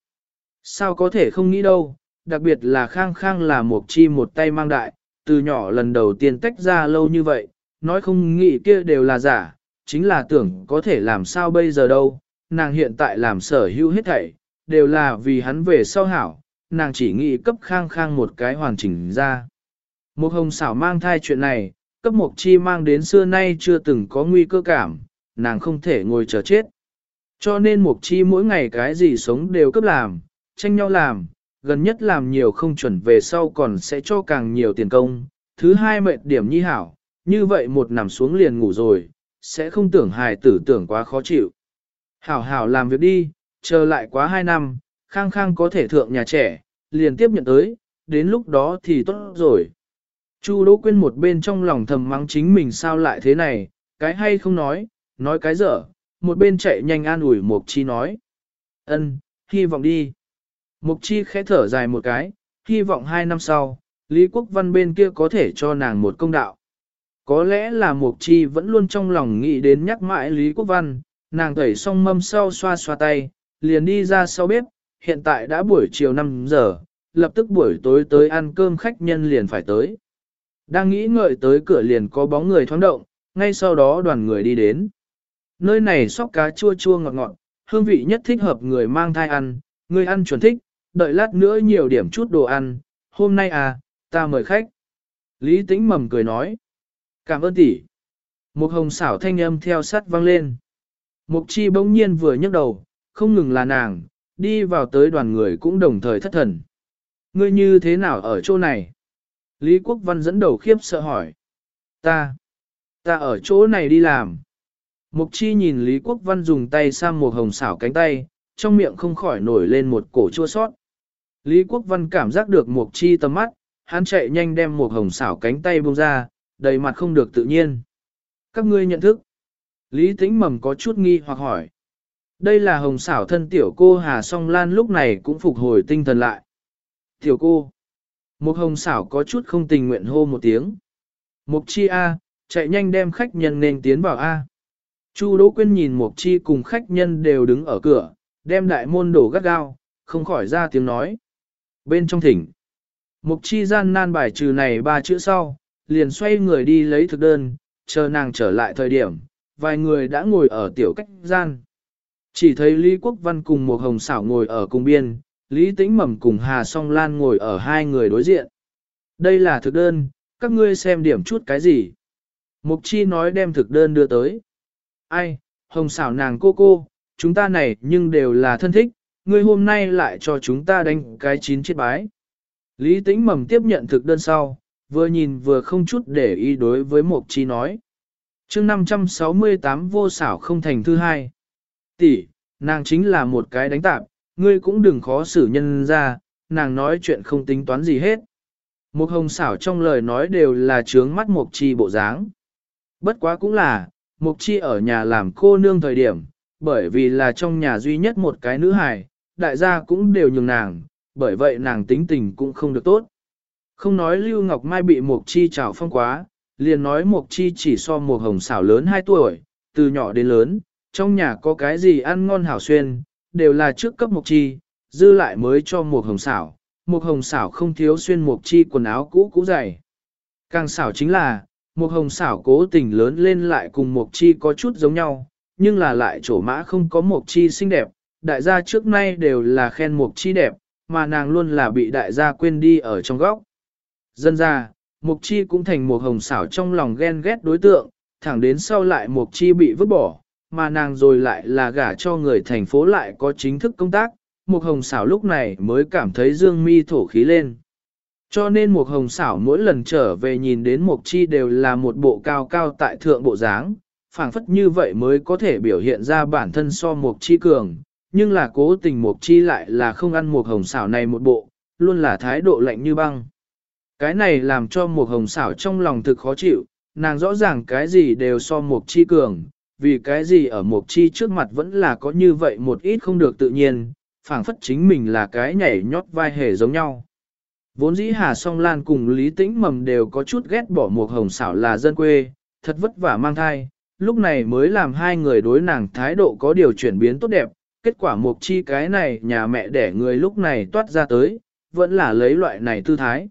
Sao có thể không nghĩ đâu, đặc biệt là khang khang là Mục Chi một tay mang đại, từ nhỏ lần đầu tiên tách ra lâu như vậy, nói không nghĩ kia đều là giả, chính là tưởng có thể làm sao bây giờ đâu, nàng hiện tại làm sở hữu hết thảy, đều là vì hắn về sau hảo, nàng chỉ nghĩ cấp khang khang một cái hoàn chỉnh ra. Một hồng xảo mang thai chuyện này, cấp mục chi mang đến xưa nay chưa từng có nguy cơ cảm, nàng không thể ngồi chờ chết. Cho nên mục chi mỗi ngày cái gì sống đều cấp làm, tranh nhau làm, gần nhất làm nhiều không chuẩn về sau còn sẽ cho càng nhiều tiền công. Thứ hai mệt điểm nhi hảo, như vậy một nằm xuống liền ngủ rồi, sẽ không tưởng hài tử tưởng quá khó chịu. Hảo hảo làm việc đi, chờ lại quá hai năm, khang khang có thể thượng nhà trẻ, liền tiếp nhận tới, đến lúc đó thì tốt rồi. Chu Đỗ Quyên một bên trong lòng thầm mắng chính mình sao lại thế này, cái hay không nói, nói cái dở, một bên chạy nhanh an ủi Mục Chi nói. ân, hy vọng đi. Mục Chi khẽ thở dài một cái, hy vọng hai năm sau, Lý Quốc Văn bên kia có thể cho nàng một công đạo. Có lẽ là Mục Chi vẫn luôn trong lòng nghĩ đến nhắc mãi Lý Quốc Văn, nàng tẩy xong mâm sau xoa xoa tay, liền đi ra sau bếp, hiện tại đã buổi chiều 5 giờ, lập tức buổi tối tới ăn cơm khách nhân liền phải tới. Đang nghĩ ngợi tới cửa liền có bóng người thoáng động, ngay sau đó đoàn người đi đến. Nơi này sóc cá chua chua ngọt ngọt, hương vị nhất thích hợp người mang thai ăn, người ăn chuẩn thích, đợi lát nữa nhiều điểm chút đồ ăn, hôm nay à, ta mời khách. Lý Tĩnh mầm cười nói. Cảm ơn tỷ. Một hồng xảo thanh âm theo sát vang lên. Mục chi bỗng nhiên vừa nhấc đầu, không ngừng là nàng, Đi vào tới đoàn người cũng đồng thời thất thần. Ngươi như thế nào ở chỗ này? Lý Quốc Văn dẫn đầu khiếp sợ hỏi. Ta, ta ở chỗ này đi làm. Mục chi nhìn Lý Quốc Văn dùng tay sang một hồng xảo cánh tay, trong miệng không khỏi nổi lên một cổ chua sót. Lý Quốc Văn cảm giác được Mục chi tầm mắt, hắn chạy nhanh đem một hồng xảo cánh tay buông ra, đầy mặt không được tự nhiên. Các ngươi nhận thức. Lý Tĩnh Mầm có chút nghi hoặc hỏi. Đây là hồng xảo thân tiểu cô Hà Song Lan lúc này cũng phục hồi tinh thần lại. Tiểu cô. Một hồng xảo có chút không tình nguyện hô một tiếng. Mục chi A, chạy nhanh đem khách nhân nên tiến vào A. Chu Đỗ Quyên nhìn Mục chi cùng khách nhân đều đứng ở cửa, đem đại môn đổ gắt gao, không khỏi ra tiếng nói. Bên trong thỉnh. Mục chi gian nan bài trừ này ba chữ sau, liền xoay người đi lấy thực đơn, chờ nàng trở lại thời điểm, vài người đã ngồi ở tiểu cách gian. Chỉ thấy Lý Quốc Văn cùng một hồng xảo ngồi ở cung biên, Lý Tĩnh Mầm cùng Hà Song Lan ngồi ở hai người đối diện. Đây là thực đơn, các ngươi xem điểm chút cái gì. Mục Chi nói đem thực đơn đưa tới. Ai, hồng xảo nàng cô cô, chúng ta này nhưng đều là thân thích, ngươi hôm nay lại cho chúng ta đánh cái chín chết bái. Lý Tĩnh Mầm tiếp nhận thực đơn sau, vừa nhìn vừa không chút để ý đối với Mục Chi nói. chương 568 vô xảo không thành thứ hai. Tỷ, nàng chính là một cái đánh tạp, ngươi cũng đừng khó xử nhân ra, nàng nói chuyện không tính toán gì hết. Một hồng xảo trong lời nói đều là trướng mắt Mục Chi bộ dáng. Bất quá cũng là, Mục Chi ở nhà làm cô nương thời điểm, bởi vì là trong nhà duy nhất một cái nữ hài, đại gia cũng đều nhường nàng, bởi vậy nàng tính tình cũng không được tốt. Không nói Lưu Ngọc Mai bị Mục Chi trào phong quá, liền nói Mục Chi chỉ so một hồng xảo lớn 2 tuổi, từ nhỏ đến lớn, trong nhà có cái gì ăn ngon hảo xuyên, đều là trước cấp Mục Chi, dư lại mới cho một hồng xảo. Một hồng xảo không thiếu xuyên Mục Chi quần áo cũ cũ dày. Càng xảo chính là, một hồng xảo cố tình lớn lên lại cùng Mục Chi có chút giống nhau, nhưng là lại chỗ mã không có Mục Chi xinh đẹp, đại gia trước nay đều là khen Mục Chi đẹp, mà nàng luôn là bị đại gia quên đi ở trong góc. Dân ra, Mục Chi cũng thành một hồng xảo trong lòng ghen ghét đối tượng, thẳng đến sau lại Mục Chi bị vứt bỏ, mà nàng rồi lại là gả cho người thành phố lại có chính thức công tác, Mục hồng xảo lúc này mới cảm thấy dương mi thổ khí lên. Cho nên Mục hồng xảo mỗi lần trở về nhìn đến Mục Chi đều là một bộ cao cao tại thượng bộ dáng, phảng phất như vậy mới có thể biểu hiện ra bản thân so Mục Chi cường, nhưng là cố tình Mục Chi lại là không ăn Mục hồng xảo này một bộ, luôn là thái độ lạnh như băng. Cái này làm cho Mục hồng xảo trong lòng thực khó chịu, nàng rõ ràng cái gì đều so Mục chi cường, vì cái gì ở Mộc chi trước mặt vẫn là có như vậy một ít không được tự nhiên, phảng phất chính mình là cái nhảy nhót vai hề giống nhau. Vốn dĩ Hà Song Lan cùng Lý Tĩnh Mầm đều có chút ghét bỏ Mộc hồng xảo là dân quê, thật vất vả mang thai, lúc này mới làm hai người đối nàng thái độ có điều chuyển biến tốt đẹp, kết quả Mộc chi cái này nhà mẹ đẻ người lúc này toát ra tới, vẫn là lấy loại này tư thái.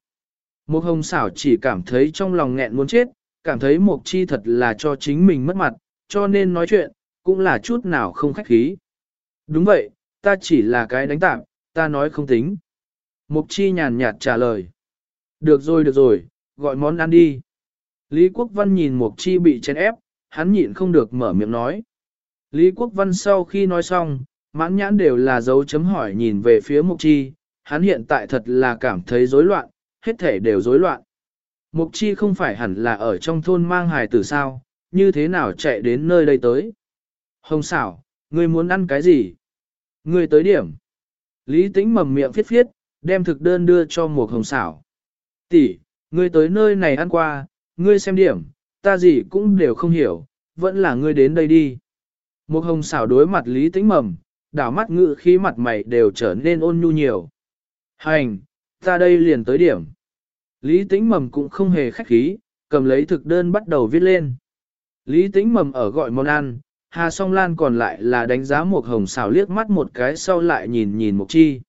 Mộc hồng xảo chỉ cảm thấy trong lòng nghẹn muốn chết, cảm thấy mục chi thật là cho chính mình mất mặt, cho nên nói chuyện, cũng là chút nào không khách khí. Đúng vậy, ta chỉ là cái đánh tạm, ta nói không tính. Mục chi nhàn nhạt trả lời. Được rồi được rồi, gọi món ăn đi. Lý Quốc Văn nhìn Mục chi bị chèn ép, hắn nhịn không được mở miệng nói. Lý Quốc Văn sau khi nói xong, mãn nhãn đều là dấu chấm hỏi nhìn về phía Mục chi, hắn hiện tại thật là cảm thấy rối loạn, hết thể đều rối loạn. Mục chi không phải hẳn là ở trong thôn mang hài tử sao, như thế nào chạy đến nơi đây tới. Hồng xảo, ngươi muốn ăn cái gì? Ngươi tới điểm. Lý tĩnh mầm miệng phiết phiết, đem thực đơn đưa cho một hồng xảo. Tỷ, ngươi tới nơi này ăn qua, ngươi xem điểm, ta gì cũng đều không hiểu, vẫn là ngươi đến đây đi. Một hồng xảo đối mặt lý tĩnh mầm, đảo mắt ngự khí mặt mày đều trở nên ôn nhu nhiều. Hành, Ta đây liền tới điểm. Lý tĩnh mầm cũng không hề khách khí, cầm lấy thực đơn bắt đầu viết lên. Lý tĩnh mầm ở gọi món ăn, Hà Song Lan còn lại là đánh giá một hồng xảo liếc mắt một cái sau lại nhìn nhìn một chi.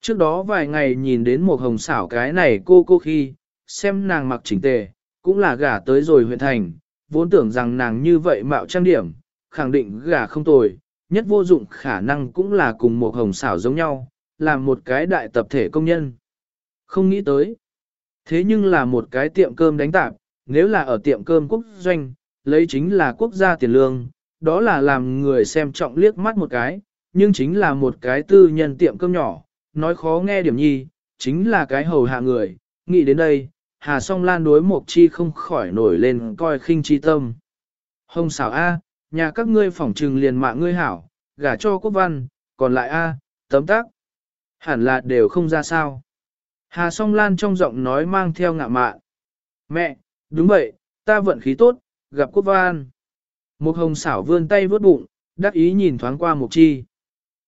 Trước đó vài ngày nhìn đến một hồng xảo cái này cô cô khi, xem nàng mặc chỉnh tề, cũng là gả tới rồi huyện thành, vốn tưởng rằng nàng như vậy mạo trang điểm, khẳng định gả không tồi, nhất vô dụng khả năng cũng là cùng một hồng xảo giống nhau, làm một cái đại tập thể công nhân. Không nghĩ tới. Thế nhưng là một cái tiệm cơm đánh tạp, nếu là ở tiệm cơm quốc doanh, lấy chính là quốc gia tiền lương, đó là làm người xem trọng liếc mắt một cái, nhưng chính là một cái tư nhân tiệm cơm nhỏ, nói khó nghe điểm nhi, chính là cái hầu hạ người, nghĩ đến đây, Hà Song Lan đối Mộc Chi không khỏi nổi lên coi khinh chi tâm. Hồng xảo A, nhà các ngươi phỏng trừng liền mạng ngươi hảo, gả cho quốc văn, còn lại A, tấm tác. Hẳn là đều không ra sao. Hà Song Lan trong giọng nói mang theo ngạ mạn. Mẹ, đúng vậy, ta vận khí tốt, gặp quốc văn. Một hồng xảo vươn tay vớt bụng, đắc ý nhìn thoáng qua Mục Chi.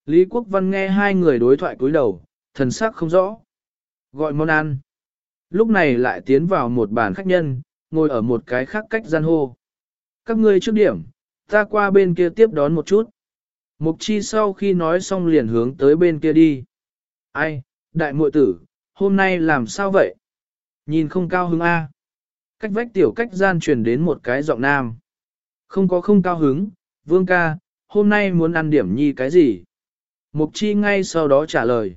Lý Quốc Văn nghe hai người đối thoại cúi đầu, thần sắc không rõ. Gọi món ăn. Lúc này lại tiến vào một bàn khách nhân, ngồi ở một cái khác cách gian hô. Các ngươi trước điểm, ta qua bên kia tiếp đón một chút. Mục chi sau khi nói xong liền hướng tới bên kia đi. Ai, đại muội tử, hôm nay làm sao vậy? Nhìn không cao hứng A. Cách vách tiểu cách gian truyền đến một cái giọng nam. Không có không cao hứng, vương ca, hôm nay muốn ăn điểm nhi cái gì? Mục chi ngay sau đó trả lời.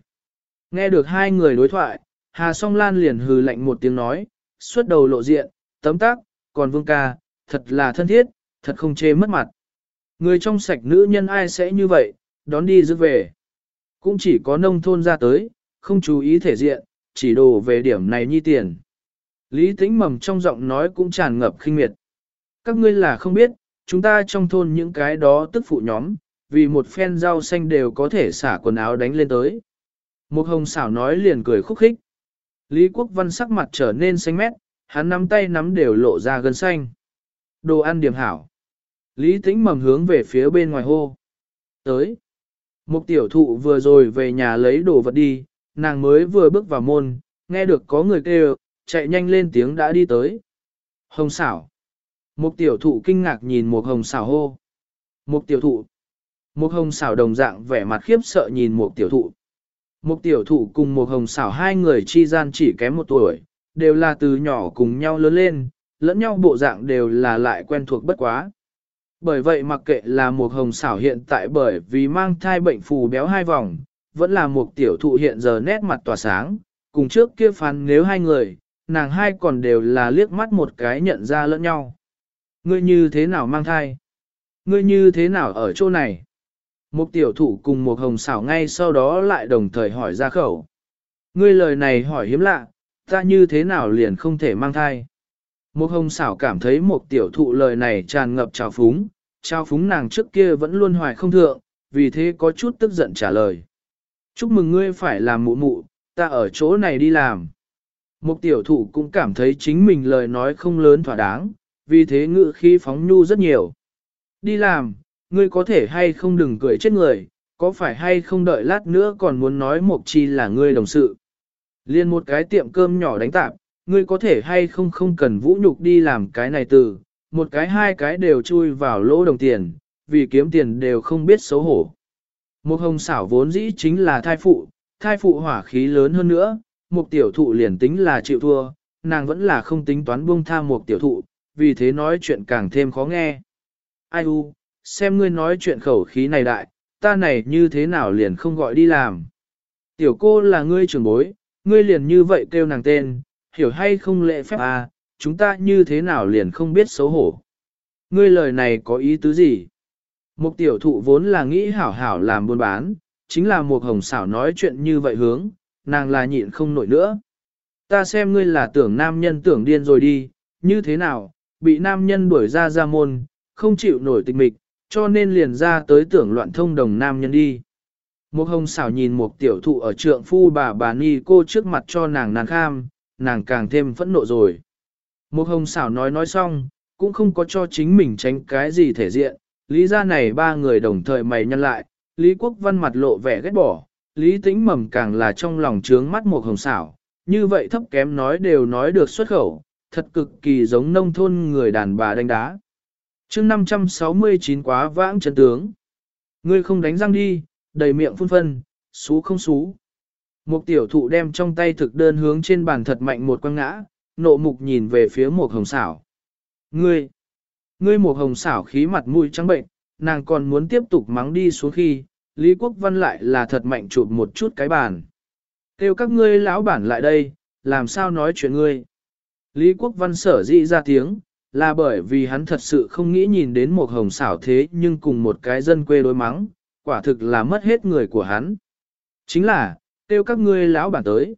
Nghe được hai người đối thoại, Hà Song Lan liền hừ lạnh một tiếng nói, suốt đầu lộ diện, tấm tác, còn vương ca, thật là thân thiết, thật không chê mất mặt. Người trong sạch nữ nhân ai sẽ như vậy, đón đi rước về. Cũng chỉ có nông thôn ra tới, không chú ý thể diện, chỉ đồ về điểm này nhi tiền. Lý tĩnh mầm trong giọng nói cũng tràn ngập khinh miệt. Các ngươi là không biết, chúng ta trong thôn những cái đó tức phụ nhóm, vì một phen rau xanh đều có thể xả quần áo đánh lên tới. Một hồng xảo nói liền cười khúc khích. Lý Quốc Văn sắc mặt trở nên xanh mét, hắn nắm tay nắm đều lộ ra gần xanh. Đồ ăn điểm hảo. Lý Tĩnh mầm hướng về phía bên ngoài hô. Tới. Một tiểu thụ vừa rồi về nhà lấy đồ vật đi, nàng mới vừa bước vào môn, nghe được có người kêu, chạy nhanh lên tiếng đã đi tới. Hồng xảo. Một tiểu thụ kinh ngạc nhìn một hồng xảo hô. Một tiểu thụ. Một hồng xảo đồng dạng vẻ mặt khiếp sợ nhìn một tiểu thụ. Một tiểu thụ cùng một hồng xảo hai người chi gian chỉ kém một tuổi, đều là từ nhỏ cùng nhau lớn lên, lẫn nhau bộ dạng đều là lại quen thuộc bất quá. Bởi vậy mặc kệ là một hồng xảo hiện tại bởi vì mang thai bệnh phù béo hai vòng, vẫn là một tiểu thụ hiện giờ nét mặt tỏa sáng, cùng trước kia phán nếu hai người, nàng hai còn đều là liếc mắt một cái nhận ra lẫn nhau. Ngươi như thế nào mang thai? Ngươi như thế nào ở chỗ này? Một tiểu thụ cùng một hồng xảo ngay sau đó lại đồng thời hỏi ra khẩu. Ngươi lời này hỏi hiếm lạ, ta như thế nào liền không thể mang thai? Một hồng xảo cảm thấy một tiểu thụ lời này tràn ngập trào phúng, trào phúng nàng trước kia vẫn luôn hoài không thượng, vì thế có chút tức giận trả lời. Chúc mừng ngươi phải làm mụ mụ, ta ở chỗ này đi làm. Một tiểu thụ cũng cảm thấy chính mình lời nói không lớn thỏa đáng, vì thế ngự khi phóng nhu rất nhiều. Đi làm, ngươi có thể hay không đừng cười chết người, có phải hay không đợi lát nữa còn muốn nói Mộc Chi là ngươi đồng sự. Liên một cái tiệm cơm nhỏ đánh tạp, ngươi có thể hay không không cần vũ nhục đi làm cái này từ, một cái hai cái đều chui vào lỗ đồng tiền, vì kiếm tiền đều không biết xấu hổ. Một hồng xảo vốn dĩ chính là thai phụ, thai phụ hỏa khí lớn hơn nữa, một tiểu thụ liền tính là chịu thua, nàng vẫn là không tính toán buông tha một tiểu thụ, vì thế nói chuyện càng thêm khó nghe. Ai u, xem ngươi nói chuyện khẩu khí này đại, ta này như thế nào liền không gọi đi làm. Tiểu cô là ngươi trưởng bối, ngươi liền như vậy kêu nàng tên, hiểu hay không lệ phép à, chúng ta như thế nào liền không biết xấu hổ. Ngươi lời này có ý tứ gì? Một tiểu thụ vốn là nghĩ hảo hảo làm buôn bán, chính là một hồng xảo nói chuyện như vậy hướng, nàng là nhịn không nổi nữa. Ta xem ngươi là tưởng nam nhân tưởng điên rồi đi, như thế nào, bị nam nhân đuổi ra ra môn, không chịu nổi tịch mịch, cho nên liền ra tới tưởng loạn thông đồng nam nhân đi. Một hồng xảo nhìn một tiểu thụ ở trượng phu bà bà ni cô trước mặt cho nàng nàng kham, nàng càng thêm phẫn nộ rồi. Một hồng xảo nói nói xong, cũng không có cho chính mình tránh cái gì thể diện, lý ra này ba người đồng thời mày nhân lại, lý quốc văn mặt lộ vẻ ghét bỏ, lý tính mầm càng là trong lòng trướng mắt một hồng xảo, như vậy thấp kém nói đều nói được xuất khẩu, thật cực kỳ giống nông thôn người đàn bà đánh đá chương 569 quá vãng chân tướng. Ngươi không đánh răng đi, đầy miệng phun phân, xú không xú. Một tiểu thụ đem trong tay thực đơn hướng trên bàn thật mạnh một quăng ngã, nộ mục nhìn về phía một hồng xảo. Ngươi, ngươi một hồng xảo khí mặt mũi trắng bệnh, nàng còn muốn tiếp tục mắng đi xuống khi, Lý Quốc Văn lại là thật mạnh chụp một chút cái bàn. Kêu các ngươi lão bản lại đây, làm sao nói chuyện ngươi. Lý Quốc Văn sở dị ra tiếng, là bởi vì hắn thật sự không nghĩ nhìn đến một hồng xảo thế nhưng cùng một cái dân quê đối mắng, quả thực là mất hết người của hắn. Chính là, tiêu các ngươi lão bản tới.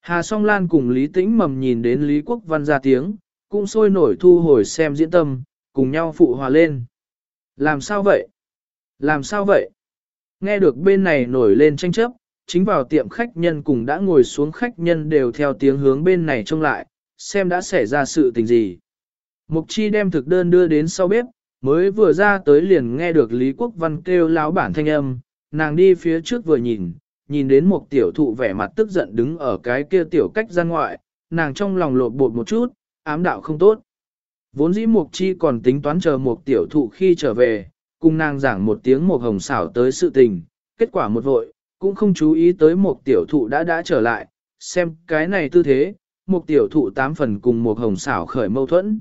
Hà Song Lan cùng Lý Tĩnh mầm nhìn đến Lý Quốc Văn ra tiếng, cũng sôi nổi thu hồi xem diễn tâm, cùng nhau phụ hòa lên. Làm sao vậy? Làm sao vậy? Nghe được bên này nổi lên tranh chấp, chính vào tiệm khách nhân cùng đã ngồi xuống khách nhân đều theo tiếng hướng bên này trông lại, xem đã xảy ra sự tình gì. Mục chi đem thực đơn đưa đến sau bếp, mới vừa ra tới liền nghe được Lý Quốc Văn kêu láo bản thanh âm, nàng đi phía trước vừa nhìn, nhìn đến một tiểu thụ vẻ mặt tức giận đứng ở cái kia tiểu cách gian ngoại, nàng trong lòng lột bột một chút, ám đạo không tốt. Vốn dĩ mục chi còn tính toán chờ một tiểu thụ khi trở về, cùng nàng giảng một tiếng một hồng xảo tới sự tình, kết quả một vội, cũng không chú ý tới một tiểu thụ đã đã trở lại, xem cái này tư thế, một tiểu thụ tám phần cùng một hồng xảo khởi mâu thuẫn.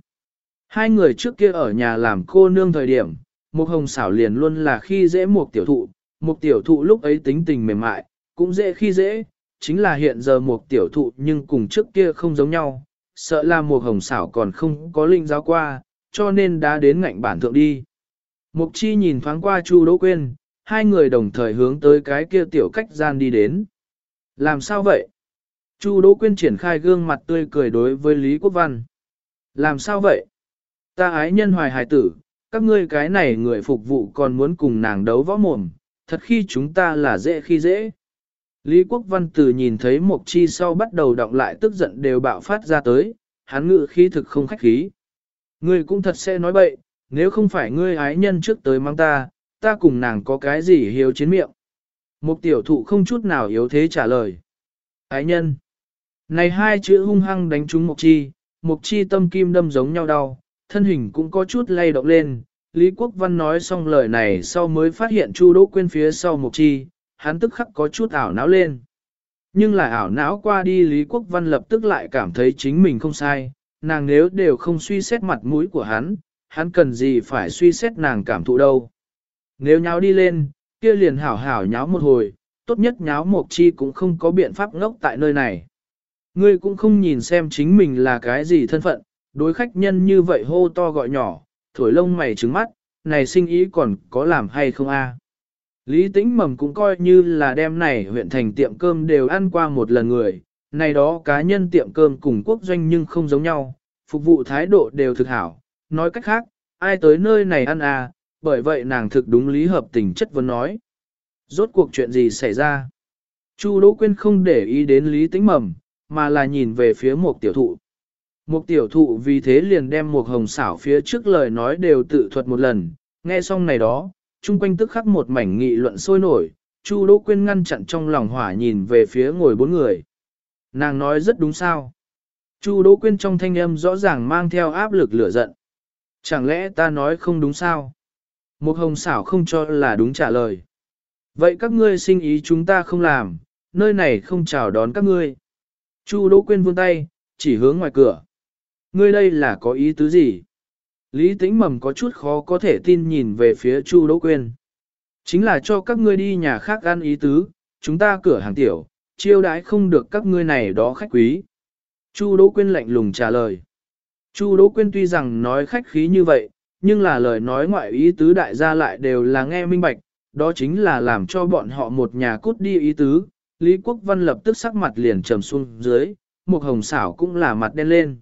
Hai người trước kia ở nhà làm cô nương thời điểm, một hồng xảo liền luôn là khi dễ một tiểu thụ, một tiểu thụ lúc ấy tính tình mềm mại, cũng dễ khi dễ, chính là hiện giờ một tiểu thụ nhưng cùng trước kia không giống nhau, sợ là một hồng xảo còn không có linh giáo qua, cho nên đã đến ngạnh bản thượng đi. Mục chi nhìn thoáng qua Chu Đỗ Quyên, hai người đồng thời hướng tới cái kia tiểu cách gian đi đến. Làm sao vậy? Chu Đỗ Quyên triển khai gương mặt tươi cười đối với Lý Quốc Văn. Làm sao vậy? Ta ái nhân hoài hài tử, các ngươi cái này người phục vụ còn muốn cùng nàng đấu võ mồm, thật khi chúng ta là dễ khi dễ. Lý Quốc Văn từ nhìn thấy Mộc Chi sau bắt đầu động lại tức giận đều bạo phát ra tới, hắn ngự khí thực không khách khí. Ngươi cũng thật sẽ nói bậy, nếu không phải ngươi ái nhân trước tới mang ta, ta cùng nàng có cái gì hiếu chiến miệng. Một tiểu thụ không chút nào yếu thế trả lời. Ái nhân. Này hai chữ hung hăng đánh trúng mục Chi, mục Chi tâm kim đâm giống nhau đau, thân hình cũng có chút lay động lên. Lý Quốc Văn nói xong lời này sau mới phát hiện Chu Đỗ Quyên phía sau mục Chi, hắn tức khắc có chút ảo não lên. Nhưng lại ảo não qua đi Lý Quốc Văn lập tức lại cảm thấy chính mình không sai, nàng nếu đều không suy xét mặt mũi của hắn, hắn cần gì phải suy xét nàng cảm thụ đâu. Nếu nháo đi lên, kia liền hảo hảo nháo một hồi, tốt nhất nháo một chi cũng không có biện pháp ngốc tại nơi này. Ngươi cũng không nhìn xem chính mình là cái gì thân phận, đối khách nhân như vậy hô to gọi nhỏ, thổi lông mày trứng mắt, này sinh ý còn có làm hay không a? Lý tĩnh mầm cũng coi như là đem này huyện thành tiệm cơm đều ăn qua một lần người, này đó cá nhân tiệm cơm cùng quốc doanh nhưng không giống nhau, phục vụ thái độ đều thực hảo, nói cách khác, ai tới nơi này ăn à, bởi vậy nàng thực đúng lý hợp tình chất vấn nói. Rốt cuộc chuyện gì xảy ra? Chu Đỗ Quyên không để ý đến lý tĩnh mầm, mà là nhìn về phía một tiểu thụ. Một tiểu thụ vì thế liền đem một hồng xảo phía trước lời nói đều tự thuật một lần, nghe xong này đó, chung quanh tức khắc một mảnh nghị luận sôi nổi, Chu Đỗ Quyên ngăn chặn trong lòng hỏa nhìn về phía ngồi bốn người. Nàng nói rất đúng sao. Chu Đỗ Quyên trong thanh âm rõ ràng mang theo áp lực lửa giận. Chẳng lẽ ta nói không đúng sao? Một hồng xảo không cho là đúng trả lời. Vậy các ngươi sinh ý chúng ta không làm, nơi này không chào đón các ngươi. Chu Đỗ Quyên vươn tay, chỉ hướng ngoài cửa. Ngươi đây là có ý tứ gì? Lý Tĩnh Mầm có chút khó có thể tin nhìn về phía Chu Đỗ Quyên. Chính là cho các ngươi đi nhà khác ăn ý tứ, chúng ta cửa hàng tiểu, chiêu đãi không được các ngươi này đó khách quý. Chu Đỗ Quyên lạnh lùng trả lời. Chu Đỗ Quyên tuy rằng nói khách khí như vậy, nhưng là lời nói ngoại ý tứ đại gia lại đều là nghe minh bạch, đó chính là làm cho bọn họ một nhà cút đi ý tứ. Lý Quốc Văn lập tức sắc mặt liền trầm xuống dưới, một hồng xảo cũng là mặt đen lên.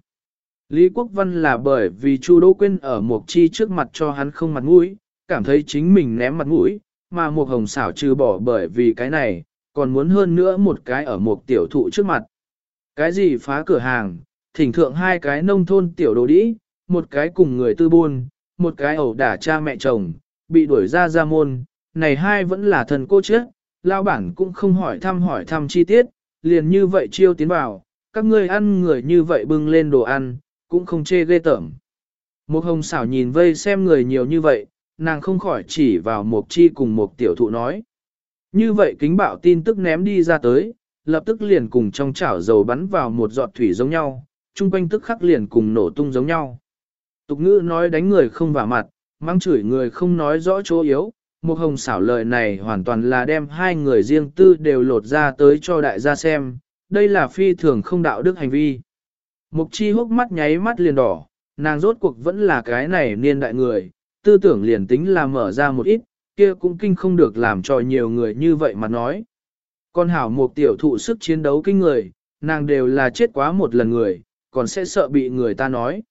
Lý Quốc Văn là bởi vì Chu Đỗ Quyên ở Mục Chi trước mặt cho hắn không mặt mũi, cảm thấy chính mình ném mặt mũi, mà một Hồng xảo trừ bỏ bởi vì cái này, còn muốn hơn nữa một cái ở một tiểu thụ trước mặt. Cái gì phá cửa hàng, thỉnh thượng hai cái nông thôn tiểu đồ đĩ, một cái cùng người tư buôn, một cái ẩu đả cha mẹ chồng, bị đuổi ra ra môn, này hai vẫn là thần cô chứ, lao bản cũng không hỏi thăm hỏi thăm chi tiết, liền như vậy chiêu tiến vào, các ngươi ăn người như vậy bưng lên đồ ăn, cũng không chê ghê tởm. Một hồng xảo nhìn vây xem người nhiều như vậy, nàng không khỏi chỉ vào một chi cùng một tiểu thụ nói. Như vậy kính bạo tin tức ném đi ra tới, lập tức liền cùng trong chảo dầu bắn vào một giọt thủy giống nhau, chung quanh tức khắc liền cùng nổ tung giống nhau. Tục ngữ nói đánh người không vả mặt, mang chửi người không nói rõ chỗ yếu, một hồng xảo lời này hoàn toàn là đem hai người riêng tư đều lột ra tới cho đại gia xem, đây là phi thường không đạo đức hành vi. Mục chi hốc mắt nháy mắt liền đỏ, nàng rốt cuộc vẫn là cái này niên đại người, tư tưởng liền tính là mở ra một ít, kia cũng kinh không được làm cho nhiều người như vậy mà nói. Con hảo một tiểu thụ sức chiến đấu kinh người, nàng đều là chết quá một lần người, còn sẽ sợ bị người ta nói.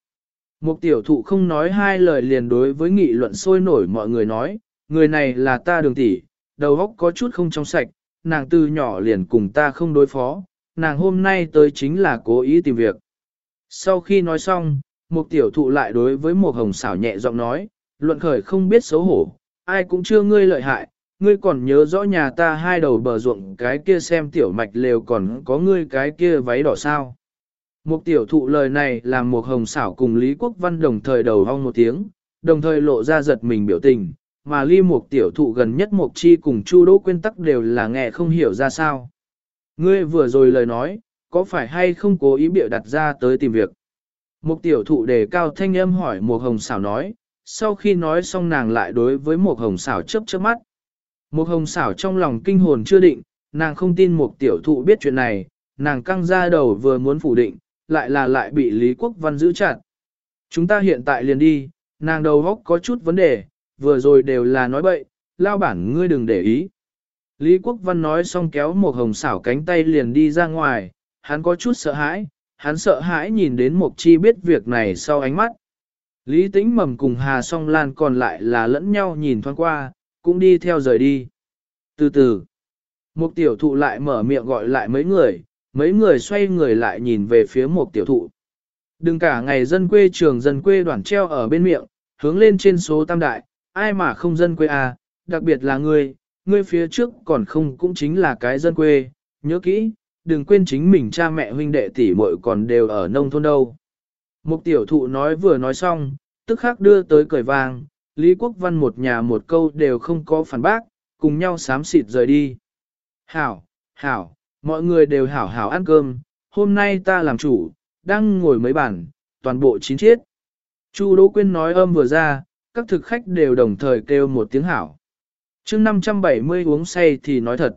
Một tiểu thụ không nói hai lời liền đối với nghị luận sôi nổi mọi người nói, người này là ta đường tỷ, đầu óc có chút không trong sạch, nàng từ nhỏ liền cùng ta không đối phó, nàng hôm nay tới chính là cố ý tìm việc. Sau khi nói xong, một tiểu thụ lại đối với một hồng xảo nhẹ giọng nói, luận khởi không biết xấu hổ, ai cũng chưa ngươi lợi hại, ngươi còn nhớ rõ nhà ta hai đầu bờ ruộng cái kia xem tiểu mạch lều còn có ngươi cái kia váy đỏ sao. Một tiểu thụ lời này làm một hồng xảo cùng Lý Quốc Văn đồng thời đầu hong một tiếng, đồng thời lộ ra giật mình biểu tình, mà ly một tiểu thụ gần nhất một chi cùng chu đỗ quyên tắc đều là nghe không hiểu ra sao. Ngươi vừa rồi lời nói, có phải hay không cố ý biểu đặt ra tới tìm việc? Một tiểu thụ đề cao thanh âm hỏi một hồng xảo nói, sau khi nói xong nàng lại đối với một hồng xảo chớp chớp mắt. Một hồng xảo trong lòng kinh hồn chưa định, nàng không tin một tiểu thụ biết chuyện này, nàng căng ra đầu vừa muốn phủ định, lại là lại bị Lý Quốc Văn giữ chặt. Chúng ta hiện tại liền đi, nàng đầu góc có chút vấn đề, vừa rồi đều là nói bậy, lao bản ngươi đừng để ý. Lý Quốc Văn nói xong kéo một hồng xảo cánh tay liền đi ra ngoài, hắn có chút sợ hãi, hắn sợ hãi nhìn đến Mộc Chi biết việc này sau ánh mắt. Lý Tĩnh Mầm cùng Hà Song Lan còn lại là lẫn nhau nhìn thoáng qua, cũng đi theo rời đi. Từ từ, một tiểu thụ lại mở miệng gọi lại mấy người, mấy người xoay người lại nhìn về phía một tiểu thụ. Đừng cả ngày dân quê trường dân quê đoàn treo ở bên miệng, hướng lên trên số tam đại, ai mà không dân quê à, đặc biệt là ngươi, ngươi phía trước còn không cũng chính là cái dân quê, nhớ kỹ, đừng quên chính mình cha mẹ huynh đệ tỷ muội còn đều ở nông thôn đâu. Một tiểu thụ nói vừa nói xong, tức khắc đưa tới cười vang, Lý Quốc Văn một nhà một câu đều không có phản bác, cùng nhau sám xịt rời đi. Hảo, hảo, mọi người đều hảo hảo ăn cơm, hôm nay ta làm chủ, đang ngồi mấy bàn, toàn bộ chín chiết. Chu Đỗ Quyên nói âm vừa ra, các thực khách đều đồng thời kêu một tiếng hảo. Trước 570 uống say thì nói thật.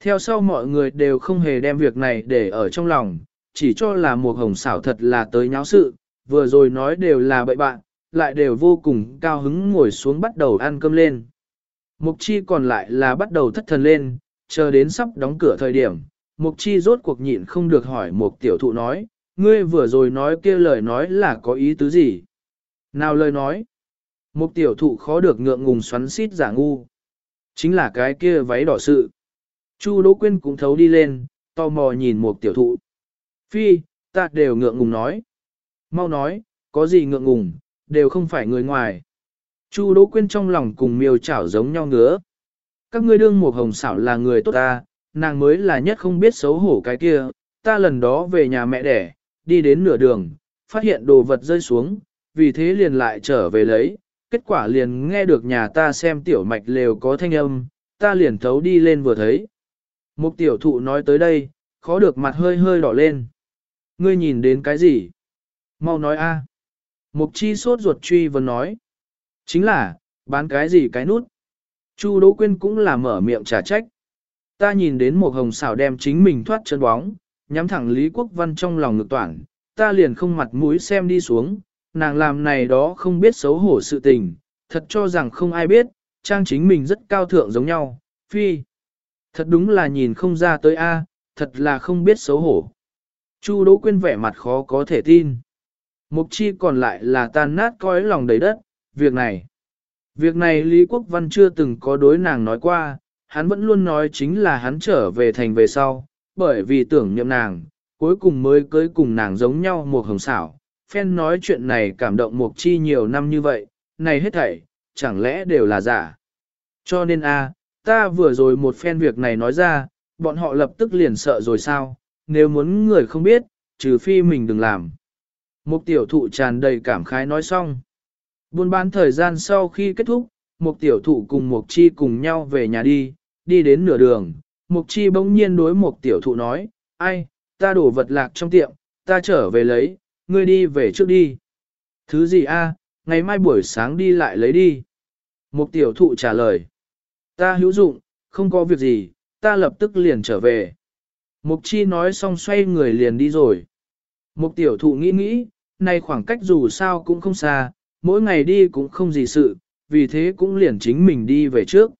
Theo sau mọi người đều không hề đem việc này để ở trong lòng, chỉ cho là một hồng xảo thật là tới nháo sự, vừa rồi nói đều là bậy bạn, lại đều vô cùng cao hứng ngồi xuống bắt đầu ăn cơm lên. Mục chi còn lại là bắt đầu thất thần lên, chờ đến sắp đóng cửa thời điểm, mục chi rốt cuộc nhịn không được hỏi một tiểu thụ nói, ngươi vừa rồi nói kia lời nói là có ý tứ gì? Nào lời nói? Một tiểu thụ khó được ngượng ngùng xoắn xít giả ngu. Chính là cái kia váy đỏ sự. Chu Đỗ Quyên cũng thấu đi lên, tò mò nhìn một tiểu thụ. Phi, ta đều ngượng ngùng nói. Mau nói, có gì ngượng ngùng, đều không phải người ngoài. Chu Đỗ Quyên trong lòng cùng miêu chảo giống nhau ngứa. Các ngươi đương một hồng xảo là người tốt ta, nàng mới là nhất không biết xấu hổ cái kia. Ta lần đó về nhà mẹ đẻ, đi đến nửa đường, phát hiện đồ vật rơi xuống, vì thế liền lại trở về lấy. Kết quả liền nghe được nhà ta xem tiểu mạch lều có thanh âm, ta liền thấu đi lên vừa thấy. mục tiểu thụ nói tới đây, khó được mặt hơi hơi đỏ lên. Ngươi nhìn đến cái gì? Mau nói a. Mục chi sốt ruột truy vấn nói. Chính là, bán cái gì cái nút? Chu Đỗ Quyên cũng là mở miệng trả trách. Ta nhìn đến một hồng xảo đem chính mình thoát chân bóng, nhắm thẳng Lý Quốc Văn trong lòng ngực toản, ta liền không mặt mũi xem đi xuống, nàng làm này đó không biết xấu hổ sự tình, thật cho rằng không ai biết, trang chính mình rất cao thượng giống nhau, phi. Thật đúng là nhìn không ra tới a, thật là không biết xấu hổ. Chu Đỗ Quyên vẻ mặt khó có thể tin. Mục chi còn lại là tan nát coi lòng đầy đất, việc này. Việc này Lý Quốc Văn chưa từng có đối nàng nói qua, hắn vẫn luôn nói chính là hắn trở về thành về sau, bởi vì tưởng nhậm nàng, cuối cùng mới cưới cùng nàng giống nhau một hồng xảo. Phen nói chuyện này cảm động Mục Chi nhiều năm như vậy, này hết thảy, chẳng lẽ đều là giả. Cho nên a, ta vừa rồi một phen việc này nói ra, bọn họ lập tức liền sợ rồi sao, nếu muốn người không biết, trừ phi mình đừng làm. Mục tiểu thụ tràn đầy cảm khái nói xong. Buôn bán thời gian sau khi kết thúc, một tiểu thụ cùng một chi cùng nhau về nhà đi, đi đến nửa đường. một chi bỗng nhiên đối một tiểu thụ nói, ai, ta đổ vật lạc trong tiệm, ta trở về lấy, ngươi đi về trước đi. Thứ gì a? ngày mai buổi sáng đi lại lấy đi. Một tiểu thụ trả lời, ta hữu dụng, không có việc gì, ta lập tức liền trở về. Mục chi nói xong xoay người liền đi rồi. Mục tiểu thụ nghĩ nghĩ, nay khoảng cách dù sao cũng không xa, mỗi ngày đi cũng không gì sự, vì thế cũng liền chính mình đi về trước.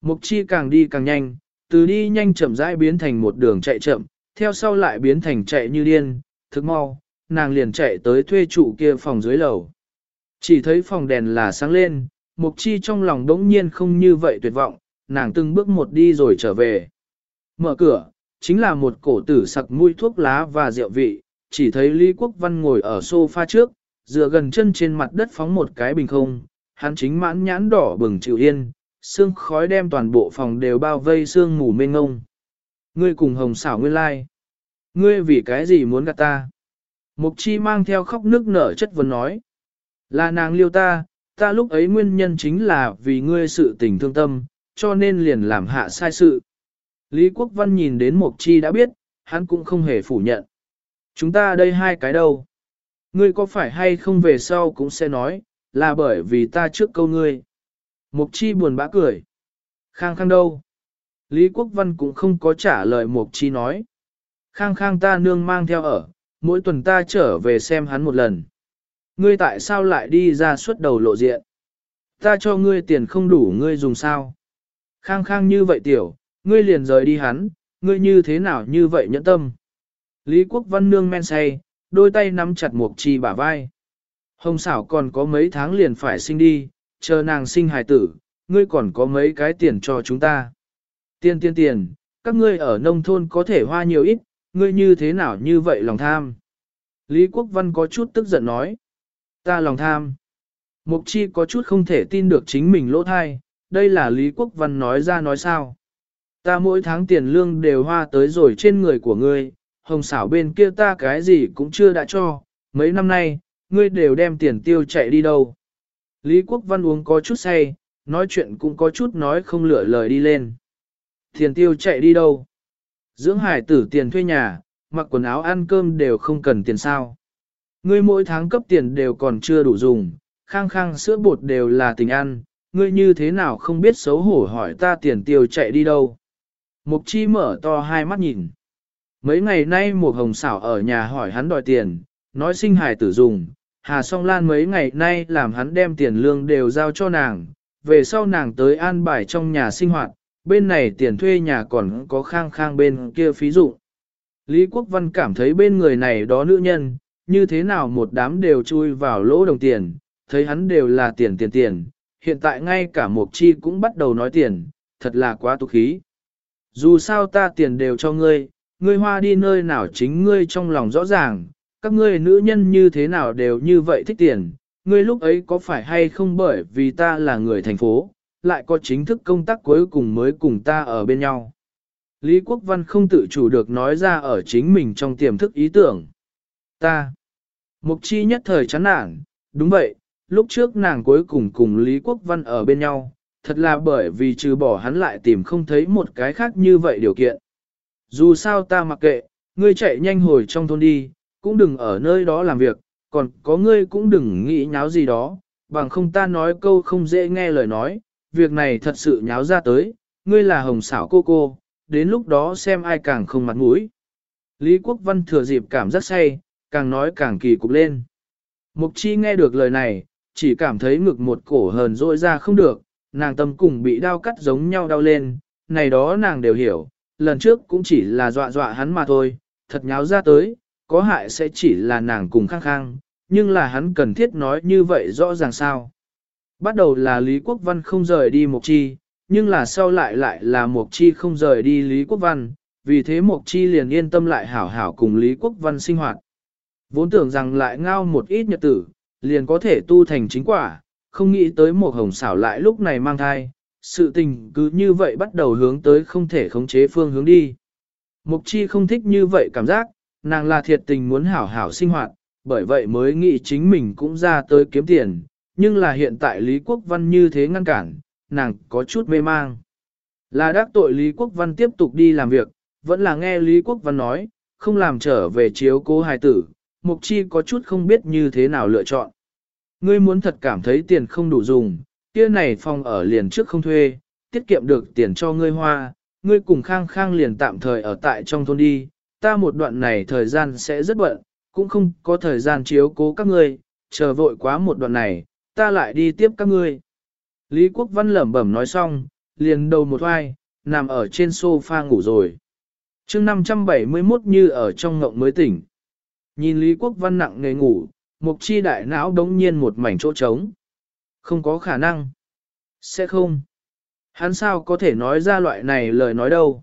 Mục chi càng đi càng nhanh, từ đi nhanh chậm rãi biến thành một đường chạy chậm, theo sau lại biến thành chạy như điên, thức mau, nàng liền chạy tới thuê trụ kia phòng dưới lầu. Chỉ thấy phòng đèn là sáng lên, mục chi trong lòng đống nhiên không như vậy tuyệt vọng, nàng từng bước một đi rồi trở về. Mở cửa, chính là một cổ tử sặc mùi thuốc lá và rượu vị, chỉ thấy Lý Quốc Văn ngồi ở sofa trước, dựa gần chân trên mặt đất phóng một cái bình không, hắn chính mãn nhãn đỏ bừng chịu yên, sương khói đem toàn bộ phòng đều bao vây sương mù mênh ngông. Ngươi cùng hồng xảo nguyên lai. Ngươi vì cái gì muốn gạt ta? Mục chi mang theo khóc nước nở chất vấn nói. Là nàng liêu ta, ta lúc ấy nguyên nhân chính là vì ngươi sự tình thương tâm, cho nên liền làm hạ sai sự. Lý Quốc Văn nhìn đến Mục chi đã biết, hắn cũng không hề phủ nhận. Chúng ta đây hai cái đâu? Ngươi có phải hay không về sau cũng sẽ nói, là bởi vì ta trước câu ngươi. Mục chi buồn bã cười. Khang khang đâu? Lý Quốc Văn cũng không có trả lời Mục chi nói. Khang khang ta nương mang theo ở, mỗi tuần ta trở về xem hắn một lần. Ngươi tại sao lại đi ra suốt đầu lộ diện? Ta cho ngươi tiền không đủ ngươi dùng sao? Khang khang như vậy tiểu, ngươi liền rời đi hắn, ngươi như thế nào như vậy nhẫn tâm? Lý Quốc Văn nương men say, đôi tay nắm chặt Mục Chi bả vai. Hồng xảo còn có mấy tháng liền phải sinh đi, chờ nàng sinh hài tử, ngươi còn có mấy cái tiền cho chúng ta. Tiền tiền tiền, các ngươi ở nông thôn có thể hoa nhiều ít, ngươi như thế nào như vậy lòng tham. Lý Quốc Văn có chút tức giận nói. Ta lòng tham. Mục chi có chút không thể tin được chính mình lỗ thai, đây là Lý Quốc Văn nói ra nói sao. Ta mỗi tháng tiền lương đều hoa tới rồi trên người của ngươi, hồng xảo bên kia ta cái gì cũng chưa đã cho, mấy năm nay, ngươi đều đem tiền tiêu chạy đi đâu. Lý Quốc Văn uống có chút say, nói chuyện cũng có chút nói không lựa lời đi lên. Tiền tiêu chạy đi đâu? Dưỡng hải tử tiền thuê nhà, mặc quần áo ăn cơm đều không cần tiền sao. Ngươi mỗi tháng cấp tiền đều còn chưa đủ dùng, khang khang sữa bột đều là tình ăn, ngươi như thế nào không biết xấu hổ hỏi ta tiền tiêu chạy đi đâu. Mục chi mở to hai mắt nhìn. Mấy ngày nay một hồng xảo ở nhà hỏi hắn đòi tiền, nói sinh hải tử dùng, Hà Song Lan mấy ngày nay làm hắn đem tiền lương đều giao cho nàng, về sau nàng tới an bài trong nhà sinh hoạt, bên này tiền thuê nhà còn có khang khang bên kia phí dụ. Lý Quốc Văn cảm thấy bên người này đó nữ nhân, như thế nào một đám đều chui vào lỗ đồng tiền, thấy hắn đều là tiền tiền tiền, hiện tại ngay cả Mộc Chi cũng bắt đầu nói tiền, thật là quá tục khí. Dù sao ta tiền đều cho ngươi, ngươi hoa đi nơi nào chính ngươi trong lòng rõ ràng, các ngươi nữ nhân như thế nào đều như vậy thích tiền, ngươi lúc ấy có phải hay không bởi vì ta là người thành phố, lại có chính thức công tác cuối cùng mới cùng ta ở bên nhau. Lý Quốc Văn không tự chủ được nói ra ở chính mình trong tiềm thức ý tưởng. Ta. Mục chi nhất thời chán nản, đúng vậy, lúc trước nàng cuối cùng cùng Lý Quốc Văn ở bên nhau, thật là bởi vì trừ bỏ hắn lại tìm không thấy một cái khác như vậy điều kiện. Dù sao ta mặc kệ, ngươi chạy nhanh hồi trong thôn đi, cũng đừng ở nơi đó làm việc, còn có ngươi cũng đừng nghĩ nháo gì đó, bằng không ta nói câu không dễ nghe lời nói, việc này thật sự nháo ra tới, ngươi là hồng xảo cô cô, đến lúc đó xem ai càng không mặt mũi. Lý Quốc Văn thừa dịp cảm giác say, càng nói càng kỳ cục lên. Mục chi nghe được lời này, chỉ cảm thấy ngực một cổ hờn dội ra không được, nàng tâm cùng bị đau cắt giống nhau đau lên, này đó nàng đều hiểu, lần trước cũng chỉ là dọa dọa hắn mà thôi, thật nháo ra tới, có hại sẽ chỉ là nàng cùng khang khang, nhưng là hắn cần thiết nói như vậy rõ ràng sao. Bắt đầu là Lý Quốc Văn không rời đi Mộc Chi, nhưng là sau lại lại là Mộc Chi không rời đi Lý Quốc Văn, vì thế Mộc Chi liền yên tâm lại hảo hảo cùng Lý Quốc Văn sinh hoạt. Vốn tưởng rằng lại ngao một ít nhật tử, liền có thể tu thành chính quả, không nghĩ tới một hồng xảo lại lúc này mang thai, sự tình cứ như vậy bắt đầu hướng tới không thể khống chế phương hướng đi. Mục chi không thích như vậy cảm giác, nàng là thiệt tình muốn hảo hảo sinh hoạt, bởi vậy mới nghĩ chính mình cũng ra tới kiếm tiền, nhưng là hiện tại Lý Quốc Văn như thế ngăn cản, nàng có chút mê mang. Là đắc tội Lý Quốc Văn tiếp tục đi làm việc, vẫn là nghe Lý Quốc Văn nói, không làm trở về chiếu cố hài tử, Mục Chi có chút không biết như thế nào lựa chọn. Ngươi muốn thật cảm thấy tiền không đủ dùng, kia này phòng ở liền trước không thuê, tiết kiệm được tiền cho ngươi hoa, ngươi cùng khang khang liền tạm thời ở tại trong thôn đi, ta một đoạn này thời gian sẽ rất bận, cũng không có thời gian chiếu cố các ngươi, chờ vội quá một đoạn này, ta lại đi tiếp các ngươi. Lý Quốc Văn lẩm bẩm nói xong, liền đầu một oai, nằm ở trên sofa ngủ rồi. chương 571 như ở trong ngộng mới tỉnh. Nhìn Lý Quốc Văn nặng nề ngủ, mục chi đại não đống nhiên một mảnh chỗ trống. Không có khả năng. Sẽ không. Hắn sao có thể nói ra loại này lời nói đâu.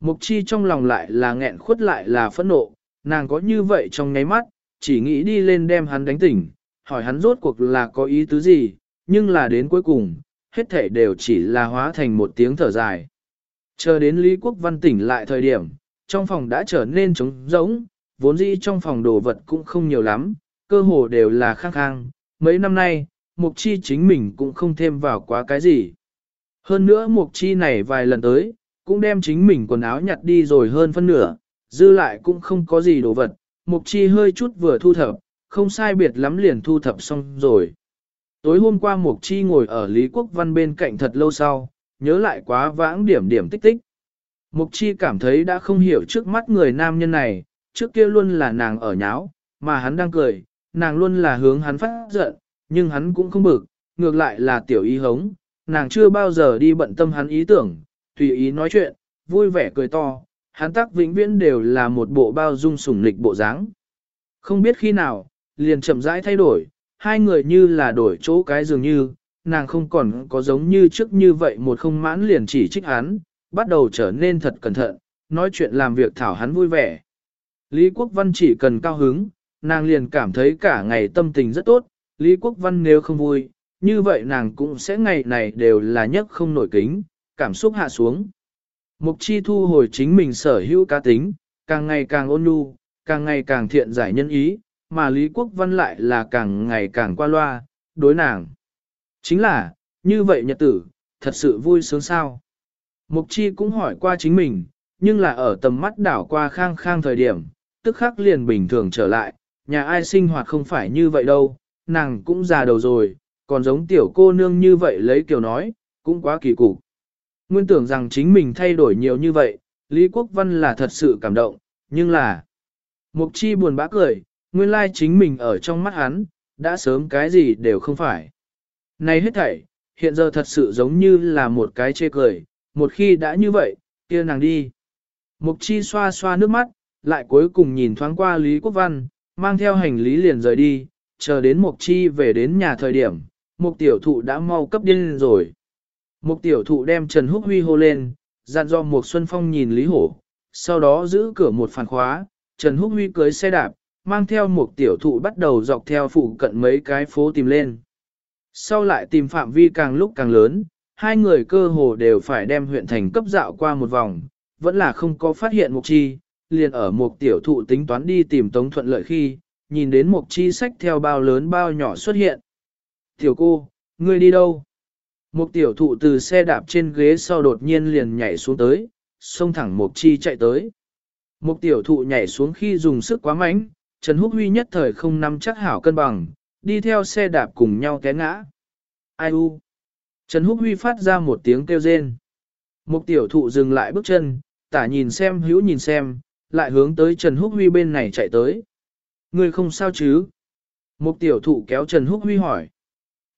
Mục chi trong lòng lại là nghẹn khuất lại là phẫn nộ, nàng có như vậy trong nháy mắt, chỉ nghĩ đi lên đem hắn đánh tỉnh, hỏi hắn rốt cuộc là có ý tứ gì, nhưng là đến cuối cùng, hết thể đều chỉ là hóa thành một tiếng thở dài. Chờ đến Lý Quốc Văn tỉnh lại thời điểm, trong phòng đã trở nên trống rỗng, vốn dĩ trong phòng đồ vật cũng không nhiều lắm, cơ hồ đều là khang khang. Mấy năm nay, Mục Chi chính mình cũng không thêm vào quá cái gì. Hơn nữa Mục Chi này vài lần tới, cũng đem chính mình quần áo nhặt đi rồi hơn phân nửa, dư lại cũng không có gì đồ vật. Mục Chi hơi chút vừa thu thập, không sai biệt lắm liền thu thập xong rồi. Tối hôm qua Mục Chi ngồi ở Lý Quốc Văn bên cạnh thật lâu sau, nhớ lại quá vãng điểm điểm tích tích. Mục Chi cảm thấy đã không hiểu trước mắt người nam nhân này, trước kia luôn là nàng ở nháo, mà hắn đang cười, nàng luôn là hướng hắn phát giận, nhưng hắn cũng không bực, ngược lại là tiểu ý hống, nàng chưa bao giờ đi bận tâm hắn ý tưởng, tùy ý nói chuyện, vui vẻ cười to, hắn tác vĩnh viễn đều là một bộ bao dung sủng lịch bộ dáng. Không biết khi nào, liền chậm rãi thay đổi, hai người như là đổi chỗ cái dường như, nàng không còn có giống như trước như vậy một không mãn liền chỉ trích hắn, bắt đầu trở nên thật cẩn thận, nói chuyện làm việc thảo hắn vui vẻ. Lý Quốc Văn chỉ cần cao hứng, nàng liền cảm thấy cả ngày tâm tình rất tốt, Lý Quốc Văn nếu không vui, như vậy nàng cũng sẽ ngày này đều là nhất không nổi kính, cảm xúc hạ xuống. Mục chi thu hồi chính mình sở hữu cá tính, càng ngày càng ôn nhu, càng ngày càng thiện giải nhân ý, mà Lý Quốc Văn lại là càng ngày càng qua loa, đối nàng. Chính là, như vậy nhật tử, thật sự vui sướng sao. Mục chi cũng hỏi qua chính mình, nhưng là ở tầm mắt đảo qua khang khang thời điểm, tức khắc liền bình thường trở lại, nhà ai sinh hoạt không phải như vậy đâu, nàng cũng già đầu rồi, còn giống tiểu cô nương như vậy lấy kiểu nói, cũng quá kỳ cục. Nguyên tưởng rằng chính mình thay đổi nhiều như vậy, Lý Quốc Văn là thật sự cảm động, nhưng là... Mục chi buồn bã cười, nguyên lai chính mình ở trong mắt hắn, đã sớm cái gì đều không phải. Này hết thảy, hiện giờ thật sự giống như là một cái chê cười, một khi đã như vậy, kia nàng đi. Mục chi xoa xoa nước mắt, lại cuối cùng nhìn thoáng qua Lý Quốc Văn, mang theo hành lý liền rời đi, chờ đến Mục chi về đến nhà thời điểm, Mục tiểu thụ đã mau cấp điên rồi. Mục tiểu thụ đem Trần Húc Huy hô lên, dặn do Mục Xuân Phong nhìn Lý Hổ, sau đó giữ cửa một phản khóa, Trần Húc Huy cưới xe đạp, mang theo Mục tiểu thụ bắt đầu dọc theo phụ cận mấy cái phố tìm lên. Sau lại tìm phạm vi càng lúc càng lớn, hai người cơ hồ đều phải đem huyện thành cấp dạo qua một vòng, vẫn là không có phát hiện Mục Chi, liền ở một tiểu thụ tính toán đi tìm Tống Thuận Lợi khi, nhìn đến Mục Chi sách theo bao lớn bao nhỏ xuất hiện. Tiểu cô, ngươi đi đâu? Một tiểu thụ từ xe đạp trên ghế sau đột nhiên liền nhảy xuống tới, xông thẳng Mục Chi chạy tới. Một tiểu thụ nhảy xuống khi dùng sức quá mạnh, Trần Húc Huy nhất thời không nắm chắc hảo cân bằng, đi theo xe đạp cùng nhau té ngã. Ai u? Trần Húc Huy phát ra một tiếng kêu rên. Một tiểu thụ dừng lại bước chân, tả nhìn xem hữu nhìn xem, lại hướng tới Trần Húc Huy bên này chạy tới. Người không sao chứ? Một tiểu thụ kéo Trần Húc Huy hỏi.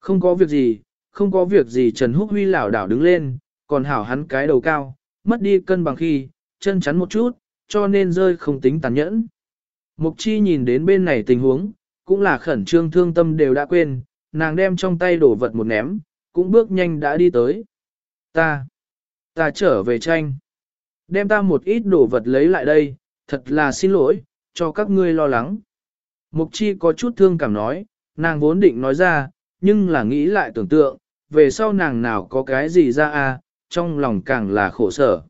Không có việc gì, không có việc gì Trần Húc Huy lảo đảo đứng lên, còn hảo hắn cái đầu cao, mất đi cân bằng khi, chân chắn một chút, cho nên rơi không tính tàn nhẫn. Mục chi nhìn đến bên này tình huống, cũng là khẩn trương thương tâm đều đã quên, nàng đem trong tay đổ vật một ném, cũng bước nhanh đã đi tới. Ta, ta trở về tranh. Đem ta một ít đồ vật lấy lại đây, thật là xin lỗi, cho các ngươi lo lắng. Mục chi có chút thương cảm nói, nàng vốn định nói ra, nhưng là nghĩ lại tưởng tượng, về sau nàng nào có cái gì ra à, trong lòng càng là khổ sở.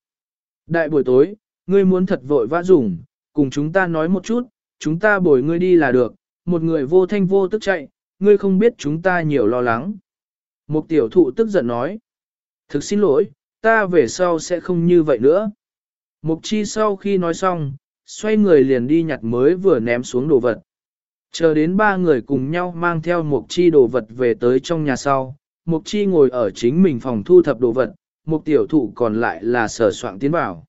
Đại buổi tối, ngươi muốn thật vội vã dùng, cùng chúng ta nói một chút, chúng ta bồi ngươi đi là được, một người vô thanh vô tức chạy, ngươi không biết chúng ta nhiều lo lắng. Một tiểu thụ tức giận nói, thực xin lỗi, ta về sau sẽ không như vậy nữa. Mục chi sau khi nói xong, xoay người liền đi nhặt mới vừa ném xuống đồ vật. Chờ đến ba người cùng nhau mang theo mục chi đồ vật về tới trong nhà sau, mục chi ngồi ở chính mình phòng thu thập đồ vật, mục tiểu thụ còn lại là sở soạn tiến vào.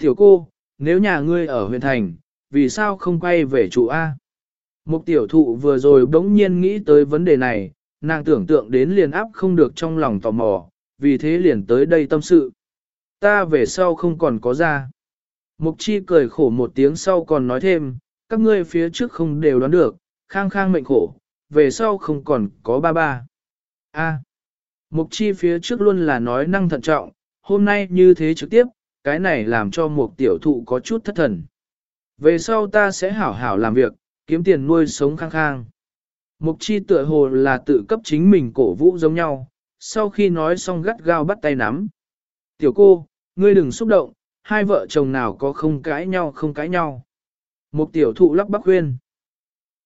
Tiểu cô, nếu nhà ngươi ở huyện thành, vì sao không quay về trụ A? Mục tiểu thụ vừa rồi bỗng nhiên nghĩ tới vấn đề này, nàng tưởng tượng đến liền áp không được trong lòng tò mò, vì thế liền tới đây tâm sự. Ta về sau không còn có ra. Mục chi cười khổ một tiếng sau còn nói thêm, các ngươi phía trước không đều đoán được, khang khang mệnh khổ, về sau không còn có ba ba. A. Mục chi phía trước luôn là nói năng thận trọng, hôm nay như thế trực tiếp, cái này làm cho một tiểu thụ có chút thất thần. Về sau ta sẽ hảo hảo làm việc, kiếm tiền nuôi sống khang khang. Mục chi tựa hồ là tự cấp chính mình cổ vũ giống nhau, sau khi nói xong gắt gao bắt tay nắm. Tiểu cô, ngươi đừng xúc động, hai vợ chồng nào có không cãi nhau không cãi nhau. Một tiểu thụ lắc bắc khuyên.